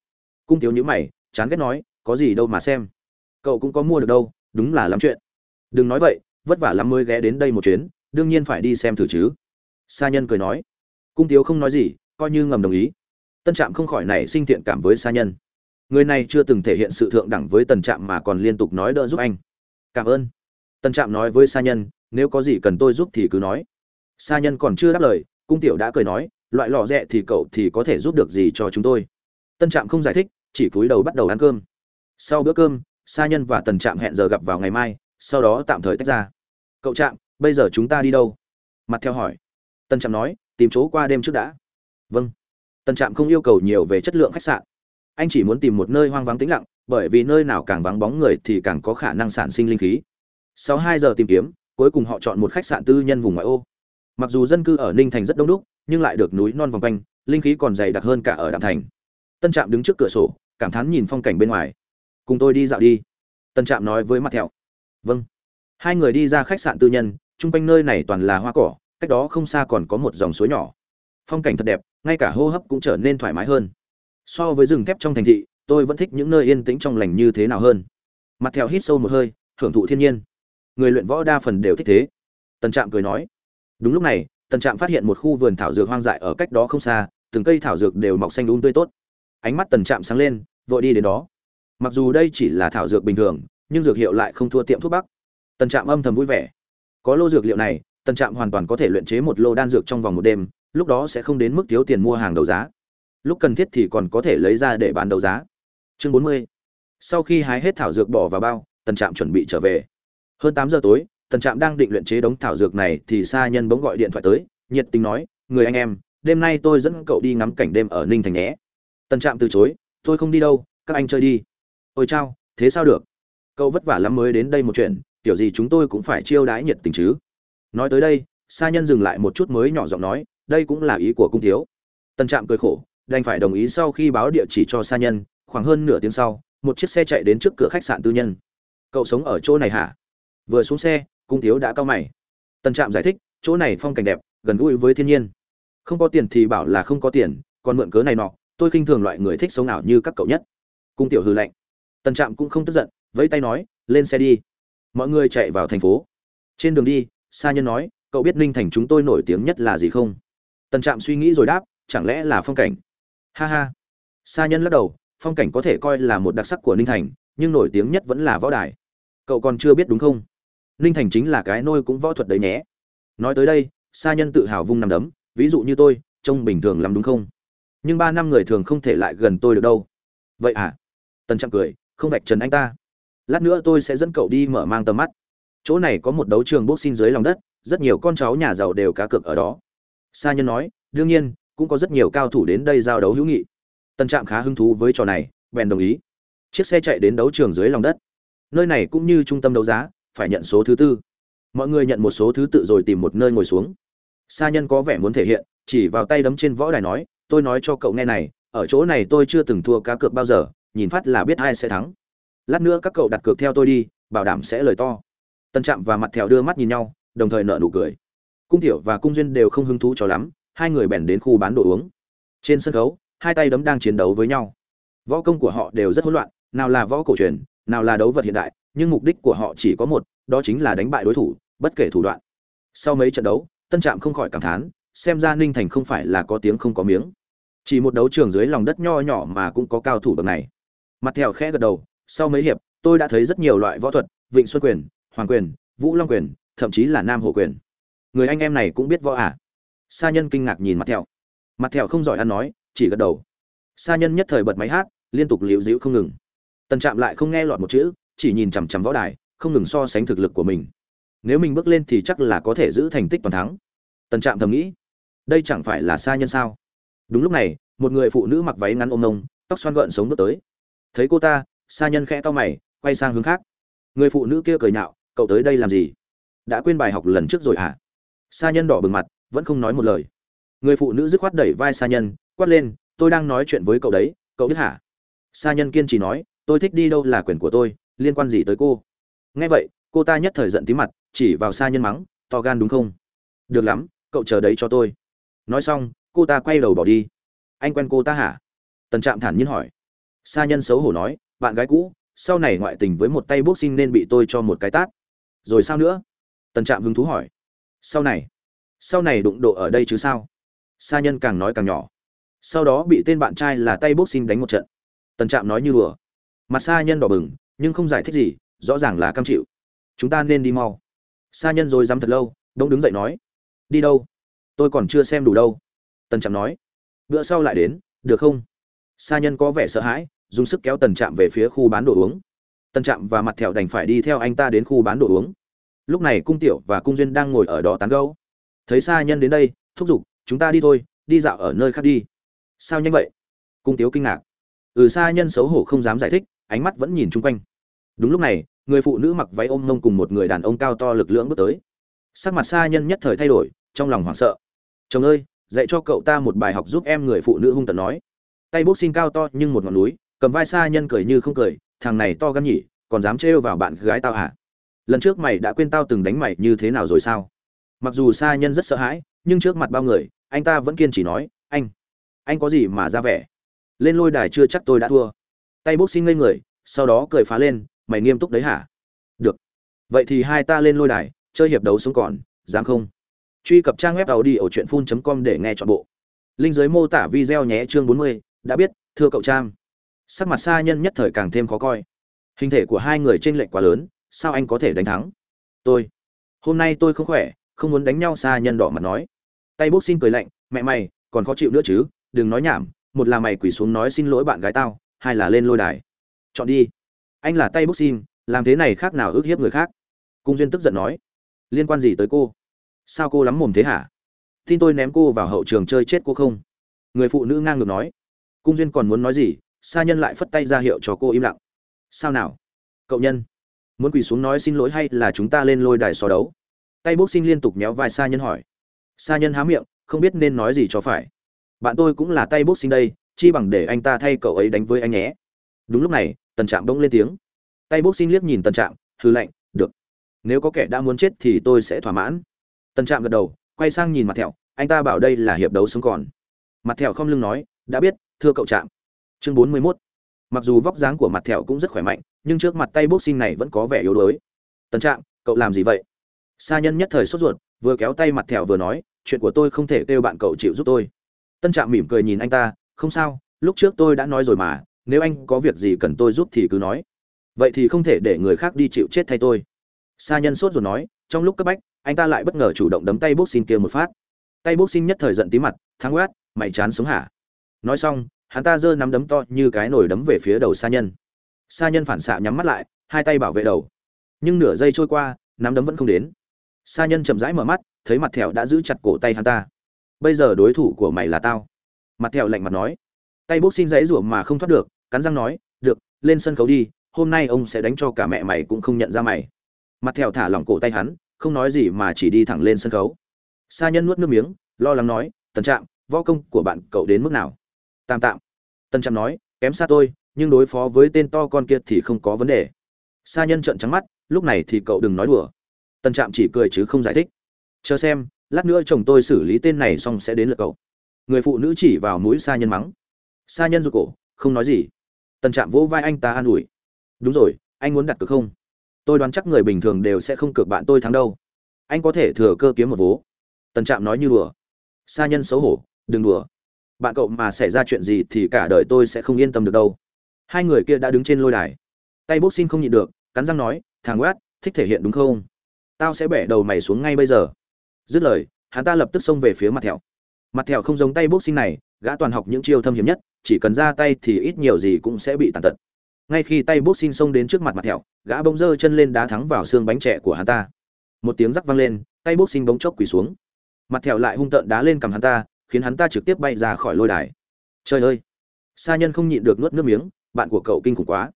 Cung tiểu nhữ mày, chán ghét nói, có gì đâu mà xem. Cậu cũng có mua được đâu, đúng là lắm chuyện. Đừng nói vậy, vất vả lắm mới ghé đến đây một chuyến, đương nhiên phải đi xem thử chứ. Sa nhân cười nói. Cung tiếu không nói gì, coi như ngầm đồng ý. Tân trạm không khỏi nảy sinh thiện cảm với sa nhân người này chưa từng thể hiện sự thượng đẳng với tần trạm mà còn liên tục nói đỡ giúp anh. Cảm ơn. Tần trạm nói với sa nhân, nếu có gì cần tôi giúp thì cứ nói. Sa nhân còn chưa đáp lời, cung tiểu đã cười nói, loại lò rẽ thì cậu thì có thể giúp được gì cho chúng tôi? Tân trạm không giải thích, chỉ cúi đầu bắt đầu ăn cơm. Sau bữa cơm, sa nhân và tần trạm hẹn giờ gặp vào ngày mai, sau đó tạm thời tách ra. Cậu trạm, bây giờ chúng ta đi đâu? Mặt theo hỏi. Tần trạm nói, tìm chỗ qua đêm trước đã. Vâng. Tần trạm không yêu cầu nhiều về chất lượng khách sạn anh chỉ muốn tìm một nơi hoang vắng tĩnh lặng, bởi vì nơi nào càng vắng bóng người thì càng có khả năng sản sinh linh khí. Sau hai giờ tìm kiếm, cuối cùng họ chọn một khách sạn tư nhân vùng ngoại ô. Mặc dù dân cư ở ninh thành rất đông đúc, nhưng lại được núi non vòng quanh, linh khí còn dày đặc hơn cả ở đạm thành. Tân trạm đứng trước cửa sổ, cảm thán nhìn phong cảnh bên ngoài. Cùng tôi đi dạo đi. Tân trạm nói với mặt thẹo. Vâng. Hai người đi ra khách sạn tư nhân, chung quanh nơi này toàn là hoa cỏ, cách đó không xa còn có một dòng suối nhỏ. Phong cảnh thật đẹp, ngay cả hô hấp cũng trở nên thoải mái hơn so với rừng thép trong thành thị, tôi vẫn thích những nơi yên tĩnh trong lành như thế nào hơn. Mặt theo hít sâu một hơi, hưởng thụ thiên nhiên. Người luyện võ đa phần đều thích thế. Tần trạm cười nói. Đúng lúc này, tần trạm phát hiện một khu vườn thảo dược hoang dại ở cách đó không xa, từng cây thảo dược đều mọc xanh đúng um tươi tốt. Ánh mắt tần trạm sáng lên, vội đi đến đó. Mặc dù đây chỉ là thảo dược bình thường, nhưng dược hiệu lại không thua tiệm thuốc bắc. Tần trạm âm thầm vui vẻ. Có lô dược liệu này, tần trạm hoàn toàn có thể luyện chế một lô đan dược trong vòng một đêm, lúc đó sẽ không đến mức thiếu tiền mua hàng đầu giá lúc cần thiết thì còn có thể lấy ra để bán đấu giá. Chương bốn mươi. Sau khi hái hết thảo dược bỏ vào bao, tần trạm chuẩn bị trở về. Hơn tám giờ tối, tần trạm đang định luyện chế đống thảo dược này thì sa nhân bỗng gọi điện thoại tới, nhiệt tình nói, người anh em, đêm nay tôi dẫn cậu đi ngắm cảnh đêm ở ninh thành nhé. Tần trạm từ chối, tôi không đi đâu, các anh chơi đi. Ôi chao, thế sao được? Cậu vất vả lắm mới đến đây một chuyện, kiểu gì chúng tôi cũng phải chiêu đãi nhiệt tình chứ. Nói tới đây, sa nhân dừng lại một chút mới nhỏ giọng nói, đây cũng là ý của cung thiếu. Tần trạm cười khổ đành phải đồng ý sau khi báo địa chỉ cho sa nhân, khoảng hơn nửa tiếng sau, một chiếc xe chạy đến trước cửa khách sạn tư nhân. Cậu sống ở chỗ này hả? Vừa xuống xe, cung thiếu đã cao mày. Tần trạm giải thích, chỗ này phong cảnh đẹp, gần gũi với thiên nhiên. Không có tiền thì bảo là không có tiền, còn mượn cớ này nọ, tôi khinh thường loại người thích sống ảo như các cậu nhất. Cung tiểu hư lạnh. Tần trạm cũng không tức giận, vẫy tay nói, lên xe đi. Mọi người chạy vào thành phố. Trên đường đi, sa nhân nói, cậu biết ninh thành chúng tôi nổi tiếng nhất là gì không? Tần trạm suy nghĩ rồi đáp, chẳng lẽ là phong cảnh? Ha ha. Sa nhân lắc đầu, phong cảnh có thể coi là một đặc sắc của ninh thành, nhưng nổi tiếng nhất vẫn là võ đài. Cậu còn chưa biết đúng không? Ninh thành chính là cái nôi cũng võ thuật đấy nhé. Nói tới đây, sa nhân tự hào vung nằm đấm, ví dụ như tôi, trông bình thường lắm đúng không? Nhưng ba năm người thường không thể lại gần tôi được đâu. Vậy à? Tần trạm cười, không vạch trần anh ta. Lát nữa tôi sẽ dẫn cậu đi mở mang tầm mắt. Chỗ này có một đấu trường boxing dưới lòng đất, rất nhiều con cháu nhà giàu đều cá cược ở đó. Sa nhân nói, đương nhiên cũng có rất nhiều cao thủ đến đây giao đấu hữu nghị. Tân trạm khá hứng thú với trò này, bèn đồng ý. Chiếc xe chạy đến đấu trường dưới lòng đất. Nơi này cũng như trung tâm đấu giá, phải nhận số thứ tư. Mọi người nhận một số thứ tự rồi tìm một nơi ngồi xuống. Sa nhân có vẻ muốn thể hiện, chỉ vào tay đấm trên võ đài nói, tôi nói cho cậu nghe này, ở chỗ này tôi chưa từng thua cá cược bao giờ, nhìn phát là biết ai sẽ thắng. Lát nữa các cậu đặt cược theo tôi đi, bảo đảm sẽ lời to. Tân trạm và mặt thèo đưa mắt nhìn nhau, đồng thời nợ nụ cười. Cung tiểu và cung duyên đều không hứng thú cho lắm hai người bèn đến khu bán đồ uống. Trên sân khấu, hai tay đấm đang chiến đấu với nhau. Võ công của họ đều rất hỗn loạn, nào là võ cổ truyền, nào là đấu vật hiện đại, nhưng mục đích của họ chỉ có một, đó chính là đánh bại đối thủ, bất kể thủ đoạn. Sau mấy trận đấu, tân trạm không khỏi cảm thán, xem ra ninh thành không phải là có tiếng không có miếng. Chỉ một đấu trường dưới lòng đất nho nhỏ mà cũng có cao thủ bậc này. Mặt theo khẽ gật đầu, sau mấy hiệp, tôi đã thấy rất nhiều loại võ thuật, vịnh xuân quyền, hoàng quyền, vũ long quyền, thậm chí là nam hồ quyền. Người anh em này cũng biết võ à? Sa nhân kinh ngạc nhìn mặt thẹo. Mặt thẹo không giỏi ăn nói, chỉ gật đầu. Sa nhân nhất thời bật máy hát, liên tục liễu dĩu không ngừng. Tần trạm lại không nghe lọt một chữ, chỉ nhìn chằm chằm võ đài, không ngừng so sánh thực lực của mình. Nếu mình bước lên thì chắc là có thể giữ thành tích toàn thắng. Tần trạm thầm nghĩ, đây chẳng phải là sa nhân sao? Đúng lúc này, một người phụ nữ mặc váy ngắn ôm nông tóc xoăn gợn sống bước tới. Thấy cô ta, sa nhân khẽ to mày, quay sang hướng khác. Người phụ nữ kia cười nhạo, cậu tới đây làm gì? Đã quên bài học lần trước rồi hả? Sa nhân đỏ bừng mặt vẫn không nói một lời. Người phụ nữ dứt khoát đẩy vai sa nhân, quát lên, tôi đang nói chuyện với cậu đấy, cậu biết hả? Sa nhân kiên trì nói, tôi thích đi đâu là quyền của tôi, liên quan gì tới cô? Nghe vậy, cô ta nhất thời giận tí mặt, chỉ vào sa nhân mắng, to gan đúng không? Được lắm, cậu chờ đấy cho tôi. Nói xong, cô ta quay đầu bỏ đi. Anh quen cô ta hả? Tần trạm thản nhiên hỏi. Sa nhân xấu hổ nói, bạn gái cũ, sau này ngoại tình với một tay boxing nên bị tôi cho một cái tát. Rồi sao nữa? Tần trạm hứng thú hỏi. Sau này? Sau này đụng độ ở đây chứ sao? Sa nhân càng nói càng nhỏ. Sau đó bị tên bạn trai là tay Bốc xin đánh một trận. Tần trạm nói như đùa. Mặt sa nhân đỏ bừng, nhưng không giải thích gì, rõ ràng là cam chịu. Chúng ta nên đi mau. Sa nhân rồi dám thật lâu đông đứng dậy nói. Đi đâu? Tôi còn chưa xem đủ đâu. Tần trạm nói. Bữa sau lại đến, được không? Sa nhân có vẻ sợ hãi, dùng sức kéo tần trạm về phía khu bán đồ uống. Tần trạm và mặt thẹo đành phải đi theo anh ta đến khu bán đồ uống. Lúc này cung tiểu và cung duyên đang ngồi ở đó tán gâu thấy sa nhân đến đây, thúc giục, chúng ta đi thôi, đi dạo ở nơi khác đi. Sao nhanh vậy? Cung tiếu kinh ngạc. Ừ sa nhân xấu hổ không dám giải thích, ánh mắt vẫn nhìn chung quanh. Đúng lúc này, người phụ nữ mặc váy ôm mông cùng một người đàn ông cao to lực lưỡng bước tới. Sắc mặt sa nhân nhất thời thay đổi, trong lòng hoảng sợ. Chồng ơi, dạy cho cậu ta một bài học giúp em người phụ nữ hung tận nói. Tay bốc xin cao to nhưng một ngọn núi, cầm vai sa nhân cười như không cười, thằng này to gan nhỉ, còn dám trêu vào bạn gái tao hả? Lần trước mày đã quên tao từng đánh mày như thế nào rồi sao? Mặc dù sa nhân rất sợ hãi nhưng trước mặt bao người anh ta vẫn kiên trì nói anh anh có gì mà ra vẻ? Lên lôi đài chưa chắc tôi đã thua. Tay bốc xin ngây người sau đó cười phá lên mày nghiêm túc đấy hả? Được. Vậy thì hai ta lên lôi đài chơi hiệp đấu sống còn dám không? Truy cập trang web tàu đi ở truyện phun com để nghe chọn bộ. Linh giới mô tả video nhé chương 40, đã biết thưa cậu trang. Sắc mặt xa nhân nhất thời càng thêm khó coi. Hình thể của hai người trên lệch quá lớn sao anh có thể đánh thắng? Tôi hôm nay tôi không khỏe không muốn đánh nhau xa nhân đỏ mặt nói. Tay bốc xin cười lạnh, mẹ mày, còn khó chịu nữa chứ, đừng nói nhảm, một là mày quỳ xuống nói xin lỗi bạn gái tao, hai là lên lôi đài. Chọn đi. Anh là tay bốc xin, làm thế này khác nào ước hiếp người khác? Cung duyên tức giận nói. Liên quan gì tới cô? Sao cô lắm mồm thế hả? Tin tôi ném cô vào hậu trường chơi chết cô không? Người phụ nữ ngang ngược nói. Cung duyên còn muốn nói gì sa nhân lại phất tay ra hiệu cho cô im lặng. Sao nào? Cậu nhân, muốn quỳ xuống nói xin lỗi hay là chúng ta lên lôi đài so đấu? Tay boxing liên tục méo vai sa nhân hỏi. Sa nhân há miệng, không biết nên nói gì cho phải. Bạn tôi cũng là tay boxing đây, chi bằng để anh ta thay cậu ấy đánh với anh nhé. Đúng lúc này, tần trạm bỗng lên tiếng. Tay boxing liếc nhìn tần trạm hư lạnh, được. Nếu có kẻ đã muốn chết thì tôi sẽ thỏa mãn. Tần trạm gật đầu, quay sang nhìn mặt thẹo, anh ta bảo đây là hiệp đấu sống còn. Mặt thẹo không lưng nói, đã biết, thưa cậu trạm. Chương bốn mươi 41. mặc dù vóc dáng của mặt thẹo cũng rất khỏe mạnh, nhưng trước mặt tay boxing này vẫn có vẻ yếu đuối. Tần trạm, cậu làm gì vậy? Sa nhân nhất thời sốt ruột, vừa kéo tay mặt thẹo vừa nói, chuyện của tôi không thể kêu bạn cậu chịu giúp tôi. Tân trạm mỉm cười nhìn anh ta, không sao, lúc trước tôi đã nói rồi mà, nếu anh có việc gì cần tôi giúp thì cứ nói. Vậy thì không thể để người khác đi chịu chết thay tôi. Sa nhân sốt ruột nói, trong lúc cấp bách, anh ta lại bất ngờ chủ động đấm tay boxing kia một phát. Tay boxing nhất thời giận tí mặt, thắng quát mày chán sống hả? Nói xong, hắn ta giơ nắm đấm to như cái nồi đấm về phía đầu sa nhân. Sa nhân phản xạ nhắm mắt lại, hai tay bảo vệ đầu. Nhưng nửa giây trôi qua, nắm đấm vẫn không đến sa nhân chậm rãi mở mắt, thấy mặt thẹo đã giữ chặt cổ tay hắn ta. Bây giờ đối thủ của mày là tao. Mặt thẹo lạnh mặt nói. Tay bốc xin dãy rủa mà không thoát được, cắn răng nói, được, lên sân khấu đi, hôm nay ông sẽ đánh cho cả mẹ mày cũng không nhận ra mày. Mặt thẹo thả lỏng cổ tay hắn, không nói gì mà chỉ đi thẳng lên sân khấu. Sa nhân nuốt nước miếng, lo lắng nói, tần trạm, võ công của bạn cậu đến mức nào? Tạm tạm. Tần trạm nói, kém xa tôi, nhưng đối phó với tên to con kia thì không có vấn đề. Sa nhân trợn trắng mắt, lúc này thì cậu đừng nói đùa tần trạm chỉ cười chứ không giải thích. Chờ xem, lát nữa chồng tôi xử lý tên này xong sẽ đến lượt cậu. Người phụ nữ chỉ vào mũi sa nhân mắng. Sa nhân rụt cổ, không nói gì. Tần trạm vỗ vai anh ta an ủi. Đúng rồi, anh muốn đặt cược không? Tôi đoán chắc người bình thường đều sẽ không cược bạn tôi thắng đâu. Anh có thể thừa cơ kiếm một vố. Tần trạm nói như đùa. Sa nhân xấu hổ, đừng đùa. Bạn cậu mà xảy ra chuyện gì thì cả đời tôi sẽ không yên tâm được đâu. Hai người kia đã đứng trên lôi đài. Tay bốc xin không nhịn được, cắn răng nói, thằng quát, thích thể hiện đúng không? Tao sẽ bẻ đầu mày xuống ngay bây giờ. Dứt lời, hắn ta lập tức xông về phía mặt thẹo. Mặt thẹo không giống tay bốc sinh này, gã toàn học những chiêu thâm hiểm nhất, chỉ cần ra tay thì ít nhiều gì cũng sẽ bị tàn tật. Ngay khi tay bốc sinh xông đến trước mặt mặt thẹo, gã bỗng giơ chân lên đá thắng vào xương bánh trẻ của hắn ta. Một tiếng rắc vang lên, tay bốc sinh bỗng chốc quỳ xuống. Mặt thẹo lại hung tợn đá lên cầm hắn ta, khiến hắn ta trực tiếp bay ra khỏi lôi đài. Trời ơi! Sa nhân không nhịn được nuốt nước miếng, bạn của cậu kinh khủng quá.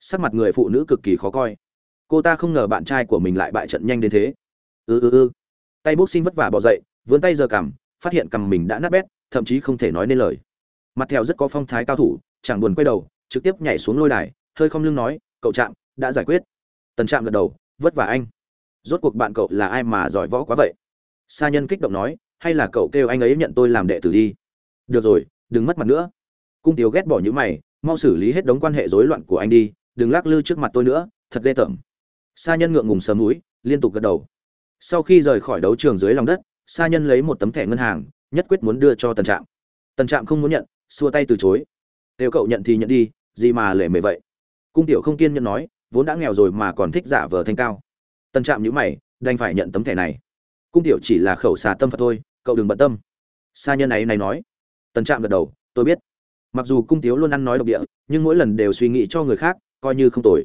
Sắc mặt người phụ nữ cực kỳ khó coi cô ta không ngờ bạn trai của mình lại bại trận nhanh đến thế. Ư ư ư tay bốc xin vất vả bỏ dậy, vươn tay giờ cằm, phát hiện cằm mình đã nát bét, thậm chí không thể nói nên lời. Mặt theo rất có phong thái cao thủ, chẳng buồn quay đầu, trực tiếp nhảy xuống lôi đài, hơi không lưng nói, cậu trạm, đã giải quyết. Tần trạm gật đầu, vất vả anh. Rốt cuộc bạn cậu là ai mà giỏi võ quá vậy? Sa nhân kích động nói, hay là cậu kêu anh ấy nhận tôi làm đệ tử đi? Được rồi, đừng mất mặt nữa. Cung tiếu ghét bỏ những mày, mau xử lý hết đống quan hệ rối loạn của anh đi, đừng lắc lư trước mặt tôi nữa, thật ghê tởm sa nhân ngượng ngùng sớm mũi, liên tục gật đầu. Sau khi rời khỏi đấu trường dưới lòng đất sa nhân lấy một tấm thẻ ngân hàng nhất quyết muốn đưa cho tần trạm. Tần trạm không muốn nhận xua tay từ chối. Nếu cậu nhận thì nhận đi gì mà lệ mề vậy? Cung tiểu không kiên nhẫn nói vốn đã nghèo rồi mà còn thích giả vờ thanh cao. Tần trạm nhíu mày đành phải nhận tấm thẻ này. Cung tiểu chỉ là khẩu xà tâm phật thôi cậu đừng bận tâm. Sa nhân ấy này nói. Tần trạm gật đầu tôi biết. Mặc dù cung tiếu luôn ăn nói độc địa nhưng mỗi lần đều suy nghĩ cho người khác coi như không tồi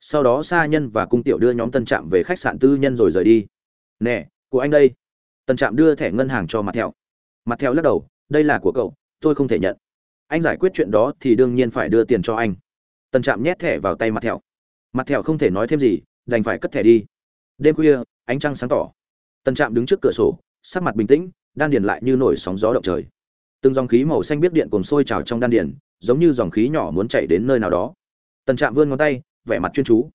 sau đó sa nhân và cung tiểu đưa nhóm tân trạm về khách sạn tư nhân rồi rời đi. Nè, của anh đây. Tân trạm đưa thẻ ngân hàng cho mặt thẹo. Mặt thẹo lắc đầu, đây là của cậu, tôi không thể nhận. Anh giải quyết chuyện đó thì đương nhiên phải đưa tiền cho anh. Tân trạm nhét thẻ vào tay mặt thẹo. Mặt thẹo không thể nói thêm gì, đành phải cất thẻ đi. Đêm khuya, ánh trăng sáng tỏ. Tân trạm đứng trước cửa sổ, sắc mặt bình tĩnh, đan điền lại như nổi sóng gió động trời. Từng dòng khí màu xanh biết điện cùng sôi trào trong đan điền, giống như dòng khí nhỏ muốn chạy đến nơi nào đó. Tần trạm vươn ngón tay vẻ mặt chuyên chú.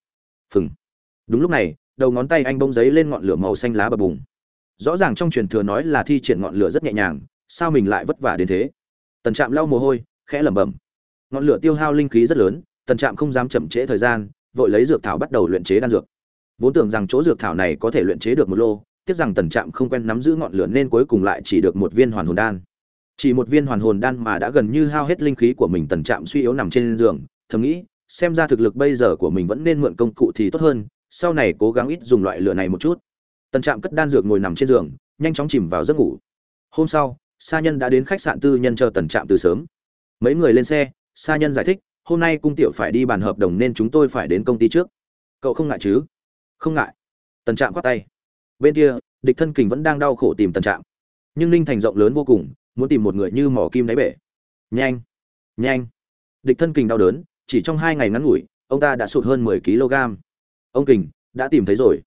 Phừng. Đúng lúc này, đầu ngón tay anh bông giấy lên ngọn lửa màu xanh lá bập bùng. Rõ ràng trong truyền thừa nói là thi triển ngọn lửa rất nhẹ nhàng, sao mình lại vất vả đến thế? Tần trạm lau mồ hôi, khẽ lẩm bẩm. Ngọn lửa tiêu hao linh khí rất lớn, tần trạm không dám chậm trễ thời gian, vội lấy dược thảo bắt đầu luyện chế đan dược. Vốn tưởng rằng chỗ dược thảo này có thể luyện chế được một lô, tiếc rằng tần trạm không quen nắm giữ ngọn lửa nên cuối cùng lại chỉ được một viên hoàn hồn đan. Chỉ một viên hoàn hồn đan mà đã gần như hao hết linh khí của mình, tần trạm suy yếu nằm trên giường, thầm nghĩ xem ra thực lực bây giờ của mình vẫn nên mượn công cụ thì tốt hơn, sau này cố gắng ít dùng loại lửa này một chút. Tần trạm cất đan dược ngồi nằm trên giường, nhanh chóng chìm vào giấc ngủ. Hôm sau, sa nhân đã đến khách sạn tư nhân chờ tần trạm từ sớm. Mấy người lên xe, sa nhân giải thích, hôm nay cung tiểu phải đi bàn hợp đồng nên chúng tôi phải đến công ty trước. Cậu không ngại chứ? Không ngại. Tần trạm khoát tay. Bên kia, địch thân kình vẫn đang đau khổ tìm tần trạm. Nhưng ninh thành rộng lớn vô cùng, muốn tìm một người như mỏ kim đáy bể. Nhanh nhanh. Địch thân kình đau đớn chỉ trong hai ngày ngắn ngủi, ông ta đã sụt hơn mười kg. Ông kình, đã tìm thấy rồi.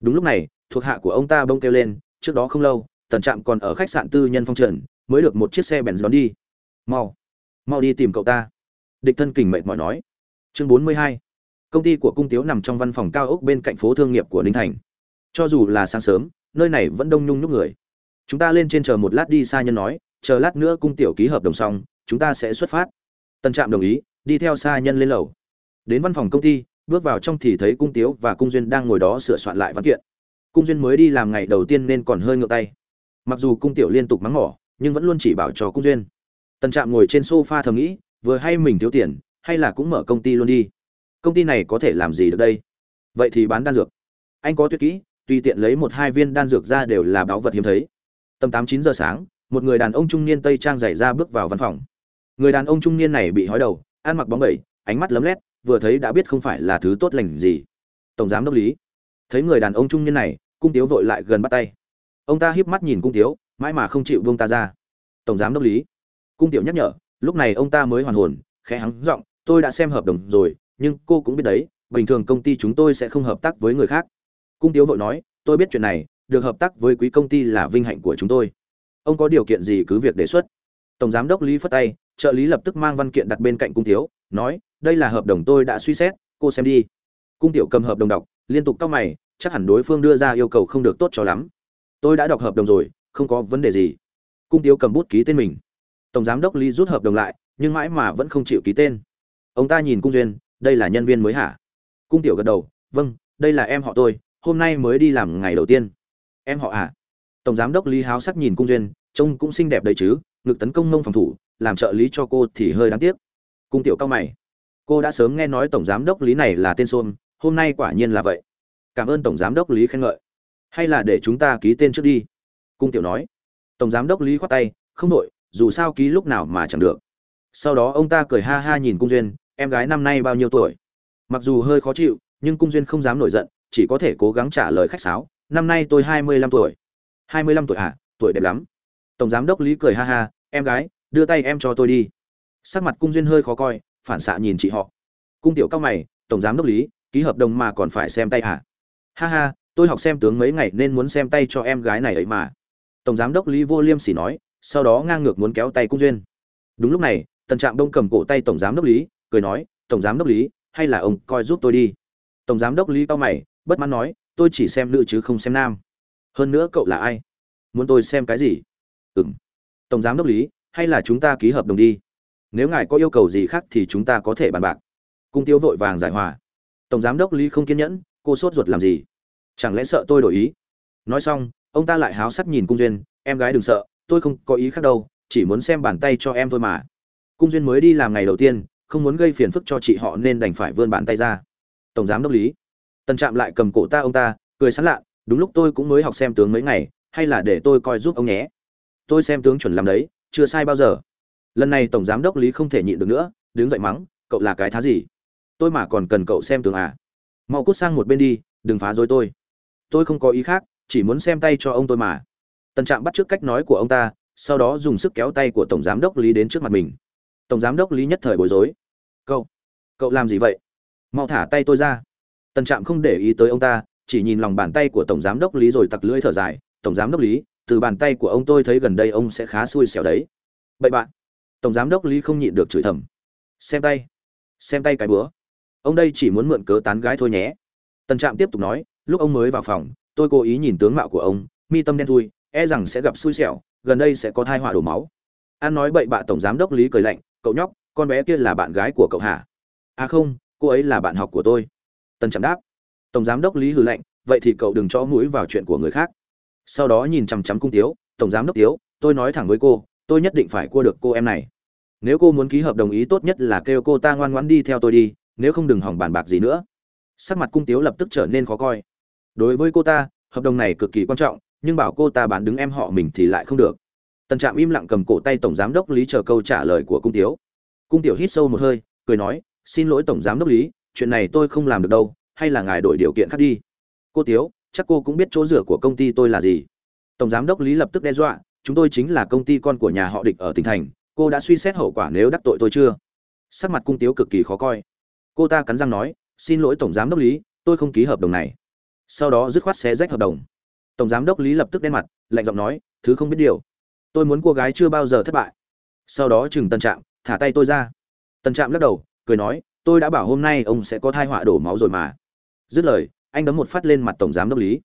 Đúng lúc này, thuộc hạ của ông ta bông kêu lên, trước đó không lâu, tần trạm còn ở khách sạn tư nhân phong trần, mới được một chiếc xe bèn đón đi. Mau mau đi tìm cậu ta. Địch thân kình mệt mỏi nói. Chương bốn mươi hai, công ty của cung tiếu nằm trong văn phòng cao ốc bên cạnh phố thương nghiệp của ninh thành. Cho dù là sáng sớm, nơi này vẫn đông nhung nhúc người. Chúng ta lên trên chờ một lát đi xa nhân nói, chờ lát nữa cung tiểu ký hợp đồng xong, chúng ta sẽ xuất phát. Tân trạm đồng ý đi theo xa nhân lên lầu. Đến văn phòng công ty, bước vào trong thì thấy cung tiếu và cung duyên đang ngồi đó sửa soạn lại văn kiện. Cung duyên mới đi làm ngày đầu tiên nên còn hơi ngượng tay. Mặc dù cung tiểu liên tục mắng mỏ, nhưng vẫn luôn chỉ bảo cho cung duyên. Tần trạm ngồi trên sofa thầm nghĩ, vừa hay mình thiếu tiền, hay là cũng mở công ty luôn đi. Công ty này có thể làm gì được đây? Vậy thì bán đan dược. Anh có tuyệt kỹ, tùy tiện lấy một hai viên đan dược ra đều là báu vật hiếm thấy. Tầm tám chín giờ sáng, một người đàn ông trung niên tây trang dày ra bước vào văn phòng. Người đàn ông trung niên này bị hói đầu ăn mặc bóng bẩy, ánh mắt lấm lét, vừa thấy đã biết không phải là thứ tốt lành gì. Tổng giám đốc lý. Thấy người đàn ông trung niên này, cung tiếu vội lại gần bắt tay. Ông ta híp mắt nhìn cung tiếu, mãi mà không chịu buông ta ra. Tổng giám đốc lý. Cung tiểu nhắc nhở, lúc này ông ta mới hoàn hồn, khẽ hắng giọng, tôi đã xem hợp đồng rồi, nhưng cô cũng biết đấy, bình thường công ty chúng tôi sẽ không hợp tác với người khác. Cung tiếu vội nói, tôi biết chuyện này, được hợp tác với quý công ty là vinh hạnh của chúng tôi. Ông có điều kiện gì cứ việc đề xuất. Tổng giám đốc lý phất tay trợ lý lập tức mang văn kiện đặt bên cạnh cung thiếu, nói, đây là hợp đồng tôi đã suy xét, cô xem đi. Cung tiểu cầm hợp đồng đọc, liên tục cau mày, chắc hẳn đối phương đưa ra yêu cầu không được tốt cho lắm. Tôi đã đọc hợp đồng rồi, không có vấn đề gì. Cung tiếu cầm bút ký tên mình. Tổng giám đốc lý rút hợp đồng lại, nhưng mãi mà vẫn không chịu ký tên. Ông ta nhìn cung duyên, đây là nhân viên mới hả? Cung tiểu gật đầu vâng đây là em họ tôi, hôm nay mới đi làm ngày đầu tiên. Em họ à? Tổng giám đốc lý háo sắc nhìn cung duyên, trông cũng xinh đẹp đấy chứ, ngực tấn công mông phòng thủ làm trợ lý cho cô thì hơi đáng tiếc. Cung tiểu cao mày. Cô đã sớm nghe nói tổng giám đốc lý này là tên xôn hôm nay quả nhiên là vậy. Cảm ơn tổng giám đốc lý khen ngợi. Hay là để chúng ta ký tên trước đi? Cung tiểu nói. Tổng giám đốc lý khoát tay, không đội dù sao ký lúc nào mà chẳng được. Sau đó ông ta cười ha ha nhìn cung duyên, em gái năm nay bao nhiêu tuổi? Mặc dù hơi khó chịu, nhưng cung duyên không dám nổi giận, chỉ có thể cố gắng trả lời khách sáo. Năm nay tôi hai mươi lăm tuổi. Hai mươi lăm tuổi à tuổi đẹp lắm. Tổng giám đốc lý cười ha ha, em gái đưa tay em cho tôi đi. Sắc mặt cung duyên hơi khó coi, phản xạ nhìn chị họ. Cung tiểu cao mày, tổng giám đốc lý, ký hợp đồng mà còn phải xem tay à ha ha, tôi học xem tướng mấy ngày nên muốn xem tay cho em gái này ấy mà. Tổng giám đốc lý vô liêm sỉ nói, sau đó ngang ngược muốn kéo tay cung duyên. Đúng lúc này, tần trạm đông cầm cổ tay tổng giám đốc lý, cười nói, tổng giám đốc lý, hay là ông coi giúp tôi đi. Tổng giám đốc lý cao mày, bất mãn nói, tôi chỉ xem nữ chứ không xem nam. Hơn nữa cậu là ai? Muốn tôi xem cái gì? Ừ m tổng giám đốc lý hay là chúng ta ký hợp đồng đi. Nếu ngài có yêu cầu gì khác thì chúng ta có thể bàn bạc. Cung tiêu vội vàng giải hòa. Tổng giám đốc lý không kiên nhẫn, cô sốt ruột làm gì? Chẳng lẽ sợ tôi đổi ý? Nói xong, ông ta lại háo sắc nhìn cung duyên, em gái đừng sợ, tôi không có ý khác đâu, chỉ muốn xem bàn tay cho em thôi mà. Cung duyên mới đi làm ngày đầu tiên, không muốn gây phiền phức cho chị họ nên đành phải vươn bàn tay ra. Tổng giám đốc lý, tần trạm lại cầm cổ ta ông ta, cười sán lạ đúng lúc tôi cũng mới học xem tướng mấy ngày, hay là để tôi coi giúp ông nhé. Tôi xem tướng chuẩn làm đấy chưa sai bao giờ. Lần này tổng giám đốc lý không thể nhịn được nữa, đứng dậy mắng, cậu là cái thá gì? Tôi mà còn cần cậu xem tường à? Mau cút sang một bên đi, đừng phá rối tôi. Tôi không có ý khác, chỉ muốn xem tay cho ông tôi mà. Tần trạm bắt t r ư ớ c cách nói của ông ta, sau đó dùng sức kéo tay của tổng giám đốc lý đến trước mặt mình. Tổng giám đốc lý nhất thời bối rối. Cậu cậu làm gì vậy? Mau thả tay tôi ra. Tần trạm không để ý tới ông ta, chỉ nhìn lòng bàn tay của tổng giám đốc lý rồi tặc lưỡi thở dài. Tổng giám đốc lý từ bàn tay của ông tôi thấy gần đây ông sẽ khá xui xẻo đấy. Bậy bạn, tổng giám đốc lý không nhịn được chửi thầm. Xem tay xem tay cái bữa. Ông đây chỉ muốn mượn cớ tán gái thôi nhé. Tần trạm tiếp tục nói, lúc ông mới vào phòng, tôi cố ý nhìn tướng mạo của ông, mi tâm đen thui e rằng sẽ gặp xui xẻo, gần đây sẽ có thai họa đổ máu. An nói bậy bạ tổng giám đốc lý cười lạnh, cậu nhóc, con bé kia là bạn gái của cậu hả? À không, cô ấy là bạn học của tôi. Tần trạm đáp, tổng giám đốc lý hừ lạnh, vậy thì cậu đừng cho mũi vào chuyện của người khác sau đó nhìn chằm chằm cung tiếu, tổng giám đốc tiếu, tôi nói thẳng với cô, tôi nhất định phải cua được cô em này. Nếu cô muốn ký hợp đồng ý tốt nhất là kêu cô ta ngoan ngoãn đi theo tôi đi, nếu không đừng hỏng bàn bạc gì nữa. Sắc mặt cung tiếu lập tức trở nên khó coi. Đối với cô ta, hợp đồng này cực kỳ quan trọng, nhưng bảo cô ta bán đứng em họ mình thì lại không được. Tần trạm im lặng cầm cổ tay tổng giám đốc lý chờ câu trả lời của cung tiếu. Cung tiểu hít sâu một hơi, cười nói, xin lỗi tổng giám đốc lý, chuyện này tôi không làm được đâu, hay là ngài đổi điều kiện khác đi. Cô tiếu chắc cô cũng biết chỗ rửa của công ty tôi là gì. Tổng giám đốc lý lập tức đe dọa, chúng tôi chính là công ty con của nhà họ địch ở tỉnh thành, cô đã suy xét hậu quả nếu đắc tội tôi chưa? Sắc mặt cung tiếu cực kỳ khó coi. Cô ta cắn răng nói, xin lỗi tổng giám đốc lý, tôi không ký hợp đồng này. Sau đó dứt khoát xé rách hợp đồng. Tổng giám đốc lý lập tức đen mặt, lạnh giọng nói, thứ không biết điều. Tôi muốn cô gái chưa bao giờ thất bại. Sau đó chừng tân trạm, thả tay tôi ra. Tân trạm lắc đầu, cười nói, tôi đã bảo hôm nay ông sẽ có thai họa đổ máu rồi mà. Dứt lời anh đấm một phát lên mặt tổng giám đốc lý.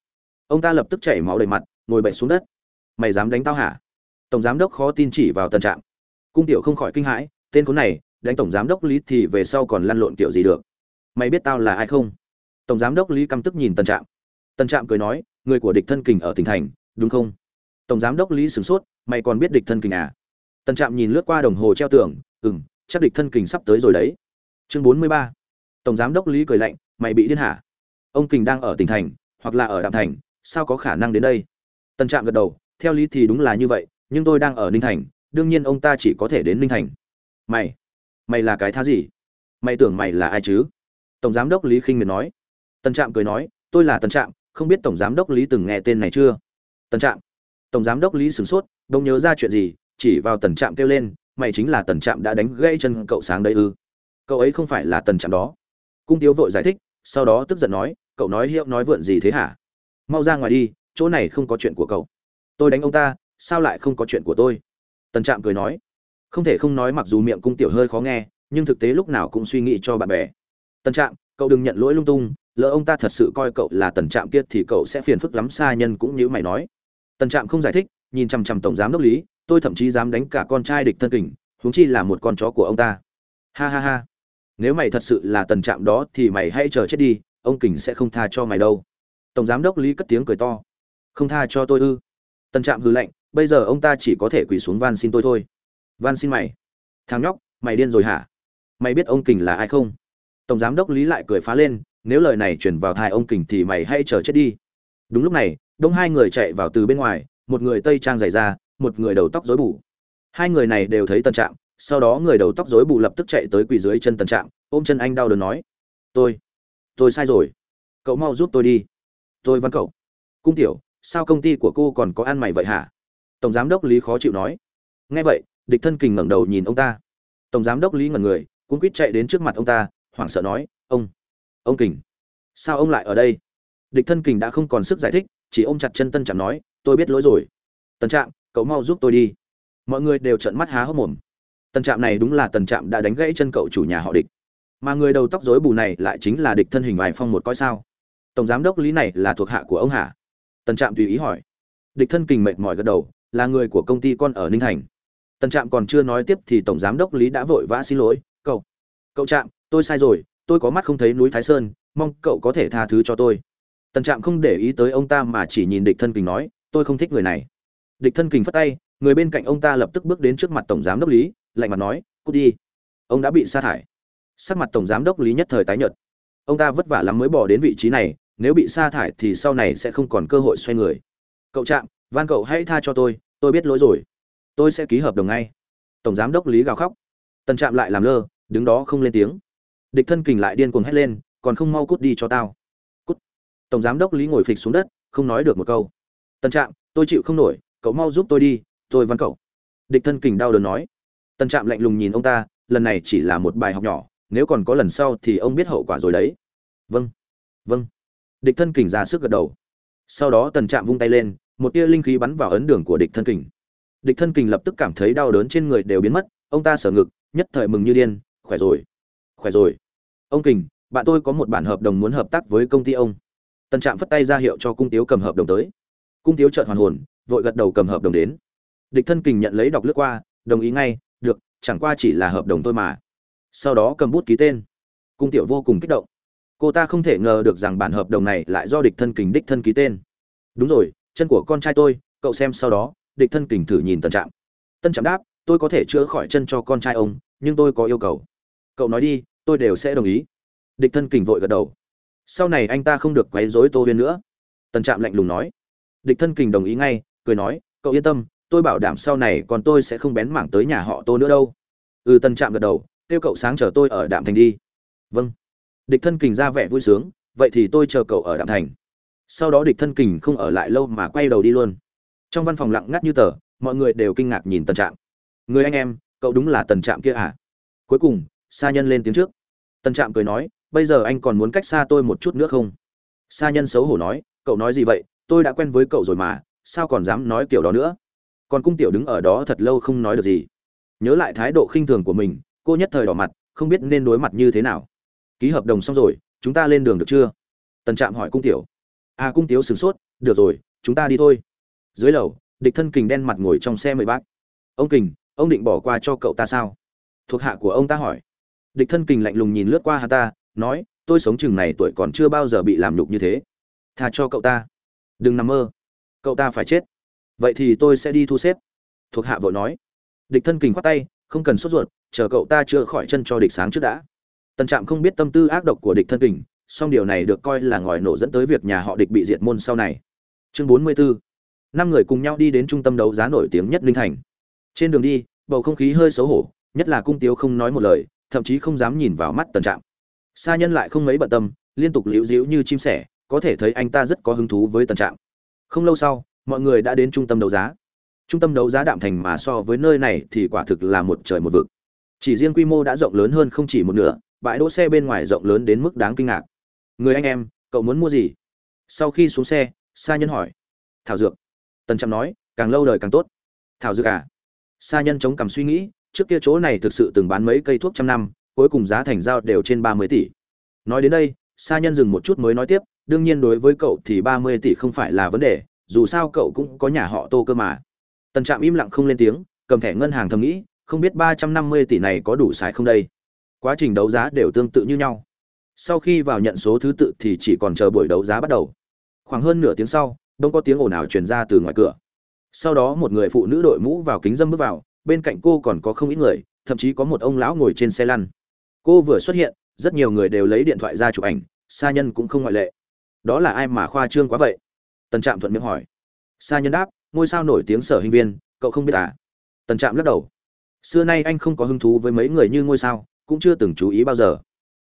Ông ta lập tức chảy máu đầy mặt, ngồi bậy xuống đất. Mày dám đánh tao hả? Tổng giám đốc khó tin chỉ vào Tần trạm. Cung tiểu không khỏi kinh hãi, tên khốn này, đánh tổng giám đốc lý thì về sau còn lăn lộn kiểu gì được? Mày biết tao là ai không? Tổng giám đốc lý căm tức nhìn Tần trạm. Tần trạm cười nói, người của địch thân kình ở tỉnh thành, đúng không? Tổng giám đốc lý sửng sốt, mày còn biết địch thân kình à? Tần trạm nhìn lướt qua đồng hồ treo tường ừ m chắc địch thân kình sắp tới rồi đấy. Chương bốn mươi ba. Tổng giám đốc lý cười lạnh, mày bị điên hả? Ông kình đang ở tỉnh thành, hoặc là ở đạm thành, sao có khả năng đến đây? Tân trạm gật đầu, theo lý thì đúng là như vậy, nhưng tôi đang ở ninh thành, đương nhiên ông ta chỉ có thể đến ninh thành. Mày mày là cái thá gì? Mày tưởng mày là ai chứ? Tổng giám đốc lý khinh miệt nói. Tần trạm cười nói, tôi là tần trạm, không biết tổng giám đốc lý từng nghe tên này chưa? Tần trạm. Tổng giám đốc lý sửng sốt đông nhớ ra chuyện gì, chỉ vào tần trạm kêu lên, mày chính là tần trạm đã đánh gãy chân cậu sáng đây ư? Cậu ấy không phải là tần trạm đó. Cung tiếu vội giải thích sau đó tức giận nói, cậu nói hiệu nói vượn gì thế hả? Mau ra ngoài đi, chỗ này không có chuyện của cậu. Tôi đánh ông ta, sao lại không có chuyện của tôi? Tần trạm cười nói, không thể không nói mặc dù miệng cung tiểu hơi khó nghe, nhưng thực tế lúc nào cũng suy nghĩ cho bạn bè. Tần trạm, cậu đừng nhận lỗi lung tung, lỡ ông ta thật sự coi cậu là tần trạm kia thì cậu sẽ phiền phức lắm, xa nhân cũng như mày nói. Tần trạm không giải thích, nhìn chằm chằm tổng giám đốc lý, tôi thậm chí dám đánh cả con trai địch thân kình, huống chi là một con chó của ông ta. Ha ha ha nếu mày thật sự là tần trạm đó thì mày hãy chờ chết đi, ông kình sẽ không tha cho mày đâu. Tổng giám đốc lý cất tiếng cười to. Không tha cho tôi ư? Tần trạm hư lệnh bây giờ ông ta chỉ có thể quỳ xuống van xin tôi thôi. Van xin mày. Thằng nhóc, mày điên rồi hả? Mày biết ông kình là ai không? Tổng giám đốc lý lại cười phá lên, nếu lời này chuyển vào thai ông kình thì mày hãy chờ chết đi. Đúng lúc này, đông hai người chạy vào từ bên ngoài, một người tây trang dày ra một người đầu tóc rối bù. Hai người này đều thấy Tần trạm sau đó người đầu tóc rối bù lập tức chạy tới quỳ dưới chân tần trạm, ôm chân anh đau đớn nói, tôi tôi sai rồi. Cậu mau giúp tôi đi. Tôi văn cậu. Cung tiểu, sao công ty của cô còn có ăn mày vậy hả? Tổng giám đốc lý khó chịu nói. Nghe vậy, địch thân kình ngẩng đầu nhìn ông ta. Tổng giám đốc lý ngẩn người cũng quýt chạy đến trước mặt ông ta, hoảng sợ nói, ông ông kình, sao ông lại ở đây? Địch thân kình đã không còn sức giải thích, chỉ ôm chặt chân tân trạm nói, tôi biết lỗi rồi. Tân trạm, cậu mau giúp tôi đi. Mọi người đều trợn mắt há hốc mồm. Tần trạm này đúng là tần trạm đã đánh gãy chân cậu chủ nhà họ địch. Mà người đầu tóc rối bù này lại chính là địch thân hình ngoài phong một coi sao. Tổng giám đốc lý này là thuộc hạ của ông hả tần trạm tùy ý hỏi. Địch thân kình mệt mỏi gật đầu, là người của công ty con ở ninh thành. Tần trạm còn chưa nói tiếp thì tổng giám đốc lý đã vội vã xin lỗi, cậu cậu trạm, tôi sai rồi, tôi có mắt không thấy núi thái sơn, mong cậu có thể tha thứ cho tôi. Tần trạm không để ý tới ông ta mà chỉ nhìn địch thân kình nói, tôi không thích người này. Địch thân kình phất tay, người bên cạnh ông ta lập tức bước đến trước mặt tổng giám đốc lý lạnh mặt nói, cút đi. Ông đã bị sa thải. Sắc mặt tổng giám đốc lý nhất thời tái nhợt. Ông ta vất vả lắm mới bỏ đến vị trí này, nếu bị sa thải thì sau này sẽ không còn cơ hội xoay người. Cậu trạm, van cậu hãy tha cho tôi tôi biết lỗi rồi. Tôi sẽ ký hợp đồng ngay. Tổng giám đốc lý gào khóc. Tần trạm lại làm lơ, đứng đó không lên tiếng. Địch thân kình lại điên cuồng hét lên, còn không mau cút đi cho tao. Cút. Tổng giám đốc lý ngồi phịch xuống đất, không nói được một câu. Tần trạm, tôi chịu không nổi, cậu mau giúp tôi đi, tôi văn cậu. Địch thân kình đau đớn nói tần trạm lạnh lùng nhìn ông ta, lần này chỉ là một bài học nhỏ, nếu còn có lần sau thì ông biết hậu quả rồi đấy. Vâng vâng. Địch thân kình ra sức gật đầu. Sau đó tần trạm vung tay lên, một tia linh khí bắn vào ấn đường của địch thân kình. Địch thân kình lập tức cảm thấy đau đớn trên người đều biến mất, ông ta sở ngực, nhất thời mừng như điên, khỏe rồi khỏe rồi. Ông kình, bạn tôi có một bản hợp đồng muốn hợp tác với công ty ông. Tần trạm phất tay ra hiệu cho cung tiếu cầm hợp đồng tới. Cung tiếu trợn hoàn hồn, vội gật đầu cầm hợp đồng đến. Địch thân kình nhận lấy đọc lướt qua, đồng ý ngay chẳng qua chỉ là hợp đồng thôi mà. Sau đó cầm bút ký tên. Cung tiểu vô cùng kích động. Cô ta không thể ngờ được rằng bản hợp đồng này lại do địch thân kình đích thân ký tên. Đúng rồi, chân của con trai tôi, cậu xem sau đó, địch thân kình thử nhìn tân trạm. Tân trạm đáp, tôi có thể chữa khỏi chân cho con trai ông, nhưng tôi có yêu cầu. Cậu nói đi, tôi đều sẽ đồng ý. Địch thân kình vội gật đầu. Sau này anh ta không được quấy rối tô huyên nữa. Tân trạm lạnh lùng nói. Địch thân kình đồng ý ngay, cười nói, cậu yên tâm tôi bảo đảm sau này còn tôi sẽ không bén mảng tới nhà họ tô nữa đâu. Ừ tân trạm gật đầu, kêu cậu sáng chờ tôi ở đạm thành đi. Vâng. Địch thân kình ra vẻ vui sướng, vậy thì tôi chờ cậu ở đạm thành. Sau đó địch thân kình không ở lại lâu mà quay đầu đi luôn. Trong văn phòng lặng ngắt như tờ, mọi người đều kinh ngạc nhìn tần trạm. Người anh em, cậu đúng là tần trạm kia à? Cuối cùng, sa nhân lên tiếng trước. Tần trạm cười nói, bây giờ anh còn muốn cách xa tôi một chút nữa không? Sa nhân xấu hổ nói, cậu nói gì vậy? Tôi đã quen với cậu rồi mà, sao còn dám nói kiểu đó nữa? Còn cung tiểu đứng ở đó thật lâu không nói được gì. Nhớ lại thái độ khinh thường của mình, cô nhất thời đỏ mặt, không biết nên đối mặt như thế nào. Ký hợp đồng xong rồi, chúng ta lên đường được chưa? Tần trạm hỏi cung tiểu. À cung tiếu sửng sốt, được rồi, chúng ta đi thôi. Dưới lầu, địch thân kình đen mặt ngồi trong xe mười bác. Ông kình, ông định bỏ qua cho cậu ta sao? Thuộc hạ của ông ta hỏi. Địch thân kình lạnh lùng nhìn lướt qua hà ta, nói, tôi sống chừng này tuổi còn chưa bao giờ bị làm nhục như thế. Thà cho cậu ta. Đừng nằm mơ. Cậu ta phải chết vậy thì tôi sẽ đi thu xếp. Thuộc hạ vội nói. Địch thân kình khoát tay, không cần sốt ruột, chờ cậu ta chữa khỏi chân cho địch sáng trước đã. Tần trạm không biết tâm tư ác độc của địch thân kình, song điều này được coi là ngòi nổ dẫn tới việc nhà họ địch bị diệt môn sau này. Chương bốn mươi 44 năm người cùng nhau đi đến trung tâm đấu giá nổi tiếng nhất linh thành. Trên đường đi, bầu không khí hơi xấu hổ, nhất là cung tiếu không nói một lời, thậm chí không dám nhìn vào mắt tần trạm. Sa nhân lại không mấy bận tâm, liên tục liễu díu như chim sẻ, có thể thấy anh ta rất có hứng thú với tần trạm. Không lâu sau mọi người đã đến trung tâm đấu giá. Trung tâm đấu giá đạm thành mà so với nơi này thì quả thực là một trời một vực. Chỉ riêng quy mô đã rộng lớn hơn không chỉ một nửa, bãi đỗ xe bên ngoài rộng lớn đến mức đáng kinh ngạc. Người anh em, cậu muốn mua gì? Sau khi xuống xe, sa nhân hỏi. Thảo dược. Tần trạm nói, càng lâu đời càng tốt. Thảo dược à? Sa nhân chống cằm suy nghĩ, trước kia chỗ này thực sự từng bán mấy cây thuốc trăm năm, cuối cùng giá thành giao đều trên ba mươi tỷ. Nói đến đây, sa nhân dừng một chút mới nói tiếp, đương nhiên đối với cậu thì ba mươi tỷ không phải là vấn đề dù sao cậu cũng có nhà họ tô cơ mà. Tần trạm im lặng không lên tiếng, cầm thẻ ngân hàng thầm nghĩ, không biết ba trăm năm mươi tỷ này có đủ xài không đây? Quá trình đấu giá đều tương tự như nhau. Sau khi vào nhận số thứ tự thì chỉ còn chờ buổi đấu giá bắt đầu. Khoảng hơn nửa tiếng sau đông có tiếng ồn ào truyền ra từ ngoài cửa. Sau đó một người phụ nữ đội mũ vào kính dâm bước vào, bên cạnh cô còn có không ít người, thậm chí có một ông lão ngồi trên xe lăn. Cô vừa xuất hiện, rất nhiều người đều lấy điện thoại ra chụp ảnh xa nhân cũng không ngoại lệ. Đó là ai mà khoa trương quá vậy? Tần trạm thuận miệng hỏi. Sa nhân đáp, ngôi sao nổi tiếng sở hình viên, cậu không biết à? Tần trạm lắc đầu. Xưa nay anh không có hứng thú với mấy người như ngôi sao, cũng chưa từng chú ý bao giờ.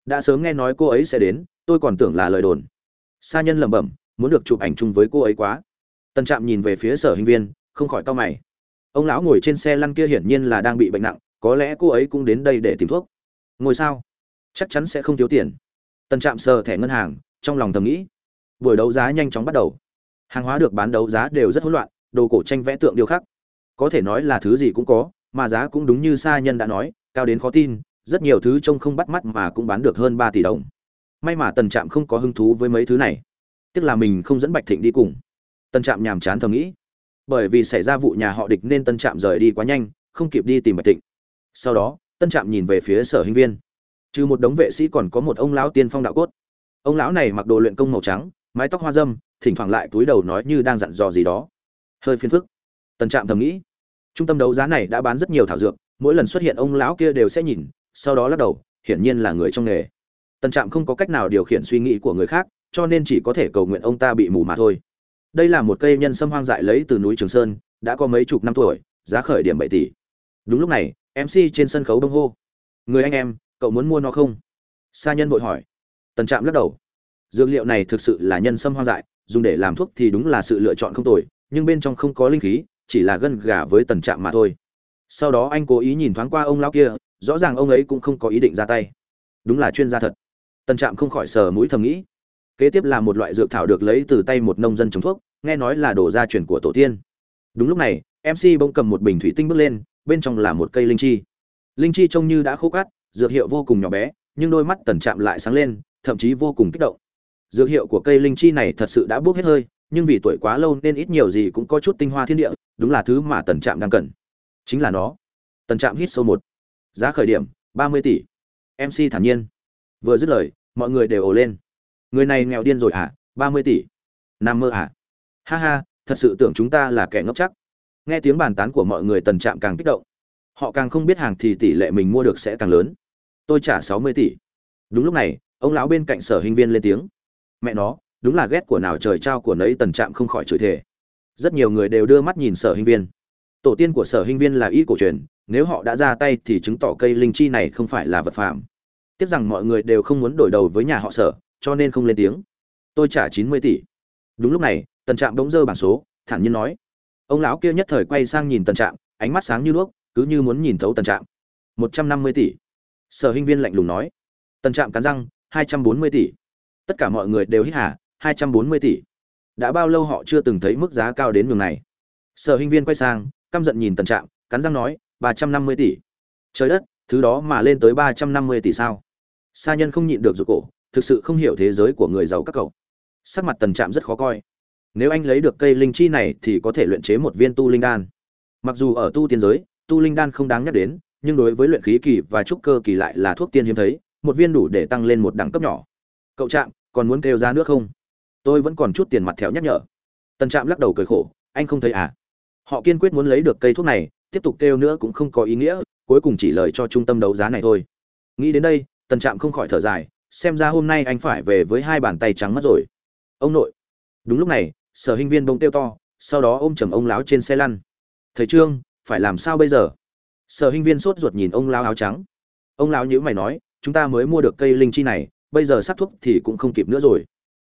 Đã sớm nghe nói cô ấy sẽ đến, tôi còn tưởng là lời đồn. Sa nhân lẩm bẩm, muốn được chụp ảnh chung với cô ấy quá. Tần trạm nhìn về phía sở hình viên, không khỏi cau mày. Ông lão ngồi trên xe lăn kia hiển nhiên là đang bị bệnh nặng, có lẽ cô ấy cũng đến đây để tìm thuốc. Ngồi sao? Chắc chắn sẽ không thiếu tiền. Tần trạm sờ thẻ ngân hàng, trong lòng thầm nghĩ. Buổi đấu giá nhanh chóng bắt đầu hàng hóa được bán đấu giá đều rất hỗn loạn, đồ cổ tranh vẽ tượng điêu khắc. Có thể nói là thứ gì cũng có, mà giá cũng đúng như sa nhân đã nói, cao đến khó tin, rất nhiều thứ trông không bắt mắt mà cũng bán được hơn ba tỷ đồng. May mà tần trạm không có hứng thú với mấy thứ này. Tức là mình không dẫn bạch thịnh đi cùng. Tần trạm nhàm chán thầm nghĩ. Bởi vì xảy ra vụ nhà họ địch nên tân trạm rời đi quá nhanh, không kịp đi tìm bạch thịnh. Sau đó tân trạm nhìn về phía sở hình viên. Trừ một đống vệ sĩ còn có một ông lão tiên phong đạo cốt. Ông lão này mặc đồ luyện công màu trắng, mái tóc hoa dâm thỉnh thoảng lại túi đầu nói như đang dặn dò gì đó. Hơi phiền phức. Tần trạm thầm nghĩ. Trung tâm đấu giá này đã bán rất nhiều thảo dược, mỗi lần xuất hiện ông lão kia đều sẽ nhìn, sau đó lắc đầu, hiển nhiên là người trong nghề. Tần trạm không có cách nào điều khiển suy nghĩ của người khác, cho nên chỉ có thể cầu nguyện ông ta bị mù mà thôi. Đây là một cây nhân sâm hoang dại lấy từ núi trường sơn, đã có mấy chục năm tuổi, giá khởi điểm bảy tỷ. Đúng lúc này mc trên sân khấu đông hô. Người anh em, cậu muốn mua nó không? Sa nhân vội hỏi. Tần trạm lắc đầu. Dược liệu này thực sự là nhân sâm hoang dại dùng để làm thuốc thì đúng là sự lựa chọn không tồi, nhưng bên trong không có linh khí, chỉ là gân gà với tần trạm mà thôi. Sau đó anh cố ý nhìn thoáng qua ông lão kia, rõ ràng ông ấy cũng không có ý định ra tay. Đúng là chuyên gia thật. Tần trạm không khỏi sờ mũi thầm nghĩ. Kế tiếp là một loại dược thảo được lấy từ tay một nông dân trồng thuốc, nghe nói là đồ gia truyền của tổ tiên. Đúng lúc này mc bỗng cầm một bình thủy tinh bước lên, bên trong là một cây linh chi. Linh chi trông như đã khô cát, dược hiệu vô cùng nhỏ bé, nhưng đôi mắt tần trạm lại sáng lên, thậm chí vô cùng kích động dược hiệu của cây linh chi này thật sự đã bốc hết hơi, nhưng vì tuổi quá lâu nên ít nhiều gì cũng có chút tinh hoa thiên địa, đúng là thứ mà tần trạm đang cần. Chính là nó. Tần trạm hít sâu một. Giá khởi điểm, ba mươi tỷ. Mc thản nhiên. Vừa dứt lời, mọi người đều ồ lên. Người này nghèo điên rồi à ba mươi tỷ. Nam mơ à ha ha, thật sự tưởng chúng ta là kẻ ngốc chắc. Nghe tiếng bàn tán của mọi người tần trạm càng kích động. Họ càng không biết hàng thì tỷ lệ mình mua được sẽ càng lớn. Tôi trả sáu mươi tỷ. Đúng lúc này, ông lão bên cạnh sở hình viên lên tiếng mẹ nó, đúng là ghét của nào trời trao của nấy tần trạm không khỏi chửi thề. Rất nhiều người đều đưa mắt nhìn sở hình viên. Tổ tiên của sở hình viên là y cổ truyền, nếu họ đã ra tay thì chứng tỏ cây linh chi này không phải là vật phạm tiếc rằng mọi người đều không muốn đổi đầu với nhà họ sở, cho nên không lên tiếng. Tôi trả chín mươi tỷ. Đúng lúc này, tần trạm bỗng dơ bảng số, thản nhiên nói. Ông lão kia nhất thời quay sang nhìn tần trạm, ánh mắt sáng như đuốc, cứ như muốn nhìn thấu tần trạm. Một trăm năm mươi tỷ. Sở hinh viên lạnh lùng nói. Tần trạm cắn răng, hai trăm bốn mươi tỷ tất cả mọi người đều hít hà, hai trăm bốn mươi tỷ. Đã bao lâu họ chưa từng thấy mức giá cao đến nhường này? Sở hình viên quay sang, căm giận nhìn tần trạm, cắn răng nói, ba trăm năm mươi tỷ. Trời đất, thứ đó mà lên tới ba trăm năm mươi tỷ sao? Sa nhân không nhịn được rụt cổ, thực sự không hiểu thế giới của người giàu các cậu. Sắc mặt tần trạm rất khó coi. Nếu anh lấy được cây linh chi này thì có thể luyện chế một viên tu linh đan. Mặc dù ở tu tiên giới, tu linh đan không đáng nhắc đến, nhưng đối với luyện khí kỳ và trúc cơ kỳ lại là thuốc tiên hiếm thấy, một viên đủ để tăng lên một đẳng cấp nhỏ cậu trạm, còn muốn kêu ra nước không? Tôi vẫn còn chút tiền mặt thẹo nhắc nhở. Tần trạm lắc đầu cười khổ, anh không thấy à? Họ kiên quyết muốn lấy được cây thuốc này, tiếp tục kêu nữa cũng không có ý nghĩa, cuối cùng chỉ lời cho trung tâm đấu giá này thôi. Nghĩ đến đây tần trạm không khỏi thở dài, xem ra hôm nay anh phải về với hai bàn tay trắng mất rồi. Ông nội. Đúng lúc này, sở hình viên bông tiêu to, sau đó ôm chầm ông láo trên xe lăn. Thầy trương, phải làm sao bây giờ? Sở hình viên sốt ruột nhìn ông lao áo trắng. Ông lão nhữ mày nói, chúng ta mới mua được cây linh chi này bây giờ sắc thuốc thì cũng không kịp nữa rồi.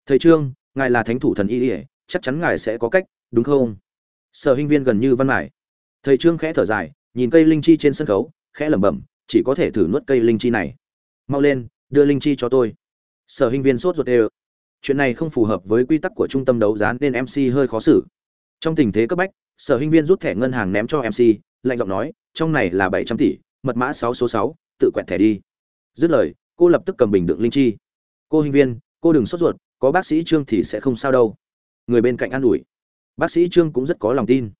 Thầy trương, ngài là thánh thủ thần y ỉa chắc chắn ngài sẽ có cách, đúng không? Sở hinh viên gần như văn mải. Thầy trương khẽ thở dài, nhìn cây linh chi trên sân khấu, khẽ lẩm bẩm, chỉ có thể thử nuốt cây linh chi này. Mau lên, đưa linh chi cho tôi. Sở hinh viên sốt ruột đều. Chuyện này không phù hợp với quy tắc của trung tâm đấu giá nên mc hơi khó xử. Trong tình thế cấp bách, sở hinh viên rút thẻ ngân hàng ném cho mc lạnh giọng nói, trong này là bảy trăm tỷ, mật mã sáu số sáu, tự quẹt thẻ đi. Dứt lời cô lập tức cầm bình đựng linh chi. Cô hình viên, cô đừng sốt ruột, có bác sĩ trương thì sẽ không sao đâu. Người bên cạnh an ủi. Bác sĩ trương cũng rất có lòng tin.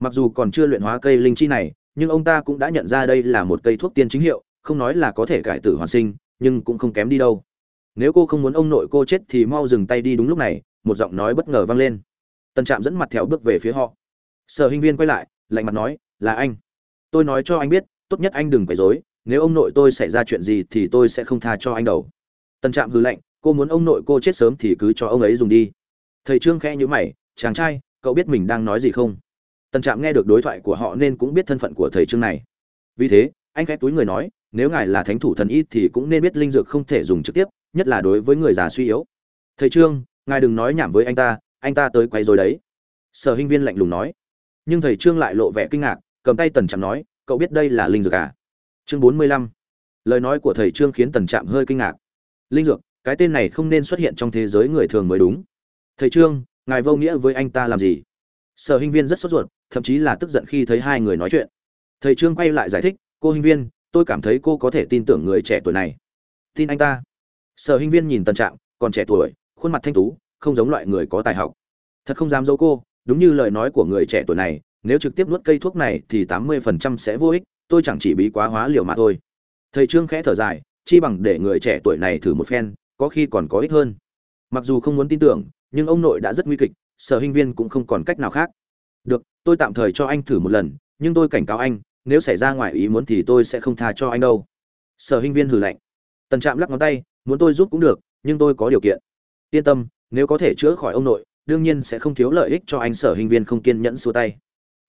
Mặc dù còn chưa luyện hóa cây linh chi này, nhưng ông ta cũng đã nhận ra đây là một cây thuốc tiên chính hiệu, không nói là có thể cải tử hoàn sinh, nhưng cũng không kém đi đâu. Nếu cô không muốn ông nội cô chết thì mau dừng tay đi đúng lúc này, một giọng nói bất ngờ vang lên. Tần trạm dẫn mặt theo bước về phía họ. Sở hình viên quay lại, lạnh mặt nói, là anh. Tôi nói cho anh biết, tốt nhất anh đừng quấy rối nếu ông nội tôi xảy ra chuyện gì thì tôi sẽ không tha cho anh đâu. Tần trạm hư lạnh cô muốn ông nội cô chết sớm thì cứ cho ông ấy dùng đi. Thầy trương khẽ nhữ mày, chàng trai, cậu biết mình đang nói gì không? Tần trạm nghe được đối thoại của họ nên cũng biết thân phận của thầy trương này. Vì thế, anh khẽ túi người nói, nếu ngài là thánh thủ thần y thì cũng nên biết linh dược không thể dùng trực tiếp, nhất là đối với người già suy yếu. Thầy trương, ngài đừng nói nhảm với anh ta anh ta tới quay rồi đấy. Sở hinh viên lạnh lùng nói. Nhưng thầy trương lại lộ vẻ kinh ngạc, cầm tay tần trạm nói, cậu biết đây là linh dược à? Chương bốn mươi lăm. Lời nói của thầy trương khiến tần trạm hơi kinh ngạc. Linh dược, cái tên này không nên xuất hiện trong thế giới người thường mới đúng. Thầy trương, ngài vô nghĩa với anh ta làm gì? Sở Hinh viên rất sốt ruột, thậm chí là tức giận khi thấy hai người nói chuyện. Thầy trương quay lại giải thích, cô Hinh viên, tôi cảm thấy cô có thể tin tưởng người trẻ tuổi này. Tin anh ta. Sở Hinh viên nhìn tần trạm, còn trẻ tuổi, khuôn mặt thanh tú, không giống loại người có tài học. Thật không dám giấu cô, đúng như lời nói của người trẻ tuổi này, nếu trực tiếp nuốt cây thuốc này thì tám mươi phần trăm sẽ vô ích tôi chẳng chỉ bí quá hóa liều mà thôi. Thầy trương khẽ thở dài, chi bằng để người trẻ tuổi này thử một phen, có khi còn có ích hơn. Mặc dù không muốn tin tưởng, nhưng ông nội đã rất nguy kịch, sở hình viên cũng không còn cách nào khác. Được, tôi tạm thời cho anh thử một lần, nhưng tôi cảnh cáo anh, nếu xảy ra ngoài ý muốn thì tôi sẽ không tha cho anh đâu. Sở hình viên hừ lạnh. Tần trạm lắc ngón tay, muốn tôi giúp cũng được, nhưng tôi có điều kiện. Yên tâm, nếu có thể chữa khỏi ông nội, đương nhiên sẽ không thiếu lợi ích cho anh, sở hình viên không kiên nhẫn xua tay.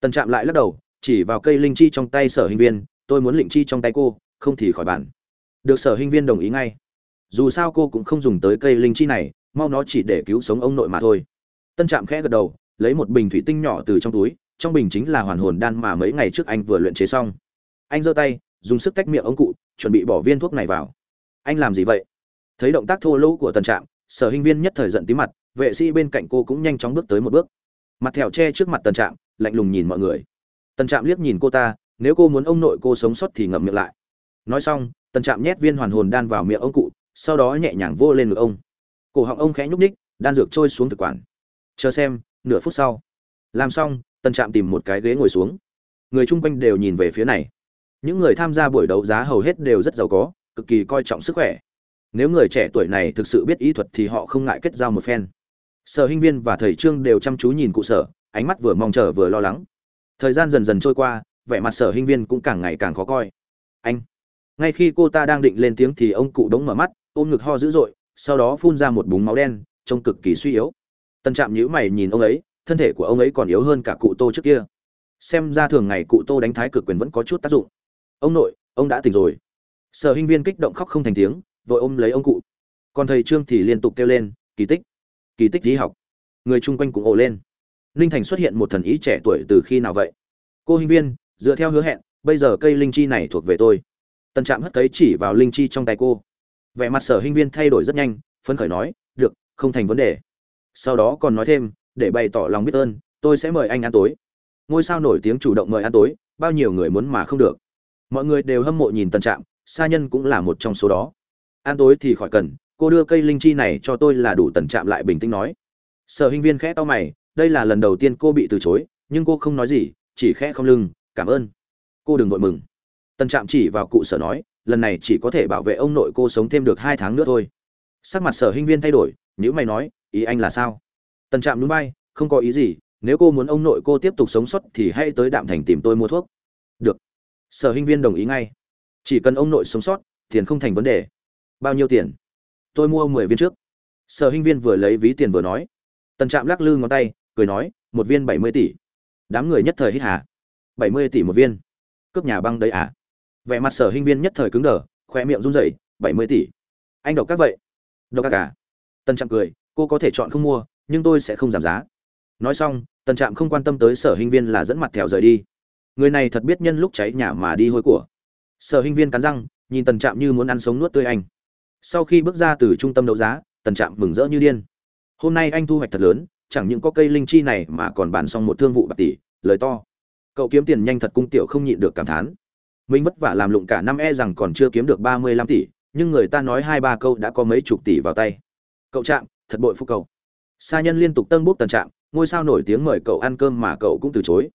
Tần trạm lại lắc đầu chỉ vào cây linh chi trong tay sở hình viên, tôi muốn linh chi trong tay cô, không thì khỏi bản được sở hình viên đồng ý ngay. Dù sao cô cũng không dùng tới cây linh chi này, mau nó chỉ để cứu sống ông nội mà thôi. Tân trạm khẽ gật đầu, lấy một bình thủy tinh nhỏ từ trong túi, trong bình chính là hoàn hồn đan mà mấy ngày trước anh vừa luyện chế xong. Anh giơ tay, dùng sức tách miệng ông cụ, chuẩn bị bỏ viên thuốc này vào. Anh làm gì vậy? Thấy động tác thô lỗ của tân trạm, sở hình viên nhất thời giận tí mặt, vệ sĩ bên cạnh cô cũng nhanh chóng bước tới một bước. Mặt thẹo che trước mặt tân trạm, lạnh lùng nhìn mọi người. Tần trạm liếc nhìn cô ta, nếu cô muốn ông nội cô sống sót thì ngậm miệng lại. Nói xong, Tần trạm nhét viên hoàn hồn đan vào miệng ông cụ, sau đó nhẹ nhàng vô lên ngực ông. Cổ họng ông khẽ nhúc ních đan dược trôi xuống thực quản. Chờ xem, nửa phút sau. Làm xong, Tần trạm tìm một cái ghế ngồi xuống. Người chung quanh đều nhìn về phía này. Những người tham gia buổi đấu giá hầu hết đều rất giàu có, cực kỳ coi trọng sức khỏe. Nếu người trẻ tuổi này thực sự biết ý thuật thì họ không ngại kết giao một phen. Sở hinh viên và thầy trương đều chăm chú nhìn cụ sở, ánh mắt vừa mong chờ vừa lo lắng thời gian dần dần trôi qua, vẻ mặt sở hinh viên cũng càng ngày càng khó coi. Anh, ngay khi cô ta đang định lên tiếng thì ông cụ đống mở mắt, ôm ngực ho dữ dội, sau đó phun ra một búng máu đen, trông cực kỳ suy yếu. Tân trạm nhữ mày nhìn ông ấy, thân thể của ông ấy còn yếu hơn cả cụ tô trước kia. Xem ra thường ngày cụ tô đánh thái cực quyền vẫn có chút tác dụng. Ông nội, ông đã tỉnh rồi. Sở hinh viên kích động khóc không thành tiếng, vội ôm lấy ông cụ. Còn thầy trương thì liên tục kêu lên, kỳ tích kỳ tích lý học. Người chung quanh cũng ồ lên ninh thành xuất hiện một thần ý trẻ tuổi từ khi nào vậy? Cô hinh viên, dựa theo hứa hẹn, bây giờ cây linh chi này thuộc về tôi. Tân trạm hất cấy chỉ vào linh chi trong tay cô. Vẻ mặt sở hinh viên thay đổi rất nhanh, phấn khởi nói, được, không thành vấn đề. Sau đó còn nói thêm, để bày tỏ lòng biết ơn, tôi sẽ mời anh ăn tối. Ngôi sao nổi tiếng chủ động mời ăn tối, bao nhiêu người muốn mà không được. Mọi người đều hâm mộ nhìn tân trạm sa nhân cũng là một trong số đó. Ăn tối thì khỏi cần, cô đưa cây linh chi này cho tôi là đủ. Tần trạm lại bình tĩnh nói. Sở hình viên khẽ to mày đây là lần đầu tiên cô bị từ chối, nhưng cô không nói gì, chỉ khẽ không lưng, cảm ơn. Cô đừng vội mừng. Tần trạm chỉ vào cụ sở nói, lần này chỉ có thể bảo vệ ông nội cô sống thêm được hai tháng nữa thôi. Sắc mặt sở hinh viên thay đổi nếu mày nói, ý anh là sao? Tần trạm núi bay không có ý gì, nếu cô muốn ông nội cô tiếp tục sống sót thì hãy tới đạm thành tìm tôi mua thuốc. Được. Sở hinh viên đồng ý ngay. Chỉ cần ông nội sống sót, tiền không thành vấn đề. Bao nhiêu tiền? Tôi mua mười viên trước. Sở hinh viên vừa lấy ví tiền vừa nói. Tần trạm lắc lư ngón tay cười nói, một viên bảy mươi tỷ. Đám người nhất thời hít hà. Bảy mươi tỷ một viên. Cướp nhà băng đấy à? Vẻ mặt sở hình viên nhất thời cứng đờ, khoe miệng run rẩy, bảy mươi tỷ. Anh độc các vậy. Độc các cả à? tân trạm cười, cô có thể chọn không mua, nhưng tôi sẽ không giảm giá. Nói xong tân trạm không quan tâm tới sở hình viên là dẫn mặt thèo rời đi. Người này thật biết nhân lúc cháy nhà mà đi hôi của. Sở hình viên cắn răng, nhìn tần trạm như muốn ăn sống nuốt tươi anh. Sau khi bước ra từ trung tâm đấu giá, tần trạm mừng rỡ như điên. Hôm nay anh thu hoạch thật lớn chẳng những có cây linh chi này mà còn bàn xong một thương vụ bạc tỷ, lời to. Cậu kiếm tiền nhanh thật cung tiểu không nhịn được cảm thán. Mình vất vả làm lụng cả năm e rằng còn chưa kiếm được ba mươi lăm tỷ, nhưng người ta nói hai ba câu đã có mấy chục tỷ vào tay. Cậu trạm, thật bội phúc cậu. Sa nhân liên tục tân bốc tần trạm, ngôi sao nổi tiếng mời cậu ăn cơm mà cậu cũng từ chối.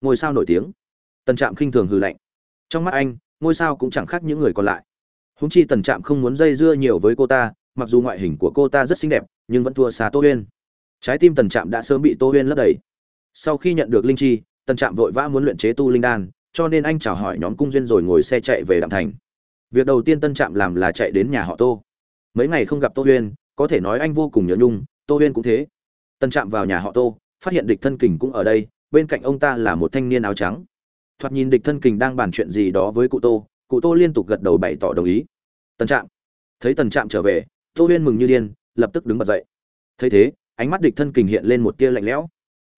Ngôi sao nổi tiếng. Tần trạm khinh thường hừ lạnh. Trong mắt anh, ngôi sao cũng chẳng khác những người còn lại. Húng chi tần trạm không muốn dây dưa nhiều với cô ta, mặc dù ngoại hình của cô ta rất xinh đẹp, nhưng vẫn thua xa tô huyên trái tim tần trạm đã sớm bị tô huyên lấp đầy. Sau khi nhận được linh chi, tần trạm vội vã muốn luyện chế tu linh đan, cho nên anh chào hỏi nhóm cung duyên rồi ngồi xe chạy về đạm thành. Việc đầu tiên tân trạm làm là chạy đến nhà họ tô. Mấy ngày không gặp tô huyên, có thể nói anh vô cùng nhớ nhung, tô huyên cũng thế. Tân trạm vào nhà họ tô, phát hiện địch thân kình cũng ở đây, bên cạnh ông ta là một thanh niên áo trắng. Thoạt nhìn địch thân kình đang bàn chuyện gì đó với cụ tô cụ tô liên tục gật đầu bày tỏ đồng ý. Tân trạm. Thấy tần trạm trở về, tô huyên mừng như điên, lập tức đứng bật dậy. Thấy thế ánh mắt địch thân kình hiện lên một tia lạnh lẽo.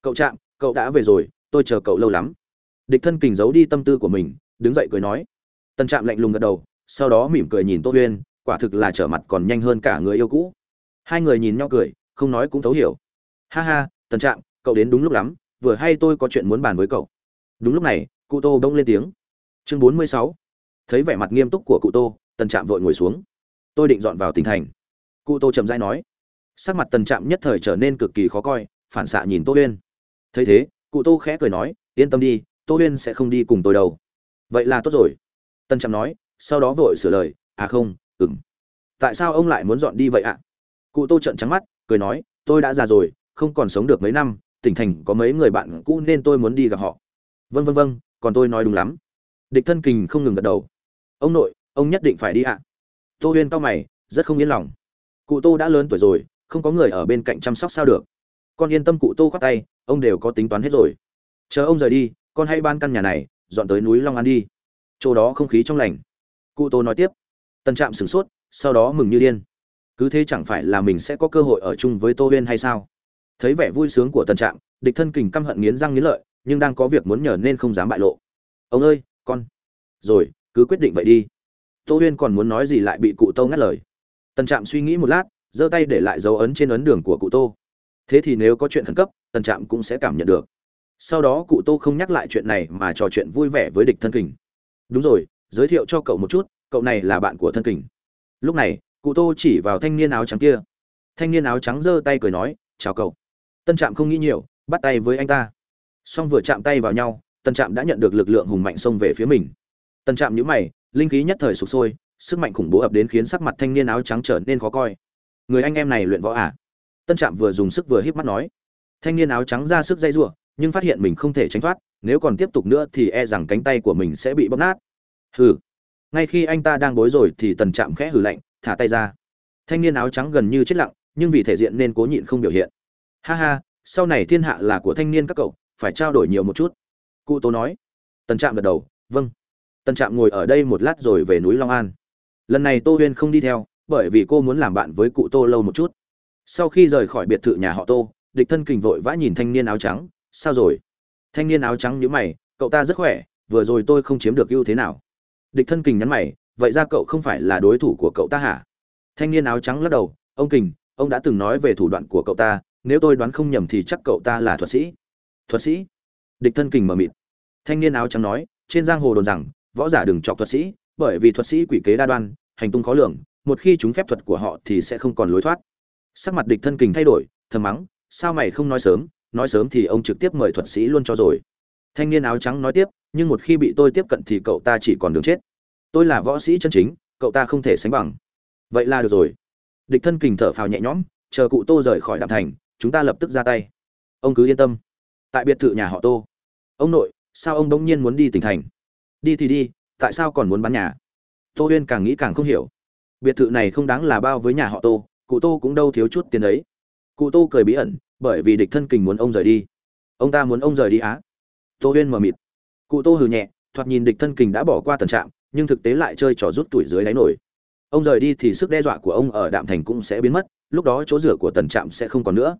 Cậu trạm, cậu đã về rồi, tôi chờ cậu lâu lắm. Địch thân kình giấu đi tâm tư của mình, đứng dậy cười nói. Tần trạm lạnh lùng gật đầu, sau đó mỉm cười nhìn tô huyên, quả thực là trở mặt còn nhanh hơn cả người yêu cũ. Hai người nhìn nhau cười, không nói cũng thấu hiểu. Ha ha, tần trạm, cậu đến đúng lúc lắm, vừa hay tôi có chuyện muốn bàn với cậu. Đúng lúc này, cụ tô bỗng lên tiếng. Chương bốn mươi sáu. Thấy vẻ mặt nghiêm túc của cụ tô, tần trạm vội ngồi xuống. Tôi định dọn vào tỉnh thành. Cụ tô chậm dai nói sắc mặt tần trạm nhất thời trở nên cực kỳ khó coi, phản xạ nhìn tô huyên. Thấy thế, cụ tô khẽ cười nói, yên tâm đi, tô huyên sẽ không đi cùng tôi đâu. Vậy là tốt rồi. Tần trạm nói, sau đó vội sửa lời à không ừng tại sao ông lại muốn dọn đi vậy ạ? Cụ tô trợn trắng mắt, cười nói, tôi đã già rồi, không còn sống được mấy năm, tỉnh thành có mấy người bạn cũ nên tôi muốn đi gặp họ. Vân vân vân còn tôi nói đúng lắm. Địch thân kình không ngừng gật đầu. Ông nội, ông nhất định phải đi ạ. Tô huyên cao mày, rất không yên lòng. Cụ tô đã lớn tuổi rồi không có người ở bên cạnh chăm sóc sao được. Con yên tâm cụ tô khoát tay, ông đều có tính toán hết rồi. Chờ ông rời đi, con hãy ban căn nhà này, dọn tới núi long an đi. Chỗ đó không khí trong lành. Cụ tô nói tiếp. Tân trạm sửng sốt, sau đó mừng như điên. Cứ thế chẳng phải là mình sẽ có cơ hội ở chung với tô huyên hay sao? Thấy vẻ vui sướng của tân trạm, địch thân kình căm hận nghiến răng nghiến lợi, nhưng đang có việc muốn nhờ nên không dám bại lộ. Ông ơi, con. Rồi, cứ quyết định vậy đi. Tô huyên còn muốn nói gì lại bị cụ tô ngắt lời. Tân trạm suy nghĩ một lát giơ tay để lại dấu ấn trên ấn đường của cụ tô. Thế thì nếu có chuyện khẩn cấp, tần trạm cũng sẽ cảm nhận được. Sau đó cụ tô không nhắc lại chuyện này mà trò chuyện vui vẻ với địch thân kình. Đúng rồi, giới thiệu cho cậu một chút, cậu này là bạn của thân kình. Lúc này, cụ tô chỉ vào thanh niên áo trắng kia. Thanh niên áo trắng giơ tay cười nói, chào cậu. Tân trạm không nghĩ nhiều, bắt tay với anh ta. Song vừa chạm tay vào nhau tân trạm đã nhận được lực lượng hùng mạnh xông về phía mình. Tân trạm nhíu mày, linh khí nhất thời sụp sôi, sức mạnh khủng bố ập đến khiến sắc mặt thanh niên áo trắng trở nên khó coi người anh em này luyện võ à? Tân trạm vừa dùng sức vừa híp mắt nói. Thanh niên áo trắng ra sức dây giụa nhưng phát hiện mình không thể tránh thoát, nếu còn tiếp tục nữa thì e rằng cánh tay của mình sẽ bị bóp nát. Hừ. Ngay khi anh ta đang bối rồi thì tần trạm khẽ hừ lạnh, thả tay ra. Thanh niên áo trắng gần như chết lặng, nhưng vì thể diện nên cố nhịn không biểu hiện. Ha ha, sau này thiên hạ là của thanh niên các cậu, phải trao đổi nhiều một chút. Cụ tố nói. Tần trạm gật đầu vâng. Tần trạm ngồi ở đây một lát rồi về núi long an. Lần này tô huyên không đi theo bởi vì cô muốn làm bạn với cụ tô lâu một chút. Sau khi rời khỏi biệt thự nhà họ tô, địch thân kình vội vã nhìn thanh niên áo trắng, sao rồi? Thanh niên áo trắng nhíu mày, cậu ta rất khỏe, vừa rồi tôi không chiếm được ưu thế nào. Địch thân kình nhắn mày, vậy ra cậu không phải là đối thủ của cậu ta hả? Thanh niên áo trắng lắc đầu, ông kình, ông đã từng nói về thủ đoạn của cậu ta, nếu tôi đoán không nhầm thì chắc cậu ta là thuật sĩ. Thuật sĩ? Địch thân kình mờ mịt. Thanh niên áo trắng nói, trên giang hồ đồn rằng, võ giả đừng chọc thuật sĩ, bởi vì thuật sĩ quỷ kế đa đoan, hành tung khó lường một khi chúng phép thuật của họ thì sẽ không còn lối thoát. Sắc mặt địch thân kình thay đổi, thầm mắng, sao mày không nói sớm nói sớm thì ông trực tiếp mời thuật sĩ luôn cho rồi. Thanh niên áo trắng nói tiếp, nhưng một khi bị tôi tiếp cận thì cậu ta chỉ còn đường chết. Tôi là võ sĩ chân chính, cậu ta không thể sánh bằng. Vậy là được rồi. Địch thân kình thở phào nhẹ nhõm, chờ cụ tô rời khỏi đạm thành, chúng ta lập tức ra tay. Ông cứ yên tâm. Tại biệt thự nhà họ tô. Ông nội, sao ông bỗng nhiên muốn đi tỉnh thành? Đi thì đi, tại sao còn muốn bán nhà? Tô huyên càng nghĩ càng không hiểu biệt thự này không đáng là bao với nhà họ tô, cụ tô cũng đâu thiếu chút tiền ấy. cụ tô cười bí ẩn, bởi vì địch thân kình muốn ông rời đi. Ông ta muốn ông rời đi á. Tô huyên mờ mịt. Cụ tô hừ nhẹ, thoạt nhìn địch thân kình đã bỏ qua tần trạm nhưng thực tế lại chơi trò rút tuổi dưới đáy nổi. Ông rời đi thì sức đe dọa của ông ở đạm thành cũng sẽ biến mất, lúc đó chỗ rửa của tần trạm sẽ không còn nữa.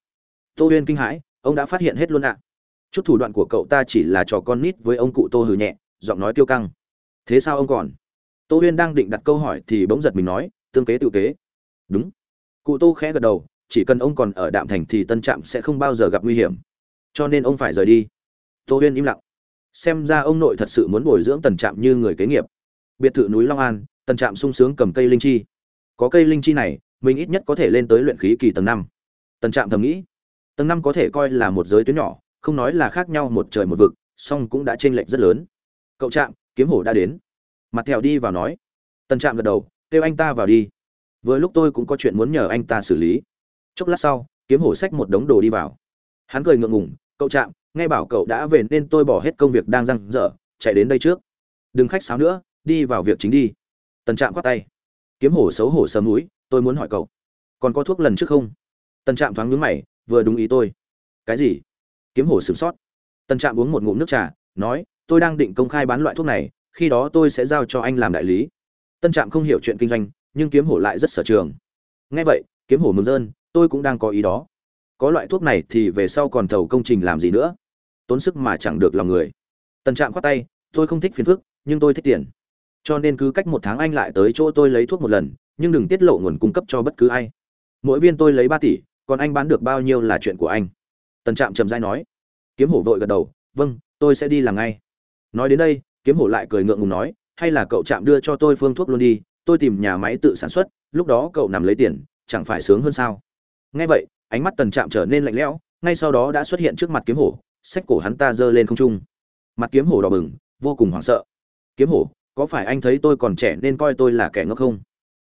Tô huyên kinh hãi, ông đã phát hiện hết luôn ạ. Chút thủ đoạn của cậu ta chỉ là trò con nít với ông cụ tô hừ nhẹ, giọng nói tiêu căng. Thế sao ông còn? Tô huyên đang định đặt câu hỏi thì bỗng giật mình nói, tương kế tự kế. Đúng. Cụ tô khẽ gật đầu, chỉ cần ông còn ở đạm thành thì tân trạm sẽ không bao giờ gặp nguy hiểm. Cho nên ông phải rời đi. Tô huyên im lặng. Xem ra ông nội thật sự muốn bồi dưỡng tần trạm như người kế nghiệp. Biệt thự núi long an, tần trạm sung sướng cầm cây linh chi. Có cây linh chi này, mình ít nhất có thể lên tới luyện khí kỳ tầng năm. Tần trạm thầm nghĩ. Tầng năm có thể coi là một giới tuyến nhỏ, không nói là khác nhau một trời một vực, song cũng đã chênh lệch rất lớn. Cậu trạm, kiếm hổ đã đến mặt thèo đi vào nói. Tần trạm gật đầu, kêu anh ta vào đi. Vừa lúc tôi cũng có chuyện muốn nhờ anh ta xử lý. Chốc lát sau, kiếm hổ xách một đống đồ đi vào. Hắn cười ngượng ngùng, cậu trạm, nghe bảo cậu đã về nên tôi bỏ hết công việc đang răng dở chạy đến đây trước. Đừng khách sáo nữa, đi vào việc chính đi. Tần trạm khoát tay. Kiếm hổ xấu hổ sớm núi tôi muốn hỏi cậu, còn có thuốc lần trước không? Tần trạm thoáng nhướng mày, vừa đúng ý tôi. Cái gì? Kiếm hổ sửng sót tần trạm uống một ngụm nước trà, nói, tôi đang định công khai bán loại thuốc này khi đó tôi sẽ giao cho anh làm đại lý. Tân trạm không hiểu chuyện kinh doanh, nhưng kiếm hổ lại rất sở trường. Ngay vậy, kiếm hổ mừng rơn, tôi cũng đang có ý đó. Có loại thuốc này thì về sau còn thầu công trình làm gì nữa? Tốn sức mà chẳng được lòng người. Tân trạm khoát tay, tôi không thích phiền phức, nhưng tôi thích tiền. Cho nên cứ cách một tháng anh lại tới chỗ tôi lấy thuốc một lần, nhưng đừng tiết lộ nguồn cung cấp cho bất cứ ai. Mỗi viên tôi lấy ba tỷ, còn anh bán được bao nhiêu là chuyện của anh? Tần trạm trầm dai nói. Kiếm hổ vội gật đầu vâng tôi sẽ đi làm ngay. Nói đến đây kiếm hổ lại cười ngượng ngùng nói, hay là cậu chạm đưa cho tôi phương thuốc luôn đi, tôi tìm nhà máy tự sản xuất, lúc đó cậu nằm lấy tiền, chẳng phải sướng hơn sao? Nghe vậy, ánh mắt tần trạm trở nên lạnh lẽo, ngay sau đó đã xuất hiện trước mặt kiếm hổ, xách cổ hắn ta giơ lên không trung. Mặt kiếm hổ đỏ bừng, vô cùng hoảng sợ. Kiếm hổ, có phải anh thấy tôi còn trẻ nên coi tôi là kẻ ngốc không?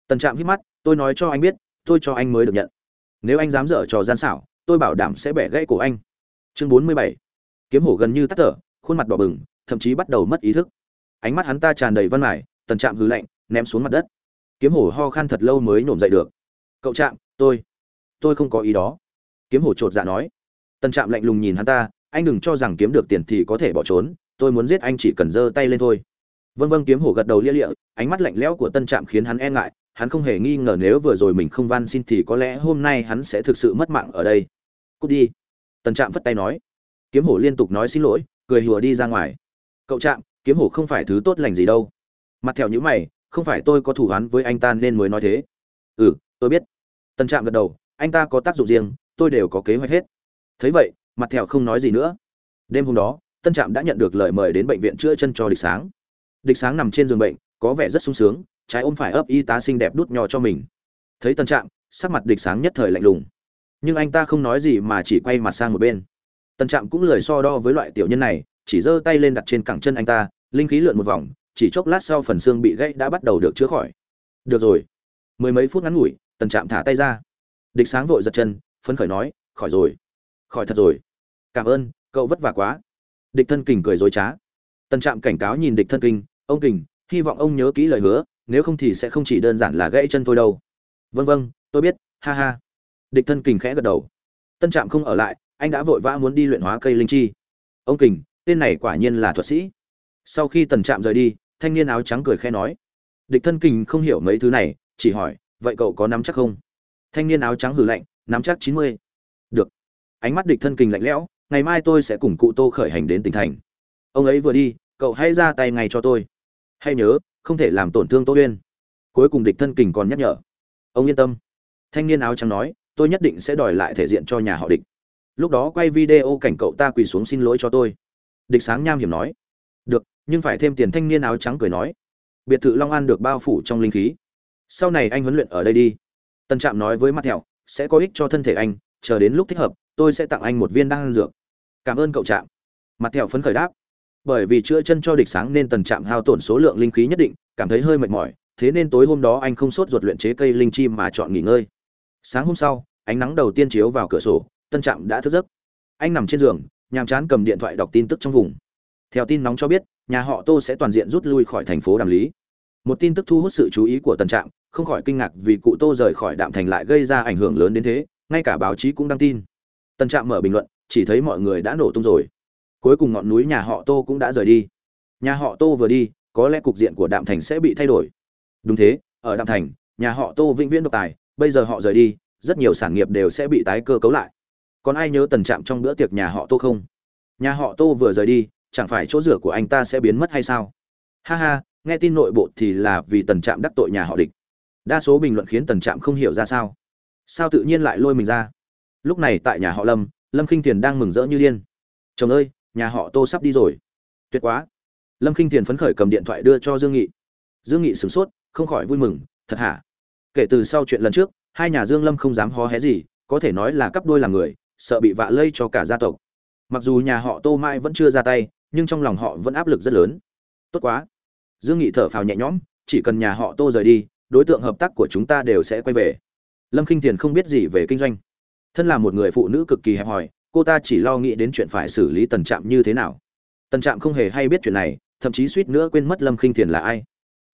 Tần trạm hít mắt, tôi nói cho anh biết, tôi cho anh mới được nhận. Nếu anh dám dở trò gian xảo, tôi bảo đảm sẽ bẻ gãy cổ anh. Chương bốn mươi bảy. Kiếm hổ gần như tắt thở, khuôn mặt đỏ bừng thậm chí bắt đầu mất ý thức. Ánh mắt hắn ta tràn đầy văn mải, tần trạm hư lạnh, ném xuống mặt đất. Kiếm hổ ho khan thật lâu mới nổm dậy được. Cậu trạm, tôi tôi không có ý đó. Kiếm hổ chột dạ nói. Tần trạm lạnh lùng nhìn hắn ta, anh đừng cho rằng kiếm được tiền thì có thể bỏ trốn, tôi muốn giết anh chỉ cần giơ tay lên thôi. Vân vân kiếm hổ gật đầu lia lịa, ánh mắt lạnh lẽo của tân trạm khiến hắn e ngại, hắn không hề nghi ngờ nếu vừa rồi mình không van xin thì có lẽ hôm nay hắn sẽ thực sự mất mạng ở đây. Cút đi. Tần trạm vất tay nói. Kiếm hổ liên tục nói xin lỗi, cười hùa đi ra ngoài cậu trạm, kiếm hổ không phải thứ tốt lành gì đâu. Mặt thẹo nhữ mày, không phải tôi có thủ hoán với anh ta nên mới nói thế. Ừ tôi biết. Tân trạm gật đầu, anh ta có tác dụng riêng, tôi đều có kế hoạch hết. Thấy vậy, mặt thẹo không nói gì nữa. Đêm hôm đó, tân trạm đã nhận được lời mời đến bệnh viện chữa chân cho địch sáng. Địch sáng nằm trên giường bệnh, có vẻ rất sung sướng, trái ôm phải ấp y tá xinh đẹp đút nhỏ cho mình. Thấy tân trạm, sắc mặt địch sáng nhất thời lạnh lùng. Nhưng anh ta không nói gì mà chỉ quay mặt sang một bên. Tân trạm cũng lời so đo với loại tiểu nhân này chỉ giơ tay lên đặt trên cẳng chân anh ta linh khí lượn một vòng chỉ chốc lát sau phần xương bị gãy đã bắt đầu được chữa khỏi. Được rồi. Mười mấy phút ngắn ngủi tần trạm thả tay ra. Địch sáng vội giật chân phấn khởi nói khỏi rồi. Khỏi thật rồi. Cảm ơn cậu vất vả quá. Địch thân kình cười dối trá. Tần trạm cảnh cáo nhìn địch thân kình, ông kình hy vọng ông nhớ kỹ lời hứa nếu không thì sẽ không chỉ đơn giản là gãy chân tôi đâu. Vâng vâng, tôi biết ha ha. Địch thân kình khẽ gật đầu. Tân trạm không ở lại anh đã vội vã muốn đi luyện hóa cây linh chi. Ông kình tên này quả nhiên là thuật sĩ. Sau khi tần trạm rời đi, thanh niên áo trắng cười khẽ nói, địch thân kình không hiểu mấy thứ này, chỉ hỏi, vậy cậu có nắm chắc không? Thanh niên áo trắng hử lạnh, nắm chắc chín mươi. Được. Ánh mắt địch thân kình lạnh lẽo, ngày mai tôi sẽ cùng cụ tô khởi hành đến tỉnh thành. Ông ấy vừa đi, cậu hãy ra tay ngay cho tôi. Hay nhớ, không thể làm tổn thương tô uyên. Cuối cùng địch thân kình còn nhắc nhở, ông yên tâm. Thanh niên áo trắng nói, tôi nhất định sẽ đòi lại thể diện cho nhà họ địch. Lúc đó quay video cảnh cậu ta quỳ xuống xin lỗi cho tôi địch sáng nham hiểm nói. Được, nhưng phải thêm tiền thanh niên áo trắng cười nói. Biệt thự long an được bao phủ trong linh khí. Sau này anh huấn luyện ở đây đi. Tân trạm nói với mặt thẹo, sẽ có ích cho thân thể anh, chờ đến lúc thích hợp, tôi sẽ tặng anh một viên đan dược. Cảm ơn cậu trạm. Mặt thẹo phấn khởi đáp. Bởi vì chữa chân cho địch sáng nên tần trạm hao tổn số lượng linh khí nhất định, cảm thấy hơi mệt mỏi, thế nên tối hôm đó anh không sốt ruột luyện chế cây linh chi mà chọn nghỉ ngơi. Sáng hôm sau, ánh nắng đầu tiên chiếu vào cửa sổ tân trạm đã thức giấc. Anh nằm trên giường nhàm chán cầm điện thoại đọc tin tức trong vùng. Theo tin nóng cho biết, nhà họ tô sẽ toàn diện rút lui khỏi thành phố đàm lý. Một tin tức thu hút sự chú ý của Tần trạm, không khỏi kinh ngạc vì cụ tô rời khỏi đạm thành lại gây ra ảnh hưởng lớn đến thế, ngay cả báo chí cũng đăng tin. Tần trạm mở bình luận, chỉ thấy mọi người đã nổ tung rồi. Cuối cùng ngọn núi nhà họ tô cũng đã rời đi. Nhà họ tô vừa đi, có lẽ cục diện của đạm thành sẽ bị thay đổi. Đúng thế, ở đạm thành, nhà họ tô vĩnh viễn độc tài, bây giờ họ rời đi, rất nhiều sản nghiệp đều sẽ bị tái cơ cấu lại còn ai nhớ tần trạm trong bữa tiệc nhà họ tô không? Nhà họ tô vừa rời đi, chẳng phải chỗ rửa của anh ta sẽ biến mất hay sao? Ha ha, nghe tin nội bộ thì là vì tần trạm đắc tội nhà họ địch. Đa số bình luận khiến tần trạm không hiểu ra sao. Sao tự nhiên lại lôi mình ra? Lúc này tại nhà họ lâm lâm k i n h thiền đang mừng rỡ như điên. Chồng ơi, nhà họ tô sắp đi rồi. Tuyệt quá. Lâm k i n h thiền phấn khởi cầm điện thoại đưa cho dương nghị. Dương nghị sửng sốt, không khỏi vui mừng, thật hả? Kể từ sau chuyện lần trước, hai nhà dương lâm không dám hó hé gì, có thể nói là cắp đôi làm người sợ bị vạ lây cho cả gia tộc. Mặc dù nhà họ tô mai vẫn chưa ra tay, nhưng trong lòng họ vẫn áp lực rất lớn. Tốt quá. Dương nghị thở phào nhẹ nhõm, chỉ cần nhà họ tô rời đi, đối tượng hợp tác của chúng ta đều sẽ quay về. Lâm khinh thiền không biết gì về kinh doanh. Thân là một người phụ nữ cực kỳ hẹp hòi, cô ta chỉ lo nghĩ đến chuyện phải xử lý tần trạm như thế nào. Tần trạm không hề hay biết chuyện này, thậm chí suýt nữa quên mất lâm khinh thiền là ai.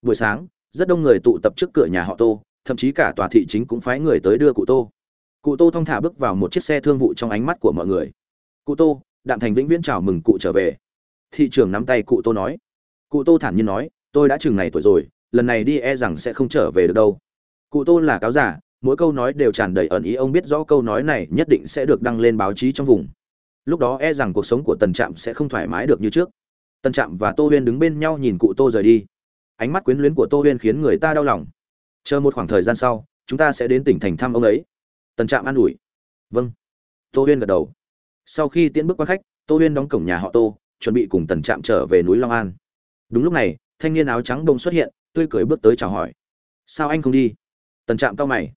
Buổi sáng, rất đông người tụ tập trước cửa nhà họ tô, thậm chí cả tòa thị chính cũng phái người tới đưa cụ tô cụ tô thong thả bước vào một chiếc xe thương vụ trong ánh mắt của mọi người. Cụ tô, đạm thành vĩnh viễn chào mừng cụ trở về. Thị trưởng nắm tay cụ tô nói. Cụ tô thản nhiên nói, tôi đã chừng này tuổi rồi, lần này đi e rằng sẽ không trở về được đâu. Cụ tô là cáo giả mỗi câu nói đều tràn đầy ẩn ý, ông biết rõ câu nói này nhất định sẽ được đăng lên báo chí trong vùng. Lúc đó e rằng cuộc sống của tần trạm sẽ không thoải mái được như trước. Tần trạm và tô huyên đứng bên nhau nhìn cụ tô rời đi. Ánh mắt quyến luyến của tô huyên khiến người ta đau lòng. Chờ một khoảng thời gian sau, chúng ta sẽ đến tỉnh thành thăm ông ấy tần trạm an ủi. Vâng. Tô huyên gật đầu. Sau khi tiễn bước qua khách, tô huyên đóng cổng nhà họ tô, chuẩn bị cùng tần trạm trở về núi long an. Đúng lúc này, thanh niên áo trắng đông xuất hiện, tươi cười bước tới chào hỏi. Sao anh không đi? Tần trạm cao mày.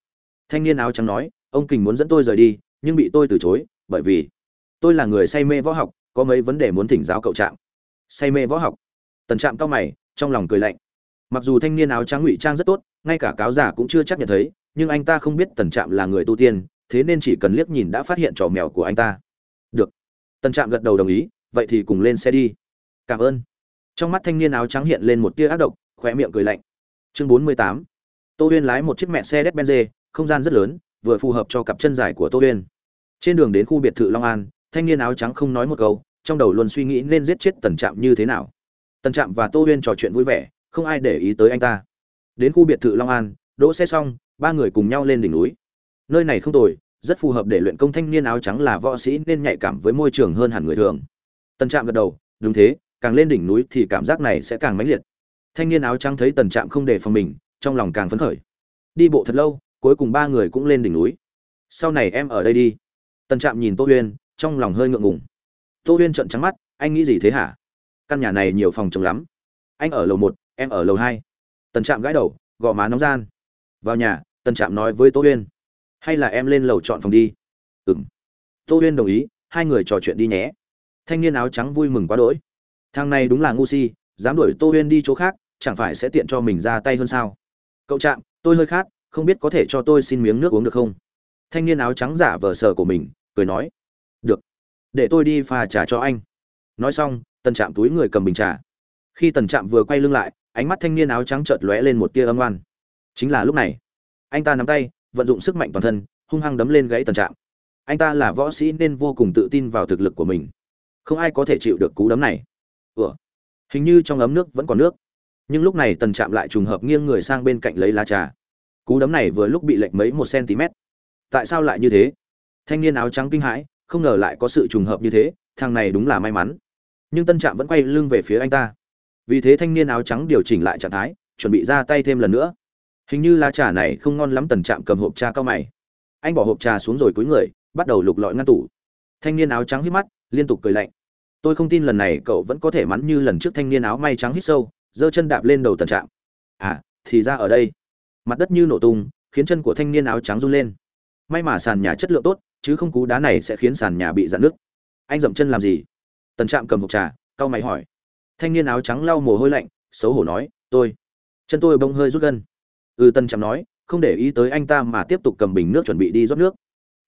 Thanh niên áo trắng nói, ông kình muốn dẫn tôi rời đi, nhưng bị tôi từ chối, bởi vì tôi là người say mê võ học, có mấy vấn đề muốn thỉnh giáo cậu trạm. Say mê võ học? Tần trạm cao mày, trong lòng cười lạnh. Mặc dù thanh niên áo trắng ngụy trang rất tốt, ngay cả cáo giả cũng chưa chắc nhận thấy nhưng anh ta không biết tần trạm là người tu tiên, thế nên chỉ cần liếc nhìn đã phát hiện trò mèo của anh ta. Được. Tần trạm gật đầu đồng ý, vậy thì cùng lên xe đi. Cảm ơn. Trong mắt thanh niên áo trắng hiện lên một tia ác độc, khóe miệng cười lạnh. Chương bốn mươi tám. Tô huyên lái một chiếc mẹ xe đép benz, không gian rất lớn, vừa phù hợp cho cặp chân dài của tô huyên. Trên đường đến khu biệt thự long an, thanh niên áo trắng không nói một câu, trong đầu luôn suy nghĩ nên giết chết tần trạm như thế nào. Tần trạm và tô huyên trò chuyện vui vẻ, không ai để ý tới anh ta. Đến khu biệt thự long an, đỗ xe xong ba người cùng nhau lên đỉnh núi. Nơi này không tồi, rất phù hợp để luyện công thanh niên áo trắng là võ sĩ nên nhạy cảm với môi trường hơn hẳn người thường. Tần trạm gật đầu, đúng thế, càng lên đỉnh núi thì cảm giác này sẽ càng mãnh liệt. Thanh niên áo trắng thấy tần trạm không đề phòng mình, trong lòng càng phấn khởi. Đi bộ thật lâu, cuối cùng ba người cũng lên đỉnh núi. Sau này em ở đây đi. Tần trạm nhìn tô huyên, trong lòng hơi ngượng ngùng. Tô huyên trợn trắng mắt, anh nghĩ gì thế hả? Căn nhà này nhiều phòng trống lắm. Anh ở lầu một, em ở lầu hai. Tần trạm gãi đầu, gò má nóng gian. Vào nhà tần trạm nói với tô huyên. Hay là em lên lầu chọn phòng đi? Ừ m tô huyên đồng ý, hai người trò chuyện đi nhé. Thanh niên áo trắng vui mừng quá đỗi. Thằng này đúng là ngu si, dám đuổi tô huyên đi chỗ khác, chẳng phải sẽ tiện cho mình ra tay hơn sao? Cậu trạm, tôi hơi khát, không biết có thể cho tôi xin miếng nước uống được không? Thanh niên áo trắng giả vờ sờ của mình, cười nói. Được. Để tôi đi pha trà cho anh. Nói xong tần trạm túi người cầm bình trà. Khi tần trạm vừa quay lưng lại, ánh mắt thanh niên áo trắng chợt lóe lên một tia âm oan. Chính là lúc này anh ta nắm tay, vận dụng sức mạnh toàn thân, hung hăng đấm lên gãy tần trạm. Anh ta là võ sĩ nên vô cùng tự tin vào thực lực của mình. Không ai có thể chịu được cú đấm này. Ủa? Hình như trong ấm nước vẫn còn nước. Nhưng lúc này tần trạm lại trùng hợp nghiêng người sang bên cạnh lấy lá trà. Cú đấm này vừa lúc bị lệch mấy một cm tại sao lại như thế? Thanh niên áo trắng kinh hãi, không ngờ lại có sự trùng hợp như thế, thằng này đúng là may mắn. Nhưng tân trạm vẫn quay lưng về phía anh ta. Vì thế thanh niên áo trắng điều chỉnh lại trạng thái, chuẩn bị ra tay thêm lần nữa hình như lá trà này không ngon lắm, tần trạm cầm hộp trà cao mày. Anh bỏ hộp trà xuống rồi cúi người, bắt đầu lục lọi ngăn tủ. Thanh niên áo trắng hít mắt, liên tục cười lạnh. Tôi không tin lần này cậu vẫn có thể mắn như lần trước thanh niên áo may trắng hít sâu, giơ chân đạp lên đầu tần trạm. À thì ra ở đây. Mặt đất như nổ tung, khiến chân của thanh niên áo trắng run lên. May mà sàn nhà chất lượng tốt, chứ không cú đá này sẽ khiến sàn nhà bị dạn nứt. Anh dậm chân làm gì? Tần trạm cầm hộp trà, cau mày hỏi. Thanh niên áo trắng lau mồ hôi lạnh, xấu hổ nói, tôi, chân tôi bông hơi rút gân ư tần trạm nói, không để ý tới anh ta mà tiếp tục cầm bình nước chuẩn bị đi rót nước.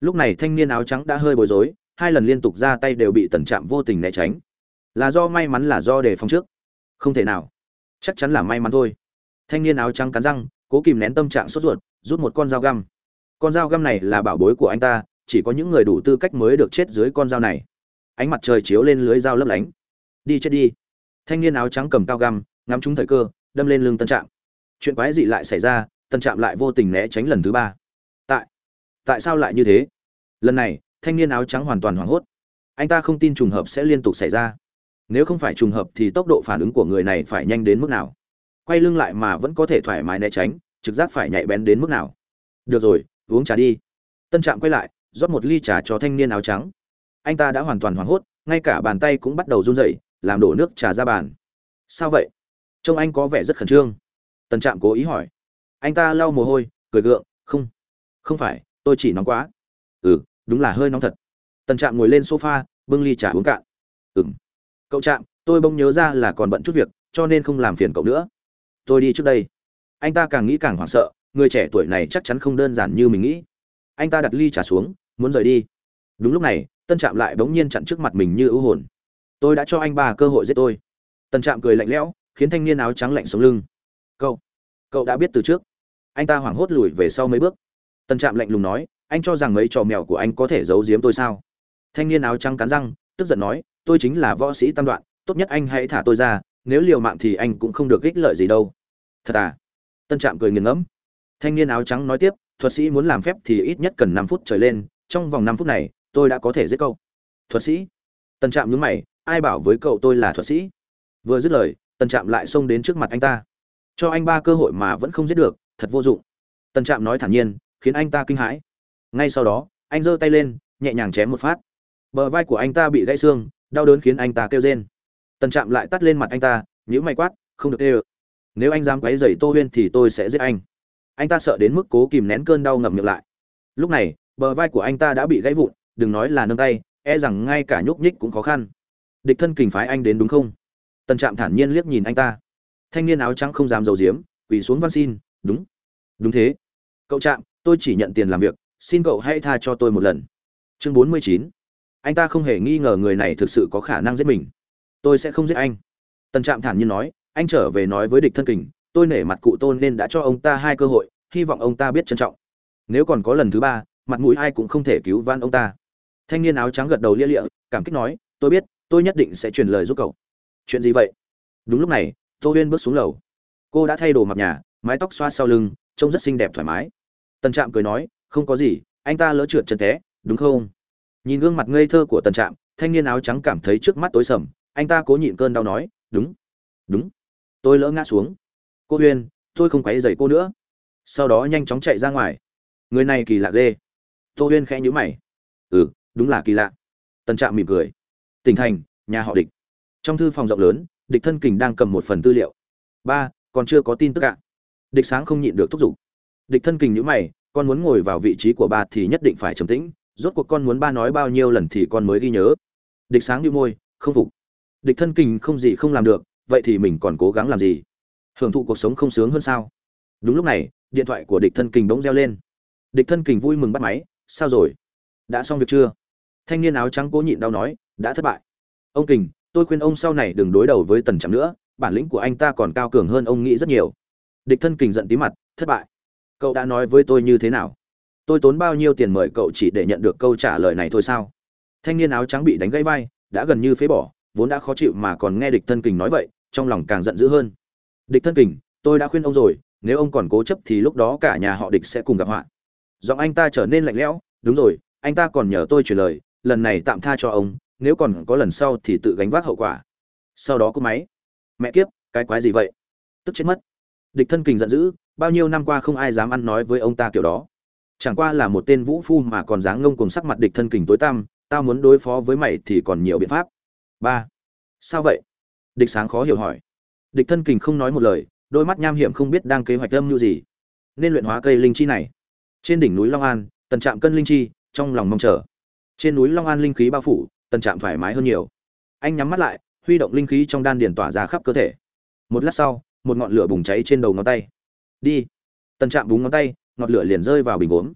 Lúc này thanh niên áo trắng đã hơi bối rối, hai lần liên tục ra tay đều bị tần trạm vô tình né tránh. Là do may mắn là do đề phòng trước. Không thể nào. Chắc chắn là may mắn thôi. Thanh niên áo trắng cắn răng, cố kìm nén tâm trạng sốt ruột, rút một con dao găm. Con dao găm này là bảo bối của anh ta, chỉ có những người đủ tư cách mới được chết dưới con dao này. Ánh mặt trời chiếu lên lưới dao lấp lánh. Đi chết đi. Thanh niên áo trắng cầm cao găm, ngắm trúng thời cơ, đâm lên lưng tân trạm chuyện quái dị lại xảy ra tân trạm lại vô tình né tránh lần thứ ba. Tại tại sao lại như thế? Lần này, thanh niên áo trắng hoàn toàn hoảng hốt. Anh ta không tin trùng hợp sẽ liên tục xảy ra. Nếu không phải trùng hợp thì tốc độ phản ứng của người này phải nhanh đến mức nào? Quay lưng lại mà vẫn có thể thoải mái né tránh, trực giác phải nhạy bén đến mức nào? Được rồi, uống trà đi. Tân trạm quay lại, rót một ly trà cho thanh niên áo trắng. Anh ta đã hoàn toàn hoảng hốt, ngay cả bàn tay cũng bắt đầu run rẩy, làm đổ nước trà ra bàn. Sao vậy? Trông anh có vẻ rất khẩn trương tân trạm cố ý hỏi. Anh ta lau mồ hôi, cười gượng, không không phải, tôi chỉ nóng quá. Ừ đúng là hơi nóng thật. Tân trạm ngồi lên sofa, bưng ly trà uống cạn. Ừng cậu trạm, tôi bỗng nhớ ra là còn bận chút việc, cho nên không làm phiền cậu nữa. Tôi đi trước đây. Anh ta càng nghĩ càng hoảng sợ, người trẻ tuổi này chắc chắn không đơn giản như mình nghĩ. Anh ta đặt ly trà xuống, muốn rời đi. Đúng lúc này tân trạm lại bỗng nhiên chặn trước mặt mình như ưu hồn. Tôi đã cho anh ba cơ hội giết tôi. Tân trạm cười lạnh lẽo, khiến thanh niên áo trắng lạnh sống lưng cậu cậu đã biết từ trước. Anh ta hoảng hốt lùi về sau mấy bước. Tân trạm lạnh lùng nói, anh cho rằng mấy trò mèo của anh có thể giấu giếm tôi sao? Thanh niên áo trắng cắn răng, tức giận nói, tôi chính là võ sĩ tam đoạn, tốt nhất anh hãy thả tôi ra, nếu liều mạng thì anh cũng không được ích lợi gì đâu. Thật à? Tân trạm cười nghiền ngẫm. Thanh niên áo trắng nói tiếp, thuật sĩ muốn làm phép thì ít nhất cần năm phút trở lên, trong vòng năm phút này, tôi đã có thể giết cậu. Thuật sĩ? Tân trạm nhúng mày, ai bảo với cậu tôi là thuật sĩ? Vừa dứt lời, tân trạm lại xông đến trước mặt anh ta cho anh ba cơ hội mà vẫn không giết được, thật vô dụng. Tần trạm nói thản nhiên, khiến anh ta kinh hãi. Ngay sau đó, anh giơ tay lên, nhẹ nhàng chém một phát. Bờ vai của anh ta bị gãy xương, đau đớn khiến anh ta kêu rên. Tần trạm lại tắt lên mặt anh ta nhữ mày quát, không được đê nếu anh dám quấy rầy tô huyên thì tôi sẽ giết anh. Anh ta sợ đến mức cố kìm nén cơn đau ngậm miệng lại. Lúc này, bờ vai của anh ta đã bị gãy vụn, đừng nói là nâng tay e rằng ngay cả nhúc nhích cũng khó khăn. Địch thân kình phái anh đến đúng không? Tần trạm thản nhiên liếc nhìn anh ta thanh niên áo trắng không dám giấu giếm, quỳ xuống văn xin, đúng đúng thế. Cậu trạm, tôi chỉ nhận tiền làm việc, xin cậu hãy tha cho tôi một lần. Chương bốn mươi chín. Anh ta không hề nghi ngờ người này thực sự có khả năng giết mình. Tôi sẽ không giết anh. Tần trạm thản nhiên nói, anh trở về nói với địch thân kình, tôi nể mặt cụ tôn nên đã cho ông ta hai cơ hội, hy vọng ông ta biết trân trọng. Nếu còn có lần thứ ba, mặt mũi ai cũng không thể cứu van ông ta. Thanh niên áo trắng gật đầu lia lịa, cảm kích nói, tôi biết, tôi nhất định sẽ truyền lời giúp cậu. Chuyện gì vậy? Đúng lúc này tô huyên bước xuống lầu. Cô đã thay đồ mặc nhà, mái tóc xoa sau lưng, trông rất xinh đẹp thoải mái. Tần trạm cười nói, không có gì, anh ta lỡ trượt chân té, đúng không? Nhìn gương mặt ngây thơ của tần trạm, thanh niên áo trắng cảm thấy trước mắt tối sầm, anh ta cố nhịn cơn đau nói, đúng đúng, tôi lỡ ngã xuống. Cô huyên, tôi không quấy dậy cô nữa. Sau đó nhanh chóng chạy ra ngoài. Người này kỳ lạ ghê. Tô huyên khẽ nhữ mày. Ừ đúng là kỳ lạ. Tần trạm mỉm cười. Tỉnh thành, nhà họ địch. Trong thư phòng rộng lớn địch thân kình đang cầm một phần tư liệu. Ba, còn chưa có tin tức ạ. Địch sáng không nhịn được thúc giục. Địch thân kình nhữ mày, con muốn ngồi vào vị trí của ba thì nhất định phải trầm tĩnh, rốt cuộc con muốn ba nói bao nhiêu lần thì con mới ghi nhớ. Địch sáng như môi, không phục. Địch thân kình không gì không làm được, vậy thì mình còn cố gắng làm gì? Hưởng thụ cuộc sống không sướng hơn sao? Đúng lúc này, điện thoại của địch thân kình bỗng reo lên. Địch thân kình vui mừng bắt máy, sao rồi? Đã xong việc chưa? Thanh niên áo trắng cố nhịn đau nói, đã thất bại. Ông kình tôi khuyên ông sau này đừng đối đầu với tần trạm nữa, bản lĩnh của anh ta còn cao cường hơn ông nghĩ rất nhiều. Địch thân kình giận tí mặt, thất bại. Cậu đã nói với tôi như thế nào? Tôi tốn bao nhiêu tiền mời cậu chỉ để nhận được câu trả lời này thôi sao? Thanh niên áo trắng bị đánh gãy vai, đã gần như phế bỏ, vốn đã khó chịu mà còn nghe địch thân kình nói vậy, trong lòng càng giận dữ hơn. Địch thân kình, tôi đã khuyên ông rồi, nếu ông còn cố chấp thì lúc đó cả nhà họ địch sẽ cùng gặp họa. Giọng anh ta trở nên lạnh lẽo, đúng rồi, anh ta còn nhờ tôi truyền lời, lần này tạm tha cho ông nếu còn có lần sau thì tự gánh vác hậu quả. Sau đó cúp máy. Mẹ kiếp, cái quái gì vậy? Tức chết mất. Địch thân kình giận dữ, bao nhiêu năm qua không ai dám ăn nói với ông ta kiểu đó. Chẳng qua là một tên vũ phu mà còn dáng ngông cùng sắc mặt địch thân kình tối tăm, tao muốn đối phó với mày thì còn nhiều biện pháp. Ba. Sao vậy? Địch sáng khó hiểu hỏi. Địch thân kình không nói một lời, đôi mắt nham hiểm không biết đang kế hoạch âm như gì. Nên luyện hóa cây linh chi này. Trên đỉnh núi long an, tần trạm cân linh chi, trong lòng mong chờ. Trên núi long an linh khí bao phủ tần trạm thoải mái hơn nhiều. Anh nhắm mắt lại, huy động linh khí trong đan điền tỏa ra khắp cơ thể. Một lát sau, một ngọn lửa bùng cháy trên đầu ngón tay. Đi. Tần trạm búng ngón tay, ngọn lửa liền rơi vào bình gốm.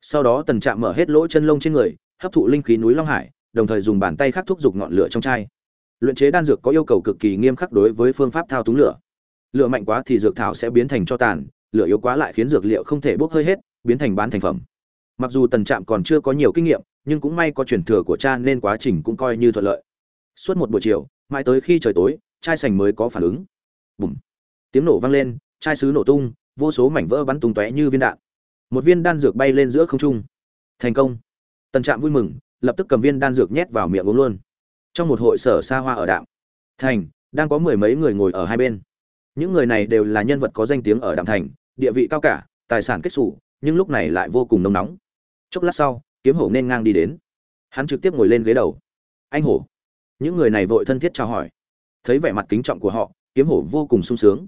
Sau đó tần trạm mở hết lỗ chân lông trên người, hấp thụ linh khí núi long hải, đồng thời dùng bàn tay khắc thúc giục ngọn lửa trong chai. Luyện chế đan dược có yêu cầu cực kỳ nghiêm khắc đối với phương pháp thao túng lửa. Lửa mạnh quá thì dược thảo sẽ biến thành cho tàn, lửa yếu quá lại khiến dược liệu không thể bốc hơi hết, biến thành bán thành phẩm. Mặc dù tần trạm còn chưa có nhiều kinh nghiệm nhưng cũng may có truyền thừa của cha nên quá trình cũng coi như thuận lợi. Suốt một buổi chiều, mãi tới khi trời tối chai sành mới có phản ứng. Bùm. Tiếng nổ vang lên chai sứ nổ tung, vô số mảnh vỡ bắn tung tóe như viên đạn. Một viên đan dược bay lên giữa không trung. Thành công. Tần trạm vui mừng, lập tức cầm viên đan dược nhét vào miệng uống luôn. Trong một hội sở xa hoa ở đạm thành, đang có mười mấy người ngồi ở hai bên. Những người này đều là nhân vật có danh tiếng ở đạm thành, địa vị cao cả, tài sản kết xù, nhưng lúc này lại vô cùng nóng nóng. Chốc lát sau kiếm hổ nên ngang đi đến. Hắn trực tiếp ngồi lên ghế đầu. Anh hổ. Những người này vội thân thiết chào hỏi. Thấy vẻ mặt kính trọng của họ, kiếm hổ vô cùng sung sướng.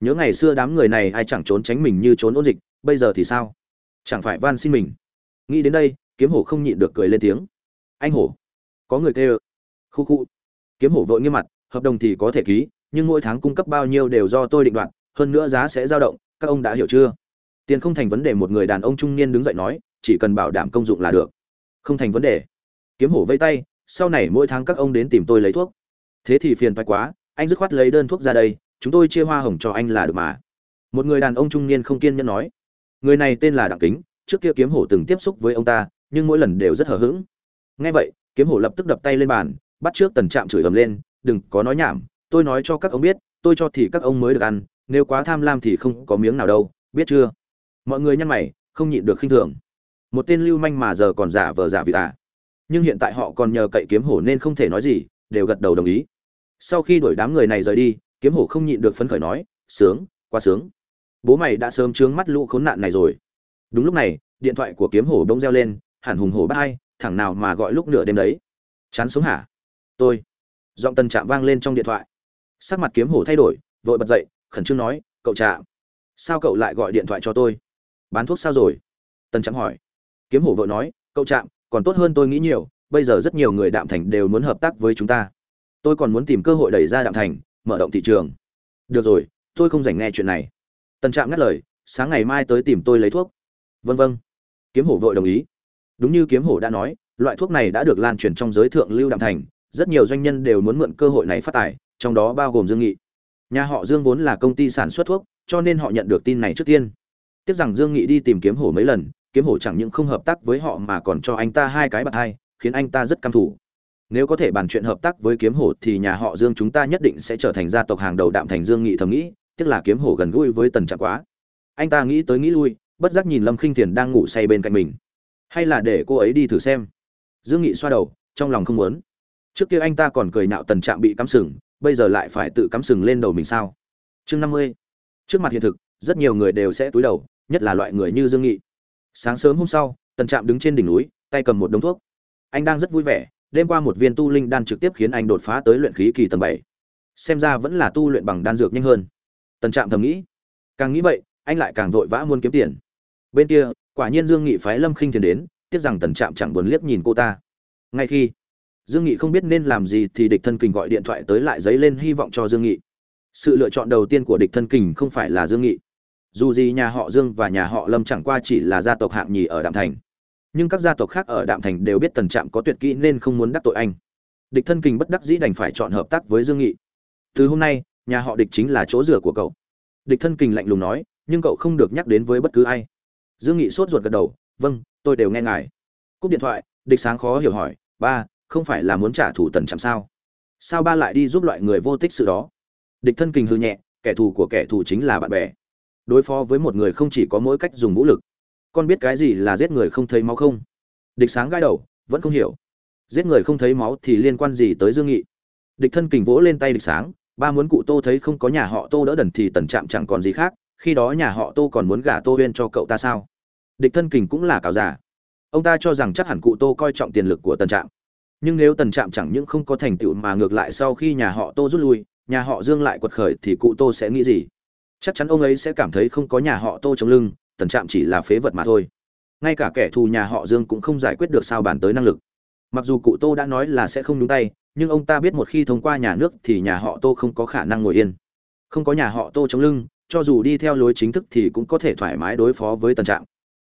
Nhớ ngày xưa đám người này ai chẳng trốn tránh mình như trốn ôn dịch, bây giờ thì sao? Chẳng phải van xin mình. Nghĩ đến đây, kiếm hổ không nhịn được cười lên tiếng. Anh hổ. Có người kêu. Khu khu. Kiếm hổ vội nghiêm mặt, hợp đồng thì có thể ký, nhưng mỗi tháng cung cấp bao nhiêu đều do tôi định đoạt, hơn nữa giá sẽ dao động, các ông đã hiểu chưa? Tiền không thành vấn đề một người đàn ông trung niên đứng dậy nói chỉ cần bảo đảm công dụng là được. Không thành vấn đề. Kiếm hổ vây tay, sau này mỗi tháng các ông đến tìm tôi lấy thuốc. Thế thì phiền phái quá, anh dứt khoát lấy đơn thuốc ra đây, chúng tôi chia hoa hồng cho anh là được mà. Một người đàn ông trung niên không kiên nhẫn nói. Người này tên là đặng kính, trước kia kiếm hổ từng tiếp xúc với ông ta, nhưng mỗi lần đều rất hờ hững. Nghe vậy, kiếm hổ lập tức đập tay lên bàn, bắt trước tần trạm chửi ầm lên, đừng có nói nhảm, tôi nói cho các ông biết, tôi cho thì các ông mới được ăn, nếu quá tham lam thì không có miếng nào đâu, biết chưa? Mọi người nhăn mày, không nhịn được khinh thường một tên lưu manh mà giờ còn giả vờ giả vì tả à. nhưng hiện tại họ còn nhờ cậy kiếm hổ nên không thể nói gì, đều gật đầu đồng ý. Sau khi đuổi đám người này rời đi, kiếm hổ không nhịn được phấn khởi nói, sướng, quá sướng. Bố mày đã sớm trướng mắt lũ khốn nạn này rồi. Đúng lúc này, điện thoại của kiếm hổ bỗng reo lên, hẳn hùng hổ bắt hai thẳng nào mà gọi lúc nửa đêm đấy. Chán sống hả? Tôi. Giọng tân chạm vang lên trong điện thoại. Sắc mặt kiếm hổ thay đổi, vội bật dậy, khẩn trương nói, cậu chạm sao cậu lại gọi điện thoại cho tôi? Bán thuốc sao rồi? Tân chạm hỏi kiếm hổ vội nói, cậu chạm còn tốt hơn tôi nghĩ nhiều, bây giờ rất nhiều người đạm thành đều muốn hợp tác với chúng ta. Tôi còn muốn tìm cơ hội đẩy ra đạm thành, mở rộng thị trường. Được rồi, tôi không dành nghe chuyện này. Tần trạm ngắt lời, sáng ngày mai tới tìm tôi lấy thuốc. Vân vân kiếm hổ vội đồng ý. Đúng như kiếm hổ đã nói, loại thuốc này đã được lan truyền trong giới thượng lưu đạm thành, rất nhiều doanh nhân đều muốn mượn cơ hội này phát tài trong đó bao gồm dương nghị. Nhà họ dương vốn là công ty sản xuất thuốc, cho nên họ nhận được tin này trước tiên. Tiếc rằng dương nghị đi tìm kiếm hổ mấy lần kiếm hổ chẳng những không hợp tác với họ mà còn cho anh ta hai cái bạc hai, khiến anh ta rất căm thủ nếu có thể bàn chuyện hợp tác với kiếm hổ thì nhà họ dương chúng ta nhất định sẽ trở thành gia tộc hàng đầu đạm thành dương nghị thầm nghĩ, tức là kiếm hổ gần gũi với tần trạng quá. Anh ta nghĩ tới nghĩ lui, bất giác nhìn lâm khinh thiền đang ngủ say bên cạnh mình. Hay là để cô ấy đi thử xem. Dương nghị xoa đầu, trong lòng không muốn. Trước kia anh ta còn cười nạo tần trạm bị cắm sừng, bây giờ lại phải tự cắm sừng lên đầu mình sao? Chương năm mươi. Trước mặt hiện thực, rất nhiều người đều sẽ túi đầu, nhất là loại người như dương nghị sáng sớm hôm sau, tần trạm đứng trên đỉnh núi, tay cầm một đống thuốc. Anh đang rất vui vẻ, đêm qua một viên tu linh đan trực tiếp khiến anh đột phá tới luyện khí kỳ tầng bảy. Xem ra vẫn là tu luyện bằng đan dược nhanh hơn. Tần trạm thầm nghĩ. Càng nghĩ vậy, anh lại càng vội vã muốn kiếm tiền. Bên kia, quả nhiên dương nghị phái lâm khinh thiền đến, tiếc rằng tần trạm chẳng buồn liếc nhìn cô ta. Ngay khi dương nghị không biết nên làm gì thì địch thân kình gọi điện thoại tới lại giấy lên hy vọng cho dương nghị. Sự lựa chọn đầu tiên của địch thân kình không phải là dương nghị dù gì nhà họ dương và nhà họ lâm chẳng qua chỉ là gia tộc hạng nhì ở đạm thành. Nhưng các gia tộc khác ở đạm thành đều biết tần trạm có tuyệt kỹ nên không muốn đắc tội anh. Địch thân kình bất đắc dĩ đành phải chọn hợp tác với dương nghị. Từ hôm nay, nhà họ địch chính là chỗ rửa của cậu. Địch thân kình lạnh lùng nói, nhưng cậu không được nhắc đến với bất cứ ai. Dương nghị sốt ruột gật đầu vâng tôi đều nghe ngài. Cúp điện thoại, địch sáng khó hiểu hỏi, ba, không phải là muốn trả thù tần trạm sao? Sao ba lại đi giúp loại người vô tích sự đó? Địch thân kình hư nhẹ, kẻ thù của kẻ thù chính là bạn bè đối phó với một người không chỉ có mỗi cách dùng vũ lực. Con biết cái gì là giết người không thấy máu không? Địch sáng gai đầu, vẫn không hiểu. Giết người không thấy máu thì liên quan gì tới dương nghị? Địch thân kình vỗ lên tay địch sáng, ba muốn cụ tô thấy không có nhà họ tô đỡ đần thì tần trạm chẳng còn gì khác, khi đó nhà họ tô còn muốn gả tô huyên cho cậu ta sao? Địch thân kình cũng là cáo giả. Ông ta cho rằng chắc hẳn cụ tô coi trọng tiền lực của tần trạm. Nhưng nếu tần trạm chẳng những không có thành tựu mà ngược lại sau khi nhà họ tô rút lui, nhà họ dương lại quật khởi thì cụ tô sẽ nghĩ gì? Chắc chắn ông ấy sẽ cảm thấy không có nhà họ tô chống lưng, tần trạm chỉ là phế vật mà thôi. Ngay cả kẻ thù nhà họ dương cũng không giải quyết được sao bàn tới năng lực. Mặc dù cụ tô đã nói là sẽ không nhúng tay, nhưng ông ta biết một khi thông qua nhà nước thì nhà họ tô không có khả năng ngồi yên. Không có nhà họ tô chống lưng, cho dù đi theo lối chính thức thì cũng có thể thoải mái đối phó với tần trạm.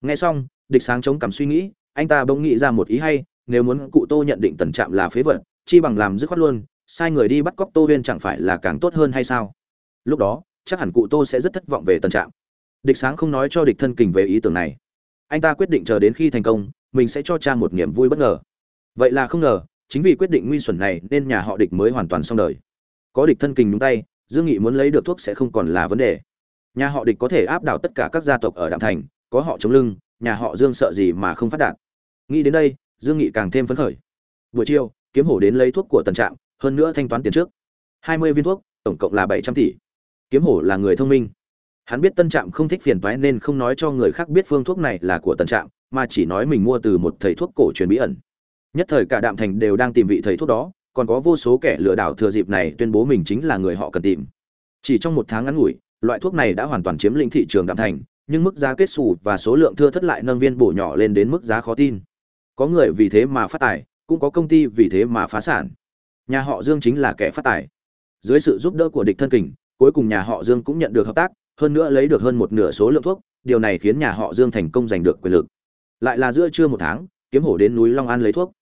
Nghe xong, địch sáng chống cảm suy nghĩ, anh ta bỗng nghĩ ra một ý hay, nếu muốn cụ tô nhận định tần trạm là phế vật, chi bằng làm dứt khoát luôn, sai người đi bắt cóc tô huyên chẳng phải là càng tốt hơn hay sao? Lúc đó chắc hẳn cụ tô sẽ rất thất vọng về tần trạng. địch sáng không nói cho địch thân kình về ý tưởng này. Anh ta quyết định chờ đến khi thành công, mình sẽ cho cha một niềm vui bất ngờ. Vậy là không ngờ, chính vì quyết định nguy xuẩn này nên nhà họ địch mới hoàn toàn xong đời. Có địch thân kình nhúng tay, dương nghị muốn lấy được thuốc sẽ không còn là vấn đề. Nhà họ địch có thể áp đảo tất cả các gia tộc ở đạm thành, có họ chống lưng, nhà họ dương sợ gì mà không phát đạt. Nghĩ đến đây, dương nghị càng thêm phấn khởi. Buổi chiều, kiếm hổ đến lấy thuốc của tần trạm, hơn nữa thanh toán tiền trước. Hai mươi viên thuốc, tổng cộng là bảy trăm tỷ kiếm hổ là người thông minh. Hắn biết tân trạm không thích phiền toái nên không nói cho người khác biết phương thuốc này là của tân trạm, mà chỉ nói mình mua từ một thầy thuốc cổ truyền bí ẩn. Nhất thời cả đạm thành đều đang tìm vị thầy thuốc đó, còn có vô số kẻ lừa đảo thừa dịp này tuyên bố mình chính là người họ cần tìm. Chỉ trong một tháng ngắn ngủi, loại thuốc này đã hoàn toàn chiếm lĩnh thị trường đạm thành, nhưng mức giá kết xù và số lượng thưa thất lại nâng viên bổ nhỏ lên đến mức giá khó tin. Có người vì thế mà phát tài, cũng có công ty vì thế mà phá sản. Nhà họ dương chính là kẻ phát tài. Dưới sự giúp đỡ của địch thân kình cuối cùng nhà họ dương cũng nhận được hợp tác, hơn nữa lấy được hơn một nửa số lượng thuốc, điều này khiến nhà họ dương thành công giành được quyền lực. Lại là giữa trưa một tháng, kiếm hổ đến núi long an lấy thuốc.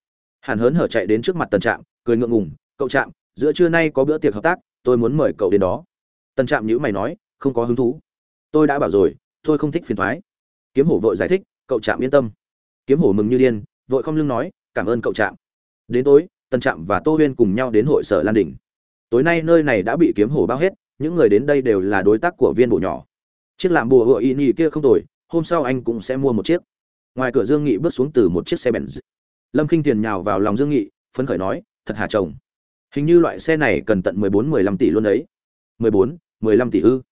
Hàn hớn hở chạy đến trước mặt tần trạm, cười ngượng ngùng, cậu trạm, giữa trưa nay có bữa tiệc hợp tác, tôi muốn mời cậu đến đó. Tần trạm nhíu mày nói, không có hứng thú. Tôi đã bảo rồi, tôi không thích phiền toái. kiếm hổ vội giải thích, cậu trạm yên tâm. Kiếm hổ mừng như điên, vội không lưng nói, cảm ơn cậu trạm. Đến tối, tần trạm và tô huyên cùng nhau đến hội sở lan Đỉnh. tối nay nơi này đã bị kiếm hổ bao hết những người đến đây đều là đối tác của viên bổ nhỏ. Chiếc làm bùa hựa y nhì kia không tồi, hôm sau anh cũng sẽ mua một chiếc. Ngoài cửa dương nghị bước xuống từ một chiếc xe benz. Lâm khinh tiền nhào vào lòng dương nghị, phấn khởi nói, thật hà chồng? Hình như loại xe này cần tận mười bốn, mười lăm tỷ luôn đấy. Mười bốn, mười lăm tỷ ư?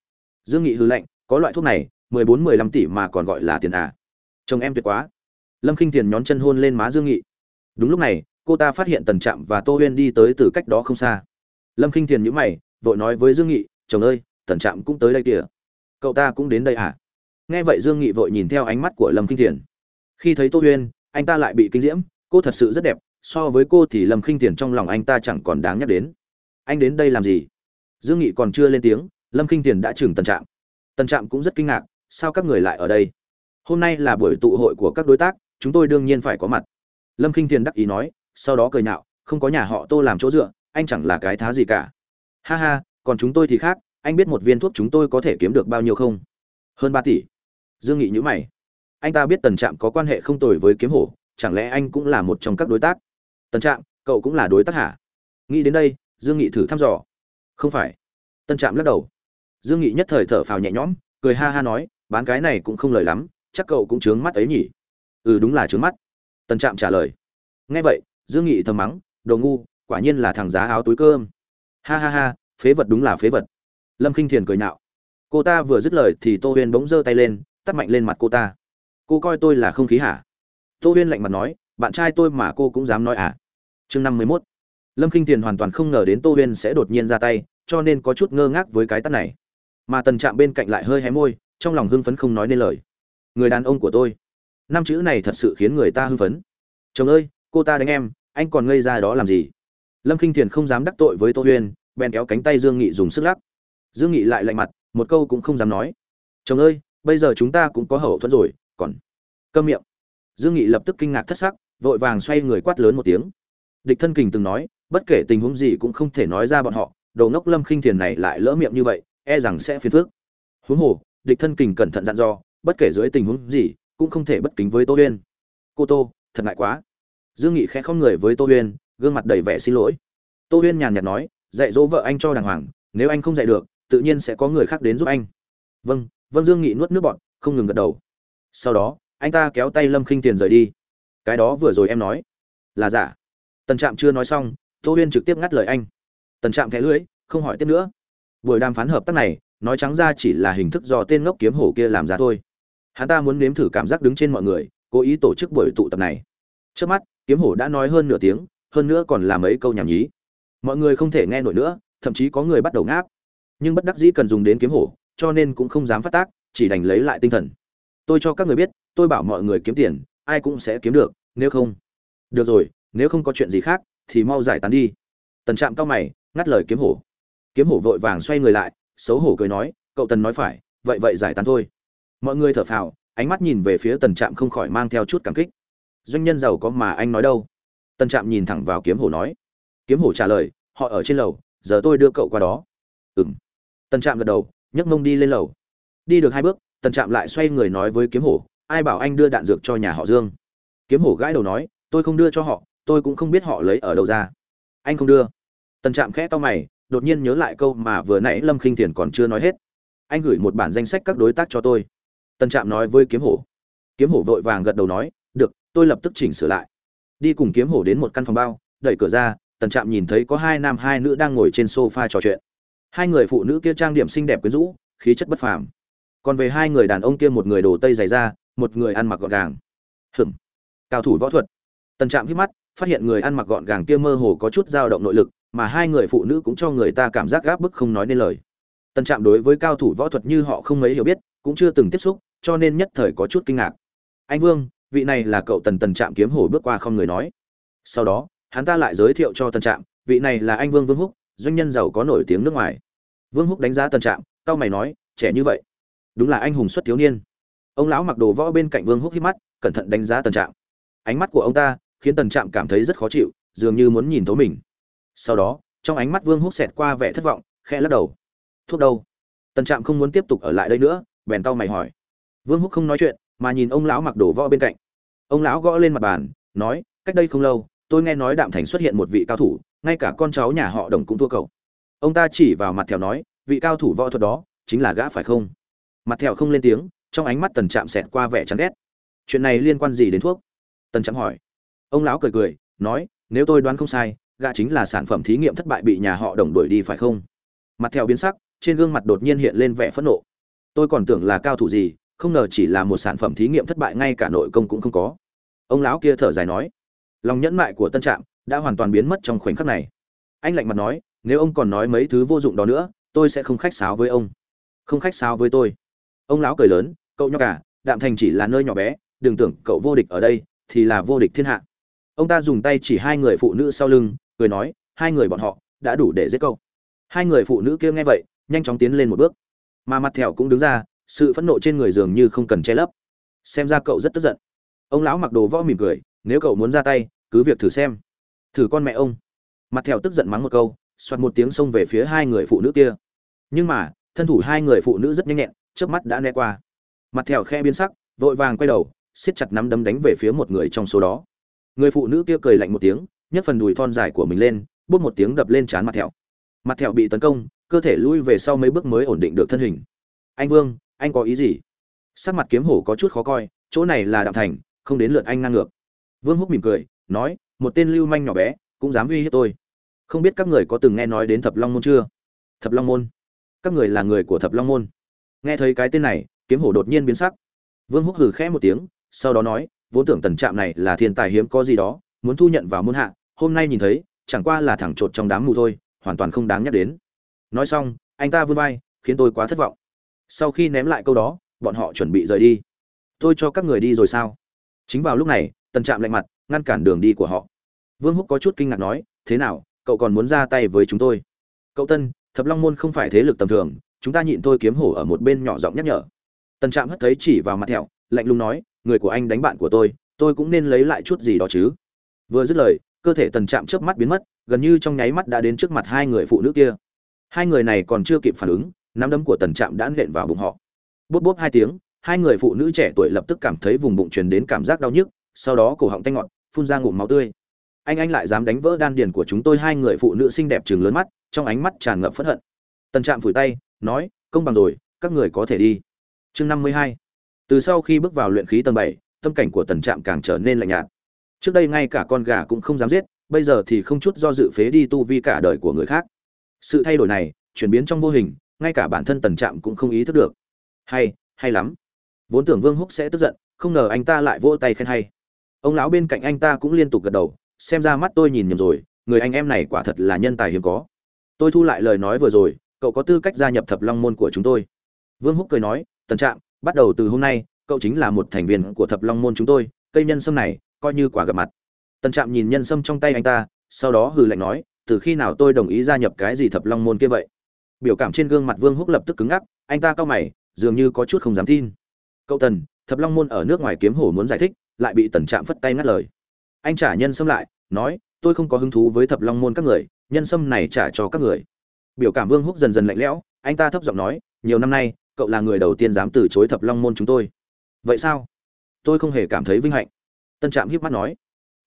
Dương nghị hư lệnh có loại thuốc này, mười bốn, mười lăm tỷ mà còn gọi là tiền à? Chồng em tuyệt quá. Lâm khinh tiền nhón chân hôn lên má dương nghị. Đúng lúc này, cô ta phát hiện tần trạm và tô huyên đi tới từ cách đó không xa. Lâm khinh tiền nhữ mày, vội nói với dương nghị chồng ơi, tần trạm cũng tới đây kìa. Cậu ta cũng đến đây à? Nghe vậy dương nghị vội nhìn theo ánh mắt của lâm Kinh tiền khi thấy tô huyên, anh ta lại bị kinh diễm, cô thật sự rất đẹp, so với cô thì lâm Kinh tiền trong lòng anh ta chẳng còn đáng nhắc đến. Anh đến đây làm gì? Dương nghị còn chưa lên tiếng, lâm Kinh tiền đã chừng tần trạm. Tần trạm cũng rất kinh ngạc, sao các người lại ở đây? Hôm nay là buổi tụ hội của các đối tác, chúng tôi đương nhiên phải có mặt. Lâm Kinh tiền đắc ý nói, sau đó cười nhạo, không có nhà họ tô làm chỗ dựa, anh chẳng là cái thá gì cả. Ha ha còn chúng tôi thì khác, anh biết một viên thuốc chúng tôi có thể kiếm được bao nhiêu không? Hơn ba tỷ. Dương nghị nhữ mày. Anh ta biết tần trạm có quan hệ không tồi với kiếm hổ, chẳng lẽ anh cũng là một trong các đối tác? Tần trạm, cậu cũng là đối tác hả? Nghĩ đến đây, dương nghị thử thăm dò. Không phải. Tân trạm lắc đầu. Dương nghị nhất thời thở phào nhẹ nhõm, cười ha ha nói, bán cái này cũng không lời lắm, chắc cậu cũng chướng mắt ấy nhỉ? Ừ đúng là chướng mắt. Tân trạm trả lời. Nghe vậy, dương nghị thầm mắng, đồ ngu, quả nhiên là thằng giá áo túi cơm. Ha ha ha phế vật đúng là phế vật. Lâm k i n h thiền cười nhạo. Cô ta vừa dứt lời thì tô huyên bỗng giơ tay lên, tắt mạnh lên mặt cô ta. Cô coi tôi là không khí hả? Tô huyên lạnh mặt nói, bạn trai tôi mà cô cũng dám nói à? Chương năm mươi mốt. Lâm k i n h thiền hoàn toàn không ngờ đến tô huyên sẽ đột nhiên ra tay, cho nên có chút ngơ ngác với cái tắt này. Mà tần trạm bên cạnh lại hơi hé môi, trong lòng hưng phấn không nói nên lời. Người đàn ông của tôi. Năm chữ này thật sự khiến người ta hưng phấn. Chồng ơi, cô ta đánh em, anh còn ngây ra đó làm gì? Lâm k i n h thiền không dám đắc tội với tô huyên bèn kéo cánh tay dương nghị dùng sức lắc. Dương nghị lại lạnh mặt, một câu cũng không dám nói. Chồng ơi, bây giờ chúng ta cũng có hậu thuẫn rồi, còn câm miệng. Dương nghị lập tức kinh ngạc thất sắc, vội vàng xoay người quát lớn một tiếng. Địch thân kình từng nói, bất kể tình huống gì cũng không thể nói ra bọn họ đầu ngốc lâm khinh thiền này lại lỡ miệng như vậy e rằng sẽ phiền phước huống hồ, địch thân kình cẩn thận dặn dò, bất kể dưới tình huống gì, cũng không thể bất kính với tô huyên. Cô tô, thật ngại quá. Dương nghị khẽ không người với tô huyên, gương mặt đầy vẻ xin lỗi. Tô huyên nhàn nhạt nói dạy dỗ vợ anh cho đàng hoàng, nếu anh không dạy được, tự nhiên sẽ có người khác đến giúp anh. Vâng vâng dương nghị nuốt nước bọt, không ngừng gật đầu. Sau đó, anh ta kéo tay lâm khinh tiền rời đi. Cái đó vừa rồi em nói. Là giả. Tần trạm chưa nói xong, tô huyên trực tiếp ngắt lời anh. Tần trạm thẻ lưỡi, không hỏi tiếp nữa. Buổi đàm phán hợp tác này, nói trắng ra chỉ là hình thức do tên ngốc kiếm hổ kia làm ra thôi. Hắn ta muốn nếm thử cảm giác đứng trên mọi người, cố ý tổ chức buổi tụ tập này. Trước mắt, kiếm hổ đã nói hơn nửa tiếng, hơn nữa còn làm mấy câu nhảm nhí mọi người không thể nghe nổi nữa, thậm chí có người bắt đầu ngáp. Nhưng bất đắc dĩ cần dùng đến kiếm hổ, cho nên cũng không dám phát tác, chỉ đành lấy lại tinh thần. Tôi cho các người biết, tôi bảo mọi người kiếm tiền, ai cũng sẽ kiếm được, nếu không. Được rồi, nếu không có chuyện gì khác, thì mau giải tán đi. Tần trạm cao mày, ngắt lời kiếm hổ. Kiếm hổ vội vàng xoay người lại, xấu hổ cười nói, cậu tần nói phải, vậy vậy giải tán thôi. Mọi người thở phào, ánh mắt nhìn về phía tần trạm không khỏi mang theo chút cảm kích. Doanh nhân giàu có mà anh nói đâu? Tần trạm nhìn thẳng vào kiếm hổ nói kiếm hổ trả lời, họ ở trên lầu, giờ tôi đưa cậu qua đó. Ừng tần trạm gật đầu, nhấc mông đi lên lầu. Đi được hai bước, tần trạm lại xoay người nói với kiếm hổ, ai bảo anh đưa đạn dược cho nhà họ dương? Kiếm hổ gãi đầu nói, tôi không đưa cho họ, tôi cũng không biết họ lấy ở đâu ra. Anh không đưa. Tần trạm khẽ to mày, đột nhiên nhớ lại câu mà vừa nãy lâm khinh thiền còn chưa nói hết. Anh gửi một bản danh sách các đối tác cho tôi. Tần trạm nói với kiếm hổ. Kiếm hổ vội vàng gật đầu nói, được, tôi lập tức chỉnh sửa lại. Đi cùng kiếm hổ đến một căn phòng bao, đẩy cửa ra tần trạm nhìn thấy có hai nam hai nữ đang ngồi trên sofa trò chuyện. Hai người phụ nữ kia trang điểm xinh đẹp quyến rũ, khí chất bất phàm. Còn về hai người đàn ông kia một người đồ tây dày da, một người ăn mặc gọn gàng. Hừm cao thủ võ thuật. Tần trạm hít mắt, phát hiện người ăn mặc gọn gàng kia mơ hồ có chút dao động nội lực, mà hai người phụ nữ cũng cho người ta cảm giác gáp bức không nói nên lời. Tần trạm đối với cao thủ võ thuật như họ không mấy hiểu biết, cũng chưa từng tiếp xúc, cho nên nhất thời có chút kinh ngạc. Anh vương, vị này là cậu tần tần trạm kiếm hổ bước qua không người nói. Sau đó hắn ta lại giới thiệu cho tần trạm, vị này là anh vương vương húc, doanh nhân giàu có nổi tiếng nước ngoài. Vương húc đánh giá tần trạm tao mày nói, trẻ như vậy, đúng là anh hùng xuất thiếu niên. Ông lão mặc đồ võ bên cạnh vương húc hít mắt, cẩn thận đánh giá tần trạm. Ánh mắt của ông ta khiến tần trạm cảm thấy rất khó chịu, dường như muốn nhìn thấu mình. Sau đó, trong ánh mắt vương húc xẹt qua vẻ thất vọng, khẽ lắc đầu. Thuốc đâu? Tần trạm không muốn tiếp tục ở lại đây nữa, bèn tao mày hỏi. Vương húc không nói chuyện, mà nhìn ông lão mặc đồ võ bên cạnh. Ông lão gõ lên mặt bàn, nói, cách đây không lâu tôi nghe nói đạm thành xuất hiện một vị cao thủ, ngay cả con cháu nhà họ đồng cũng thua cậu. Ông ta chỉ vào mặt thèo nói, vị cao thủ võ thuật đó, chính là gã phải không? Mặt thèo không lên tiếng, trong ánh mắt tần trạm xẹt qua vẻ chán ghét. Chuyện này liên quan gì đến thuốc? Tần trạm hỏi. Ông lão cười cười, nói, nếu tôi đoán không sai, gã chính là sản phẩm thí nghiệm thất bại bị nhà họ đồng đuổi đi phải không? Mặt thèo biến sắc, trên gương mặt đột nhiên hiện lên vẻ phẫn nộ. Tôi còn tưởng là cao thủ gì, không ngờ chỉ là một sản phẩm thí nghiệm thất bại, ngay cả nội công cũng không có. Ông lão kia thở dài nói lòng nhẫn mại của tân trạm đã hoàn toàn biến mất trong khoảnh khắc này. Anh lạnh mặt nói, nếu ông còn nói mấy thứ vô dụng đó nữa, tôi sẽ không khách sáo với ông. Không khách sáo với tôi? Ông lão cười lớn, cậu nhóc cả đạm thành chỉ là nơi nhỏ bé, đừng tưởng cậu vô địch ở đây thì là vô địch thiên hạ. Ông ta dùng tay chỉ hai người phụ nữ sau lưng, cười nói, hai người bọn họ đã đủ để giết cậu. Hai người phụ nữ kia nghe vậy, nhanh chóng tiến lên một bước. Mà mặt thẹo cũng đứng ra, sự phẫn nộ trên người dường như không cần che lấp. Xem ra cậu rất tức giận. Ông lão mặc đồ võ mỉm cười, nếu cậu muốn ra tay cứ việc thử xem. Thử con mẹ ông. Mặt thẹo tức giận mắng một câu xoặt một tiếng xông về phía hai người phụ nữ kia. Nhưng mà, thân thủ hai người phụ nữ rất nhanh nhẹn trước mắt đã né qua. Mặt thẹo khe biến sắc, vội vàng quay đầu, siết chặt nắm đấm đánh về phía một người trong số đó. Người phụ nữ kia cười lạnh một tiếng, nhấc phần đùi thon dài của mình lên, bút một tiếng đập lên trán mặt thẹo. Mặt thẹo bị tấn công, cơ thể lui về sau mấy bước mới ổn định được thân hình. Anh vương, anh có ý gì? Sắc mặt kiếm hổ có chút khó coi, chỗ này là đạm thành, không đến lượt anh ngang ngược. Vương húc mỉm cười nói, một tên lưu manh nhỏ bé, cũng dám uy hiếp tôi. Không biết các người có từng nghe nói đến thập long môn chưa? Thập long môn? Các người là người của thập long môn. Nghe thấy cái tên này, kiếm hổ đột nhiên biến sắc. Vương húc hừ khẽ một tiếng, sau đó nói, vốn tưởng tần trạm này là thiên tài hiếm có gì đó, muốn thu nhận vào môn hạ, hôm nay nhìn thấy, chẳng qua là thẳng chột trong đám mù thôi, hoàn toàn không đáng nhắc đến. Nói xong, anh ta vươn vai, khiến tôi quá thất vọng. Sau khi ném lại câu đó, bọn họ chuẩn bị rời đi. Tôi cho các người đi rồi sao? Chính vào lúc này, tần trạm lạnh mặt ngăn cản đường đi của họ. Vương húc có chút kinh ngạc nói, thế nào, cậu còn muốn ra tay với chúng tôi? Cậu tân, thập long môn không phải thế lực tầm thường, chúng ta nhịn thôi kiếm hổ ở một bên nhỏ giọng nhắc nhở. Tần trạm hất thấy chỉ vào mặt thẹo, lạnh lùng nói, người của anh đánh bạn của tôi tôi cũng nên lấy lại chút gì đó chứ. Vừa dứt lời, cơ thể tần trạm chớp mắt biến mất, gần như trong nháy mắt đã đến trước mặt hai người phụ nữ kia. Hai người này còn chưa kịp phản ứng, nắm đấm của tần trạm đã nện vào bụng họ. Bốp bốp hai tiếng, hai người phụ nữ trẻ tuổi lập tức cảm thấy vùng bụng truyền đến cảm giác đau nhức sau đó cổ họng tanh ngọt, phun ra ngụm máu tươi. Anh anh lại dám đánh vỡ đan điền của chúng tôi, hai người phụ nữ xinh đẹp trừng lớn mắt, trong ánh mắt tràn ngập phẫn hận. Tần trạm phủi tay, nói, công bằng rồi, các người có thể đi. Chương năm mươi hai. Từ sau khi bước vào luyện khí tầng bảy, tâm cảnh của tần trạm càng trở nên lạnh nhạt. Trước đây ngay cả con gà cũng không dám giết, bây giờ thì không chút do dự phế đi tu vi cả đời của người khác. Sự thay đổi này chuyển biến trong vô hình, ngay cả bản thân tần trạm cũng không ý thức được. Hay hay lắm. Vốn tưởng vương húc sẽ tức giận, không ngờ anh ta lại vỗ tay khen hay ông lão bên cạnh anh ta cũng liên tục gật đầu, xem ra mắt tôi nhìn nhầm rồi, người anh em này quả thật là nhân tài hiếm có. Tôi thu lại lời nói vừa rồi, cậu có tư cách gia nhập thập long môn của chúng tôi. Vương húc cười nói, tần trạm, bắt đầu từ hôm nay, cậu chính là một thành viên của thập long môn chúng tôi, cây nhân sâm này, coi như quả gặp mặt. Tần trạm nhìn nhân sâm trong tay anh ta, sau đó hừ lạnh nói, từ khi nào tôi đồng ý gia nhập cái gì thập long môn kia vậy? Biểu cảm trên gương mặt vương húc lập tức cứng ngắc, anh ta cau mày, dường như có chút không dám tin. Cậu tần, thập long môn ở nước ngoài kiếm hổ muốn giải thích lại bị tần trạm phất tay ngắt lời. Anh trả nhân sâm lại, nói, tôi không có hứng thú với thập long môn các người, nhân sâm này trả cho các người. Biểu cảm vương húc dần dần lạnh lẽo, anh ta thấp giọng nói, nhiều năm nay, cậu là người đầu tiên dám từ chối thập long môn chúng tôi. Vậy sao? Tôi không hề cảm thấy vinh hạnh. Tân trạm hiếp mắt nói.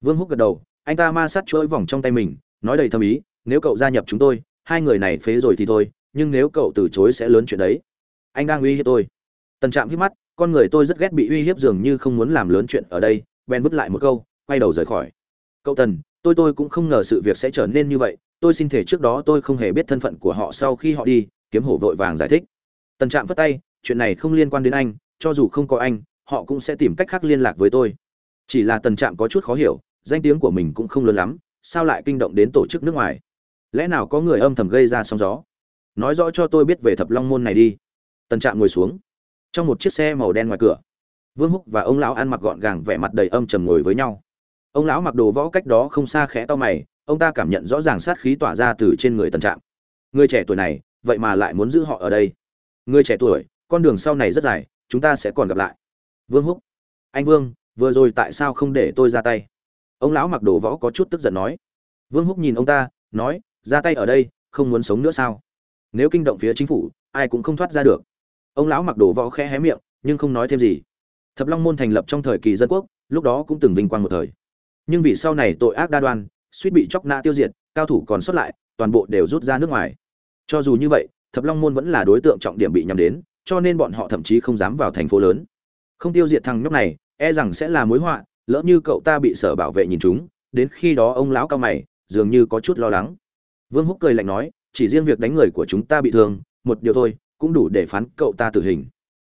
Vương húc gật đầu, anh ta ma sát chuỗi vòng trong tay mình, nói đầy thâm ý, nếu cậu gia nhập chúng tôi, hai người này phế rồi thì thôi, nhưng nếu cậu từ chối sẽ lớn chuyện đấy. Anh đang uy hiếp tôi. Tân trạm hiếp mắt con người tôi rất ghét bị uy hiếp dường như không muốn làm lớn chuyện ở đây Ben vứt lại một câu, quay đầu rời khỏi. Cậu tần, tôi tôi cũng không ngờ sự việc sẽ trở nên như vậy, tôi xin thể trước đó tôi không hề biết thân phận của họ sau khi họ đi, kiếm hổ vội vàng giải thích. Tần trạm vất tay, chuyện này không liên quan đến anh, cho dù không có anh, họ cũng sẽ tìm cách khác liên lạc với tôi. Chỉ là tần trạm có chút khó hiểu, danh tiếng của mình cũng không lớn lắm, sao lại kinh động đến tổ chức nước ngoài? Lẽ nào có người âm thầm gây ra sóng gió? Nói rõ cho tôi biết về thập long môn này đi. Tần trạm ngồi xuống trong một chiếc xe màu đen ngoài cửa, vương húc và ông lão ăn mặc gọn gàng, vẻ mặt đầy âm trầm ngồi với nhau. Ông lão mặc đồ võ cách đó không xa khẽ to mày, ông ta cảm nhận rõ ràng sát khí tỏa ra từ trên người tần trạm. Người trẻ tuổi này, vậy mà lại muốn giữ họ ở đây. Người trẻ tuổi, con đường sau này rất dài, chúng ta sẽ còn gặp lại. Vương húc, anh vương, vừa rồi tại sao không để tôi ra tay? Ông lão mặc đồ võ có chút tức giận nói. Vương húc nhìn ông ta, nói, ra tay ở đây, không muốn sống nữa sao? Nếu kinh động phía chính phủ, ai cũng không thoát ra được ông lão mặc đồ võ khẽ hé miệng, nhưng không nói thêm gì. Thập long môn thành lập trong thời kỳ dân quốc, lúc đó cũng từng vinh quang một thời. Nhưng vì sau này tội ác đa đoan, suýt bị chóc nã tiêu diệt, cao thủ còn xuất lại, toàn bộ đều rút ra nước ngoài. Cho dù như vậy, thập long môn vẫn là đối tượng trọng điểm bị nhắm đến, cho nên bọn họ thậm chí không dám vào thành phố lớn. Không tiêu diệt thằng nhóc này e rằng sẽ là mối họa, lỡ như cậu ta bị sở bảo vệ nhìn chúng, đến khi đó ông lão cao mày, dường như có chút lo lắng. Vương húc cười lạnh nói, chỉ riêng việc đánh người của chúng ta bị thương, một điều thôi cũng đủ để phán cậu ta tử hình.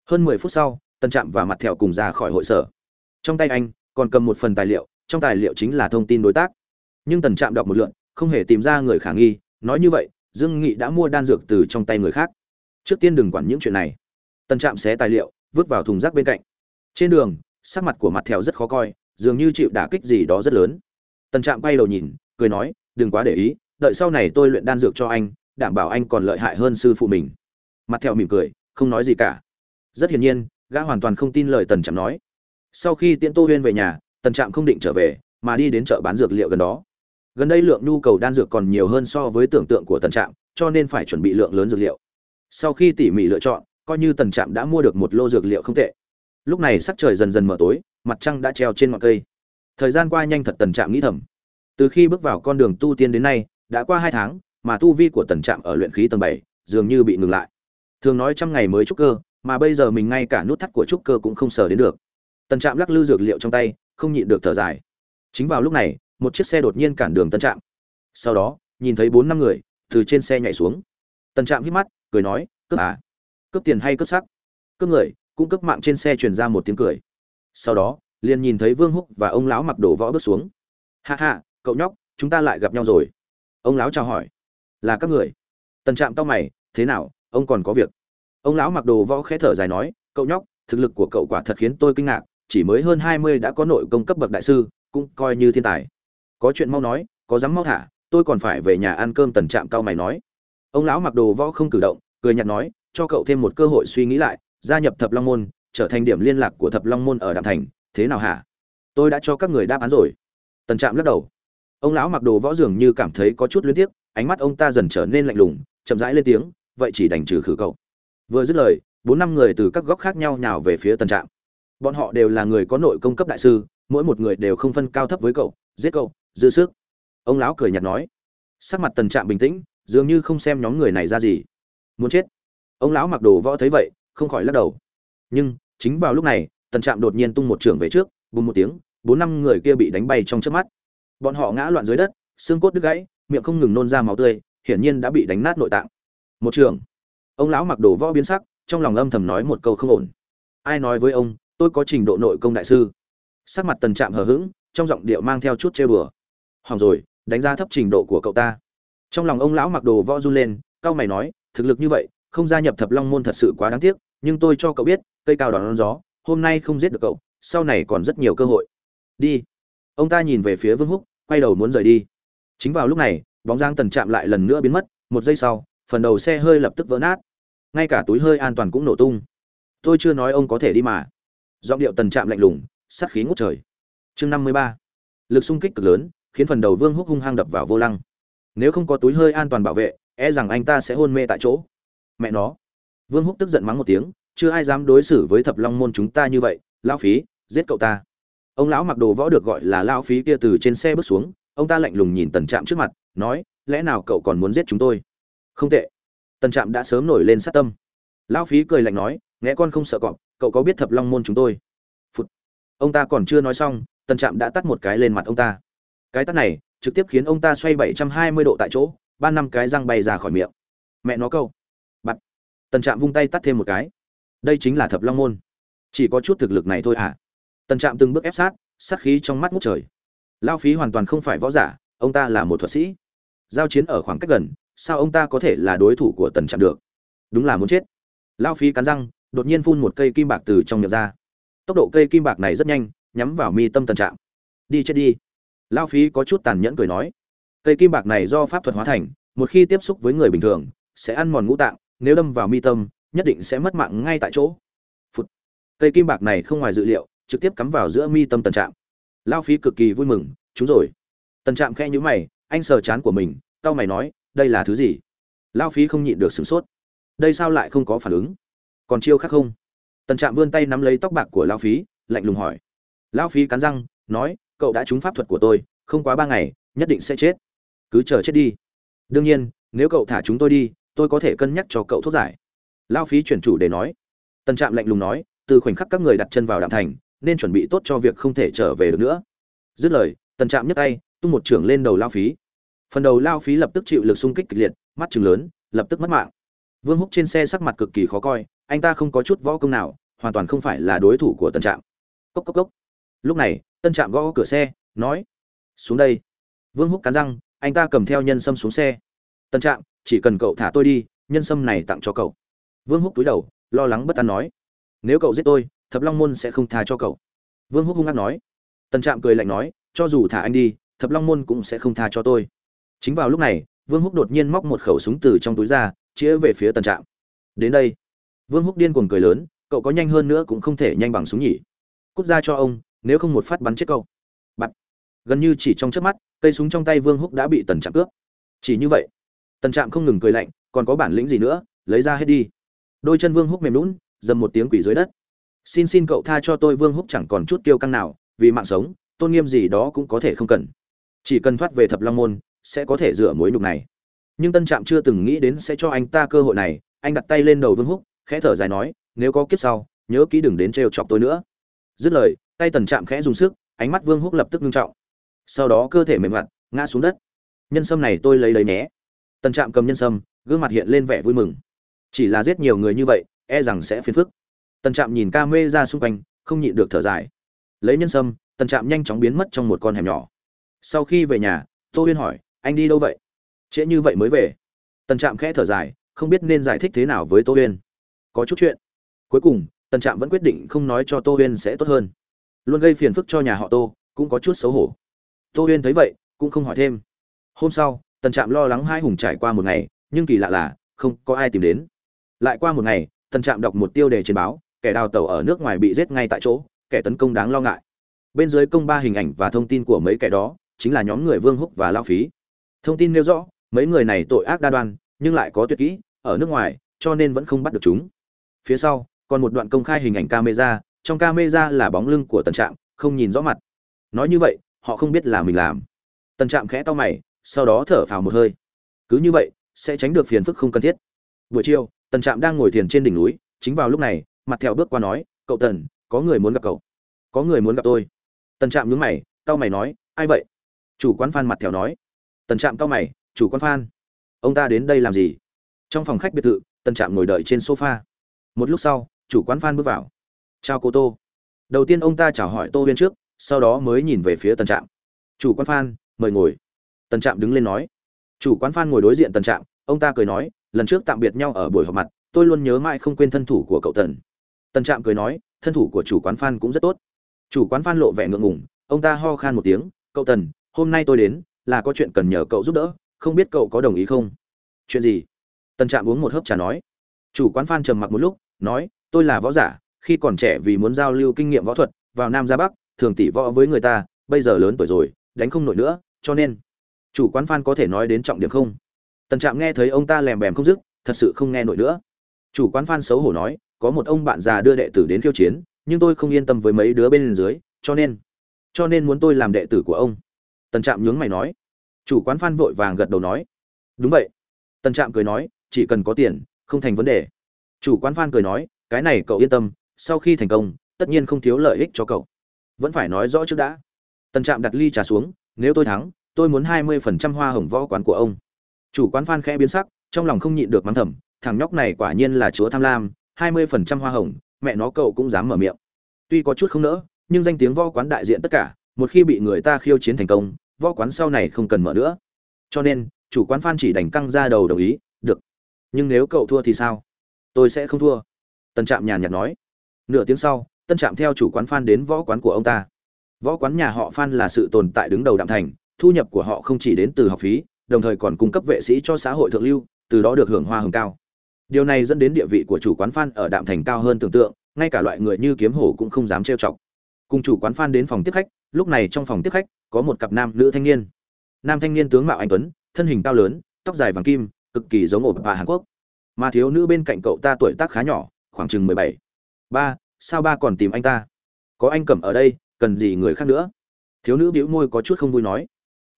Hơn mười phút sau tân trạm và mặt thẹo cùng ra khỏi hội sở. Trong tay anh, còn cầm một phần tài liệu, trong tài liệu chính là thông tin đối tác. Nhưng tần trạm đọc một lượn, không hề tìm ra người khả nghi, nói như vậy, dương nghị đã mua đan dược từ trong tay người khác. Trước tiên đừng quản những chuyện này. Tần trạm xé tài liệu, vứt vào thùng rác bên cạnh. Trên đường, sắc mặt của mặt thẹo rất khó coi, dường như chịu đả kích gì đó rất lớn. Tần trạm quay đầu nhìn, cười nói, đừng quá để ý, đợi sau này tôi luyện đan dược cho anh, đảm bảo anh còn lợi hại hơn sư phụ mình mặt thẹo mỉm cười, không nói gì cả. Rất hiển nhiên, gã hoàn toàn không tin lời tần trạm nói. Sau khi tiễn tô huyên về nhà, tần trạm không định trở về, mà đi đến chợ bán dược liệu gần đó. Gần đây lượng nhu cầu đan dược còn nhiều hơn so với tưởng tượng của tần trạm, cho nên phải chuẩn bị lượng lớn dược liệu. Sau khi tỉ mỉ lựa chọn, coi như tần trạm đã mua được một lô dược liệu không tệ. Lúc này sắc trời dần dần mở tối, mặt trăng đã treo trên ngọn cây. Thời gian qua nhanh thật tần trạm nghĩ thầm. Từ khi bước vào con đường tu tiên đến nay, đã qua hai tháng, mà tu vi của tần trạm ở luyện khí tầng bảy dường như bị ngừng lại thường nói trăm ngày mới trúc cơ, mà bây giờ mình ngay cả nút thắt của trúc cơ cũng không sờ đến được. Tần trạm lắc lư dược liệu trong tay, không nhịn được thở dài. Chính vào lúc này, một chiếc xe đột nhiên cản đường tân trạm. Sau đó, nhìn thấy bốn năm người, từ trên xe nhảy xuống. Tần trạm hít mắt, cười nói, cướp à? Cướp tiền hay cướp sắc? Cướp người, cũng cướp mạng trên xe, truyền ra một tiếng cười. Sau đó, liền nhìn thấy vương húc và ông lão mặc đồ võ bước xuống. Hạ hạ cậu nhóc, chúng ta lại gặp nhau rồi. Ông lão chào hỏi, là các người? Tần trạm tao mày, thế nào ông còn có việc. Ông lão mặc đồ võ khẽ thở dài nói, cậu nhóc, thực lực của cậu quả thật khiến tôi kinh ngạc, chỉ mới hơn hai mươi đã có nội công cấp bậc đại sư, cũng coi như thiên tài. Có chuyện mau nói, có dám mau thả, tôi còn phải về nhà ăn cơm tần trạm cao mày nói. Ông lão mặc đồ võ không cử động, cười nhạt nói, cho cậu thêm một cơ hội suy nghĩ lại, gia nhập thập long môn, trở thành điểm liên lạc của thập long môn ở đạm thành, thế nào hả? Tôi đã cho các người đáp án rồi. Tần trạm lắc đầu. Ông lão mặc đồ võ dường như cảm thấy có chút luyến tiếc, ánh mắt ông ta dần trở nên lạnh lùng, chậm rãi lên tiếng vậy chỉ đành trừ khử cậu. Vừa dứt lời, bốn năm người từ các góc khác nhau nhào về phía tần trạm. Bọn họ đều là người có nội công cấp đại sư, mỗi một người đều không phân cao thấp với cậu, giết cậu, dư sức. Ông lão cười nhạt nói. Sắc mặt tần trạm bình tĩnh, dường như không xem nhóm người này ra gì. Muốn chết. Ông lão mặc đồ võ thấy vậy, không khỏi lắc đầu. Nhưng, chính vào lúc này, tần trạm đột nhiên tung một trường về trước, bùng một tiếng, bốn năm người kia bị đánh bay trong trước mắt. Bọn họ ngã loạn dưới đất, xương cốt đứt gãy, miệng không ngừng nôn ra máu tươi, hiển nhiên đã bị đánh nát nội tạng một trường. Ông lão mặc đồ võ biến sắc, trong lòng âm thầm nói một câu không ổn. Ai nói với ông, tôi có trình độ nội công đại sư. Sắc mặt tần trạm hờ hững, trong giọng điệu mang theo chút trêu đùa. Hỏng rồi, đánh giá thấp trình độ của cậu ta. Trong lòng ông lão mặc đồ võ run lên, cau mày nói, thực lực như vậy, không gia nhập thập long môn thật sự quá đáng tiếc, nhưng tôi cho cậu biết, cây cao đón gió, hôm nay không giết được cậu, sau này còn rất nhiều cơ hội. Đi. Ông ta nhìn về phía vương húc, quay đầu muốn rời đi. Chính vào lúc này, bóng giang tần chạm lại lần nữa biến mất, một giây sau phần đầu xe hơi lập tức vỡ nát. Ngay cả túi hơi an toàn cũng nổ tung. Tôi chưa nói ông có thể đi mà. Giọng điệu tần chạm lạnh lùng, sát khí ngút trời. Chương năm mươi ba. Lực xung kích cực lớn, khiến phần đầu vương húc hung hăng đập vào vô lăng. Nếu không có túi hơi an toàn bảo vệ e rằng anh ta sẽ hôn mê tại chỗ. Mẹ nó. Vương húc tức giận mắng một tiếng, chưa ai dám đối xử với thập long môn chúng ta như vậy, lão phí, giết cậu ta. Ông lão mặc đồ võ được gọi là lão phí kia từ trên xe bước xuống, ông ta lạnh lùng nhìn tần trạm trước mặt, nói, lẽ nào cậu còn muốn giết chúng tôi? Không tệ. Tần trạm đã sớm nổi lên sát tâm. Lão phí cười lạnh nói, nghe con không sợ cọp, cậu có biết thập long môn chúng tôi? Phụt. ông ta còn chưa nói xong, tần trạm đã tắt một cái lên mặt ông ta. Cái tắt này, trực tiếp khiến ông ta xoay bảy trăm hai mươi độ tại chỗ, ba năm cái răng bay ra khỏi miệng. Mẹ nó câu bặt tần trạm vung tay tắt thêm một cái. Đây chính là thập long môn. Chỉ có chút thực lực này thôi à tần trạm từng bước ép sát sát khí trong mắt ngút trời. Lao phí hoàn toàn không phải võ giả, ông ta là một thuật sĩ. Giao chiến ở khoảng cách gần sao ông ta có thể là đối thủ của tần trạm được? Đúng là muốn chết. Lao phí cắn răng, đột nhiên phun một cây kim bạc từ trong miệng ra. Tốc độ cây kim bạc này rất nhanh, nhắm vào mi tâm tần trạm. Đi chết đi. Lao phí có chút tàn nhẫn cười nói. Cây kim bạc này do pháp thuật hóa thành, một khi tiếp xúc với người bình thường, sẽ ăn mòn ngũ tạng, nếu đâm vào mi tâm, nhất định sẽ mất mạng ngay tại chỗ. Phụt. cây kim bạc này không ngoài dự liệu, trực tiếp cắm vào giữa mi tâm tần trạm. Lao phí cực kỳ vui mừng, chúng rồi. Tần trạm khe nhữ mày, anh sờ chán của mình tao mày nói đây là thứ gì? Lao phí không nhịn được sửng sốt. Đây sao lại không có phản ứng? Còn chiêu khác không? Tần trạm vươn tay nắm lấy tóc bạc của lao phí, lạnh lùng hỏi. Lao phí cắn răng, nói, cậu đã trúng pháp thuật của tôi, không quá ba ngày, nhất định sẽ chết. Cứ chờ chết đi. Đương nhiên, nếu cậu thả chúng tôi đi, tôi có thể cân nhắc cho cậu thuốc giải. Lao phí chuyển chủ để nói. Tần trạm lạnh lùng nói, từ khoảnh khắc các người đặt chân vào đạm thành, nên chuẩn bị tốt cho việc không thể trở về được nữa. Dứt lời, tần trạm nhấc tay, tung một trưởng lên đầu lao phí phần đầu lao phí lập tức chịu lực xung kích kịch liệt, mắt chừng lớn, lập tức mất mạng. Vương húc trên xe sắc mặt cực kỳ khó coi, anh ta không có chút võ công nào, hoàn toàn không phải là đối thủ của tân trạm. Cốc cốc cốc. Lúc này, tân trạm gõ cửa xe, nói, xuống đây. Vương húc cắn răng, anh ta cầm theo nhân sâm xuống xe. Tân trạm, chỉ cần cậu thả tôi đi, nhân sâm này tặng cho cậu. Vương húc túi đầu, lo lắng bất an nói, nếu cậu giết tôi, thập long môn sẽ không tha cho cậu. Vương húc hung hăng nói. Tân trạm cười lạnh nói, cho dù thả anh đi, thập long môn cũng sẽ không tha cho tôi chính vào lúc này, vương húc đột nhiên móc một khẩu súng từ trong túi ra, chĩa về phía tần trạm. Đến đây. Vương húc điên cuồng cười lớn, cậu có nhanh hơn nữa cũng không thể nhanh bằng súng nhỉ. Cút ra cho ông, nếu không một phát bắn chết cậu. Bặt gần như chỉ trong chớp mắt, cây súng trong tay vương húc đã bị tần trạm cướp. Chỉ như vậy, tần trạm không ngừng cười lạnh, còn có bản lĩnh gì nữa? Lấy ra hết đi. Đôi chân vương húc mềm lún dầm một tiếng quỷ dưới đất. Xin xin cậu tha cho tôi, vương húc chẳng còn chút kiêu căng nào, vì mạng sống, tôn nghiêm gì đó cũng có thể không cần. Chỉ cần thoát về thập long môn sẽ có thể rửa mối nhục này. Nhưng tân trạm chưa từng nghĩ đến sẽ cho anh ta cơ hội này, anh đặt tay lên đầu vương húc, khẽ thở dài nói, nếu có kiếp sau, nhớ kỹ đừng đến trêu chọc tôi nữa. Dứt lời, tay tần trạm khẽ dùng sức, ánh mắt vương húc lập tức ngưng trọng. Sau đó cơ thể mềm mặt ngã xuống đất. Nhân sâm này tôi lấy lấy nhé. Tần trạm cầm nhân sâm, gương mặt hiện lên vẻ vui mừng. Chỉ là giết nhiều người như vậy e rằng sẽ phiền phức. Tần trạm nhìn ca mê ra xung quanh, không nhịn được thở dài. Lấy nhân sâm, tần trạm nhanh chóng biến mất trong một con hẻm nhỏ. Sau khi về nhà, tô huyên hỏi anh đi đâu vậy? Trễ như vậy mới về. Tần trạm khẽ thở dài, không biết nên giải thích thế nào với tô huyên. Có chút chuyện. Cuối cùng, tần trạm vẫn quyết định không nói cho tô huyên sẽ tốt hơn. Luôn gây phiền phức cho nhà họ tô, cũng có chút xấu hổ. Tô huyên thấy vậy, cũng không hỏi thêm. Hôm sau, tần trạm lo lắng hai hùng trải qua một ngày, nhưng kỳ lạ là, không có ai tìm đến. Lại qua một ngày, tần trạm đọc một tiêu đề trên báo, kẻ đào tàu ở nước ngoài bị giết ngay tại chỗ, kẻ tấn công đáng lo ngại. Bên dưới công ba hình ảnh và thông tin của mấy kẻ đó, chính là nhóm người vương húc và lao phí thông tin nêu rõ, mấy người này tội ác đa đoan, nhưng lại có tuyệt kỹ, ở nước ngoài, cho nên vẫn không bắt được chúng. Phía sau, còn một đoạn công khai hình ảnh camera, trong camera là bóng lưng của tần trạm, không nhìn rõ mặt. Nói như vậy, họ không biết là mình làm. Tần trạm khẽ to mày, sau đó thở phào một hơi. Cứ như vậy, sẽ tránh được phiền phức không cần thiết. Buổi chiều, tần trạm đang ngồi thiền trên đỉnh núi, chính vào lúc này, mặt theo bước qua nói, cậu tần, có người muốn gặp cậu. Có người muốn gặp tôi. Tần trạm nhướng mày tao mày nói, ai vậy? Chủ quán phan mặt theo nói tần trạm cao mày, chủ quán phan, ông ta đến đây làm gì? Trong phòng khách biệt thự, tần trạm ngồi đợi trên sofa. Một lúc sau, chủ quán phan bước vào. Chào cô tô. Đầu tiên ông ta chào hỏi tô huyên trước, sau đó mới nhìn về phía tần trạm. Chủ quán phan, mời ngồi. Tần trạm đứng lên nói. Chủ quán phan ngồi đối diện tần trạm, ông ta cười nói, lần trước tạm biệt nhau ở buổi họp mặt, tôi luôn nhớ mãi không quên thân thủ của cậu tần. Tần trạm cười nói, thân thủ của chủ quán phan cũng rất tốt. Chủ quán phan lộ vẻ ngượng ngùng, ông ta ho khan một tiếng, cậu tần, hôm nay tôi đến là có chuyện cần nhờ cậu giúp đỡ, không biết cậu có đồng ý không? Chuyện gì? Tần trạm uống một hớp trà nói. Chủ quán phan trầm mặc một lúc, nói, tôi là võ giả, khi còn trẻ vì muốn giao lưu kinh nghiệm võ thuật, vào nam ra bắc, thường tỷ võ với người ta, bây giờ lớn tuổi rồi, đánh không nổi nữa, cho nên chủ quán phan có thể nói đến trọng điểm không? Tần trạm nghe thấy ông ta lèm bèm không dứt, thật sự không nghe nổi nữa. Chủ quán phan xấu hổ nói, có một ông bạn già đưa đệ tử đến khiêu chiến, nhưng tôi không yên tâm với mấy đứa bên dưới, cho nên cho nên muốn tôi làm đệ tử của ông tần trạm nhướng mày nói. Chủ quán phan vội vàng gật đầu nói. Đúng vậy. Tần trạm cười nói, chỉ cần có tiền, không thành vấn đề. Chủ quán phan cười nói, cái này cậu yên tâm, sau khi thành công, tất nhiên không thiếu lợi ích cho cậu. Vẫn phải nói rõ trước đã. Tần trạm đặt ly trà xuống, nếu tôi thắng, tôi muốn hai mươi phần trăm hoa hồng võ quán của ông. Chủ quán phan khẽ biến sắc, trong lòng không nhịn được mắng thầm, thằng nhóc này quả nhiên là chúa tham lam, hai mươi phần trăm hoa hồng, mẹ nó cậu cũng dám mở miệng. Tuy có chút không nỡ, nhưng danh tiếng võ quán đại diện tất cả một khi bị người ta khiêu chiến thành công, võ quán sau này không cần mở nữa. Cho nên, chủ quán phan chỉ đành căng ra đầu đồng ý, được, nhưng nếu cậu thua thì sao? Tôi sẽ không thua. Tân trạm nhàn nhạt nói. Nửa tiếng sau, tân trạm theo chủ quán phan đến võ quán của ông ta. Võ quán nhà họ phan là sự tồn tại đứng đầu đạm thành, thu nhập của họ không chỉ đến từ học phí, đồng thời còn cung cấp vệ sĩ cho xã hội thượng lưu, từ đó được hưởng hoa hồng cao. Điều này dẫn đến địa vị của chủ quán phan ở đạm thành cao hơn tưởng tượng, ngay cả loại người như kiếm hổ cũng không dám trêu chọc. Cùng chủ quán phan đến phòng tiếp khách lúc này trong phòng tiếp khách, có một cặp nam nữ thanh niên. Nam thanh niên tướng mạo anh tuấn, thân hình cao lớn, tóc dài vàng kim, cực kỳ giống ổ bà hàn quốc. Mà thiếu nữ bên cạnh cậu ta tuổi tác khá nhỏ, khoảng chừng mười bảy. Ba, sao ba còn tìm anh ta? Có anh cẩm ở đây, cần gì người khác nữa? Thiếu nữ bĩu môi có chút không vui nói.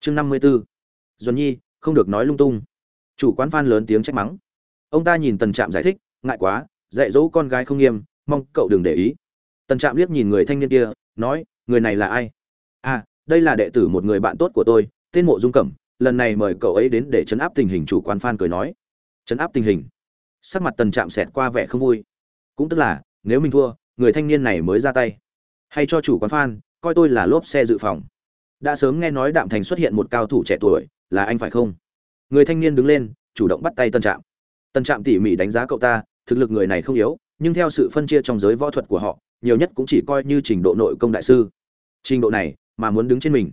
Chương năm mươi b ố duẩn nhi, không được nói lung tung. Chủ quán phan lớn tiếng trách mắng. Ông ta nhìn tần trạm giải thích, ngại quá, dạy dỗ con gái không nghiêm, mong cậu đừng để ý. Tần trạm liếc nhìn người thanh niên kia, nói, người này là ai? Đây là đệ tử một người bạn tốt của tôi, tên mộ dung cẩm, lần này mời cậu ấy đến để chấn áp tình hình chủ quán phan cười nói. Chấn áp tình hình? Sắc mặt tần trạm xẹt qua vẻ không vui. Cũng tức là, nếu mình thua, người thanh niên này mới ra tay. Hay cho chủ quán phan coi tôi là lốp xe dự phòng. Đã sớm nghe nói đạm thành xuất hiện một cao thủ trẻ tuổi, là anh phải không? Người thanh niên đứng lên, chủ động bắt tay tân trạm. Tân trạm tỉ mỉ đánh giá cậu ta, thực lực người này không yếu, nhưng theo sự phân chia trong giới võ thuật của họ, nhiều nhất cũng chỉ coi như trình độ nội công đại sư. Trình độ này mà muốn đứng trên mình.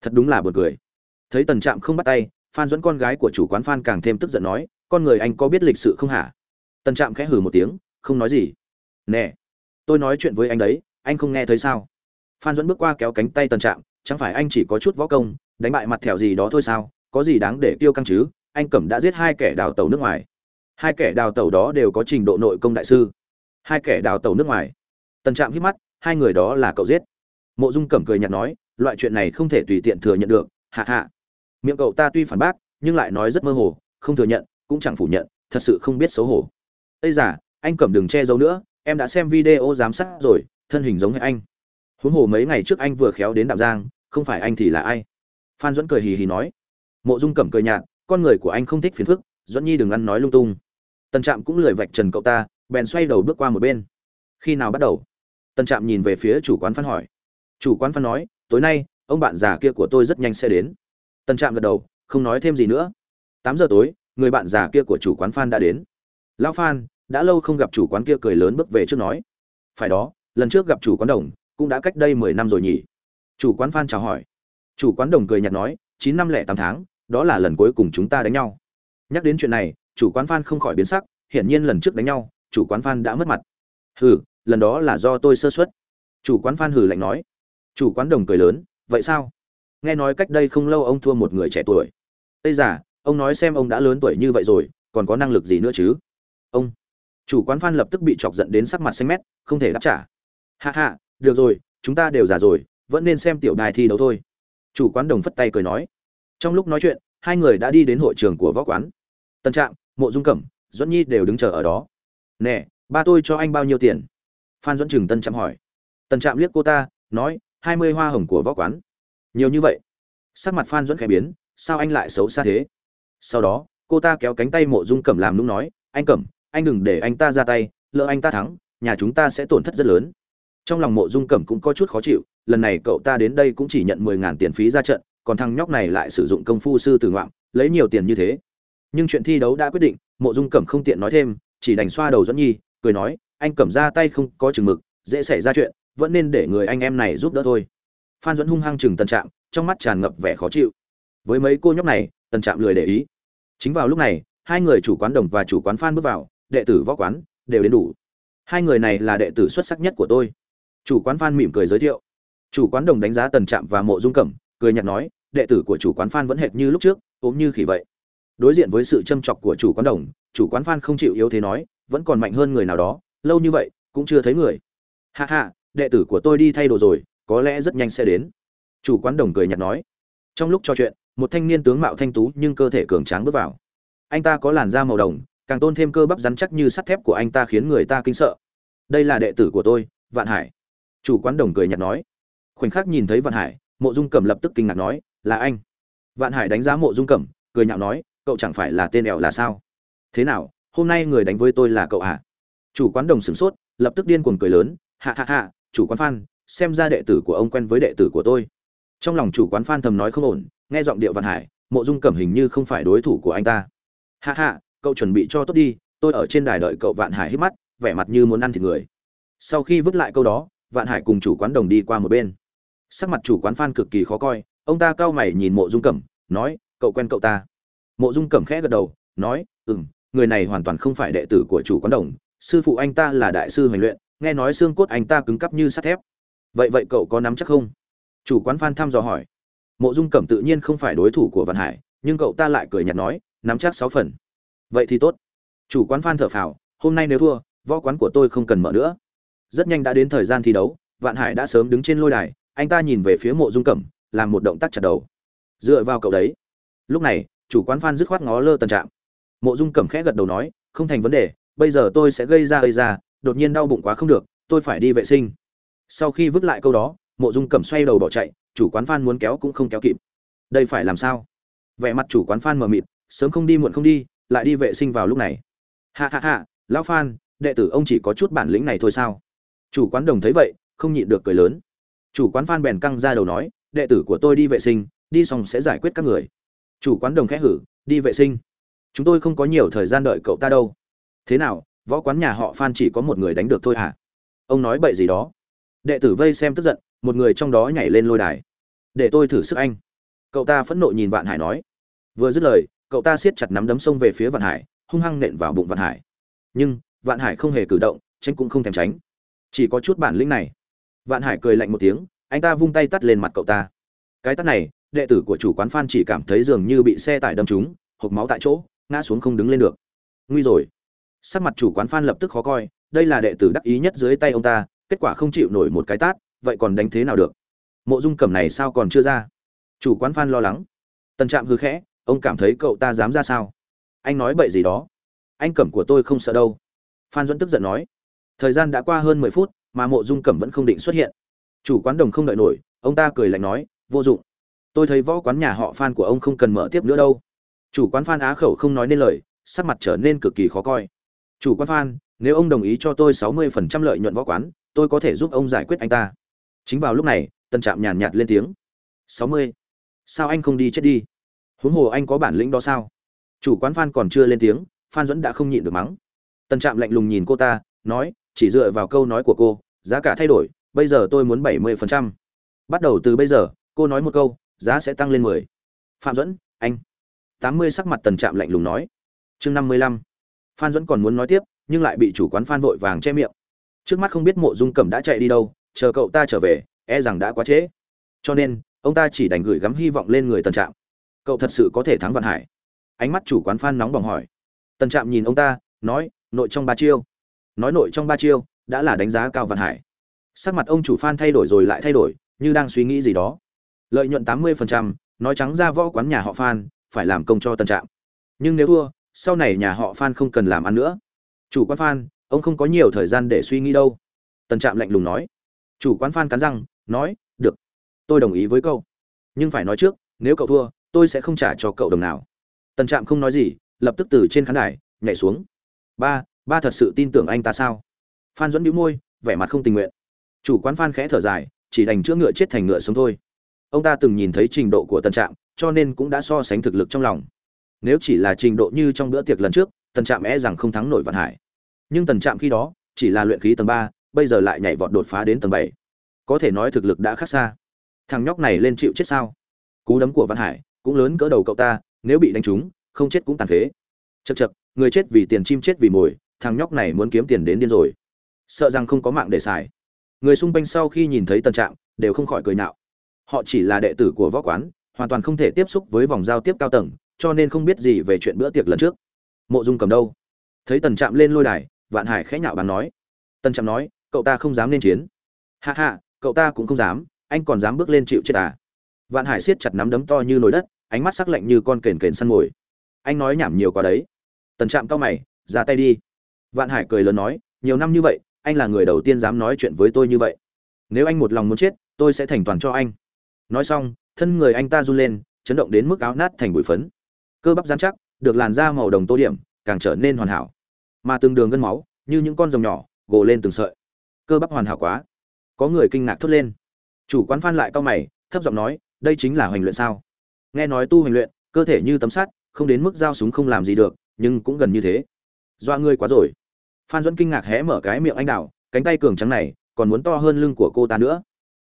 Thật đúng là buồn cười. Thấy tần trạm không bắt tay, phan dẫn con gái của chủ quán phan càng thêm tức giận nói, con người anh có biết lịch sự không hả? Tần trạm khẽ hử một tiếng, không nói gì. Nè, tôi nói chuyện với anh đấy, anh không nghe thấy sao? Phan dẫn bước qua kéo cánh tay tần trạm, chẳng phải anh chỉ có chút võ công, đánh bại mặt thẻo gì đó thôi sao? Có gì đáng để tiêu căng chứ? Anh cẩm đã giết hai kẻ đào tàu nước ngoài. Hai kẻ đào tàu đó đều có trình độ nội công đại sư. Hai kẻ đào tàu nước ngoài. Tần trạm hít mắt, hai người đó là cậu giết mộ dung cẩm cười nhạt nói, loại chuyện này không thể tùy tiện thừa nhận được, hạ hạ. Miệng cậu ta tuy phản bác, nhưng lại nói rất mơ hồ, không thừa nhận, cũng chẳng phủ nhận, thật sự không biết xấu hổ. Ây giả anh cẩm đừng che giấu nữa, em đã xem video giám sát rồi, thân hình giống như anh. Huống hồ mấy ngày trước anh vừa khéo đến đạm giang, không phải anh thì là ai? Phan duẫn cười hì hì nói. Mộ dung cẩm cười nhạt, con người của anh không thích phiền phức, duẫn nhi đừng ăn nói lung tung. Tần trạm cũng lười vạch trần cậu ta, bèn xoay đầu bước qua một bên. Khi nào bắt đầu? Tần trạm nhìn về phía chủ quán phan hỏi chủ quán phan nói, tối nay, ông bạn già kia của tôi rất nhanh sẽ đến. Tân trạm gật đầu, không nói thêm gì nữa. Tám giờ tối, người bạn già kia của chủ quán phan đã đến. Lão phan đã lâu không gặp chủ quán kia cười lớn bước về trước nói, phải đó, lần trước gặp chủ quán đồng cũng đã cách đây mười năm rồi nhỉ. Chủ quán phan chào hỏi. Chủ quán đồng cười nhạt nói, chín năm lẻ tám tháng, đó là lần cuối cùng chúng ta đánh nhau. Nhắc đến chuyện này, chủ quán phan không khỏi biến sắc, hiển nhiên lần trước đánh nhau, chủ quán phan đã mất mặt. Hừ, lần đó là do tôi sơ suất. Chủ quán phan hừ lạnh nói chủ quán đồng cười lớn, vậy sao? Nghe nói cách đây không lâu ông thua một người trẻ tuổi. Ây giả ông nói xem ông đã lớn tuổi như vậy rồi, còn có năng lực gì nữa chứ? Ông. Chủ quán phan lập tức bị chọc giận đến sắc mặt xanh mét, không thể đáp trả. Hạ hạ được rồi, chúng ta đều già rồi, vẫn nên xem tiểu đài thi đấu thôi. Chủ quán đồng phất tay cười nói. Trong lúc nói chuyện, hai người đã đi đến hội trường của võ quán. Tân trạm, mộ dung cẩm, duẫn nhi đều đứng chờ ở đó. Nè, ba tôi cho anh bao nhiêu tiền? Phan duẫn trừng tân trạm hỏi. Tân trạm liếc cô ta, nói hai mươi hoa hồng của võ quán. Nhiều như vậy. Sắc mặt phan duẫn khẽ biến, sao anh lại xấu xa thế? Sau đó, cô ta kéo cánh tay mộ dung cẩm làm nũng nói, anh cẩm, anh đừng để anh ta ra tay, lỡ anh ta thắng, nhà chúng ta sẽ tổn thất rất lớn. Trong lòng mộ dung cẩm cũng có chút khó chịu, lần này cậu ta đến đây cũng chỉ nhận mười ngàn tiền phí ra trận, còn thằng nhóc này lại sử dụng công phu sư tử ngoạm, lấy nhiều tiền như thế. Nhưng chuyện thi đấu đã quyết định, mộ dung cẩm không tiện nói thêm, chỉ đành xoa đầu dẫn nhi, cười nói, anh cẩm ra tay không có chừng mực, dễ xảy ra chuyện vẫn nên để người anh em này giúp đỡ thôi. Phan duẫn hung hăng chừng tân trạm, trong mắt tràn ngập vẻ khó chịu. Với mấy cô nhóc này tân trạm lười để ý. Chính vào lúc này, hai người chủ quán đồng và chủ quán phan bước vào, đệ tử võ quán đều đến đủ. Hai người này là đệ tử xuất sắc nhất của tôi. Chủ quán phan mỉm cười giới thiệu. Chủ quán đồng đánh giá tần trạm và mộ dung cẩm, cười nhạt nói, đệ tử của chủ quán phan vẫn hệt như lúc trước, ốm như khỉ vậy. Đối diện với sự châm chọc của chủ quán đồng, chủ quán phan không chịu yếu thế nói, vẫn còn mạnh hơn người nào đó, lâu như vậy, cũng chưa thấy người. Hạ hạ đệ tử của tôi đi thay đồ rồi, có lẽ rất nhanh sẽ đến. Chủ quán đồng cười nhạt nói. Trong lúc trò chuyện, một thanh niên tướng mạo thanh tú nhưng cơ thể cường tráng bước vào. Anh ta có làn da màu đồng, càng tôn thêm cơ bắp rắn chắc như sắt thép của anh ta khiến người ta kinh sợ. Đây là đệ tử của tôi, vạn hải. Chủ quán đồng cười nhạt nói. Khoảnh khắc nhìn thấy vạn hải, mộ dung cẩm lập tức kinh ngạc nói, là anh. Vạn hải đánh giá mộ dung cẩm, cười nhạo nói, cậu chẳng phải là tên ẻo là sao? Thế nào, hôm nay người đánh với tôi là cậu à chủ quán đồng sửng sốt, lập tức điên cuồng cười lớn hạ hạ hạ chủ quán phan xem ra đệ tử của ông quen với đệ tử của tôi. Trong lòng chủ quán phan thầm nói không ổn, nghe giọng điệu vạn hải, mộ dung cẩm hình như không phải đối thủ của anh ta. Hạ hạ cậu chuẩn bị cho tốt đi, tôi ở trên đài đợi cậu vạn hải hít mắt, vẻ mặt như muốn ăn thịt người. Sau khi vứt lại câu đó, vạn hải cùng chủ quán đồng đi qua một bên. Sắc mặt chủ quán phan cực kỳ khó coi, ông ta cau mày nhìn mộ dung cẩm, nói, cậu quen cậu ta. Mộ dung cẩm khẽ gật đầu, nói ừ m người này hoàn toàn không phải đệ tử của chủ quán đồng, sư phụ anh ta là đại sư hoành luyện nghe nói xương cốt anh ta cứng cắp như sắt thép. Vậy vậy cậu có nắm chắc không? Chủ quán phan thăm dò hỏi. Mộ dung cẩm tự nhiên không phải đối thủ của văn hải, nhưng cậu ta lại cười nhạt nói, nắm chắc sáu phần. Vậy thì tốt. Chủ quán phan thở phào, hôm nay nếu thua, võ quán của tôi không cần mở nữa. Rất nhanh đã đến thời gian thi đấu, vạn hải đã sớm đứng trên lôi đài, anh ta nhìn về phía mộ dung cẩm, làm một động tác chặt đầu. Dựa vào cậu đấy. Lúc này, chủ quán phan dứt khoát ngó lơ tần trạm. Mộ dung cẩm khẽ gật đầu nói, không thành vấn đề, bây giờ tôi sẽ gây ra gây ra đột nhiên đau bụng quá không được, tôi phải đi vệ sinh. Sau khi vứt lại câu đó, mộ dung cẩm xoay đầu bỏ chạy, chủ quán phan muốn kéo cũng không kéo kịp. Đây phải làm sao? Vẻ mặt chủ quán phan mờ mịt, sớm không đi muộn không đi, lại đi vệ sinh vào lúc này. Ha ha ha, lão phan, đệ tử ông chỉ có chút bản lĩnh này thôi sao? Chủ quán đồng thấy vậy, không nhịn được cười lớn. Chủ quán phan bèn căng ra đầu nói, đệ tử của tôi đi vệ sinh, đi xong sẽ giải quyết các người. Chủ quán đồng khẽ hử, đi vệ sinh. Chúng tôi không có nhiều thời gian đợi cậu ta đâu. Thế nào võ quán nhà họ phan chỉ có một người đánh được thôi hả? Ông nói bậy gì đó? Đệ tử vây xem tức giận, một người trong đó nhảy lên lôi đài. Để tôi thử sức anh. Cậu ta phẫn nộ nhìn vạn hải nói. Vừa dứt lời, cậu ta siết chặt nắm đấm sông về phía vạn hải, hung hăng nện vào bụng vạn hải. Nhưng, vạn hải không hề cử động, tránh cũng không thèm tránh. Chỉ có chút bản lĩnh này. Vạn hải cười lạnh một tiếng, anh ta vung tay tắt lên mặt cậu ta. Cái tắt này, đệ tử của chủ quán phan chỉ cảm thấy dường như bị xe tải đâm trúng, hộc máu tại chỗ, ngã xuống không đứng lên được. Nguy rồi sắc mặt chủ quán phan lập tức khó coi, đây là đệ tử đắc ý nhất dưới tay ông ta, kết quả không chịu nổi một cái tát, vậy còn đánh thế nào được? Mộ dung cẩm này sao còn chưa ra? Chủ quán phan lo lắng. Tần trạm hư khẽ, ông cảm thấy cậu ta dám ra sao? Anh nói bậy gì đó? Anh cẩm của tôi không sợ đâu. Phan duẫn tức giận nói. Thời gian đã qua hơn mười phút, mà mộ dung cẩm vẫn không định xuất hiện. Chủ quán đồng không đợi nổi, ông ta cười lạnh nói, vô dụng. Tôi thấy võ quán nhà họ phan của ông không cần mở tiếp nữa đâu. Chủ quán phan á khẩu không nói nên lời, sắc mặt trở nên cực kỳ khó coi chủ quán phan nếu ông đồng ý cho tôi sáu mươi phần trăm lợi nhuận võ quán, tôi có thể giúp ông giải quyết anh ta. Chính vào lúc này tân trạm nhàn nhạt lên tiếng. Sáu mươi? Sao anh không đi chết đi? Huống hồ anh có bản lĩnh đó sao? Chủ quán phan còn chưa lên tiếng phan duẫn đã không nhịn được mắng. Tân trạm lạnh lùng nhìn cô ta, nói, chỉ dựa vào câu nói của cô, giá cả thay đổi, bây giờ tôi muốn bảy mươi phần trăm. Bắt đầu từ bây giờ, cô nói một câu, giá sẽ tăng lên mười. Phạm duẫn, anh. Tám mươi sắc mặt tần trạm lạnh lùng nói. Chương năm mươi lăm phan duẫn còn muốn nói tiếp, nhưng lại bị chủ quán phan vội vàng che miệng. Trước mắt không biết mộ dung cẩm đã chạy đi đâu, chờ cậu ta trở về e rằng đã quá trễ. Cho nên, ông ta chỉ đành gửi gắm hy vọng lên người tần trạm. Cậu thật sự có thể thắng vạn hải? Ánh mắt chủ quán phan nóng bỏng hỏi. Tần trạm nhìn ông ta, nói, nội trong ba chiêu. Nói nội trong ba chiêu, đã là đánh giá cao vạn hải. Sắc mặt ông chủ phan thay đổi rồi lại thay đổi, như đang suy nghĩ gì đó. Lợi nhuận tám mươi nói trắng ra võ quán nhà họ phan, phải làm công cho tần trạm. Nhưng nếu thua sau này nhà họ phan không cần làm ăn nữa. Chủ quán phan, ông không có nhiều thời gian để suy nghĩ đâu. Tần trạm lạnh lùng nói. Chủ quán phan cắn răng, nói, được, tôi đồng ý với câu nhưng phải nói trước, nếu cậu thua, tôi sẽ không trả cho cậu đồng nào. Tần trạm không nói gì, lập tức từ trên khán đài nhảy xuống. Ba ba thật sự tin tưởng anh ta sao? Phan dẫn bĩu môi, vẻ mặt không tình nguyện. Chủ quán phan khẽ thở dài, chỉ đành chữa ngựa chết thành ngựa sống thôi. Ông ta từng nhìn thấy trình độ của tần trạm, cho nên cũng đã so sánh thực lực trong lòng nếu chỉ là trình độ như trong bữa tiệc lần trước, tần trạm e rằng không thắng nổi vạn hải. Nhưng tần trạm khi đó, chỉ là luyện khí tầng ba, bây giờ lại nhảy vọt đột phá đến tầng bảy. Có thể nói thực lực đã khác xa. Thằng nhóc này lên chịu chết sao? Cú đấm của văn hải cũng lớn cỡ đầu cậu ta, nếu bị đánh trúng, không chết cũng tàn phế. Chật chật người chết vì tiền, chim chết vì mồi, thằng nhóc này muốn kiếm tiền đến điên rồi. Sợ rằng không có mạng để xài. Người xung quanh sau khi nhìn thấy tần trạng đều không khỏi cười nạo họ chỉ là đệ tử của võ quán, hoàn toàn không thể tiếp xúc với vòng giao tiếp cao tầng cho nên không biết gì về chuyện bữa tiệc lần trước. Mộ dung cầm đâu? Thấy tần trạm lên lôi đài, vạn hải khẽ nhạo bàn nói. Tần trạm nói, cậu ta không dám lên chiến. Hạ hạ cậu ta cũng không dám, anh còn dám bước lên chịu chết à? Vạn hải siết chặt nắm đấm to như nồi đất, ánh mắt sắc lạnh như con kền kền săn mồi. Anh nói nhảm nhiều quá đấy. Tần trạm cao mày, ra tay đi. Vạn hải cười lớn nói, nhiều năm như vậy, anh là người đầu tiên dám nói chuyện với tôi như vậy. Nếu anh một lòng muốn chết, tôi sẽ thành toàn cho anh. Nói xong, thân người anh ta run lên, chấn động đến mức áo nát thành bụi phấn cơ bắp rắn chắc, được làn da màu đồng tô điểm, càng trở nên hoàn hảo. Mà từng đường gân máu, như những con rồng nhỏ, gồ lên từng sợi. Cơ bắp hoàn hảo quá. Có người kinh ngạc thốt lên. Chủ quán phan lại cao mày, thấp giọng nói, đây chính là hoành luyện sao? Nghe nói tu hoành luyện, cơ thể như tấm sắt, không đến mức dao súng không làm gì được, nhưng cũng gần như thế. Doa ngươi quá rồi. Phan duẫn kinh ngạc hé mở cái miệng anh đào, cánh tay cường trắng này, còn muốn to hơn lưng của cô ta nữa.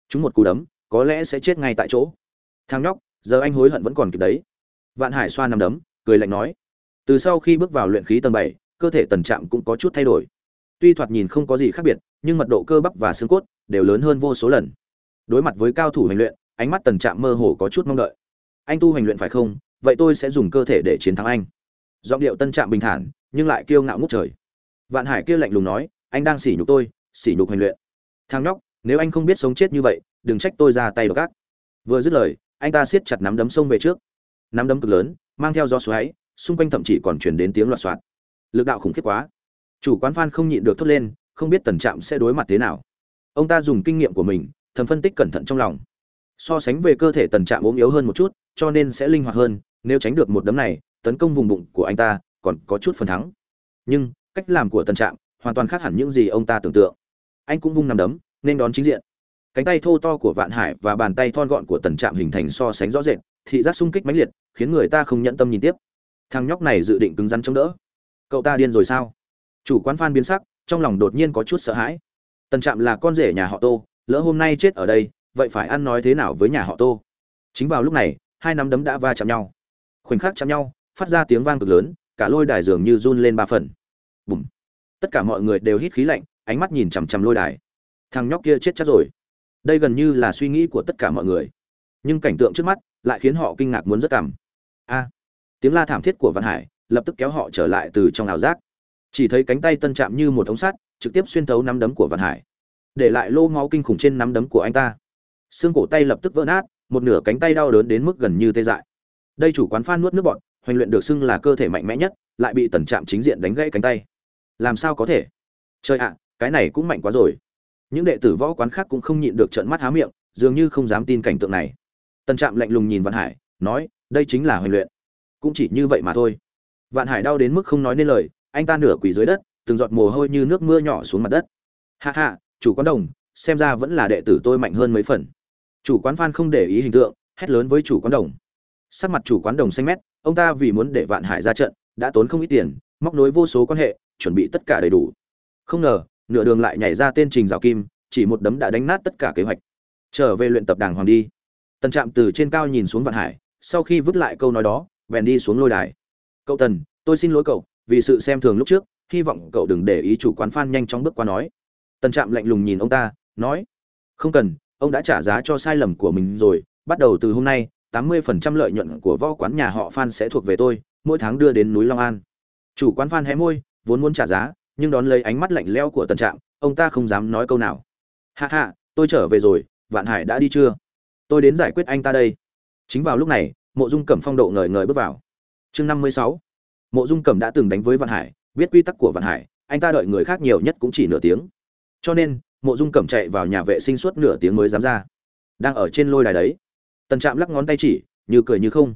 Chúng một cú đấm, có lẽ sẽ chết ngay tại chỗ. Thang nhóc, giờ anh hối hận vẫn còn kịp đấy vạn hải xoa nằm đấm, cười lạnh nói. Từ sau khi bước vào luyện khí tầng bảy, cơ thể tần trạm cũng có chút thay đổi. Tuy thoạt nhìn không có gì khác biệt, nhưng mật độ cơ bắp và xương cốt đều lớn hơn vô số lần. Đối mặt với cao thủ hành luyện, ánh mắt tần trạm mơ hồ có chút mong đợi. Anh tu hành luyện phải không? Vậy tôi sẽ dùng cơ thể để chiến thắng anh. Giọng điệu tân trạm bình thản, nhưng lại kiêu ngạo ngút trời. Vạn hải kia lạnh lùng nói, anh đang sỉ nhục tôi, sỉ nhục hành luyện. Thang nhóc, nếu anh không biết sống chết như vậy, đừng trách tôi ra tay độc gác vừa dứt lời, anh ta siết chặt nắm đấm xông về trước nắm đấm cực lớn, mang theo gió xoáy, xung quanh thậm chí còn chuyển đến tiếng loạt soạt lực đạo khủng khiếp quá. Chủ quán phan không nhịn được thốt lên, không biết tần trạm sẽ đối mặt thế nào. Ông ta dùng kinh nghiệm của mình, thầm phân tích cẩn thận trong lòng. So sánh về cơ thể tần trạm ốm yếu hơn một chút, cho nên sẽ linh hoạt hơn, nếu tránh được một đấm này, tấn công vùng bụng của anh ta còn có chút phần thắng. Nhưng, cách làm của tần trạm hoàn toàn khác hẳn những gì ông ta tưởng tượng. Anh cũng vung nằm đấm, nên đón chính diện. Cánh tay thô to của vạn hải và bàn tay thon gọn của tần trạm hình thành so sánh rõ rệt thị giác sung kích mãnh liệt, khiến người ta không nhẫn tâm nhìn tiếp. Thằng nhóc này dự định cứng rắn chống đỡ. Cậu ta điên rồi sao? Chủ quán phan biến sắc, trong lòng đột nhiên có chút sợ hãi. Tần trạm là con rể nhà họ tô, lỡ hôm nay chết ở đây, vậy phải ăn nói thế nào với nhà họ tô? Chính vào lúc này, hai nắm đấm đã va chạm nhau. Khoảnh khắc chạm nhau, phát ra tiếng vang cực lớn, cả lôi đài dường như run lên ba phần. Bùm! Tất cả mọi người đều hít khí lạnh, ánh mắt nhìn chằm chằm lôi đài. Thằng nhóc kia chết chắc rồi. Đây gần như là suy nghĩ của tất cả mọi người. Nhưng cảnh tượng trước mắt lại khiến họ kinh ngạc muốn rất cảm. A tiếng la thảm thiết của văn hải lập tức kéo họ trở lại từ trong ảo giác. Chỉ thấy cánh tay tân chạm như một ống sắt trực tiếp xuyên thấu nắm đấm của văn hải. Để lại lô máu kinh khủng trên nắm đấm của anh ta. Xương cổ tay lập tức vỡ nát một nửa cánh tay đau đớn đến mức gần như tê dại. Đây chủ quán phan nuốt nước bọt, hoành luyện được xưng là cơ thể mạnh mẽ nhất lại bị tần trạm chính diện đánh gãy cánh tay. Làm sao có thể? Trời ạ cái này cũng mạnh quá rồi. Những đệ tử võ quán khác cũng không nhịn được trợn mắt há miệng dường như không dám tin cảnh tượng này tần trạm lạnh lùng nhìn vạn hải, nói, đây chính là huấn luyện. Cũng chỉ như vậy mà thôi. Vạn hải đau đến mức không nói nên lời, anh ta nửa quỳ dưới đất, từng giọt mồ hôi như nước mưa nhỏ xuống mặt đất. Hạ hạ chủ quán đồng, xem ra vẫn là đệ tử tôi mạnh hơn mấy phần. Chủ quán phan không để ý hình tượng, hét lớn với chủ quán đồng. Sắc mặt chủ quán đồng xanh mét, ông ta vì muốn để vạn hải ra trận, đã tốn không ít tiền, móc nối vô số quan hệ, chuẩn bị tất cả đầy đủ. Không ngờ, nửa đường lại nhảy ra tên trình rào kim, chỉ một đấm đã đánh nát tất cả kế hoạch. Trở về luyện tập đàng hoàng đi tần trạm từ trên cao nhìn xuống vạn hải, sau khi vứt lại câu nói đó, bèn đi xuống lôi đài. Cậu tần, tôi xin lỗi cậu, vì sự xem thường lúc trước, hy vọng cậu đừng để ý chủ quán phan nhanh chóng bước qua nói. Tần trạm lạnh lùng nhìn ông ta, nói, không cần, ông đã trả giá cho sai lầm của mình rồi, bắt đầu từ hôm nay, tám mươi phần trăm lợi nhuận của võ quán nhà họ phan sẽ thuộc về tôi, mỗi tháng đưa đến núi long an. Chủ quán phan hé môi, vốn muốn trả giá, nhưng đón lấy ánh mắt lạnh lẽo của tần trạm, ông ta không dám nói câu nào. Hạ hạ tôi trở về rồi, vạn hải đã đi chưa? Tôi đến giải quyết anh ta đây. Chính vào lúc này, mộ dung cẩm phong độ ngời ngời bước vào. Chương năm mươi sáu. Mộ dung cẩm đã từng đánh với vạn hải, biết quy tắc của vạn hải, anh ta đợi người khác nhiều nhất cũng chỉ nửa tiếng. Cho nên, mộ dung cẩm chạy vào nhà vệ sinh suốt nửa tiếng mới dám ra. Đang ở trên lôi đài đấy, tần trạm lắc ngón tay chỉ, như cười như không.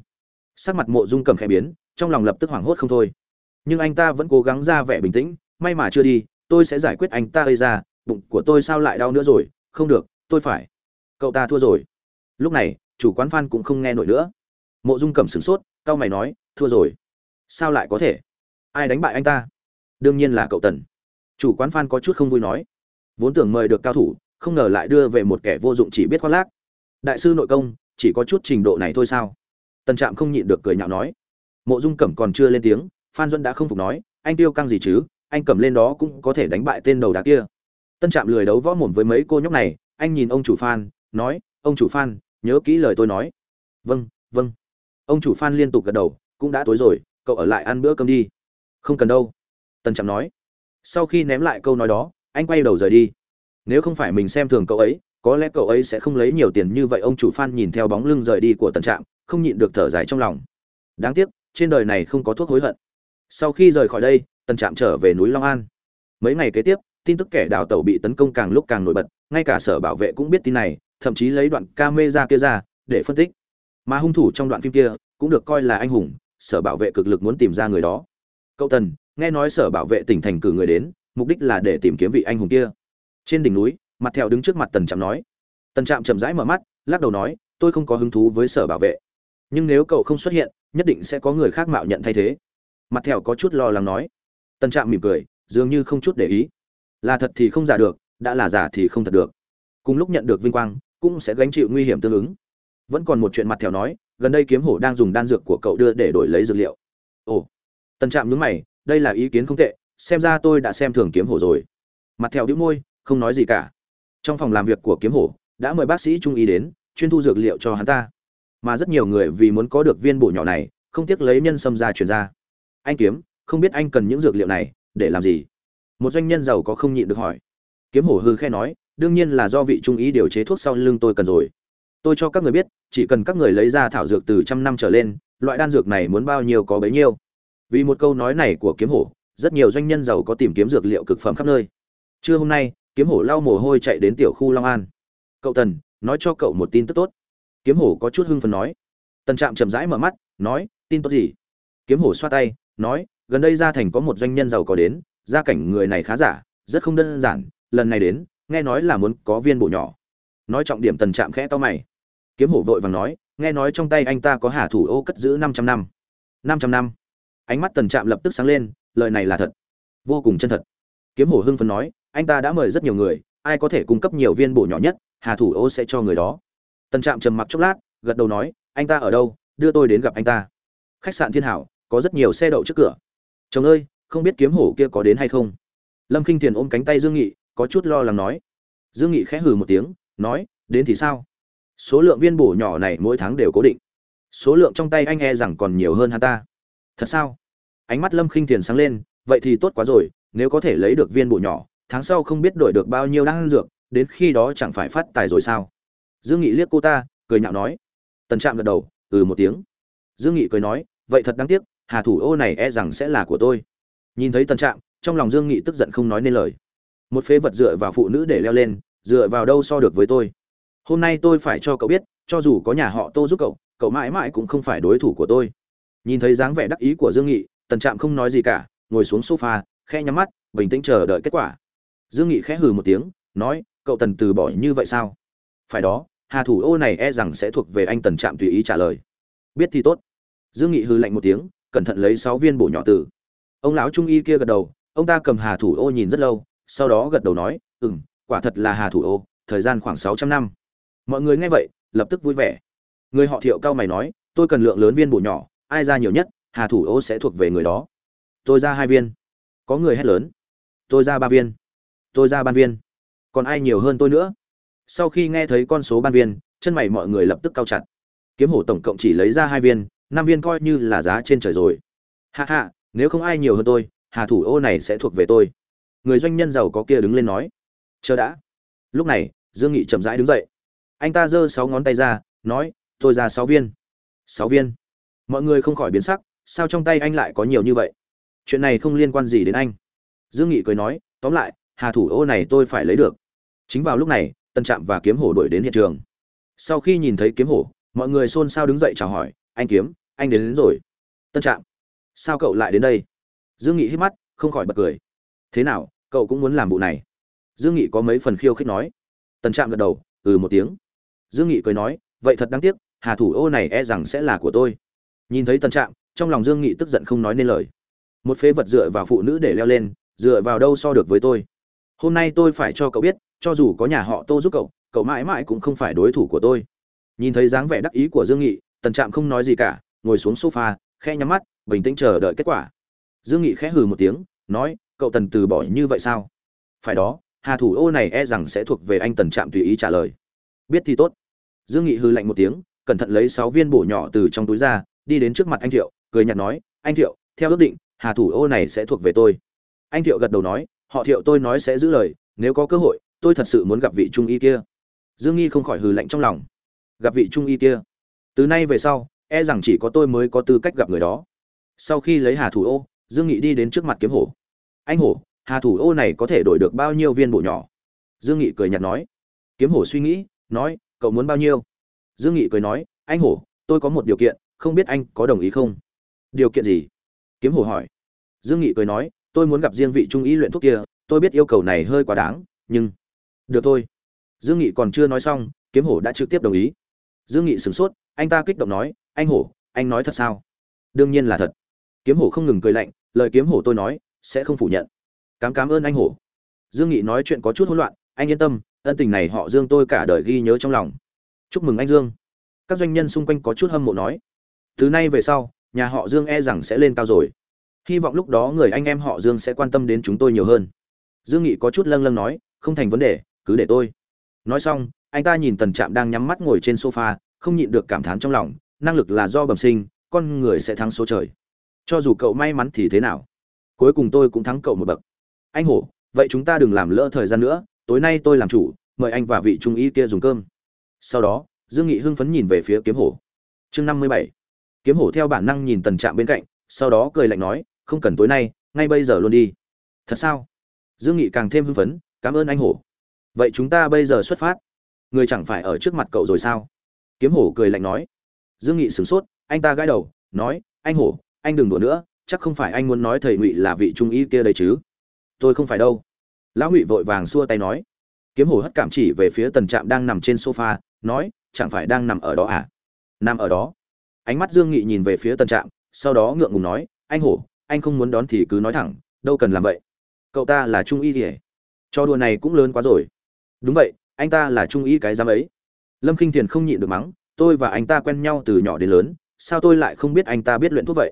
Sắc mặt mộ dung cẩm khẽ biến, trong lòng lập tức hoảng hốt không thôi. Nhưng anh ta vẫn cố gắng ra vẻ bình tĩnh, may mà chưa đi, tôi sẽ giải quyết anh ta gây ra bụng của tôi sao lại đau nữa rồi? Không được, tôi phải. Cậu ta thua rồi lúc này, chủ quán phan cũng không nghe nổi nữa. Mộ dung cẩm sửng sốt, cau mày nói, thua rồi. Sao lại có thể? Ai đánh bại anh ta? Đương nhiên là cậu tần. Chủ quán phan có chút không vui nói. Vốn tưởng mời được cao thủ, không ngờ lại đưa về một kẻ vô dụng chỉ biết khoác lác. Đại sư nội công, chỉ có chút trình độ này thôi sao? Tần trạm không nhịn được cười nhạo nói. Mộ dung cẩm còn chưa lên tiếng phan duẫn đã không phục nói, anh tiêu căng gì chứ? Anh cầm lên đó cũng có thể đánh bại tên đầu đá kia. Tân trạm lười đấu võ mồm với mấy cô nhóc này, anh nhìn ông chủ phan nói, ông chủ phan nhớ kỹ lời tôi nói. Vâng vâng. Ông chủ phan liên tục gật đầu, cũng đã tối rồi, cậu ở lại ăn bữa cơm đi. Không cần đâu. Tần trạm nói. Sau khi ném lại câu nói đó, anh quay đầu rời đi. Nếu không phải mình xem thường cậu ấy, có lẽ cậu ấy sẽ không lấy nhiều tiền như vậy, ông chủ phan nhìn theo bóng lưng rời đi của tần trạm, không nhịn được thở dài trong lòng. Đáng tiếc, trên đời này không có thuốc hối hận. Sau khi rời khỏi đây, tần trạm trở về núi long an. Mấy ngày kế tiếp, tin tức kẻ đào tẩu bị tấn công càng lúc càng nổi bật, ngay cả sở bảo vệ cũng biết tin này thậm chí lấy đoạn camera kia ra để phân tích. Mà hung thủ trong đoạn phim kia cũng được coi là anh hùng, sở bảo vệ cực lực muốn tìm ra người đó. Cậu tần, nghe nói sở bảo vệ tỉnh thành cử người đến, mục đích là để tìm kiếm vị anh hùng kia. Trên đỉnh núi, mặt thẹo đứng trước mặt tần trạm nói. Tần trạm chậm rãi mở mắt, lắc đầu nói, tôi không có hứng thú với sở bảo vệ. Nhưng nếu cậu không xuất hiện, nhất định sẽ có người khác mạo nhận thay thế. Mặt thẹo có chút lo lắng nói. Tần trạm mỉm cười, dường như không chút để ý. Là thật thì không giả được, đã là giả thì không thật được. Cùng lúc nhận được vinh quang cũng sẽ gánh chịu nguy hiểm tương ứng. Vẫn còn một chuyện mặt thèo nói, gần đây kiếm hổ đang dùng đan dược của cậu đưa để đổi lấy dược liệu. Ồ. Tần trạm nhướng mày, đây là ý kiến không tệ, xem ra tôi đã xem thường kiếm hổ rồi. Mặt theo đĩu môi, không nói gì cả. Trong phòng làm việc của kiếm hổ, đã mời bác sĩ trung y đến, chuyên thu dược liệu cho hắn ta. Mà rất nhiều người vì muốn có được viên bổ nhỏ này, không tiếc lấy nhân sâm ra truyền ra. Anh kiếm, không biết anh cần những dược liệu này, để làm gì? Một doanh nhân giàu có không nhịn được hỏi. Kiếm hổ hư khe nói đương nhiên là do vị trung ý điều chế thuốc sau lưng tôi cần rồi. Tôi cho các người biết, chỉ cần các người lấy ra thảo dược từ trăm năm trở lên, loại đan dược này muốn bao nhiêu có bấy nhiêu. Vì một câu nói này của kiếm hổ, rất nhiều doanh nhân giàu có tìm kiếm dược liệu cực phẩm khắp nơi. Trưa hôm nay, kiếm hổ lau mồ hôi chạy đến tiểu khu long an. Cậu tần, nói cho cậu một tin tức tốt. Kiếm hổ có chút hưng phấn nói. Tần trạm chậm rãi mở mắt, nói, tin tốt gì? Kiếm hổ xoa tay, nói, gần đây gia thành có một doanh nhân giàu có đến, gia cảnh người này khá giả, rất không đơn giản, lần này đến nghe nói là muốn có viên bộ nhỏ. Nói trọng điểm tần trạm khẽ to mày. Kiếm hổ vội vàng nói, nghe nói trong tay anh ta có hà thủ ô cất giữ 500 năm. 500 năm. Ánh mắt tần trạm lập tức sáng lên, lời này là thật. Vô cùng chân thật. Kiếm hổ hưng phấn nói, anh ta đã mời rất nhiều người, ai có thể cung cấp nhiều viên bổ nhỏ nhất, hà thủ ô sẽ cho người đó. Tần trạm trầm mặc chốc lát, gật đầu nói, anh ta ở đâu, đưa tôi đến gặp anh ta. Khách sạn thiên hảo, có rất nhiều xe đậu trước cửa. Chồng ơi, không biết kiếm hổ kia có đến hay không? Lâm k i n h thiền ôm cánh tay dương nghị có chút lo lắng nói. Dương nghị khẽ hừ một tiếng, nói, đến thì sao? Số lượng viên bổ nhỏ này mỗi tháng đều cố định. Số lượng trong tay anh e rằng còn nhiều hơn hắn ta. Thật sao? Ánh mắt lâm khinh tiền sáng lên, vậy thì tốt quá rồi, nếu có thể lấy được viên bổ nhỏ, tháng sau không biết đổi được bao nhiêu đan dược, đến khi đó chẳng phải phát tài rồi sao? Dương nghị liếc cô ta, cười nhạo nói. Tần trạm gật đầu ừ một tiếng. Dương nghị cười nói, vậy thật đáng tiếc, hà thủ ô này e rằng sẽ là của tôi. Nhìn thấy tân trạng trong lòng dương nghị tức giận không nói nên lời một phế vật dựa vào phụ nữ để leo lên, dựa vào đâu so được với tôi? Hôm nay tôi phải cho cậu biết, cho dù có nhà họ tô giúp cậu cậu mãi mãi cũng không phải đối thủ của tôi. Nhìn thấy dáng vẻ đắc ý của dương nghị, tần trạm không nói gì cả, ngồi xuống sofa, khẽ nhắm mắt, bình tĩnh chờ đợi kết quả. Dương nghị khẽ hừ một tiếng, nói, cậu tần từ bỏ như vậy sao? Phải đó, hà thủ ô này e rằng sẽ thuộc về anh tần trạm tùy ý trả lời. Biết thì tốt. Dương nghị hừ lạnh một tiếng, cẩn thận lấy sáu viên bổ nhỏ tử. Ông lão trung y kia gật đầu, ông ta cầm hà thủ ô nhìn rất lâu sau đó gật đầu nói ừ m quả thật là hà thủ ô, thời gian khoảng sáu trăm năm. Mọi người nghe vậy, lập tức vui vẻ. Người họ thiệu cao mày nói, tôi cần lượng lớn viên bổ nhỏ, ai ra nhiều nhất, hà thủ ô sẽ thuộc về người đó. Tôi ra hai viên. Có người hét lớn. Tôi ra ba viên. Tôi ra ban viên. Còn ai nhiều hơn tôi nữa? Sau khi nghe thấy con số ban viên, chân mày mọi người lập tức cao chặt. Kiếm hổ tổng cộng chỉ lấy ra hai viên, năm viên coi như là giá trên trời rồi. Hạ hạ nếu không ai nhiều hơn tôi, hà thủ ô này sẽ thuộc về tôi người doanh nhân giàu có kia đứng lên nói chờ đã. Lúc này dương nghị chậm rãi đứng dậy. Anh ta giơ sáu ngón tay ra nói tôi ra sáu viên. Sáu viên? Mọi người không khỏi biến sắc sao trong tay anh lại có nhiều như vậy? Chuyện này không liên quan gì đến anh. Dương nghị cười nói tóm lại hà thủ ô này tôi phải lấy được. Chính vào lúc này tân trạm và kiếm hổ đuổi đến hiện trường. Sau khi nhìn thấy kiếm hổ mọi người xôn xao đứng dậy chào hỏi anh kiếm anh đến, đến rồi. Tân trạm sao cậu lại đến đây? Dương nghị hít mắt không khỏi bật cười thế nào, cậu cũng muốn làm vụ này? Dương nghị có mấy phần khiêu khích nói. Tần trạm gật đầu ừ một tiếng. Dương nghị cười nói, vậy thật đáng tiếc, hà thủ ô này e rằng sẽ là của tôi. Nhìn thấy Tần trạm, trong lòng dương nghị tức giận không nói nên lời. Một phế vật dựa vào phụ nữ để leo lên, dựa vào đâu so được với tôi? Hôm nay tôi phải cho cậu biết, cho dù có nhà họ tô giúp cậu cậu mãi mãi cũng không phải đối thủ của tôi. Nhìn thấy dáng vẻ đắc ý của dương nghị, tần trạm không nói gì cả, ngồi xuống sofa, khẽ nhắm mắt, bình tĩnh chờ đợi kết quả. Dương nghị khẽ hừ một tiếng, nói cậu tần từ bỏ như vậy sao? Phải đó, hà thủ ô này e rằng sẽ thuộc về anh tần trạm tùy ý trả lời. Biết thì tốt. Dương nghị hừ lạnh một tiếng, cẩn thận lấy sáu viên bổ nhỏ từ trong túi ra, đi đến trước mặt anh thiệu, cười nhạt nói, anh thiệu, theo ước định, hà thủ ô này sẽ thuộc về tôi. Anh thiệu gật đầu nói, họ thiệu tôi nói sẽ giữ lời, nếu có cơ hội, tôi thật sự muốn gặp vị trung y kia. Dương nghi không khỏi hừ lạnh trong lòng. Gặp vị trung y kia? Từ nay về sau e rằng chỉ có tôi mới có tư cách gặp người đó. Sau khi lấy hà thủ ô, dương nghị đi đến trước mặt kiếm hổ anh hổ, hà thủ ô này có thể đổi được bao nhiêu viên bộ nhỏ? Dương nghị cười nhạt nói. Kiếm hổ suy nghĩ, nói, cậu muốn bao nhiêu? Dương nghị cười nói, anh hổ, tôi có một điều kiện, không biết anh có đồng ý không? Điều kiện gì? Kiếm hổ hỏi. Dương nghị cười nói, tôi muốn gặp riêng vị trung ý luyện thuốc kia, tôi biết yêu cầu này hơi quá đáng, nhưng được thôi. Dương nghị còn chưa nói xong, kiếm hổ đã trực tiếp đồng ý. Dương nghị sửng sốt, anh ta kích động nói, anh hổ, anh nói thật sao? Đương nhiên là thật. Kiếm hổ không ngừng cười lạnh, lời kiếm hổ tôi nói sẽ không phủ nhận. Cám cám ơn anh hổ. Dương nghị nói chuyện có chút hỗn loạn, anh yên tâm, ân tình này họ dương tôi cả đời ghi nhớ trong lòng. Chúc mừng anh dương. Các doanh nhân xung quanh có chút hâm mộ nói, từ nay về sau, nhà họ dương e rằng sẽ lên cao rồi. Hy vọng lúc đó người anh em họ dương sẽ quan tâm đến chúng tôi nhiều hơn. Dương nghị có chút lâng lâng nói, không thành vấn đề, cứ để tôi. Nói xong, anh ta nhìn tần trạm đang nhắm mắt ngồi trên sofa, không nhịn được cảm thán trong lòng, năng lực là do bẩm sinh, con người sẽ thắng số trời. Cho dù cậu may mắn thì thế nào? Cuối cùng tôi cũng thắng cậu một bậc. Anh hổ, vậy chúng ta đừng làm lỡ thời gian nữa, tối nay tôi làm chủ, mời anh và vị trung ý kia dùng cơm. Sau đó, dương nghị hưng phấn nhìn về phía kiếm hổ. Chương năm mươi bảy. Kiếm hổ theo bản năng nhìn tần trạm bên cạnh, sau đó cười lạnh nói, không cần tối nay, ngay bây giờ luôn đi. Thật sao? Dương nghị càng thêm hưng phấn, cảm ơn anh hổ. Vậy chúng ta bây giờ xuất phát. Người chẳng phải ở trước mặt cậu rồi sao? Kiếm hổ cười lạnh nói. Dương nghị sửng sốt, anh ta gãi đầu, nói, anh hổ, anh đừng đùa nữa chắc không phải anh muốn nói thầy ngụy là vị trung y kia đấy chứ. Tôi không phải đâu. Lão ngụy vội vàng xua tay nói. Kiếm hổ hất cảm chỉ về phía tần trạm đang nằm trên sofa, nói, chẳng phải đang nằm ở đó à? Nằm ở đó. Ánh mắt dương nghị nhìn về phía tần trạm, sau đó ngượng ngùng nói, anh hổ, anh không muốn đón thì cứ nói thẳng, đâu cần làm vậy. Cậu ta là trung y kể cho đùa này cũng lớn quá rồi. Đúng vậy, anh ta là trung y cái giám ấy. Lâm k i n h thiền không nhịn được mắng, tôi và anh ta quen nhau từ nhỏ đến lớn, sao tôi lại không biết anh ta biết luyện thuốc vậy?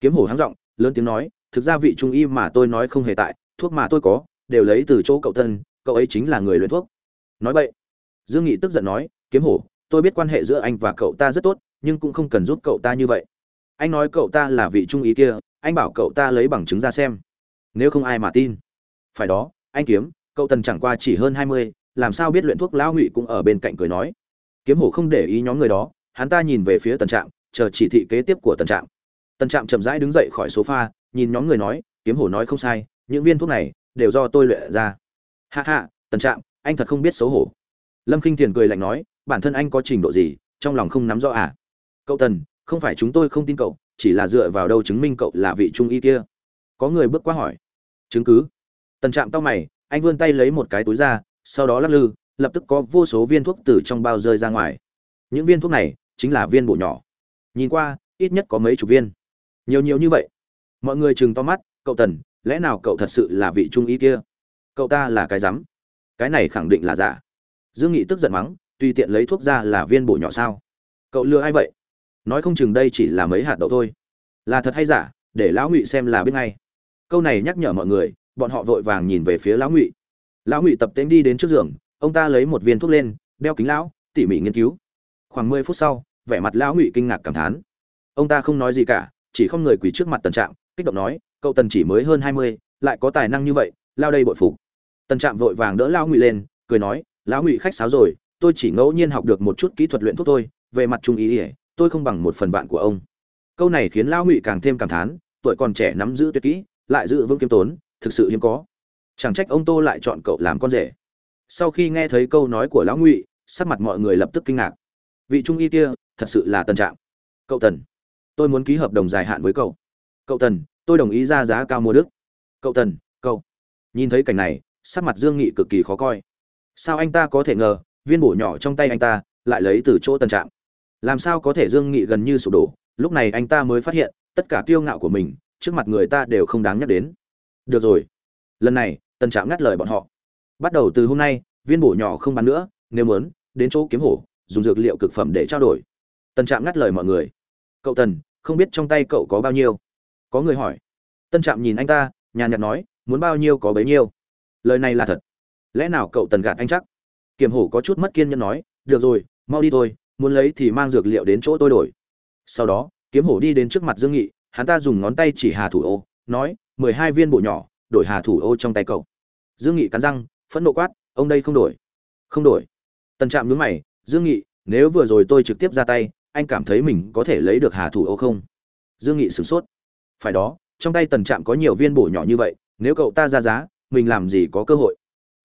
Kiếm hổ háng giọng, lớn tiếng nói, thực ra vị trung y mà tôi nói không hề tại, thuốc mà tôi có, đều lấy từ chỗ cậu thân, cậu ấy chính là người luyện thuốc. Nói vậy, dương nghị tức giận nói, kiếm hổ, tôi biết quan hệ giữa anh và cậu ta rất tốt, nhưng cũng không cần giúp cậu ta như vậy. Anh nói cậu ta là vị trung ý kia, anh bảo cậu ta lấy bằng chứng ra xem. Nếu không ai mà tin. Phải đó, anh kiếm, cậu tần chẳng qua chỉ hơn hai mươi, làm sao biết luyện thuốc lão ngụy cũng ở bên cạnh cười nói. Kiếm hổ không để ý nhóm người đó, hắn ta nhìn về phía tần trạm, chờ chỉ thị kế tiếp của tần trạm tần trạm chậm rãi đứng dậy khỏi sofa, nhìn nhóm người nói kiếm hổ nói không sai những viên thuốc này đều do tôi luyện ra. Ha ha, tần trạm anh thật không biết xấu hổ. Lâm Kinh Tiền cười lạnh nói bản thân anh có trình độ gì trong lòng không nắm rõ à? Cậu tần không phải chúng tôi không tin cậu chỉ là dựa vào đâu chứng minh cậu là vị trung y kia? Có người bước qua hỏi. Chứng cứ? Tần trạm cau mày anh vươn tay lấy một cái túi ra sau đó lắc lư lập tức có vô số viên thuốc từ trong bao rơi ra ngoài. Những viên thuốc này chính là viên bộ nhỏ. Nhìn qua ít nhất có mấy chục viên nhiều nhiều như vậy. Mọi người chừng to mắt, cậu tần, lẽ nào cậu thật sự là vị trung ý kia? Cậu ta là cái rắm? Cái này khẳng định là giả. Dương nghị tức giận mắng, tùy tiện lấy thuốc ra là viên bổ nhỏ sao? Cậu lừa ai vậy? Nói không chừng đây chỉ là mấy hạt đậu thôi. Là thật hay giả, để lão ngụy xem là biết ngay. Câu này nhắc nhở mọi người, bọn họ vội vàng nhìn về phía lão ngụy. Lão ngụy tập tễnh đi đến trước giường, ông ta lấy một viên thuốc lên, đeo kính lão, tỉ mỉ nghiên cứu. Khoảng mười phút sau, vẻ mặt lão ngụy kinh ngạc cảm thán. Ông ta không nói gì cả chỉ không người quỳ trước mặt tần trạm, kích động nói, cậu tần chỉ mới hơn hai mươi, lại có tài năng như vậy, lao đây bội phục. Tần trạm vội vàng đỡ lao ngụy lên, cười nói, lão ngụy khách sáo rồi, tôi chỉ ngẫu nhiên học được một chút kỹ thuật luyện thuốc thôi, về mặt trung ý ỉa tôi không bằng một phần vạn của ông. Câu này khiến lão ngụy càng thêm cảm thán, tuổi còn trẻ nắm giữ tuyệt kỹ, lại giữ vững kiêm tốn, thực sự hiếm có. Chẳng trách ông tô lại chọn cậu làm con rể. Sau khi nghe thấy câu nói của lão ngụy, sắc mặt mọi người lập tức kinh ngạc. Vị trung y kia, thật sự là tân trạng cậu tần tôi muốn ký hợp đồng dài hạn với cậu. Cậu tần, tôi đồng ý ra giá cao mua đức. Cậu tần, cậu. Nhìn thấy cảnh này, sắc mặt dương nghị cực kỳ khó coi. Sao anh ta có thể ngờ, viên bổ nhỏ trong tay anh ta lại lấy từ chỗ tần trạng làm sao có thể dương nghị gần như sụp đổ? Lúc này anh ta mới phát hiện, tất cả kiêu ngạo của mình trước mặt người ta đều không đáng nhắc đến. Được rồi. Lần này, tần trạng ngắt lời bọn họ. Bắt đầu từ hôm nay, viên bổ nhỏ không bán nữa, nếu muốn, đến chỗ kiếm hổ, dùng dược liệu cực phẩm để trao đổi. Tần trạng ngắt lời mọi người. Cậu tần không biết trong tay cậu có bao nhiêu. Có người hỏi. Tân trạm nhìn anh ta, nhàn nhạt nói, muốn bao nhiêu có bấy nhiêu. Lời này là thật. Lẽ nào cậu tần gạt anh chắc? Kiểm hổ có chút mất kiên nhẫn nói, được rồi, mau đi thôi, muốn lấy thì mang dược liệu đến chỗ tôi đổi. Sau đó kiếm hổ đi đến trước mặt dương nghị, hắn ta dùng ngón tay chỉ hà thủ ô, nói, mười hai viên bộ nhỏ, đổi hà thủ ô trong tay cậu. Dương nghị cắn răng, phẫn nộ quát, ông đây không đổi. Không đổi. Tần trạm nhướng mày, dương nghị, nếu vừa rồi tôi trực tiếp ra tay anh cảm thấy mình có thể lấy được hà thủ ô không? Dương nghị sửng sốt. Phải đó, trong tay tần trạm có nhiều viên bổ nhỏ như vậy, nếu cậu ta ra giá, mình làm gì có cơ hội?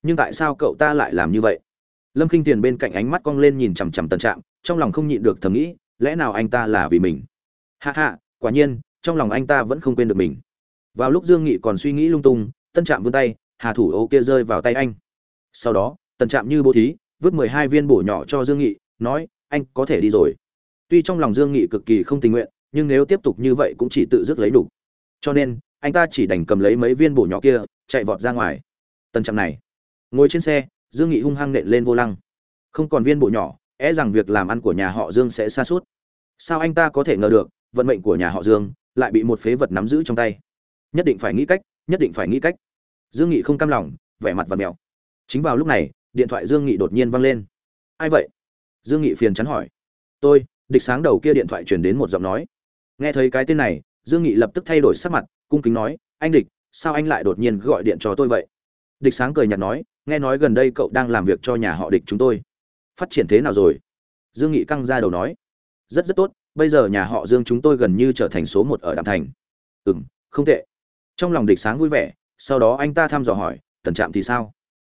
Nhưng tại sao cậu ta lại làm như vậy? Lâm k i n h tiền bên cạnh ánh mắt cong lên nhìn chằm chằm tần trạm, trong lòng không nhịn được thầm nghĩ, lẽ nào anh ta là vì mình? Hạ hạ quả nhiên, trong lòng anh ta vẫn không quên được mình. Vào lúc dương nghị còn suy nghĩ lung tung tân trạm vươn tay, hà thủ ô kia rơi vào tay anh. Sau đó, tần trạm như bố thí, vứt mười hai viên bổ nhỏ cho dương nghị, nói, anh có thể đi rồi tuy trong lòng dương nghị cực kỳ không tình nguyện, nhưng nếu tiếp tục như vậy cũng chỉ tự dứt lấy đủ. Cho nên, anh ta chỉ đành cầm lấy mấy viên bổ nhỏ kia, chạy vọt ra ngoài. Tần trạm này. Ngồi trên xe, dương nghị hung hăng nện lên vô lăng. Không còn viên bổ nhỏ é rằng việc làm ăn của nhà họ dương sẽ xa suốt. Sao anh ta có thể ngờ được, vận mệnh của nhà họ dương lại bị một phế vật nắm giữ trong tay? Nhất định phải nghĩ cách, nhất định phải nghĩ cách. Dương nghị không cam lòng, vẻ mặt và mèo chính vào lúc này, điện thoại dương nghị đột nhiên vang lên. Ai vậy? Dương nghị phiền chắn hỏi. Tôi địch sáng đầu kia điện thoại truyền đến một giọng nói. Nghe thấy cái tên này, dương nghị lập tức thay đổi sắc mặt, cung kính nói, anh địch, sao anh lại đột nhiên gọi điện cho tôi vậy? Địch sáng cười nhạt nói, nghe nói gần đây cậu đang làm việc cho nhà họ địch chúng tôi. Phát triển thế nào rồi? Dương nghị căng ra đầu nói, rất rất tốt, bây giờ nhà họ dương chúng tôi gần như trở thành số một ở đạm thành. Ừ m không tệ. Trong lòng địch sáng vui vẻ, sau đó anh ta thăm dò hỏi, tần trạm thì sao?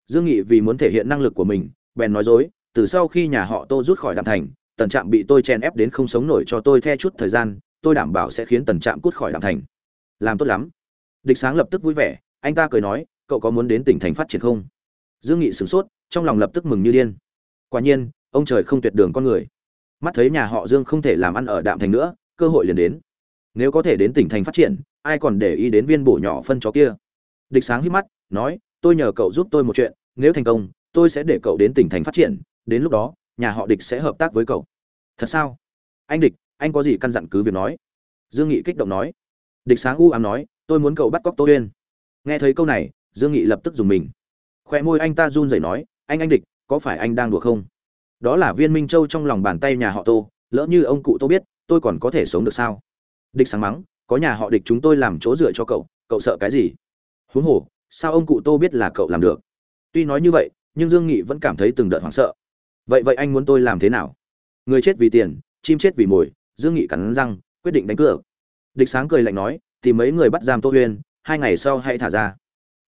Dương nghị vì muốn thể hiện năng lực của mình, bèn nói dối, từ sau khi nhà họ tô rút khỏi đạm thành tần trạm bị tôi chen ép đến không sống nổi cho tôi the chút thời gian, tôi đảm bảo sẽ khiến tần trạm cút khỏi Đàm thành. Làm tốt lắm. Địch sáng lập tức vui vẻ, anh ta cười nói, cậu có muốn đến tỉnh thành phát triển không? Dương nghị sửng sốt, trong lòng lập tức mừng như điên. Quả nhiên, ông trời không tuyệt đường con người. Mắt thấy nhà họ dương không thể làm ăn ở đạm thành nữa, cơ hội liền đến. Nếu có thể đến tỉnh thành phát triển, ai còn để ý đến viên bổ nhỏ phân chó kia? Địch sáng hít mắt, nói, tôi nhờ cậu giúp tôi một chuyện, nếu thành công, tôi sẽ để cậu đến tỉnh thành phát triển, đến lúc đó nhà họ địch sẽ hợp tác với cậu. Thật sao? Anh địch, anh có gì căn dặn cứ việc nói. Dương nghị kích động nói. Địch sáng u ám nói, tôi muốn cậu bắt cóc tô uyên nghe thấy câu này, dương nghị lập tức dùng mình. Khoe môi anh ta run rẩy nói, anh anh địch, có phải anh đang đùa không? Đó là viên minh châu trong lòng bàn tay nhà họ tô, lỡ như ông cụ tô biết, tôi còn có thể sống được sao? Địch sáng mắng, có nhà họ địch chúng tôi làm chỗ dựa cho cậu cậu sợ cái gì? Huống hồ, sao ông cụ tô biết là cậu làm được? Tuy nói như vậy, nhưng dương nghị vẫn cảm thấy từng đợt hoảng sợ vậy vậy anh muốn tôi làm thế nào? Người chết vì tiền, chim chết vì mồi, dương nghị cắn răng, quyết định đánh cược. Địch sáng cười lạnh nói, thì mấy người bắt giam tô huyên, hai ngày sau hãy thả ra.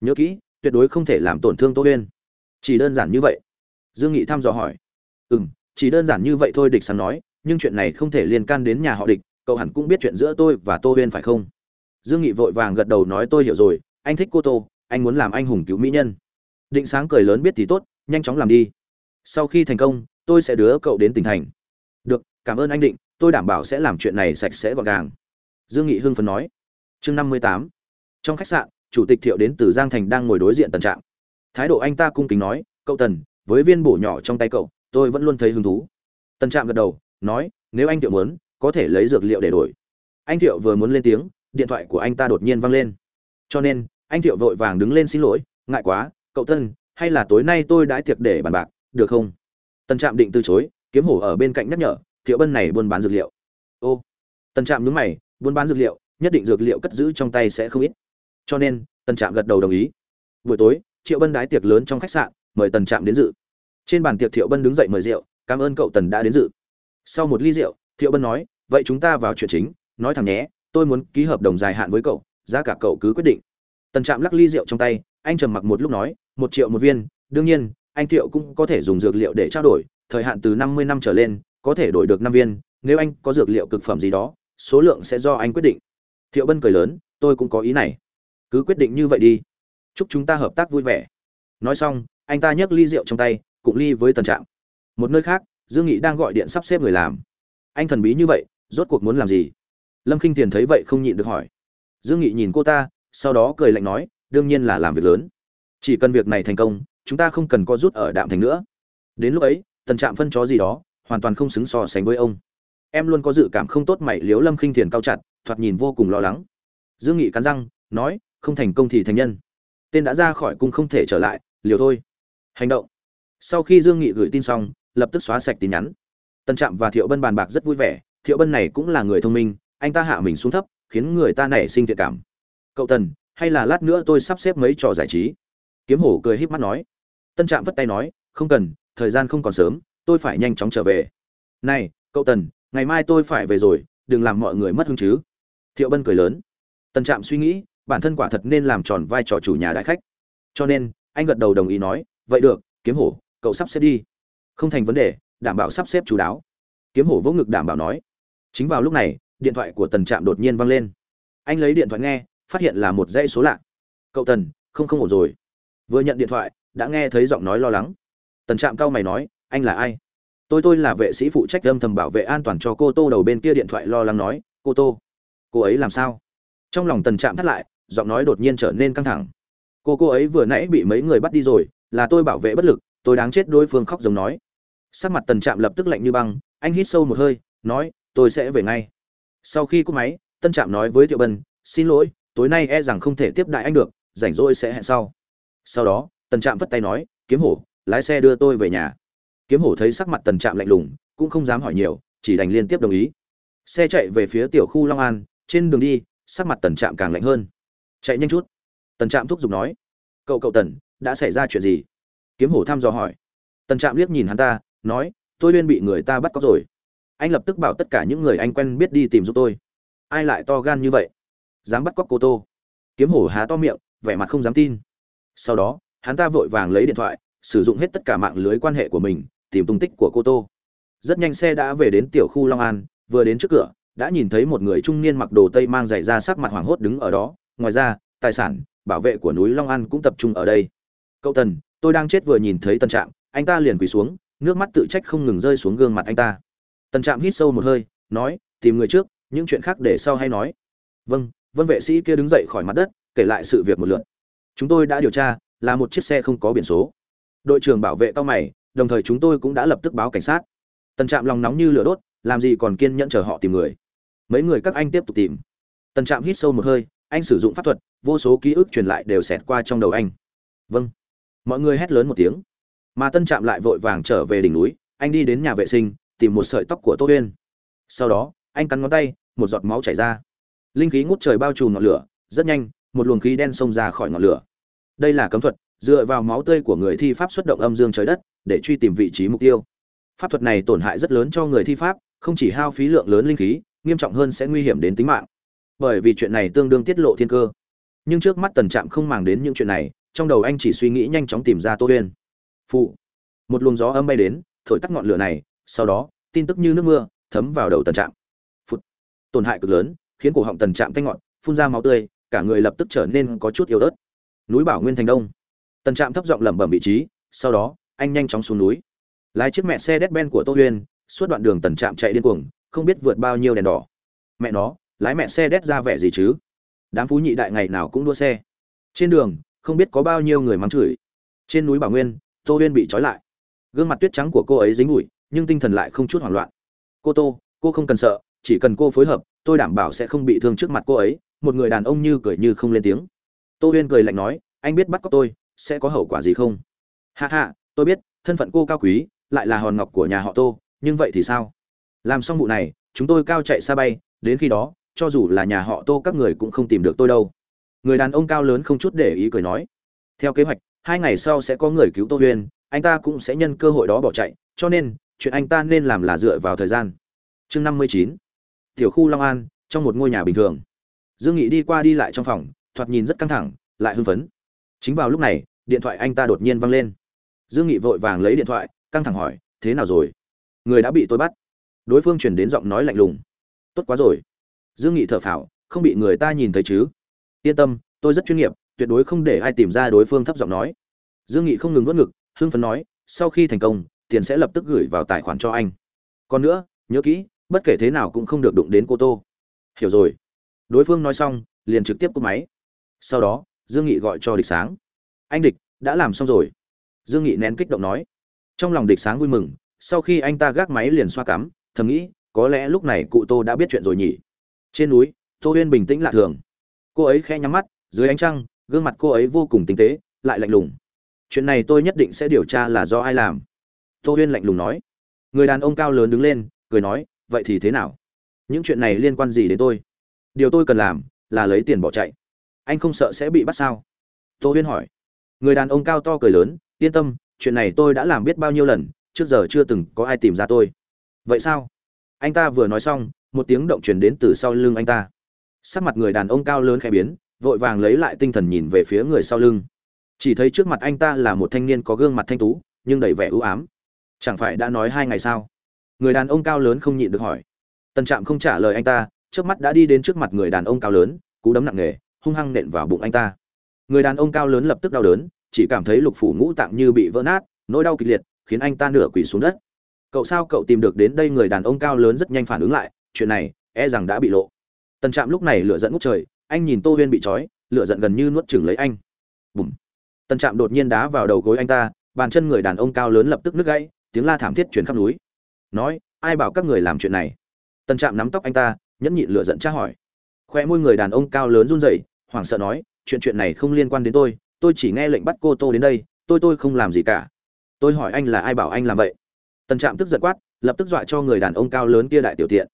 Nhớ kỹ, tuyệt đối không thể làm tổn thương tô huyên. Chỉ đơn giản như vậy. Dương nghị thăm dò hỏi. Ừ m chỉ đơn giản như vậy thôi, địch sáng nói, nhưng chuyện này không thể liên can đến nhà họ địch, cậu hẳn cũng biết chuyện giữa tôi và tô huyên phải không? Dương nghị vội vàng gật đầu nói, tôi hiểu rồi, anh thích cô tô, anh muốn làm anh hùng cứu mỹ nhân. Định sáng cười lớn, biết thì tốt, nhanh chóng làm đi sau khi thành công, tôi sẽ đưa cậu đến tỉnh thành. Được, cảm ơn anh định, tôi đảm bảo sẽ làm chuyện này sạch sẽ gọn gàng. Dương nghị hưng phấn nói. Chương năm mươi tám. Trong khách sạn, chủ tịch thiệu đến từ giang thành đang ngồi đối diện tần trạng. Thái độ anh ta cung kính nói, cậu tần, với viên bổ nhỏ trong tay cậu, tôi vẫn luôn thấy hứng thú. Tần trạm gật đầu, nói, nếu anh thiệu muốn, có thể lấy dược liệu để đổi. Anh thiệu vừa muốn lên tiếng, điện thoại của anh ta đột nhiên vang lên. Cho nên, anh thiệu vội vàng đứng lên xin lỗi, ngại quá, cậu tân hay là tối nay tôi đãi tiệc để bàn bạc? Được không? Tần trạm định từ chối, kiếm hổ ở bên cạnh nhắc nhở, thiệu bân này buôn bán dược liệu. Ô, tần trạm nhướng mày, buôn bán dược liệu, nhất định dược liệu cất giữ trong tay sẽ không ít. Cho nên, tần trạm gật đầu đồng ý. Buổi tối triệu bân đái tiệc lớn trong khách sạn, mời tần trạm đến dự. Trên bàn tiệc thiệu bân đứng dậy mời rượu, cảm ơn cậu tần đã đến dự. Sau một ly rượu, thiệu bân nói, vậy chúng ta vào chuyện chính, nói thẳng nhé, tôi muốn ký hợp đồng dài hạn với cậu, giá cả cậu cứ quyết định. Tần trạm lắc ly rượu trong tay, anh trầm mặc một lúc nói, một triệu một viên, đương nhiên anh thiệu cũng có thể dùng dược liệu để trao đổi, thời hạn từ năm mươi năm trở lên, có thể đổi được năm viên, nếu anh có dược liệu cực phẩm gì đó, số lượng sẽ do anh quyết định. Thiệu bân cười lớn, tôi cũng có ý này. Cứ quyết định như vậy đi. Chúc chúng ta hợp tác vui vẻ. Nói xong, anh ta nhấc ly rượu trong tay, cụng ly với tần trạm. Một nơi khác, dương nghị đang gọi điện sắp xếp người làm. Anh thần bí như vậy, rốt cuộc muốn làm gì? Lâm k i n h tiền thấy vậy không nhịn được hỏi. Dương nghị nhìn cô ta, sau đó cười lạnh nói, đương nhiên là làm việc lớn. Chỉ cần việc này thành công chúng ta không cần có rút ở đạm thành nữa. Đến lúc ấy, tần trạm phân chó gì đó, hoàn toàn không xứng so sánh với ông. Em luôn có dự cảm không tốt mày liếu lâm khinh thiền cao chặt, thoạt nhìn vô cùng lo lắng. Dương nghị cắn răng, nói, không thành công thì thành nhân. Tên đã ra khỏi cung không thể trở lại, liều thôi. Hành động. Sau khi dương nghị gửi tin xong, lập tức xóa sạch tin nhắn. Tân trạm và thiệu bân bàn bạc rất vui vẻ, thiệu bân này cũng là người thông minh, anh ta hạ mình xuống thấp, khiến người ta nảy sinh thiện cảm. Cậu tần, hay là lát nữa tôi sắp xếp mấy trò giải trí? Kiếm hổ cười híp mắt nói tân trạm vất tay nói, không cần, thời gian không còn sớm, tôi phải nhanh chóng trở về. Này, cậu tần, ngày mai tôi phải về rồi, đừng làm mọi người mất hứng chứ. Thiệu bân cười lớn. Tân trạm suy nghĩ, bản thân quả thật nên làm tròn vai trò chủ nhà đại khách. Cho nên, anh gật đầu đồng ý nói, vậy được, kiếm hổ, cậu sắp xếp đi. Không thành vấn đề, đảm bảo sắp xếp chú đáo. Kiếm hổ vỗ ngực đảm bảo nói. Chính vào lúc này, điện thoại của tần trạm đột nhiên vang lên. Anh lấy điện thoại nghe, phát hiện là một dãy số lạ. Cậu tần, không không ổn rồi. Vừa nhận điện thoại đã nghe thấy giọng nói lo lắng. Tần trạm cao mày nói, anh là ai? Tôi tôi là vệ sĩ phụ trách âm thầm bảo vệ an toàn cho cô tô đầu bên kia điện thoại lo lắng nói, cô tô, cô ấy làm sao? Trong lòng tần trạm thắt lại, giọng nói đột nhiên trở nên căng thẳng. Cô cô ấy vừa nãy bị mấy người bắt đi rồi, là tôi bảo vệ bất lực, tôi đáng chết đối phương khóc giống nói. Sắc mặt tần trạm lập tức lạnh như băng, anh hít sâu một hơi, nói, tôi sẽ về ngay. Sau khi cúp máy tân trạm nói với thiệu bân, xin lỗi, tối nay e rằng không thể tiếp đại anh được, rảnh rỗi sẽ hẹn sau. Sau đó tần trạm vất tay nói, kiếm hổ, lái xe đưa tôi về nhà. Kiếm hổ thấy sắc mặt tần trạm lạnh lùng, cũng không dám hỏi nhiều, chỉ đành liên tiếp đồng ý. Xe chạy về phía tiểu khu long an, trên đường đi, sắc mặt tần trạm càng lạnh hơn. Chạy nhanh chút. Tần trạm thúc giục nói. Cậu cậu tần, đã xảy ra chuyện gì? Kiếm hổ thăm dò hỏi. Tần trạm liếc nhìn hắn ta, nói, tôi liên bị người ta bắt cóc rồi. Anh lập tức bảo tất cả những người anh quen biết đi tìm giúp tôi. Ai lại to gan như vậy? Dám bắt cóc cô tô? Kiếm hổ há to miệng, vẻ mặt không dám tin. Sau đó hắn ta vội vàng lấy điện thoại, sử dụng hết tất cả mạng lưới quan hệ của mình, tìm tung tích của cô tô. Rất nhanh xe đã về đến tiểu khu long an, vừa đến trước cửa, đã nhìn thấy một người trung niên mặc đồ tây mang giày ra sắc mặt hoảng hốt đứng ở đó. Ngoài ra, tài sản, bảo vệ của núi long an cũng tập trung ở đây. Cậu tần, tôi đang chết vừa nhìn thấy tân trạm, anh ta liền quỳ xuống, nước mắt tự trách không ngừng rơi xuống gương mặt anh ta. Tần trạm hít sâu một hơi, nói, tìm người trước, những chuyện khác để sau hay nói. Vâng vân vệ sĩ kia đứng dậy khỏi mặt đất, kể lại sự việc một lượt. Chúng tôi đã điều tra là một chiếc xe không có biển số. Đội trưởng bảo vệ cao mày, đồng thời chúng tôi cũng đã lập tức báo cảnh sát. Tần trạm lòng nóng như lửa đốt, làm gì còn kiên nhẫn chờ họ tìm người. Mấy người các anh tiếp tục tìm. Tần trạm hít sâu một hơi, anh sử dụng pháp thuật, vô số ký ức truyền lại đều xẹt qua trong đầu anh. Vâng. Mọi người hét lớn một tiếng. Mà tân trạm lại vội vàng trở về đỉnh núi, anh đi đến nhà vệ sinh, tìm một sợi tóc của tô huyên. Sau đó, anh cắn ngón tay, một giọt máu chảy ra. Linh khí ngút trời bao trùm ngọn lửa, rất nhanh, một luồng khí đen xông ra khỏi ngọn lửa đây là cấm thuật, dựa vào máu tươi của người thi pháp xuất động âm dương trời đất, để truy tìm vị trí mục tiêu. Pháp thuật này tổn hại rất lớn cho người thi pháp, không chỉ hao phí lượng lớn linh khí, nghiêm trọng hơn sẽ nguy hiểm đến tính mạng. Bởi vì chuyện này tương đương tiết lộ thiên cơ. Nhưng trước mắt tần trạm không màng đến những chuyện này, trong đầu anh chỉ suy nghĩ nhanh chóng tìm ra tô huyên. Phụ, một luồng gió âm bay đến, thổi tắt ngọn lửa này, sau đó, tin tức như nước mưa, thấm vào đầu tần trạm. Phụt, tổn hại cực lớn, khiến cổ họng tần trạm thanh ngọn phun ra máu tươi, cả người lập tức trở nên có chút yếu ớt núi bảo nguyên thành đông. Tần trạm thấp giọng lẩm bẩm vị trí, sau đó, anh nhanh chóng xuống núi. Lái chiếc mẹ xe đét ben của tô huyên, suốt đoạn đường tần trạm chạy điên cuồng, không biết vượt bao nhiêu đèn đỏ. Mẹ nó, lái mẹ xe đét ra vẻ gì chứ? Đám phú nhị đại ngày nào cũng đua xe. Trên đường, không biết có bao nhiêu người mắng chửi. Trên núi bảo nguyên, tô huyên bị trói lại. Gương mặt tuyết trắng của cô ấy dính bụi, nhưng tinh thần lại không chút hoảng loạn. Cô tô, cô không cần sợ, chỉ cần cô phối hợp, tôi đảm bảo sẽ không bị thương trước mặt cô ấy. Một người đàn ông như cười như không lên tiếng tô huyên cười lạnh nói, anh biết bắt cóc tôi sẽ có hậu quả gì không? Hạ hạ tôi biết, thân phận cô cao quý, lại là hòn ngọc của nhà họ tô, nhưng vậy thì sao? Làm xong vụ này, chúng tôi cao chạy xa bay, đến khi đó, cho dù là nhà họ tô các người cũng không tìm được tôi đâu. Người đàn ông cao lớn không chút để ý cười nói, theo kế hoạch, hai ngày sau sẽ có người cứu tô huyên, anh ta cũng sẽ nhân cơ hội đó bỏ chạy, cho nên, chuyện anh ta nên làm là dựa vào thời gian. Chương năm mươi chín, tiểu khu long an, trong một ngôi nhà bình thường. Dương nghị đi qua đi lại trong phòng thoạt nhìn rất căng thẳng, lại hưng phấn. Chính vào lúc này, điện thoại anh ta đột nhiên văng lên. Dương nghị vội vàng lấy điện thoại, căng thẳng hỏi, thế nào rồi? Người đã bị tôi bắt. Đối phương chuyển đến giọng nói lạnh lùng. Tốt quá rồi. Dương nghị thở phào, không bị người ta nhìn thấy chứ? Yên tâm, tôi rất chuyên nghiệp, tuyệt đối không để ai tìm ra đối phương, thấp giọng nói. Dương nghị không ngừng vớt ngực, hưng phấn nói, sau khi thành công, tiền sẽ lập tức gửi vào tài khoản cho anh. Còn nữa, nhớ kỹ, bất kể thế nào cũng không được đụng đến cô tô. Hiểu rồi. Đối phương nói xong, liền trực tiếp cúp máy sau đó, dương nghị gọi cho địch sáng. Anh địch, đã làm xong rồi. Dương nghị nén kích động nói. Trong lòng địch sáng vui mừng, sau khi anh ta gác máy liền xoa cắm, thầm nghĩ, có lẽ lúc này cụ tô đã biết chuyện rồi nhỉ. Trên núi, tô huyên bình tĩnh lạ thường. Cô ấy khẽ nhắm mắt, dưới ánh trăng, gương mặt cô ấy vô cùng tinh tế, lại lạnh lùng. Chuyện này tôi nhất định sẽ điều tra là do ai làm. Tô huyên lạnh lùng nói. Người đàn ông cao lớn đứng lên, cười nói, vậy thì thế nào? Những chuyện này liên quan gì đến tôi? Điều tôi cần làm là lấy tiền bỏ chạy anh không sợ sẽ bị bắt sao? Tô huyên hỏi. Người đàn ông cao to cười lớn, yên tâm, chuyện này tôi đã làm biết bao nhiêu lần, trước giờ chưa từng có ai tìm ra tôi. Vậy sao? Anh ta vừa nói xong, một tiếng động truyền đến từ sau lưng anh ta. Sắc mặt người đàn ông cao lớn khẽ biến, vội vàng lấy lại tinh thần nhìn về phía người sau lưng. Chỉ thấy trước mặt anh ta là một thanh niên có gương mặt thanh tú, nhưng đầy vẻ ưu ám. Chẳng phải đã nói hai ngày sao? Người đàn ông cao lớn không nhịn được hỏi. Tần trạm không trả lời anh ta trước mắt đã đi đến trước mặt người đàn ông cao lớn, cú đấm nặng nề hung hăng nện vào bụng anh ta. Người đàn ông cao lớn lập tức đau đớn, chỉ cảm thấy lục phủ ngũ tạng như bị vỡ nát, nỗi đau kịch liệt, khiến anh ta nửa quỳ xuống đất. Cậu sao cậu tìm được đến đây người đàn ông cao lớn rất nhanh phản ứng lại, chuyện này e rằng đã bị lộ. Tần trạm lúc này lửa giận ngút trời, anh nhìn tô huyên bị trói, lửa giận gần như nuốt chừng lấy anh. Bùm. Tần trạm đột nhiên đá vào đầu gối anh ta, bàn chân người đàn ông cao lớn lập tức nứt gãy, tiếng la thảm thiết chuyển khắp núi. Nói, ai bảo các người làm chuyện này? Tần trạm nắm tóc anh ta, nhẫn nhịn lửa giận tra hỏi. Khoe môi người đàn ông cao lớn run rẩy hoảng sợ nói, chuyện chuyện này không liên quan đến tôi tôi chỉ nghe lệnh bắt cô tô đến đây, tôi tôi không làm gì cả. Tôi hỏi anh là ai bảo anh làm vậy? Tần trạm tức giận quát, lập tức dọa cho người đàn ông cao lớn kia đại tiểu tiện.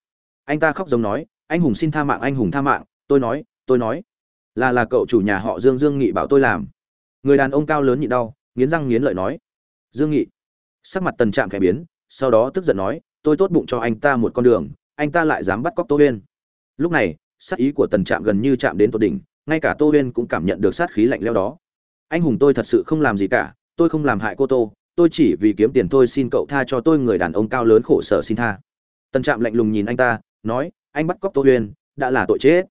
Anh ta khóc giống nói, anh hùng xin tha mạng, anh hùng tha mạng. Tôi nói tôi nói, là là cậu chủ nhà họ dương dương nghị bảo tôi làm. Người đàn ông cao lớn nhịn đau, nghiến răng nghiến lợi nói, dương nghị. Sắc mặt tần trạm khẽ biến, sau đó tức giận nói, tôi tốt bụng cho anh ta một con đường, anh ta lại dám bắt cóc tô huyên. Lúc này, sắc ý của tần trạm gần như chạm đến tột đỉnh ngay cả tô huyên cũng cảm nhận được sát khí lạnh leo đó. Anh hùng tôi thật sự không làm gì cả, tôi không làm hại cô tô, tôi chỉ vì kiếm tiền thôi xin cậu tha cho tôi người đàn ông cao lớn khổ sở xin tha. Tần trạm lạnh lùng nhìn anh ta, nói, anh bắt cóc tô huyên, đã là tội chết.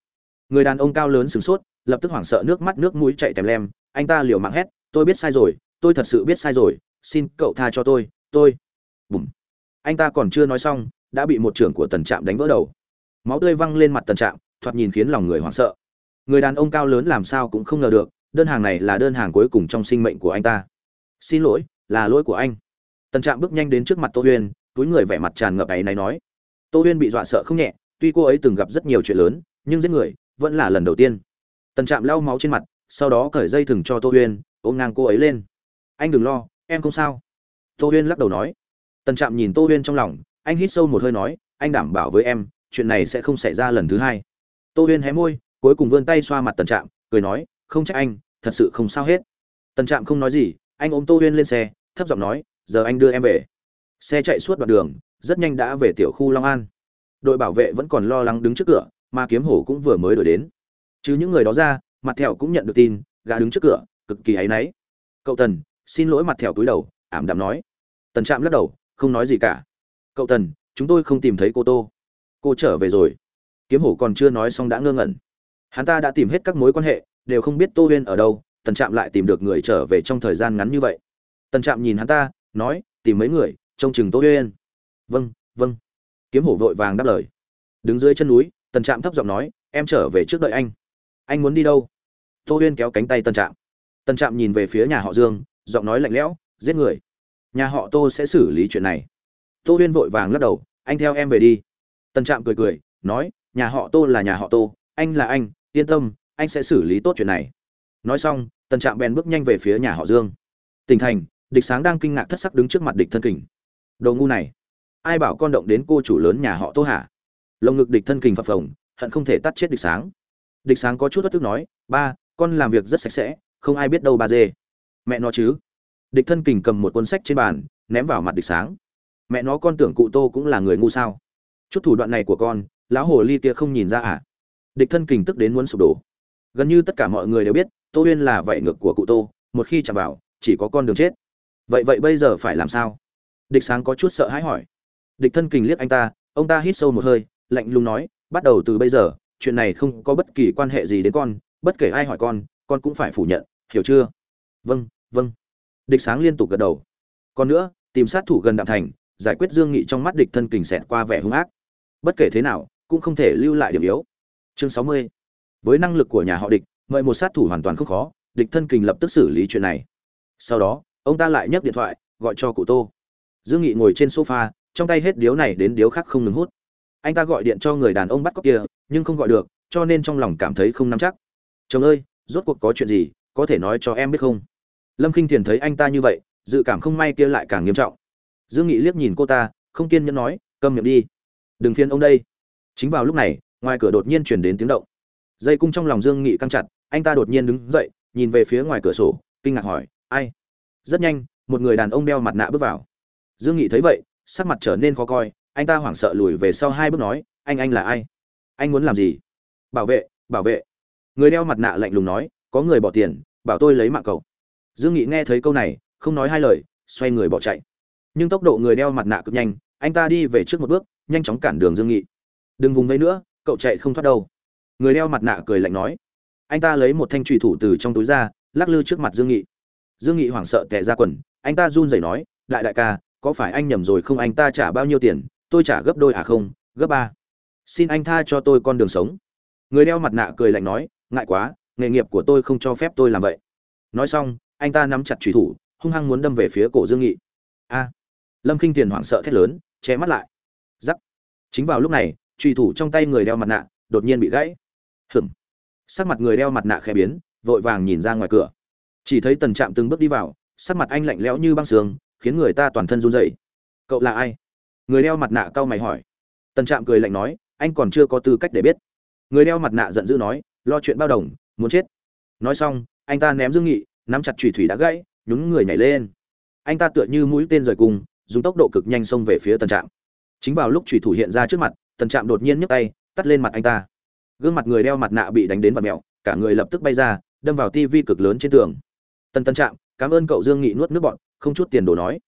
Người đàn ông cao lớn sửng sốt, lập tức hoảng sợ nước mắt nước mũi chạy tèm lem. Anh ta liều mạng hét, tôi biết sai rồi, tôi thật sự biết sai rồi, xin cậu tha cho tôi tôi. Bùm. Anh ta còn chưa nói xong, đã bị một trưởng của tần trạm đánh vỡ đầu. Máu tươi văng lên mặt tần trạm, thoạt nhìn khiến lòng người hoảng sợ người đàn ông cao lớn làm sao cũng không ngờ được, đơn hàng này là đơn hàng cuối cùng trong sinh mệnh của anh ta. Xin lỗi, là lỗi của anh. Tần trạm bước nhanh đến trước mặt tô huyên, túi người vẻ mặt tràn ngập áy này nói. Tô huyên bị dọa sợ không nhẹ, tuy cô ấy từng gặp rất nhiều chuyện lớn, nhưng giết người vẫn là lần đầu tiên. Tần trạm lau máu trên mặt, sau đó cởi dây thừng cho tô huyên, ôm ngang cô ấy lên. Anh đừng lo, em không sao. Tô huyên lắc đầu nói. Tần trạm nhìn tô huyên trong lòng, anh hít sâu một hơi nói, anh đảm bảo với em, chuyện này sẽ không xảy ra lần thứ hai. Tô huyên hé môi cuối cùng vươn tay xoa mặt tần trạm, cười nói, không trách anh, thật sự không sao hết. Tần trạm không nói gì, anh ôm tô huyên lên xe, thấp giọng nói, giờ anh đưa em về. Xe chạy suốt đoạn đường, rất nhanh đã về tiểu khu long an. Đội bảo vệ vẫn còn lo lắng đứng trước cửa, mà kiếm hổ cũng vừa mới đổi đến. Chứ những người đó ra, mặt thẹo cũng nhận được tin, gã đứng trước cửa, cực kỳ áy náy. Cậu tần, xin lỗi mặt thẹo túi đầu, ảm đạm nói. Tần trạm lắc đầu, không nói gì cả. Cậu tần, chúng tôi không tìm thấy cô tô. Cô trở về rồi. Kiếm hổ còn chưa nói xong đã ngơ ngẩn hắn ta đã tìm hết các mối quan hệ, đều không biết tô huyên ở đâu, tần trạm lại tìm được người trở về trong thời gian ngắn như vậy. Tần trạm nhìn hắn ta, nói, tìm mấy người, trông chừng tô huyên. Vâng vâng. Kiếm hổ vội vàng đáp lời. Đứng dưới chân núi, tần trạm thấp giọng nói, em trở về trước đợi anh. Anh muốn đi đâu? Tô huyên kéo cánh tay tần trạm. Tần trạm nhìn về phía nhà họ dương, giọng nói lạnh lẽo, giết người. Nhà họ tô sẽ xử lý chuyện này. Tô huyên vội vàng lắc đầu, anh theo em về đi. Tần trạm cười cười, nói, nhà họ tô là nhà họ tô, anh là anh yên tâm, anh sẽ xử lý tốt chuyện này. Nói xong, tần trạm bèn bước nhanh về phía nhà họ dương. Tỉnh thành, địch sáng đang kinh ngạc thất sắc đứng trước mặt địch thân kình. Đồ ngu này, ai bảo con động đến cô chủ lớn nhà họ tô hả lồng ngực địch thân kình phập phồng, hận không thể tắt chết địch sáng. Địch sáng có chút bất tức nói, ba, con làm việc rất sạch sẽ, không ai biết đâu ba dê. Mẹ nó chứ. Địch thân kình cầm một cuốn sách trên bàn, ném vào mặt địch sáng. Mẹ nó, con tưởng cụ tô cũng là người ngu sao? Chút thủ đoạn này của con, lão hồ ly kia không nhìn ra à? Địch thân kình tức đến muốn sụp đổ. Gần như tất cả mọi người đều biết, tô huyên là vậy ngược của cụ tô, một khi chạm vào, chỉ có con đường chết. Vậy vậy bây giờ phải làm sao? Địch sáng có chút sợ hãi hỏi. Địch thân kình liếc anh ta, ông ta hít sâu một hơi, lạnh lùng nói, bắt đầu từ bây giờ, chuyện này không có bất kỳ quan hệ gì đến con, bất kể ai hỏi con con cũng phải phủ nhận, hiểu chưa? Vâng vâng. Địch sáng liên tục gật đầu. Còn nữa, tìm sát thủ gần đạm thành, giải quyết dương nghị trong mắt địch thân kình xẹt qua vẻ hung ác. Bất kể thế nào, cũng không thể lưu lại điểm yếu chương sáu mươi. Với năng lực của nhà họ địch, mời một sát thủ hoàn toàn không khó, địch thân kình lập tức xử lý chuyện này. Sau đó, ông ta lại nhấc điện thoại, gọi cho cụ tô. Dương nghị ngồi trên sofa, trong tay hết điếu này đến điếu khác không ngừng hút. Anh ta gọi điện cho người đàn ông bắt cóc kia, nhưng không gọi được, cho nên trong lòng cảm thấy không nắm chắc. Chồng ơi, rốt cuộc có chuyện gì, có thể nói cho em biết không? Lâm k i n h thiền thấy anh ta như vậy, dự cảm không may kia lại càng nghiêm trọng. Dương nghị liếc nhìn cô ta, không kiên nhẫn nói, câm miệng đi. Đừng phiền ông đây. Chính vào lúc này ngoài cửa đột nhiên chuyển đến tiếng động. Dây cung trong lòng dương nghị căng chặt, anh ta đột nhiên đứng dậy, nhìn về phía ngoài cửa sổ, kinh ngạc hỏi, ai? Rất nhanh, một người đàn ông đeo mặt nạ bước vào. Dương nghị thấy vậy, sắc mặt trở nên khó coi, anh ta hoảng sợ lùi về sau hai bước nói, anh anh là ai? Anh muốn làm gì? Bảo vệ bảo vệ. Người đeo mặt nạ lạnh lùng nói, có người bỏ tiền, bảo tôi lấy mạng cậu. Dương nghị nghe thấy câu này, không nói hai lời, xoay người bỏ chạy. Nhưng tốc độ người đeo mặt nạ cực nhanh, anh ta đi về trước một bước, nhanh chóng cản đường dương nghị. Đừng vùng vây nữa cậu chạy không thoát đâu. Người đeo mặt nạ cười lạnh nói. Anh ta lấy một thanh trùy thủ từ trong túi ra, lắc lư trước mặt dương nghị. Dương nghị hoảng sợ tệ ra quần, anh ta run rẩy nói, đại đại ca, có phải anh nhầm rồi không? Anh ta trả bao nhiêu tiền? Tôi trả gấp đôi à không? Gấp ba. Xin anh tha cho tôi con đường sống. Người đeo mặt nạ cười lạnh nói, ngại quá, nghề nghiệp của tôi không cho phép tôi làm vậy. Nói xong, anh ta nắm chặt trùy thủ, hung hăng muốn đâm về phía cổ dương nghị. A. Lâm k i n h tiền hoảng sợ thét lớn, che mắt lại. Giắc chính vào lúc này trùy thủ trong tay người đeo mặt nạ, đột nhiên bị gãy. Hừm sắc mặt người đeo mặt nạ khẽ biến, vội vàng nhìn ra ngoài cửa. Chỉ thấy tần trạm từng bước đi vào, sắc mặt anh lạnh lẽo như băng sương, khiến người ta toàn thân run rẩy. Cậu là ai? Người đeo mặt nạ cau mày hỏi. Tần trạm cười lạnh nói, anh còn chưa có tư cách để biết. Người đeo mặt nạ giận dữ nói, lo chuyện bao đồng, muốn chết. Nói xong, anh ta ném dương nghị, nắm chặt trùy thủy đã gãy, nhún người nhảy lên. Anh ta tựa như mũi tên rời cung dùng tốc độ cực nhanh xông về phía tần trạm. Chính vào lúc trùy thủ hiện ra trước mặt tần trạm đột nhiên nhấc tay, tắt lên mặt anh ta. Gương mặt người đeo mặt nạ bị đánh đến vật mẹo, cả người lập tức bay ra, đâm vào tivi cực lớn trên tường. Tần tân trạm, cảm ơn cậu dương nghị nuốt nước bọn không chút tiền đồ nói.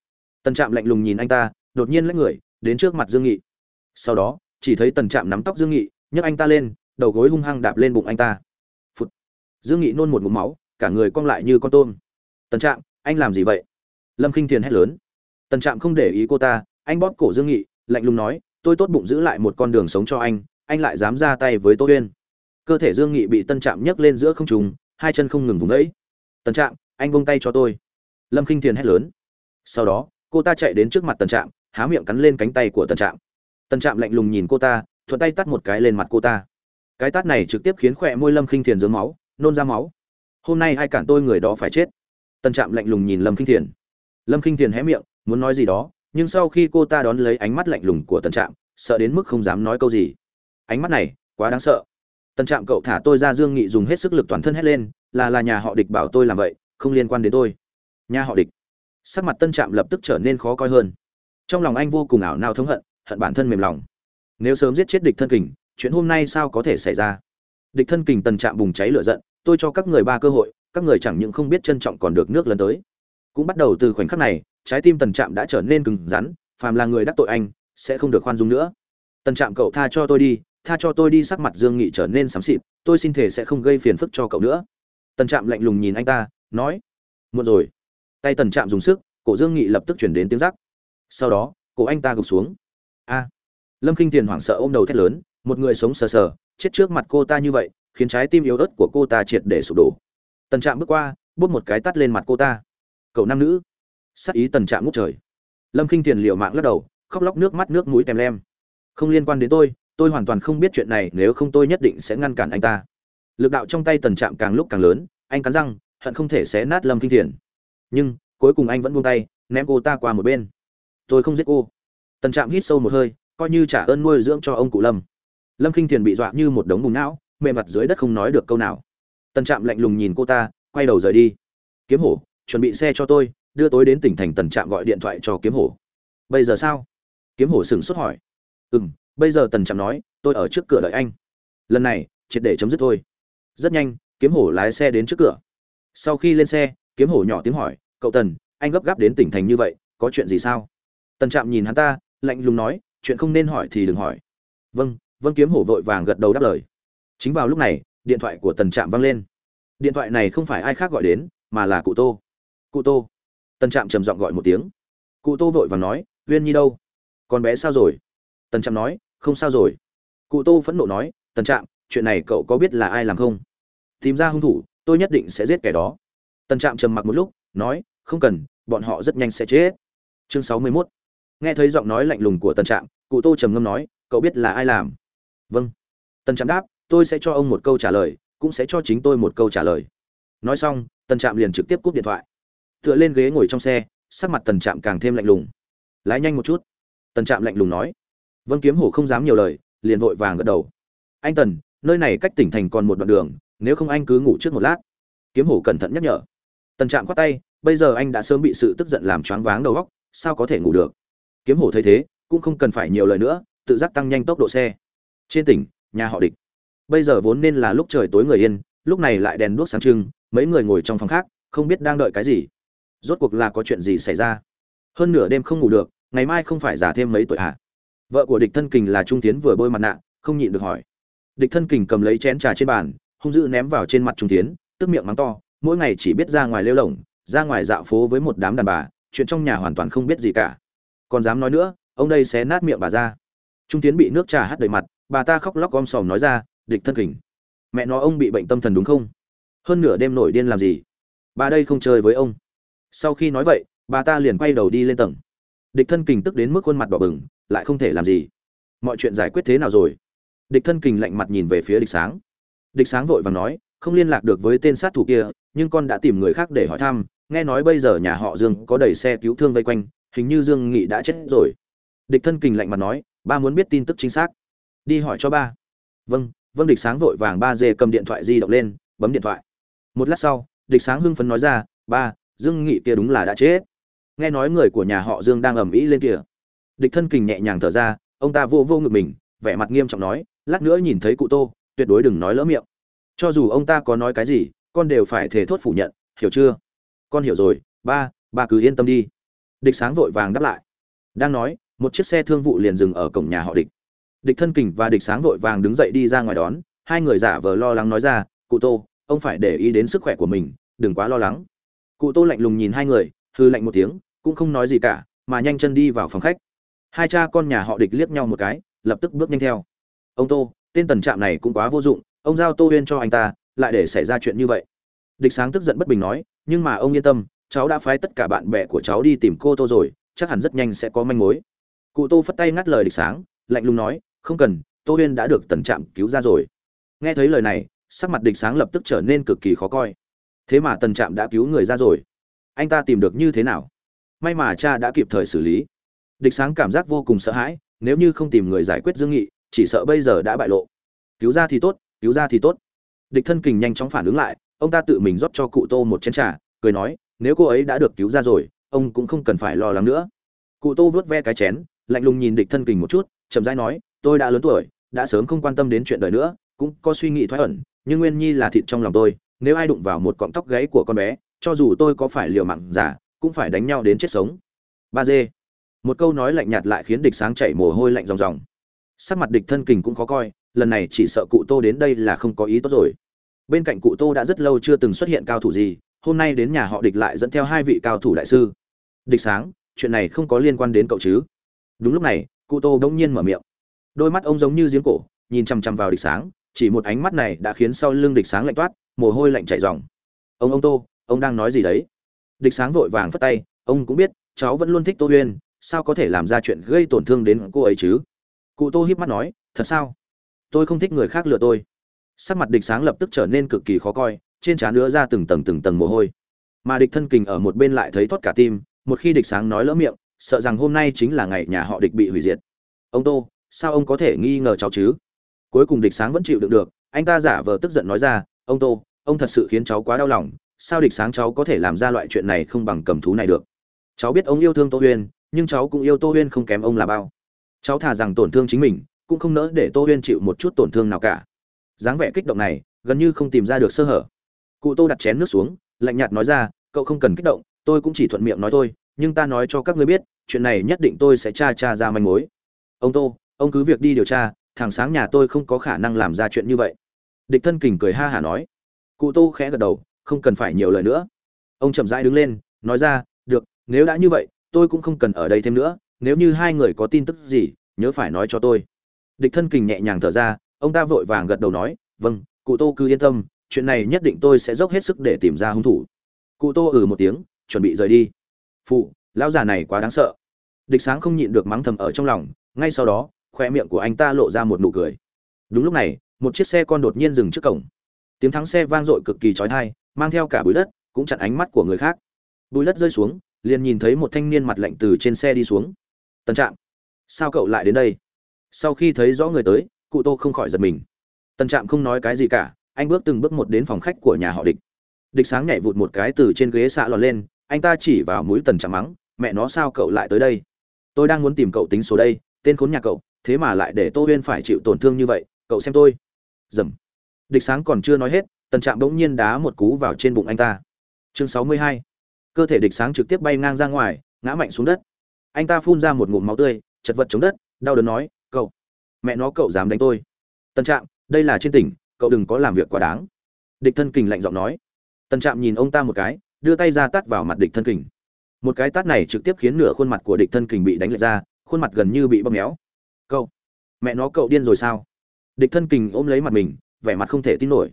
Tần trạm lạnh lùng nhìn anh ta, đột nhiên lấy người, đến trước mặt dương nghị. Sau đó, chỉ thấy tần trạm nắm tóc dương nghị, nhấc anh ta lên, đầu gối hung hăng đạp lên bụng anh ta. Phụt. dương nghị nôn một ngụm máu, cả người cong lại như con tôm. Tần trạm, anh làm gì vậy? Lâm khinh thiền hét lớn. Tần trạm không để ý cô ta, anh bóp cổ dương nghị, lạnh lùng nói tôi tốt bụng giữ lại một con đường sống cho anh anh lại dám ra tay với tô huyên. Cơ thể dương nghị bị tân trạm nhấc lên giữa không trùng hai chân không ngừng vùng vẫy. Tân trạm, anh buông tay cho tôi. Lâm khinh thiền hét lớn. Sau đó, cô ta chạy đến trước mặt tân trạm, há miệng cắn lên cánh tay của tân trạm. Tân trạm lạnh lùng nhìn cô ta, thuận tay tắt một cái lên mặt cô ta. Cái tát này trực tiếp khiến khỏe môi lâm khinh thiền dướng máu, nôn ra máu. Hôm nay ai cản tôi người đó phải chết? Tân trạm lạnh lùng nhìn lâm khinh thiền. Lâm khinh thiền hé miệng, muốn nói gì đó? Nhưng sau khi cô ta đón lấy ánh mắt lạnh lùng của tân trạm, sợ đến mức không dám nói câu gì. Ánh mắt này, quá đáng sợ. Tân trạm cậu thả tôi ra dương nghị dùng hết sức lực toàn thân hét lên, là là nhà họ địch bảo tôi làm vậy, không liên quan đến tôi. Nhà họ địch. Sắc mặt tân trạm lập tức trở nên khó coi hơn. Trong lòng anh vô cùng ảo nao thống hận hận bản thân mềm lòng. Nếu sớm giết chết địch thân kình, chuyện hôm nay sao có thể xảy ra? Địch thân kình tần trạm bùng cháy lửa giận, tôi cho các người ba cơ hội, các người chẳng những không biết trân trọng còn được nước lần tới cũng bắt đầu từ khoảnh khắc này, trái tim tần trạm đã trở nên cứng rắn, phàm là người đắc tội anh, sẽ không được khoan dung nữa. Tần trạm, cậu tha cho tôi đi, tha cho tôi đi, sắc mặt dương nghị trở nên xám xịt, tôi xin thể sẽ không gây phiền phức cho cậu nữa. Tần trạm lạnh lùng nhìn anh ta, nói, muộn rồi. Tay tần trạm dùng sức, cổ dương nghị lập tức chuyển đến tiếng rắc. Sau đó, cổ anh ta gục xuống. A! Lâm k i n h tiền hoảng sợ ôm đầu thét lớn, một người sống sờ sờ, chết trước mặt cô ta như vậy, khiến trái tim yếu ớt của cô ta triệt để sụp đổ. Tần trạm bước qua bút một cái tắt lên mặt cô ta cậu nam nữ. Sắc ý tần trạng ngút trời. Lâm k i n h liệu mạng lắc đầu, khóc lóc nước mắt nước mũi tèm lem. Không liên quan đến tôi tôi hoàn toàn không biết chuyện này, nếu không tôi nhất định sẽ ngăn cản anh ta. Lực đạo trong tay tần trạm càng lúc càng lớn, anh cắn răng, hận không thể xé nát lâm kinh thiền. Nhưng, cuối cùng anh vẫn buông tay, ném cô ta qua một bên. Tôi không giết cô. Tần trạm hít sâu một hơi, coi như trả ơn nuôi dưỡng cho ông cụ lâm. Lâm kinh thiền bị dọa như một đống bùng não, mềm mặt dưới đất không nói được câu nào. Tần trạm lạnh lùng nhìn cô ta, quay đầu rời đi. Kiếm hổ chuẩn bị xe cho tôi, đưa tôi đến tỉnh thành tần trạm gọi điện thoại cho kiếm hổ. Bây giờ sao? Kiếm hổ sửng sốt hỏi. Ừ m bây giờ tần trạm nói, tôi ở trước cửa đợi anh. Lần này, triệt để chấm dứt thôi. Rất nhanh, kiếm hổ lái xe đến trước cửa. Sau khi lên xe, kiếm hổ nhỏ tiếng hỏi, cậu tần, anh gấp gáp đến tỉnh thành như vậy, có chuyện gì sao? Tần trạm nhìn hắn ta, lạnh lùng nói, chuyện không nên hỏi thì đừng hỏi. Vâng vâng. Kiếm hổ vội vàng gật đầu đáp lời. Chính vào lúc này, điện thoại của tần trạm vang lên. Điện thoại này không phải ai khác gọi đến, mà là cụ tô cụ tô. Tân trạm trầm giọng gọi một tiếng. Cụ tô vội vàng nói huyên nhi đâu? Con bé sao rồi? Tân trạm nói, không sao rồi. Cụ tô phẫn nộ nói Tân trạm, chuyện này cậu có biết là ai làm không? Tìm ra hung thủ, tôi nhất định sẽ giết kẻ đó. Tân trạm trầm mặc một lúc, nói, không cần, bọn họ rất nhanh sẽ chết. Chương sáu mươi 61. nghe thấy giọng nói lạnh lùng của Tân trạm, cụ tô trầm ngâm nói, cậu biết là ai làm? Vâng. Tân trạm đáp, tôi sẽ cho ông một câu trả lời, cũng sẽ cho chính tôi một câu trả lời. Nói xong Tân trạm liền trực tiếp cúp điện thoại tựa lên ghế ngồi trong xe, sắc mặt tần trạm càng thêm lạnh lùng. Lái nhanh một chút. Tần trạm lạnh lùng nói. Vân kiếm hổ không dám nhiều lời, liền vội vàng gật đầu. Anh tần, nơi này cách tỉnh thành còn một đoạn đường, nếu không anh cứ ngủ trước một lát. Kiếm hổ cẩn thận nhắc nhở. Tần trạm khoát tay, bây giờ anh đã sớm bị sự tức giận làm choáng váng đầu óc, sao có thể ngủ được? Kiếm hổ thấy thế, cũng không cần phải nhiều lời nữa, tự giác tăng nhanh tốc độ xe. Trên tỉnh, nhà họ địch. Bây giờ vốn nên là lúc trời tối người yên, lúc này lại đèn đuốc sáng trưng, mấy người ngồi trong phòng khác, không biết đang đợi cái gì rốt cuộc là có chuyện gì xảy ra? Hơn nửa đêm không ngủ được, ngày mai không phải giả thêm mấy tuổi à vợ của địch thân kình là trung tiến vừa bôi mặt nạ, không nhịn được hỏi. Địch thân kình cầm lấy chén trà trên bàn, hung dữ ném vào trên mặt trung tiến tức miệng mắng to, mỗi ngày chỉ biết ra ngoài lêu lỏng ra ngoài dạo phố với một đám đàn bà, chuyện trong nhà hoàn toàn không biết gì cả. Còn dám nói nữa, ông đây sẽ nát miệng bà ra. Trung tiến bị nước trà hắt đầy mặt, bà ta khóc lóc om sòm nói ra, địch thân kình, mẹ nó ông bị bệnh tâm thần đúng không? Hơn nửa đêm nổi điên làm gì? Bà đây không chơi với ông sau khi nói vậy, bà ta liền quay đầu đi lên tầng. Địch thân kình tức đến mức khuôn mặt đỏ bừng, lại không thể làm gì. Mọi chuyện giải quyết thế nào rồi? Địch thân kình lạnh mặt nhìn về phía địch sáng. Địch sáng vội vàng nói, không liên lạc được với tên sát thủ kia, nhưng con đã tìm người khác để hỏi thăm, nghe nói bây giờ nhà họ dương có đầy xe cứu thương vây quanh, hình như dương nghị đã chết rồi. Địch thân kình lạnh mặt nói, ba muốn biết tin tức chính xác. Đi hỏi cho ba. Vâng vâng địch sáng vội vàng ba dê cầm điện thoại di động lên, bấm điện thoại. Một lát sau, địch sáng hưng phấn nói ra, ba dương nghị kia đúng là đã chết. Nghe nói người của nhà họ dương đang ầm ĩ lên kìa. Địch thân kình nhẹ nhàng thở ra, ông ta vô vô ngực mình, vẻ mặt nghiêm trọng nói, lát nữa nhìn thấy cụ tô, tuyệt đối đừng nói lỡ miệng. Cho dù ông ta có nói cái gì, con đều phải thề thốt phủ nhận, hiểu chưa? Con hiểu rồi, ba ba cứ yên tâm đi. Địch sáng vội vàng đáp lại. Đang nói, một chiếc xe thương vụ liền dừng ở cổng nhà họ địch. Địch thân kình và địch sáng vội vàng đứng dậy đi ra ngoài đón, hai người giả vờ lo lắng nói ra, cụ tô, ông phải để ý đến sức khỏe của mình, đừng quá lo lắng cụ tô lạnh lùng nhìn hai người hư lạnh một tiếng, cũng không nói gì cả, mà nhanh chân đi vào phòng khách. Hai cha con nhà họ địch liếc nhau một cái, lập tức bước nhanh theo. Ông tô, tên tần trạm này cũng quá vô dụng, ông giao tô huyên cho anh ta, lại để xảy ra chuyện như vậy. Địch sáng tức giận bất bình nói, nhưng mà ông yên tâm, cháu đã phái tất cả bạn bè của cháu đi tìm cô tô rồi, chắc hẳn rất nhanh sẽ có manh mối. Cụ tô phất tay ngắt lời địch sáng, lạnh lùng nói, không cần, tô huyên đã được tần trạm cứu ra rồi. Nghe thấy lời này, sắc mặt địch sáng lập tức trở nên cực kỳ khó coi thế mà tần trạm đã cứu người ra rồi. Anh ta tìm được như thế nào? May mà cha đã kịp thời xử lý. Địch sáng cảm giác vô cùng sợ hãi, nếu như không tìm người giải quyết dương nghị, chỉ sợ bây giờ đã bại lộ. Cứu ra thì tốt, cứu ra thì tốt. Địch thân kình nhanh chóng phản ứng lại, ông ta tự mình rót cho cụ tô một chén trà, cười nói, nếu cô ấy đã được cứu ra rồi, ông cũng không cần phải lo lắng nữa. Cụ tô vớt ve cái chén, lạnh lùng nhìn địch thân kình một chút, chậm rãi nói, tôi đã lớn tuổi, đã sớm không quan tâm đến chuyện đời nữa, cũng có suy nghĩ thoái ẩn, nhưng nguyên nhi là thịt trong lòng tôi nếu ai đụng vào một cọng tóc gáy của con bé, cho dù tôi có phải liều mạng giả, cũng phải đánh nhau đến chết sống. Ba dê. Một câu nói lạnh nhạt lại khiến địch sáng chảy mồ hôi lạnh ròng ròng. Sắc mặt địch thân kình cũng khó coi, lần này chỉ sợ cụ tô đến đây là không có ý tốt rồi. Bên cạnh cụ tô đã rất lâu chưa từng xuất hiện cao thủ gì, hôm nay đến nhà họ địch lại dẫn theo hai vị cao thủ đại sư. Địch sáng, chuyện này không có liên quan đến cậu chứ? Đúng lúc này, cụ tô đông nhiên mở miệng. Đôi mắt ông giống như giếng cổ, nhìn chằm chằm vào địch sáng, chỉ một ánh mắt này đã khiến sau lưng địch sáng lạnh toát mồ hôi lạnh chảy ròng. Ông ông tô, ông đang nói gì đấy? Địch sáng vội vàng phất tay, ông cũng biết, cháu vẫn luôn thích tô huyên, sao có thể làm ra chuyện gây tổn thương đến cô ấy chứ? Cụ tô híp mắt nói, thật sao? Tôi không thích người khác lừa tôi. Sắc mặt địch sáng lập tức trở nên cực kỳ khó coi, trên trán nữa ra từng tầng từng tầng mồ hôi. Mà địch thân kình ở một bên lại thấy thót cả tim, một khi địch sáng nói lỡ miệng, sợ rằng hôm nay chính là ngày nhà họ địch bị hủy diệt. Ông tô, sao ông có thể nghi ngờ cháu chứ? Cuối cùng địch sáng vẫn chịu đựng được, anh ta giả vờ tức giận nói ra, ông tô ông thật sự khiến cháu quá đau lòng, sao địch sáng cháu có thể làm ra loại chuyện này không bằng cầm thú này được? Cháu biết ông yêu thương tô huyên, nhưng cháu cũng yêu tô huyên không kém ông là bao. Cháu thà rằng tổn thương chính mình, cũng không nỡ để tô huyên chịu một chút tổn thương nào cả. Dáng vẻ kích động này, gần như không tìm ra được sơ hở. Cụ tô đặt chén nước xuống, lạnh nhạt nói ra, cậu không cần kích động, tôi cũng chỉ thuận miệng nói thôi, nhưng ta nói cho các ngươi biết, chuyện này nhất định tôi sẽ tra tra ra manh mối. Ông tô, ông cứ việc đi điều tra thằng sáng nhà tôi không có khả năng làm ra chuyện như vậy. Địch thân kình cười ha hả nói cụ tô khẽ gật đầu, không cần phải nhiều lời nữa. Ông chậm rãi đứng lên, nói ra, được, nếu đã như vậy, tôi cũng không cần ở đây thêm nữa, nếu như hai người có tin tức gì, nhớ phải nói cho tôi. Địch thân kình nhẹ nhàng thở ra, ông ta vội vàng gật đầu nói vâng cụ tô cứ yên tâm, chuyện này nhất định tôi sẽ dốc hết sức để tìm ra hung thủ. Cụ tô ừ một tiếng, chuẩn bị rời đi. Phụ, lão già này quá đáng sợ. Địch sáng không nhịn được mắng thầm ở trong lòng, ngay sau đó khoe miệng của anh ta lộ ra một nụ cười. Đúng lúc này, một chiếc xe con đột nhiên dừng trước cổng tiếng thắng xe vang dội cực kỳ trói thai mang theo cả bụi đất, cũng chặn ánh mắt của người khác. Bụi đất rơi xuống, liền nhìn thấy một thanh niên mặt lạnh từ trên xe đi xuống. Tân trạm, sao cậu lại đến đây? Sau khi thấy rõ người tới, cụ tô không khỏi giật mình. Tân trạm không nói cái gì cả, anh bước từng bước một đến phòng khách của nhà họ địch. Địch sáng nhảy vụt một cái từ trên ghế xạ lọt lên, anh ta chỉ vào mũi tần trạm mắng, mẹ nó sao cậu lại tới đây? Tôi đang muốn tìm cậu tính số đây, tên khốn nhà cậu, thế mà lại để tô huyên phải chịu tổn thương như vậy, cậu xem tôi. Dầm địch sáng còn chưa nói hết, tần trạm bỗng nhiên đá một cú vào trên bụng anh ta. Chương sáu mươi hai. Cơ thể địch sáng trực tiếp bay ngang ra ngoài, ngã mạnh xuống đất. Anh ta phun ra một ngụm máu tươi, chật vật chống đất, đau đớn nói, cậu, mẹ nó, cậu dám đánh tôi. Tân trạm, đây là trên tỉnh, cậu đừng có làm việc quá đáng. Địch thân kình lạnh giọng nói. Tân trạm nhìn ông ta một cái, đưa tay ra tát vào mặt địch thân kình. Một cái tát này trực tiếp khiến nửa khuôn mặt của địch thân kình bị đánh lệch ra, khuôn mặt gần như bị bóp méo. Cậu, mẹ nó, cậu điên rồi sao? Địch thân kình ôm lấy mặt mình vẻ mặt không thể tin nổi.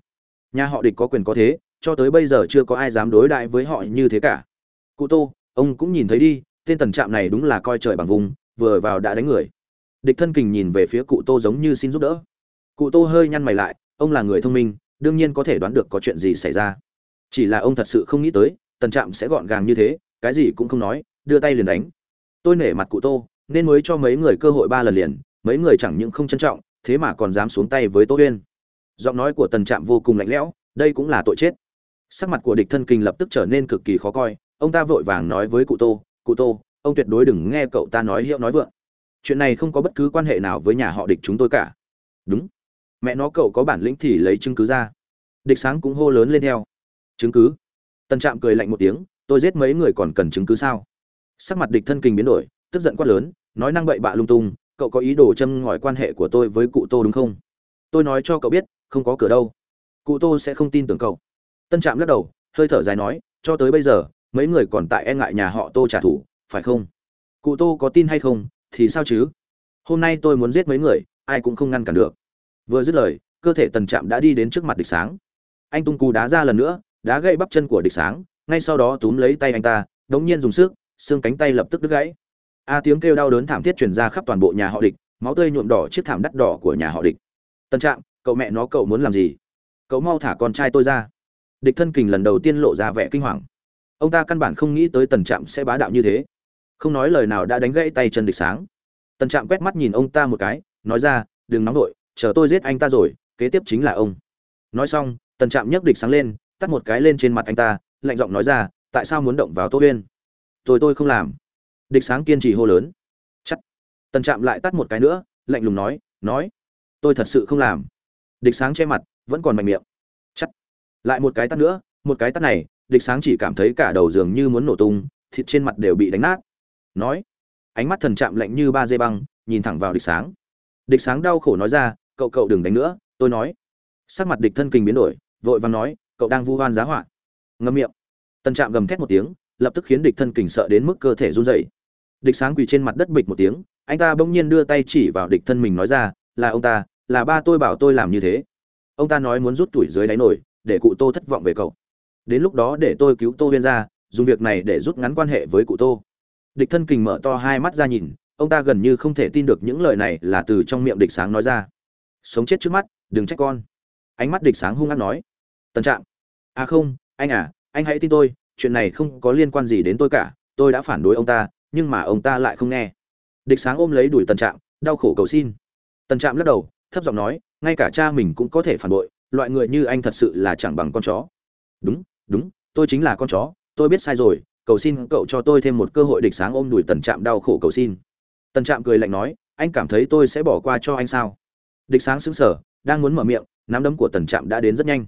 Nhà họ địch có quyền có thế, cho tới bây giờ chưa có ai dám đối đại với họ như thế cả. Cụ tô, ông cũng nhìn thấy đi, tên tần trạm này đúng là coi trời bằng vùng, vừa vào đã đánh người. Địch thân kình nhìn về phía cụ tô giống như xin giúp đỡ. Cụ tô hơi nhăn mày lại, ông là người thông minh, đương nhiên có thể đoán được có chuyện gì xảy ra. Chỉ là ông thật sự không nghĩ tới, tần trạm sẽ gọn gàng như thế, cái gì cũng không nói, đưa tay liền đánh. Tôi nể mặt cụ tô, nên mới cho mấy người cơ hội ba lần liền, mấy người chẳng những không trân trọng, thế mà còn dám xuống tay với tô huyên giọng nói của tần trạm vô cùng lạnh lẽo, đây cũng là tội chết. Sắc mặt của địch thân kinh lập tức trở nên cực kỳ khó coi, ông ta vội vàng nói với cụ tô cụ tô, ông tuyệt đối đừng nghe cậu ta nói hiệu nói vượng. Chuyện này không có bất cứ quan hệ nào với nhà họ địch chúng tôi cả. Đúng. Mẹ nó, cậu có bản lĩnh thì lấy chứng cứ ra. Địch sáng cũng hô lớn lên theo. Chứng cứ? Tân trạm cười lạnh một tiếng, tôi giết mấy người còn cần chứng cứ sao? Sắc mặt địch thân kinh biến đổi, tức giận quát lớn, nói năng bậy bạ lung tung, cậu có ý đồ châm ngòi quan hệ của tôi với cụ tô đúng không? Tôi nói cho cậu biết không có cửa đâu. Cụ tô sẽ không tin tưởng cậu. Tân trạm lắc đầu, hơi thở dài nói, cho tới bây giờ, mấy người còn tại e ngại nhà họ tô trả thù, phải không? Cụ tô có tin hay không, thì sao chứ? Hôm nay tôi muốn giết mấy người, ai cũng không ngăn cản được. Vừa dứt lời, cơ thể tần trạm đã đi đến trước mặt địch sáng. Anh tung cú đá ra lần nữa, đá gãy bắp chân của địch sáng, ngay sau đó túm lấy tay anh ta, đống nhiên dùng sức, xương cánh tay lập tức đứt gãy. A tiếng kêu đau đớn thảm thiết truyền ra khắp toàn bộ nhà họ địch, máu tươi nhuộm đỏ chiếc thảm đắt đỏ của nhà họ địch. Tân trạm cậu mẹ nó cậu muốn làm gì? Cậu mau thả con trai tôi ra. Địch thân kình lần đầu tiên lộ ra vẻ kinh hoàng. Ông ta căn bản không nghĩ tới tần trạm sẽ bá đạo như thế. Không nói lời nào đã đánh gãy tay chân địch sáng. Tần trạm quét mắt nhìn ông ta một cái, nói ra, đừng nóng vội, chờ tôi giết anh ta rồi, kế tiếp chính là ông. Nói xong, tần trạm nhấc địch sáng lên, tắt một cái lên trên mặt anh ta, lạnh giọng nói ra, tại sao muốn động vào tô huyên? Tôi tôi không làm. Địch sáng kiên trì hô lớn. Chắc tần trạm lại tắt một cái nữa, lạnh lùng nói nói, tôi thật sự không làm địch sáng che mặt, vẫn còn mạnh miệng. Chắc lại một cái tắt nữa, một cái tắt này, địch sáng chỉ cảm thấy cả đầu giường như muốn nổ tung, thịt trên mặt đều bị đánh nát. Nói, ánh mắt thần chạm lạnh như ba dây băng, nhìn thẳng vào địch sáng. Địch sáng đau khổ nói ra, cậu cậu đừng đánh nữa. Tôi nói. Sắc mặt địch thân kình biến đổi, vội vàng nói, cậu đang vu oan giá họa. Ngâm miệng. Tân trạm gầm thét một tiếng, lập tức khiến địch thân kình sợ đến mức cơ thể run rẩy. Địch sáng quỳ trên mặt đất bịch một tiếng, anh ta bỗng nhiên đưa tay chỉ vào địch thân mình nói ra, là ông ta là ba tôi bảo tôi làm như thế. Ông ta nói muốn rút tuổi dưới đáy nổi, để cụ tô thất vọng về cậu. Đến lúc đó để tôi cứu tô huyên ra, dùng việc này để rút ngắn quan hệ với cụ tô. Địch thân kình mở to hai mắt ra nhìn, ông ta gần như không thể tin được những lời này là từ trong miệng địch sáng nói ra. Sống chết trước mắt, đừng trách con. Ánh mắt địch sáng hung hăng nói. Tân trạng à không, anh à anh hãy tin tôi, chuyện này không có liên quan gì đến tôi cả, tôi đã phản đối ông ta, nhưng mà ông ta lại không nghe. Địch sáng ôm lấy đuổi tần trạm, đau khổ cầu xin. Tần trạm lắc đầu thấp giọng nói, ngay cả cha mình cũng có thể phản bội, loại người như anh thật sự là chẳng bằng con chó. Đúng đúng, tôi chính là con chó, tôi biết sai rồi, cầu xin cậu cho tôi thêm một cơ hội địch sáng ôm đùi tần trạm đau khổ cầu xin. Tần trạm cười lạnh nói, anh cảm thấy tôi sẽ bỏ qua cho anh sao? Địch sáng sững sờ, đang muốn mở miệng, nắm đấm của tần trạm đã đến rất nhanh.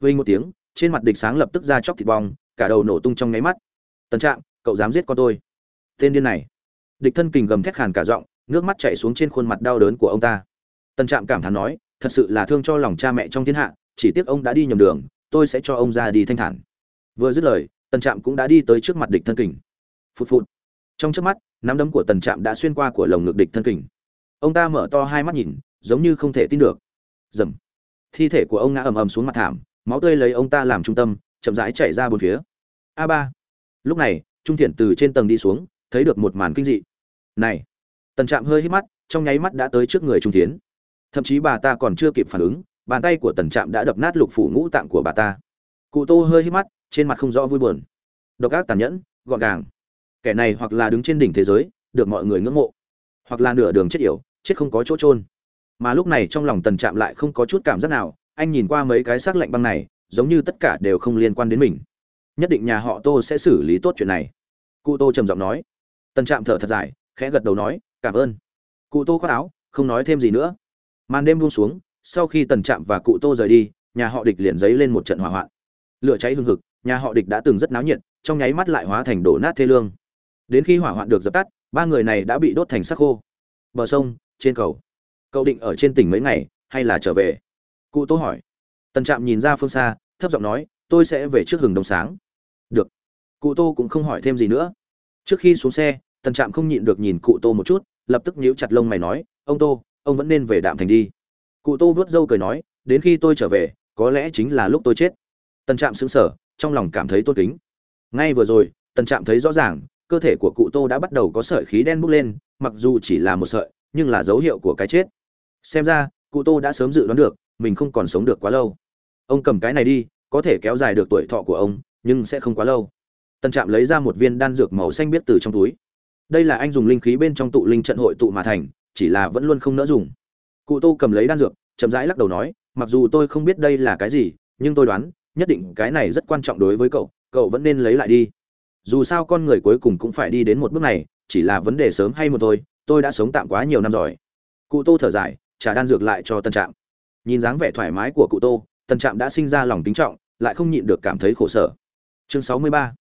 Vinh một tiếng, trên mặt địch sáng lập tức ra chóc thịt bong, cả đầu nổ tung trong nháy mắt. Tần trạm, cậu dám giết con tôi? Tên điên này. Địch thân kình gầm thét khàn cả giọng, nước mắt chảy xuống trên khuôn mặt đau đớn của ông ta tần trạm cảm thán nói, thật sự là thương cho lòng cha mẹ trong thiên hạ, chỉ tiếc ông đã đi nhầm đường, tôi sẽ cho ông ra đi thanh thản. Vừa dứt lời, tần trạm cũng đã đi tới trước mặt địch thân kình. Phụt phụt. Trong chớp mắt, nắm đấm của tần trạm đã xuyên qua của lồng ngực địch thân kình. Ông ta mở to hai mắt nhìn, giống như không thể tin được. Rầm! thi thể của ông ngã ầm ầm xuống mặt thảm, máu tươi lấy ông ta làm trung tâm, chậm rãi chảy ra bốn phía. A ba. Lúc này, trung thiện từ trên tầng đi xuống, thấy được một màn kinh dị. Này. Tần trạm hơi hít mắt, trong nháy mắt đã tới trước người trung tiến thậm chí bà ta còn chưa kịp phản ứng, bàn tay của tần trạm đã đập nát lục phủ ngũ tạng của bà ta. Cụ tô hơi hít mắt, trên mặt không rõ vui buồn. Độc ác tàn nhẫn, gọn gàng. Kẻ này hoặc là đứng trên đỉnh thế giới, được mọi người ngưỡng mộ, hoặc là nửa đường chết yểu, chết không có chỗ trôn mà lúc này trong lòng tần trạm lại không có chút cảm giác nào, anh nhìn qua mấy cái xác lạnh băng này, giống như tất cả đều không liên quan đến mình. Nhất định nhà họ tô sẽ xử lý tốt chuyện này. Cụ tô trầm giọng nói. Tần trạm thở thật dài, khẽ gật đầu nói, cảm ơn. Cụ tô khoác áo, không nói thêm gì nữa màn đêm buông xuống, sau khi tần trạm và cụ tô rời đi, nhà họ địch liền dấy lên một trận hỏa hoạn. Lửa cháy hương hực, nhà họ địch đã từng rất náo nhiệt, trong nháy mắt lại hóa thành đổ nát thê lương. Đến khi hỏa hoạn được dập tắt, ba người này đã bị đốt thành sắc khô. Bờ sông, trên cầu. Cậu định ở trên tỉnh mấy ngày, hay là trở về? Cụ tô hỏi. Tần trạm nhìn ra phương xa, thấp giọng nói, tôi sẽ về trước hừng đông sáng. Được. Cụ tô cũng không hỏi thêm gì nữa. Trước khi xuống xe, tần trạm không nhịn được nhìn cụ tô một chút, lập tức nhíu chặt lông mày nói, ông tô ông vẫn nên về đạm thành đi. Cụ tô vớt râu cười nói, đến khi tôi trở về, có lẽ chính là lúc tôi chết. Tần trạm xứng sở trong lòng cảm thấy tôn kính. Ngay vừa rồi, tần trạm thấy rõ ràng, cơ thể của cụ tô đã bắt đầu có sợi khí đen bốc lên, mặc dù chỉ là một sợi, nhưng là dấu hiệu của cái chết. Xem ra, cụ tô đã sớm dự đoán được, mình không còn sống được quá lâu. Ông cầm cái này đi, có thể kéo dài được tuổi thọ của ông, nhưng sẽ không quá lâu. Tân trạm lấy ra một viên đan dược màu xanh biết từ trong túi. Đây là anh dùng linh khí bên trong tụ linh trận hội tụ mà thành chỉ là vẫn luôn không nỡ dùng. Cụ tô cầm lấy đan dược, chậm rãi lắc đầu nói, mặc dù tôi không biết đây là cái gì, nhưng tôi đoán, nhất định cái này rất quan trọng đối với cậu cậu vẫn nên lấy lại đi. Dù sao con người cuối cùng cũng phải đi đến một bước này, chỉ là vấn đề sớm hay một thôi, tôi đã sống tạm quá nhiều năm rồi. Cụ tô thở dài, trả đan dược lại cho tân trạm. Nhìn dáng vẻ thoải mái của cụ tô, tân trạm đã sinh ra lòng kính trọng, lại không nhịn được cảm thấy khổ sở. Chương sáu mươi ba.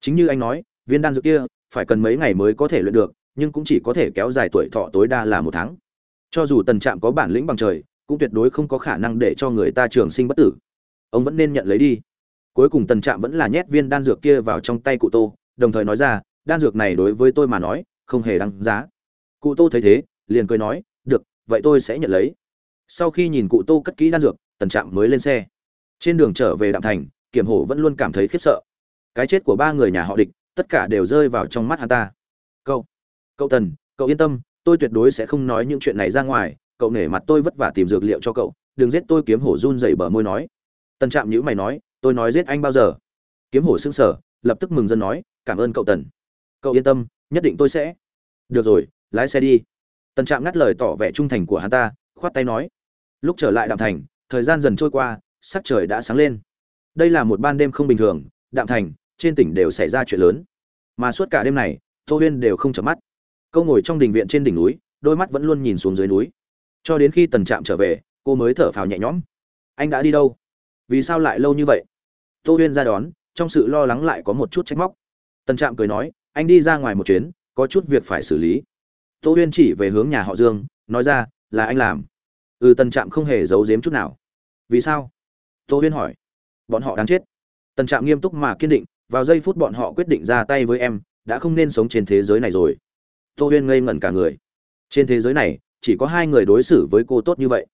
Chính như anh nói, viên đan dược kia, phải cần mấy ngày mới có thể luyện được nhưng cũng chỉ có thể kéo dài tuổi thọ tối đa là một tháng. Cho dù tần trạm có bản lĩnh bằng trời, cũng tuyệt đối không có khả năng để cho người ta trường sinh bất tử. Ông vẫn nên nhận lấy đi. Cuối cùng tần trạm vẫn là nhét viên đan dược kia vào trong tay cụ tô, đồng thời nói ra, đan dược này đối với tôi mà nói, không hề đăng giá. Cụ tô thấy thế, liền cười nói, được, vậy tôi sẽ nhận lấy. Sau khi nhìn cụ tô cất kỹ đan dược, tần trạm mới lên xe. Trên đường trở về đạm thành, kiểm hổ vẫn luôn cảm thấy khiếp sợ. Cái chết của ba người nhà họ địch, tất cả đều rơi vào trong mắt hắn ta. Câu cậu tần, cậu yên tâm, tôi tuyệt đối sẽ không nói những chuyện này ra ngoài, cậu nể mặt tôi vất vả tìm dược liệu cho cậu, đừng giết tôi. Kiếm hổ run dậy bờ môi nói. Tần trạm nhữ mày nói, tôi nói giết anh bao giờ? Kiếm hổ xưng sở lập tức mừng dân nói, cảm ơn cậu tần. Cậu yên tâm, nhất định tôi sẽ. Được rồi, lái xe đi. Tần trạm ngắt lời tỏ vẻ trung thành của hắn ta, khoát tay nói. Lúc trở lại đạm thành, thời gian dần trôi qua, sắc trời đã sáng lên. Đây là một ban đêm không bình thường, đạm thành, trên tỉnh đều xảy ra chuyện lớn. Mà suốt cả đêm này, tô huyên đều không chợp mắt câu ngồi trong đình viện trên đỉnh núi, đôi mắt vẫn luôn nhìn xuống dưới núi. Cho đến khi tần trạm trở về, cô mới thở phào nhẹ nhõm. Anh đã đi đâu? Vì sao lại lâu như vậy? Tô huyên ra đón, trong sự lo lắng lại có một chút trách móc. Tần trạm cười nói, anh đi ra ngoài một chuyến, có chút việc phải xử lý. Tô huyên chỉ về hướng nhà họ dương, nói ra, là anh làm. Ừ tần trạm không hề giấu giếm chút nào. Vì sao? Tô huyên hỏi. Bọn họ đáng chết. Tần trạm nghiêm túc mà kiên định, vào giây phút bọn họ quyết định ra tay với em, đã không nên sống trên thế giới này rồi tô huyên ngây ngẩn cả người. Trên thế giới này, chỉ có hai người đối xử với cô tốt như vậy.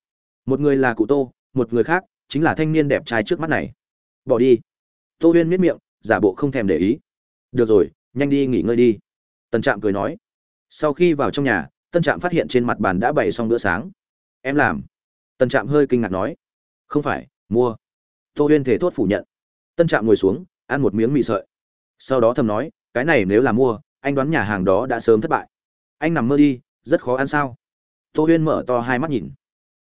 Một người là cụ tô, một người khác chính là thanh niên đẹp trai trước mắt này. Bỏ đi. Tô huyên miết miệng, giả bộ không thèm để ý. Được rồi, nhanh đi nghỉ ngơi đi. Tân trạm cười nói. Sau khi vào trong nhà tân trạm phát hiện trên mặt bàn đã bày xong bữa sáng. Em làm. Tân trạm hơi kinh ngạc nói. Không phải, mua. Tô huyên thể thốt phủ nhận. Tân trạm ngồi xuống, ăn một miếng mì sợi. Sau đó thầm nói, cái này nếu là mua anh đoán nhà hàng đó đã sớm thất bại. Anh nằm mơ đi, rất khó ăn sao? Tô huyên mở to hai mắt nhìn.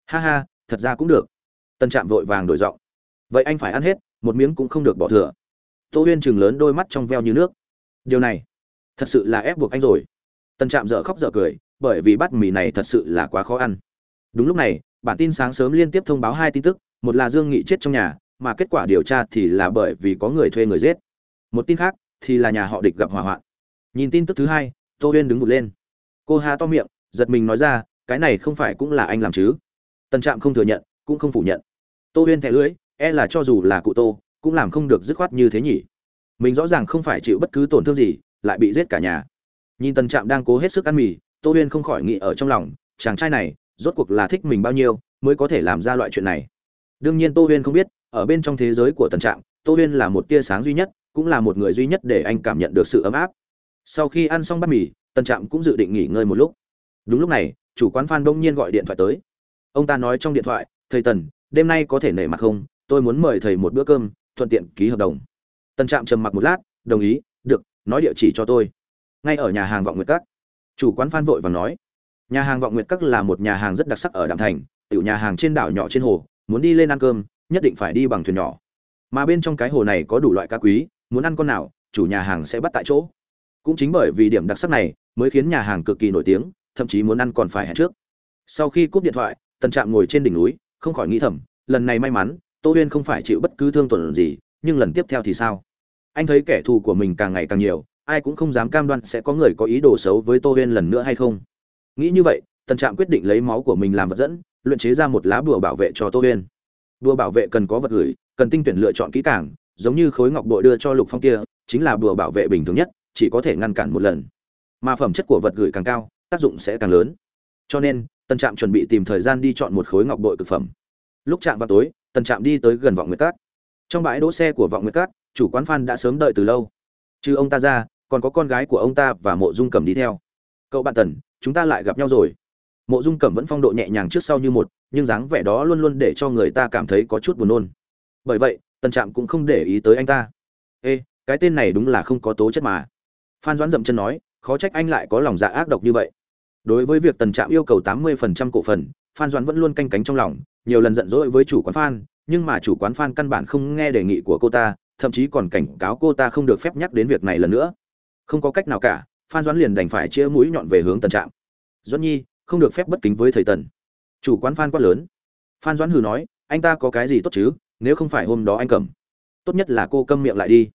Ha ha, thật ra cũng được. Tân trạm vội vàng đổi giọng. Vậy anh phải ăn hết, một miếng cũng không được bỏ thừa. Tô huyên chừng lớn đôi mắt trong veo như nước. Điều này, thật sự là ép buộc anh rồi. Tân trạm dở khóc dở cười, bởi vì bát mì này thật sự là quá khó ăn. Đúng lúc này, bản tin sáng sớm liên tiếp thông báo hai tin tức, một là dương nghị chết trong nhà, mà kết quả điều tra thì là bởi vì có người thuê người giết. Một tin khác thì là nhà họ địch gặp hỏa hoạn nhìn tin tức thứ hai, tô huyên đứng vụt lên. Cô há to miệng, giật mình nói ra, cái này không phải cũng là anh làm chứ? Tần trạm không thừa nhận, cũng không phủ nhận. Tô huyên thẻ lưỡi e là cho dù là cụ tô, cũng làm không được dứt khoát như thế nhỉ. Mình rõ ràng không phải chịu bất cứ tổn thương gì, lại bị giết cả nhà. Nhìn tần trạm đang cố hết sức ăn mì, tô huyên không khỏi nghĩ ở trong lòng, chàng trai này, rốt cuộc là thích mình bao nhiêu mới có thể làm ra loại chuyện này? Đương nhiên tô huyên không biết, ở bên trong thế giới của tần trạm, tô huyên là một tia sáng duy nhất, cũng là một người duy nhất để anh cảm nhận được sự ấm áp sau khi ăn xong bát mì tân trạm cũng dự định nghỉ ngơi một lúc. Đúng lúc này, chủ quán phan đông nhiên gọi điện thoại tới. Ông ta nói trong điện thoại, thầy tần, đêm nay có thể nể mặt không? Tôi muốn mời thầy một bữa cơm, thuận tiện ký hợp đồng. Tân trạm trầm mặc một lát, đồng ý, được, nói địa chỉ cho tôi. Ngay ở nhà hàng vọng nguyệt các, chủ quán phan vội và nói, nhà hàng vọng nguyệt các là một nhà hàng rất đặc sắc ở đạm thành, tiểu nhà hàng trên đảo nhỏ trên hồ, muốn đi lên ăn cơm, nhất định phải đi bằng thuyền nhỏ. Mà bên trong cái hồ này có đủ loại cá quý, muốn ăn con nào, chủ nhà hàng sẽ bắt tại chỗ cũng chính bởi vì điểm đặc sắc này, mới khiến nhà hàng cực kỳ nổi tiếng, thậm chí muốn ăn còn phải hẹn trước. Sau khi cúp điện thoại, tần trạm ngồi trên đỉnh núi, không khỏi nghĩ thầm, lần này may mắn, tô huyên không phải chịu bất cứ thương tổn gì, nhưng lần tiếp theo thì sao? Anh thấy kẻ thù của mình càng ngày càng nhiều, ai cũng không dám cam đoan sẽ có người có ý đồ xấu với tô huyên lần nữa hay không. Nghĩ như vậy, tần trạm quyết định lấy máu của mình làm vật dẫn, luyện chế ra một lá bùa bảo vệ cho tô huyên. Bùa bảo vệ cần có vật gửi, cần tinh tuyển lựa chọn kỹ càng, giống như khối ngọc bội đưa cho lục phong kia, chính là bùa bảo vệ bình thường nhất chỉ có thể ngăn cản một lần. Mà phẩm chất của vật gửi càng cao, tác dụng sẽ càng lớn. Cho nên, tần trạm chuẩn bị tìm thời gian đi chọn một khối ngọc bội cực phẩm. Lúc chạm vào tối, tần trạm đi tới gần vọng nguyệt cát. Trong bãi đỗ xe của vọng nguyệt cát, chủ quán phan đã sớm đợi từ lâu. Chứ ông ta ra, còn có con gái của ông ta và mộ dung cẩm đi theo. Cậu bạn tần, chúng ta lại gặp nhau rồi. Mộ dung cẩm vẫn phong độ nhẹ nhàng trước sau như một, nhưng dáng vẻ đó luôn luôn để cho người ta cảm thấy có chút buồn nôn. Bởi vậy, tần trạm cũng không để ý tới anh ta. Ê, cái tên này đúng là không có tố chất mà phan doãn dậm chân nói, khó trách anh lại có lòng dạ ác độc như vậy. Đối với việc tần trạm yêu cầu tám mươi phần trăm cổ phần, phan doãn vẫn luôn canh cánh trong lòng, nhiều lần giận dỗi với chủ quán phan, nhưng mà chủ quán phan căn bản không nghe đề nghị của cô ta, thậm chí còn cảnh cáo cô ta không được phép nhắc đến việc này lần nữa. Không có cách nào cả, phan doãn liền đành phải chia mũi nhọn về hướng tần trạm. Doãn nhi, không được phép bất kính với thầy tần. Chủ quán phan quát lớn. Phan doãn hừ nói, anh ta có cái gì tốt chứ, nếu không phải hôm đó anh cầm. Tốt nhất là cô câm miệng lại đi.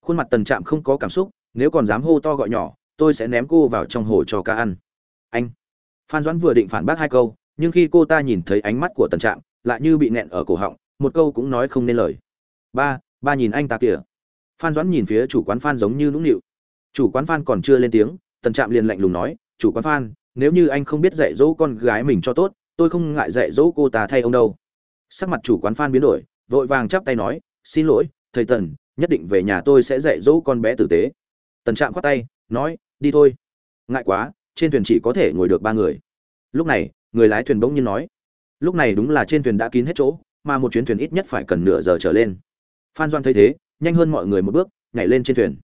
Khuôn mặt tần trạm không có cảm xúc nếu còn dám hô to gọi nhỏ, tôi sẽ ném cô vào trong hồ cho cá ăn. Anh. Phan doãn vừa định phản bác hai câu, nhưng khi cô ta nhìn thấy ánh mắt của tần trạm, lại như bị nẹn ở cổ họng, một câu cũng nói không nên lời. Ba ba nhìn anh ta kìa. Phan doãn nhìn phía chủ quán phan giống như nũng nịu. Chủ quán phan còn chưa lên tiếng, tần trạm liền lạnh lùng nói, chủ quán phan, nếu như anh không biết dạy dỗ con gái mình cho tốt, tôi không ngại dạy dỗ cô ta thay ông đâu. Sắc mặt chủ quán phan biến đổi, vội vàng chắp tay nói, xin lỗi, thầy tần, nhất định về nhà tôi sẽ dạy dỗ con bé tử tế tần trạm khoát tay, nói, đi thôi. Ngại quá, trên thuyền chỉ có thể ngồi được ba người. Lúc này, người lái thuyền bỗng nhiên nói, lúc này đúng là trên thuyền đã kín hết chỗ, mà một chuyến thuyền ít nhất phải cần nửa giờ trở lên. Phan doan thấy thế, nhanh hơn mọi người một bước, nhảy lên trên thuyền.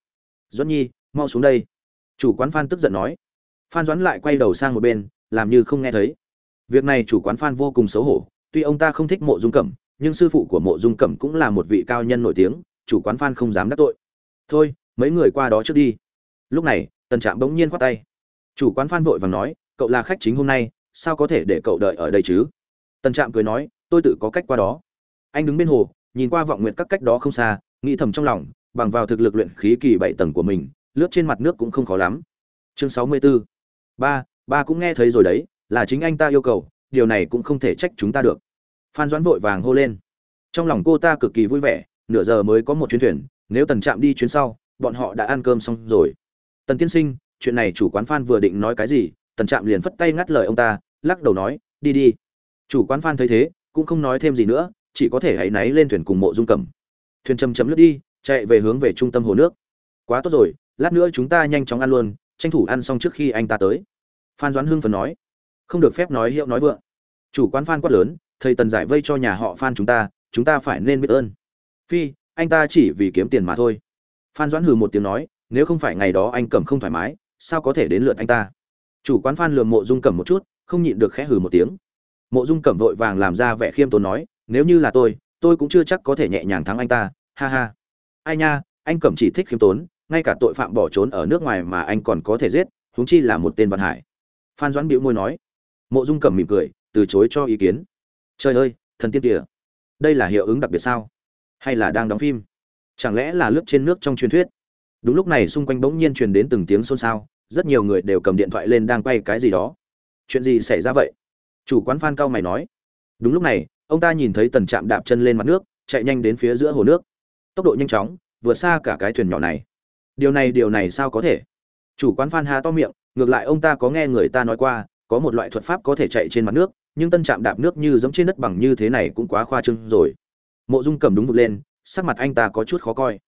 Doãn nhi, mau xuống đây. Chủ quán phan tức giận nói. Phan doãn lại quay đầu sang một bên, làm như không nghe thấy. Việc này chủ quán phan vô cùng xấu hổ, tuy ông ta không thích mộ dung cẩm, nhưng sư phụ của mộ dung cẩm cũng là một vị cao nhân nổi tiếng, chủ quán phan không dám đắc tội. Thôi mấy người qua đó trước đi. Lúc này, tần trạm bỗng nhiên khoát tay. Chủ quán phan vội vàng nói, cậu là khách chính hôm nay, sao có thể để cậu đợi ở đây chứ? Tần trạm cười nói, tôi tự có cách qua đó. Anh đứng bên hồ, nhìn qua vọng nguyện các cách đó không xa, nghĩ thầm trong lòng, bằng vào thực lực luyện khí kỳ bảy tầng của mình, lướt trên mặt nước cũng không khó lắm. Chương sáu mươi 64. ba ba cũng nghe thấy rồi đấy, là chính anh ta yêu cầu, điều này cũng không thể trách chúng ta được. Phan doãn vội vàng hô lên. Trong lòng cô ta cực kỳ vui vẻ, nửa giờ mới có một chuyến thuyền, nếu tần trạm đi chuyến sau bọn họ đã ăn cơm xong rồi. Tần tiên sinh, chuyện này chủ quán phan vừa định nói cái gì, tần trạm liền phất tay ngắt lời ông ta, lắc đầu nói, đi đi. Chủ quán phan thấy thế, cũng không nói thêm gì nữa, chỉ có thể hãy náy lên thuyền cùng mộ dung cầm. Thuyền chầm chấm lướt đi, chạy về hướng về trung tâm hồ nước. Quá tốt rồi, lát nữa chúng ta nhanh chóng ăn luôn, tranh thủ ăn xong trước khi anh ta tới. Phan doãn hưng phần nói. Không được phép nói hiệu nói vượng. Chủ quán phan quát lớn, thầy tần giải vây cho nhà họ phan chúng ta chúng ta phải nên biết ơn. Phi, anh ta chỉ vì kiếm tiền mà thôi phan doãn hừ một tiếng nói, nếu không phải ngày đó anh cầm không thoải mái, sao có thể đến lượt anh ta? Chủ quán phan lườm mộ dung cẩm một chút, không nhịn được khẽ hừ một tiếng. Mộ dung cẩm vội vàng làm ra vẻ khiêm tốn nói, nếu như là tôi tôi cũng chưa chắc có thể nhẹ nhàng thắng anh ta, ha ha. Ai nha, anh cẩm chỉ thích khiêm tốn, ngay cả tội phạm bỏ trốn ở nước ngoài mà anh còn có thể giết, huống chi là một tên văn hải. Phan doãn bĩu môi nói. Mộ dung cẩm mỉm cười, từ chối cho ý kiến. Trời ơi, thần tiên kìa, đây là hiệu ứng đặc biệt sao? Hay là đang đóng phim? Chẳng lẽ là lướt trên nước trong truyền thuyết? Đúng lúc này xung quanh bỗng nhiên truyền đến từng tiếng xôn xao, rất nhiều người đều cầm điện thoại lên đang quay cái gì đó. Chuyện gì xảy ra vậy? Chủ quán phan cao mày nói. Đúng lúc này, ông ta nhìn thấy tần trạm đạp chân lên mặt nước, chạy nhanh đến phía giữa hồ nước. Tốc độ nhanh chóng, vượt xa cả cái thuyền nhỏ này. Điều này điều này sao có thể? Chủ quán phan hà to miệng, ngược lại ông ta có nghe người ta nói qua, có một loại thuật pháp có thể chạy trên mặt nước, nhưng tân trạm đạp nước như giống trên đất bằng như thế này cũng quá khoa trương rồi. Mộ dung cầm đúng vực lên sắc mặt anh ta có chút khó coi.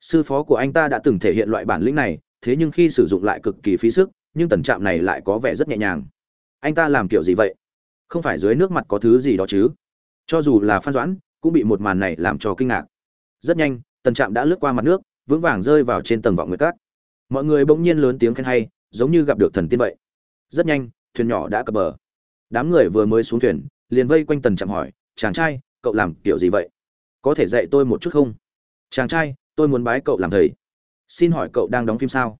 Sư phó của anh ta đã từng thể hiện loại bản lĩnh này, thế nhưng khi sử dụng lại cực kỳ phí sức, nhưng tần trạm này lại có vẻ rất nhẹ nhàng. Anh ta làm kiểu gì vậy? Không phải dưới nước mặt có thứ gì đó chứ? Cho dù là phan doãn, cũng bị một màn này làm cho kinh ngạc. Rất nhanh, tần trạm đã lướt qua mặt nước, vững vàng rơi vào trên tầng vọng nguyệt cát. Mọi người bỗng nhiên lớn tiếng khen hay, giống như gặp được thần tiên vậy. Rất nhanh, thuyền nhỏ đã cập bờ. Đám người vừa mới xuống thuyền, liền vây quanh tần trạm hỏi, chàng trai, cậu làm kiểu gì vậy? Có thể dạy tôi một chút không? Chàng trai, tôi muốn bái cậu làm thầy. Xin hỏi cậu đang đóng phim sao?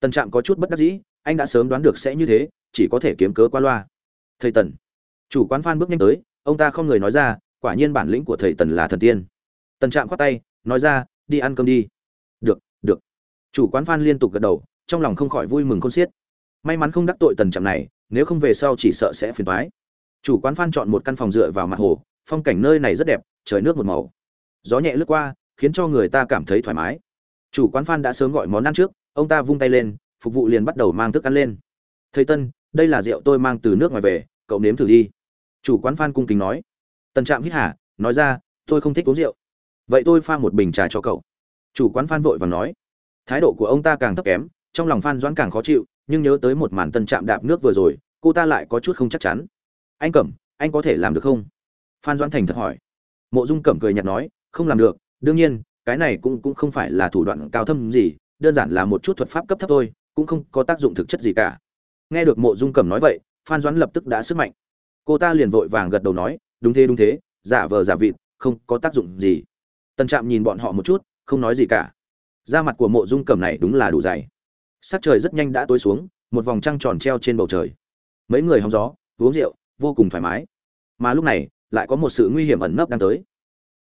Tần trạm có chút bất đắc dĩ, anh đã sớm đoán được sẽ như thế, chỉ có thể kiếm cớ qua loa. Thầy tần. Chủ quán phan bước nhanh tới, ông ta không người nói ra, quả nhiên bản lĩnh của thầy tần là thần tiên. Tần trạm khoác tay, nói ra, đi ăn cơm đi. Được được. Chủ quán phan liên tục gật đầu, trong lòng không khỏi vui mừng khôn xiết. May mắn không đắc tội tần trạm này, nếu không về sau chỉ sợ sẽ phiền thoái chủ quán phan chọn một căn phòng dựa vào mặt hồ, phong cảnh nơi này rất đẹp, trời nước một màu gió nhẹ lướt qua, khiến cho người ta cảm thấy thoải mái. Chủ quán phan đã sớm gọi món ăn trước, ông ta vung tay lên, phục vụ liền bắt đầu mang thức ăn lên. Thầy tân, đây là rượu tôi mang từ nước ngoài về, cậu nếm thử đi. Chủ quán phan cung kính nói. Tần trạm hít hả nói ra, tôi không thích uống rượu. Vậy tôi pha một bình trà cho cậu. Chủ quán phan vội và nói. Thái độ của ông ta càng thấp kém, trong lòng phan doãn càng khó chịu, nhưng nhớ tới một màn tân trạm đạp nước vừa rồi, cô ta lại có chút không chắc chắn. Anh cẩm, anh có thể làm được không? Phan doãn thành thật hỏi. Mộ dung cẩm cười nhạt nói không làm được, đương nhiên, cái này cũng cũng không phải là thủ đoạn cao thâm gì, đơn giản là một chút thuật pháp cấp thấp thôi, cũng không có tác dụng thực chất gì cả. Nghe được mộ dung cẩm nói vậy, phan doãn lập tức đã sức mạnh. Cô ta liền vội vàng gật đầu nói, đúng thế đúng thế, giả vờ giả vịt, không có tác dụng gì. Tần trạm nhìn bọn họ một chút, không nói gì cả. Da mặt của mộ dung cẩm này đúng là đủ dày. Sắc trời rất nhanh đã tối xuống, một vòng trăng tròn treo trên bầu trời. Mấy người hóng gió, uống rượu, vô cùng thoải mái. Mà lúc này, lại có một sự nguy hiểm ẩn nấp đang tới.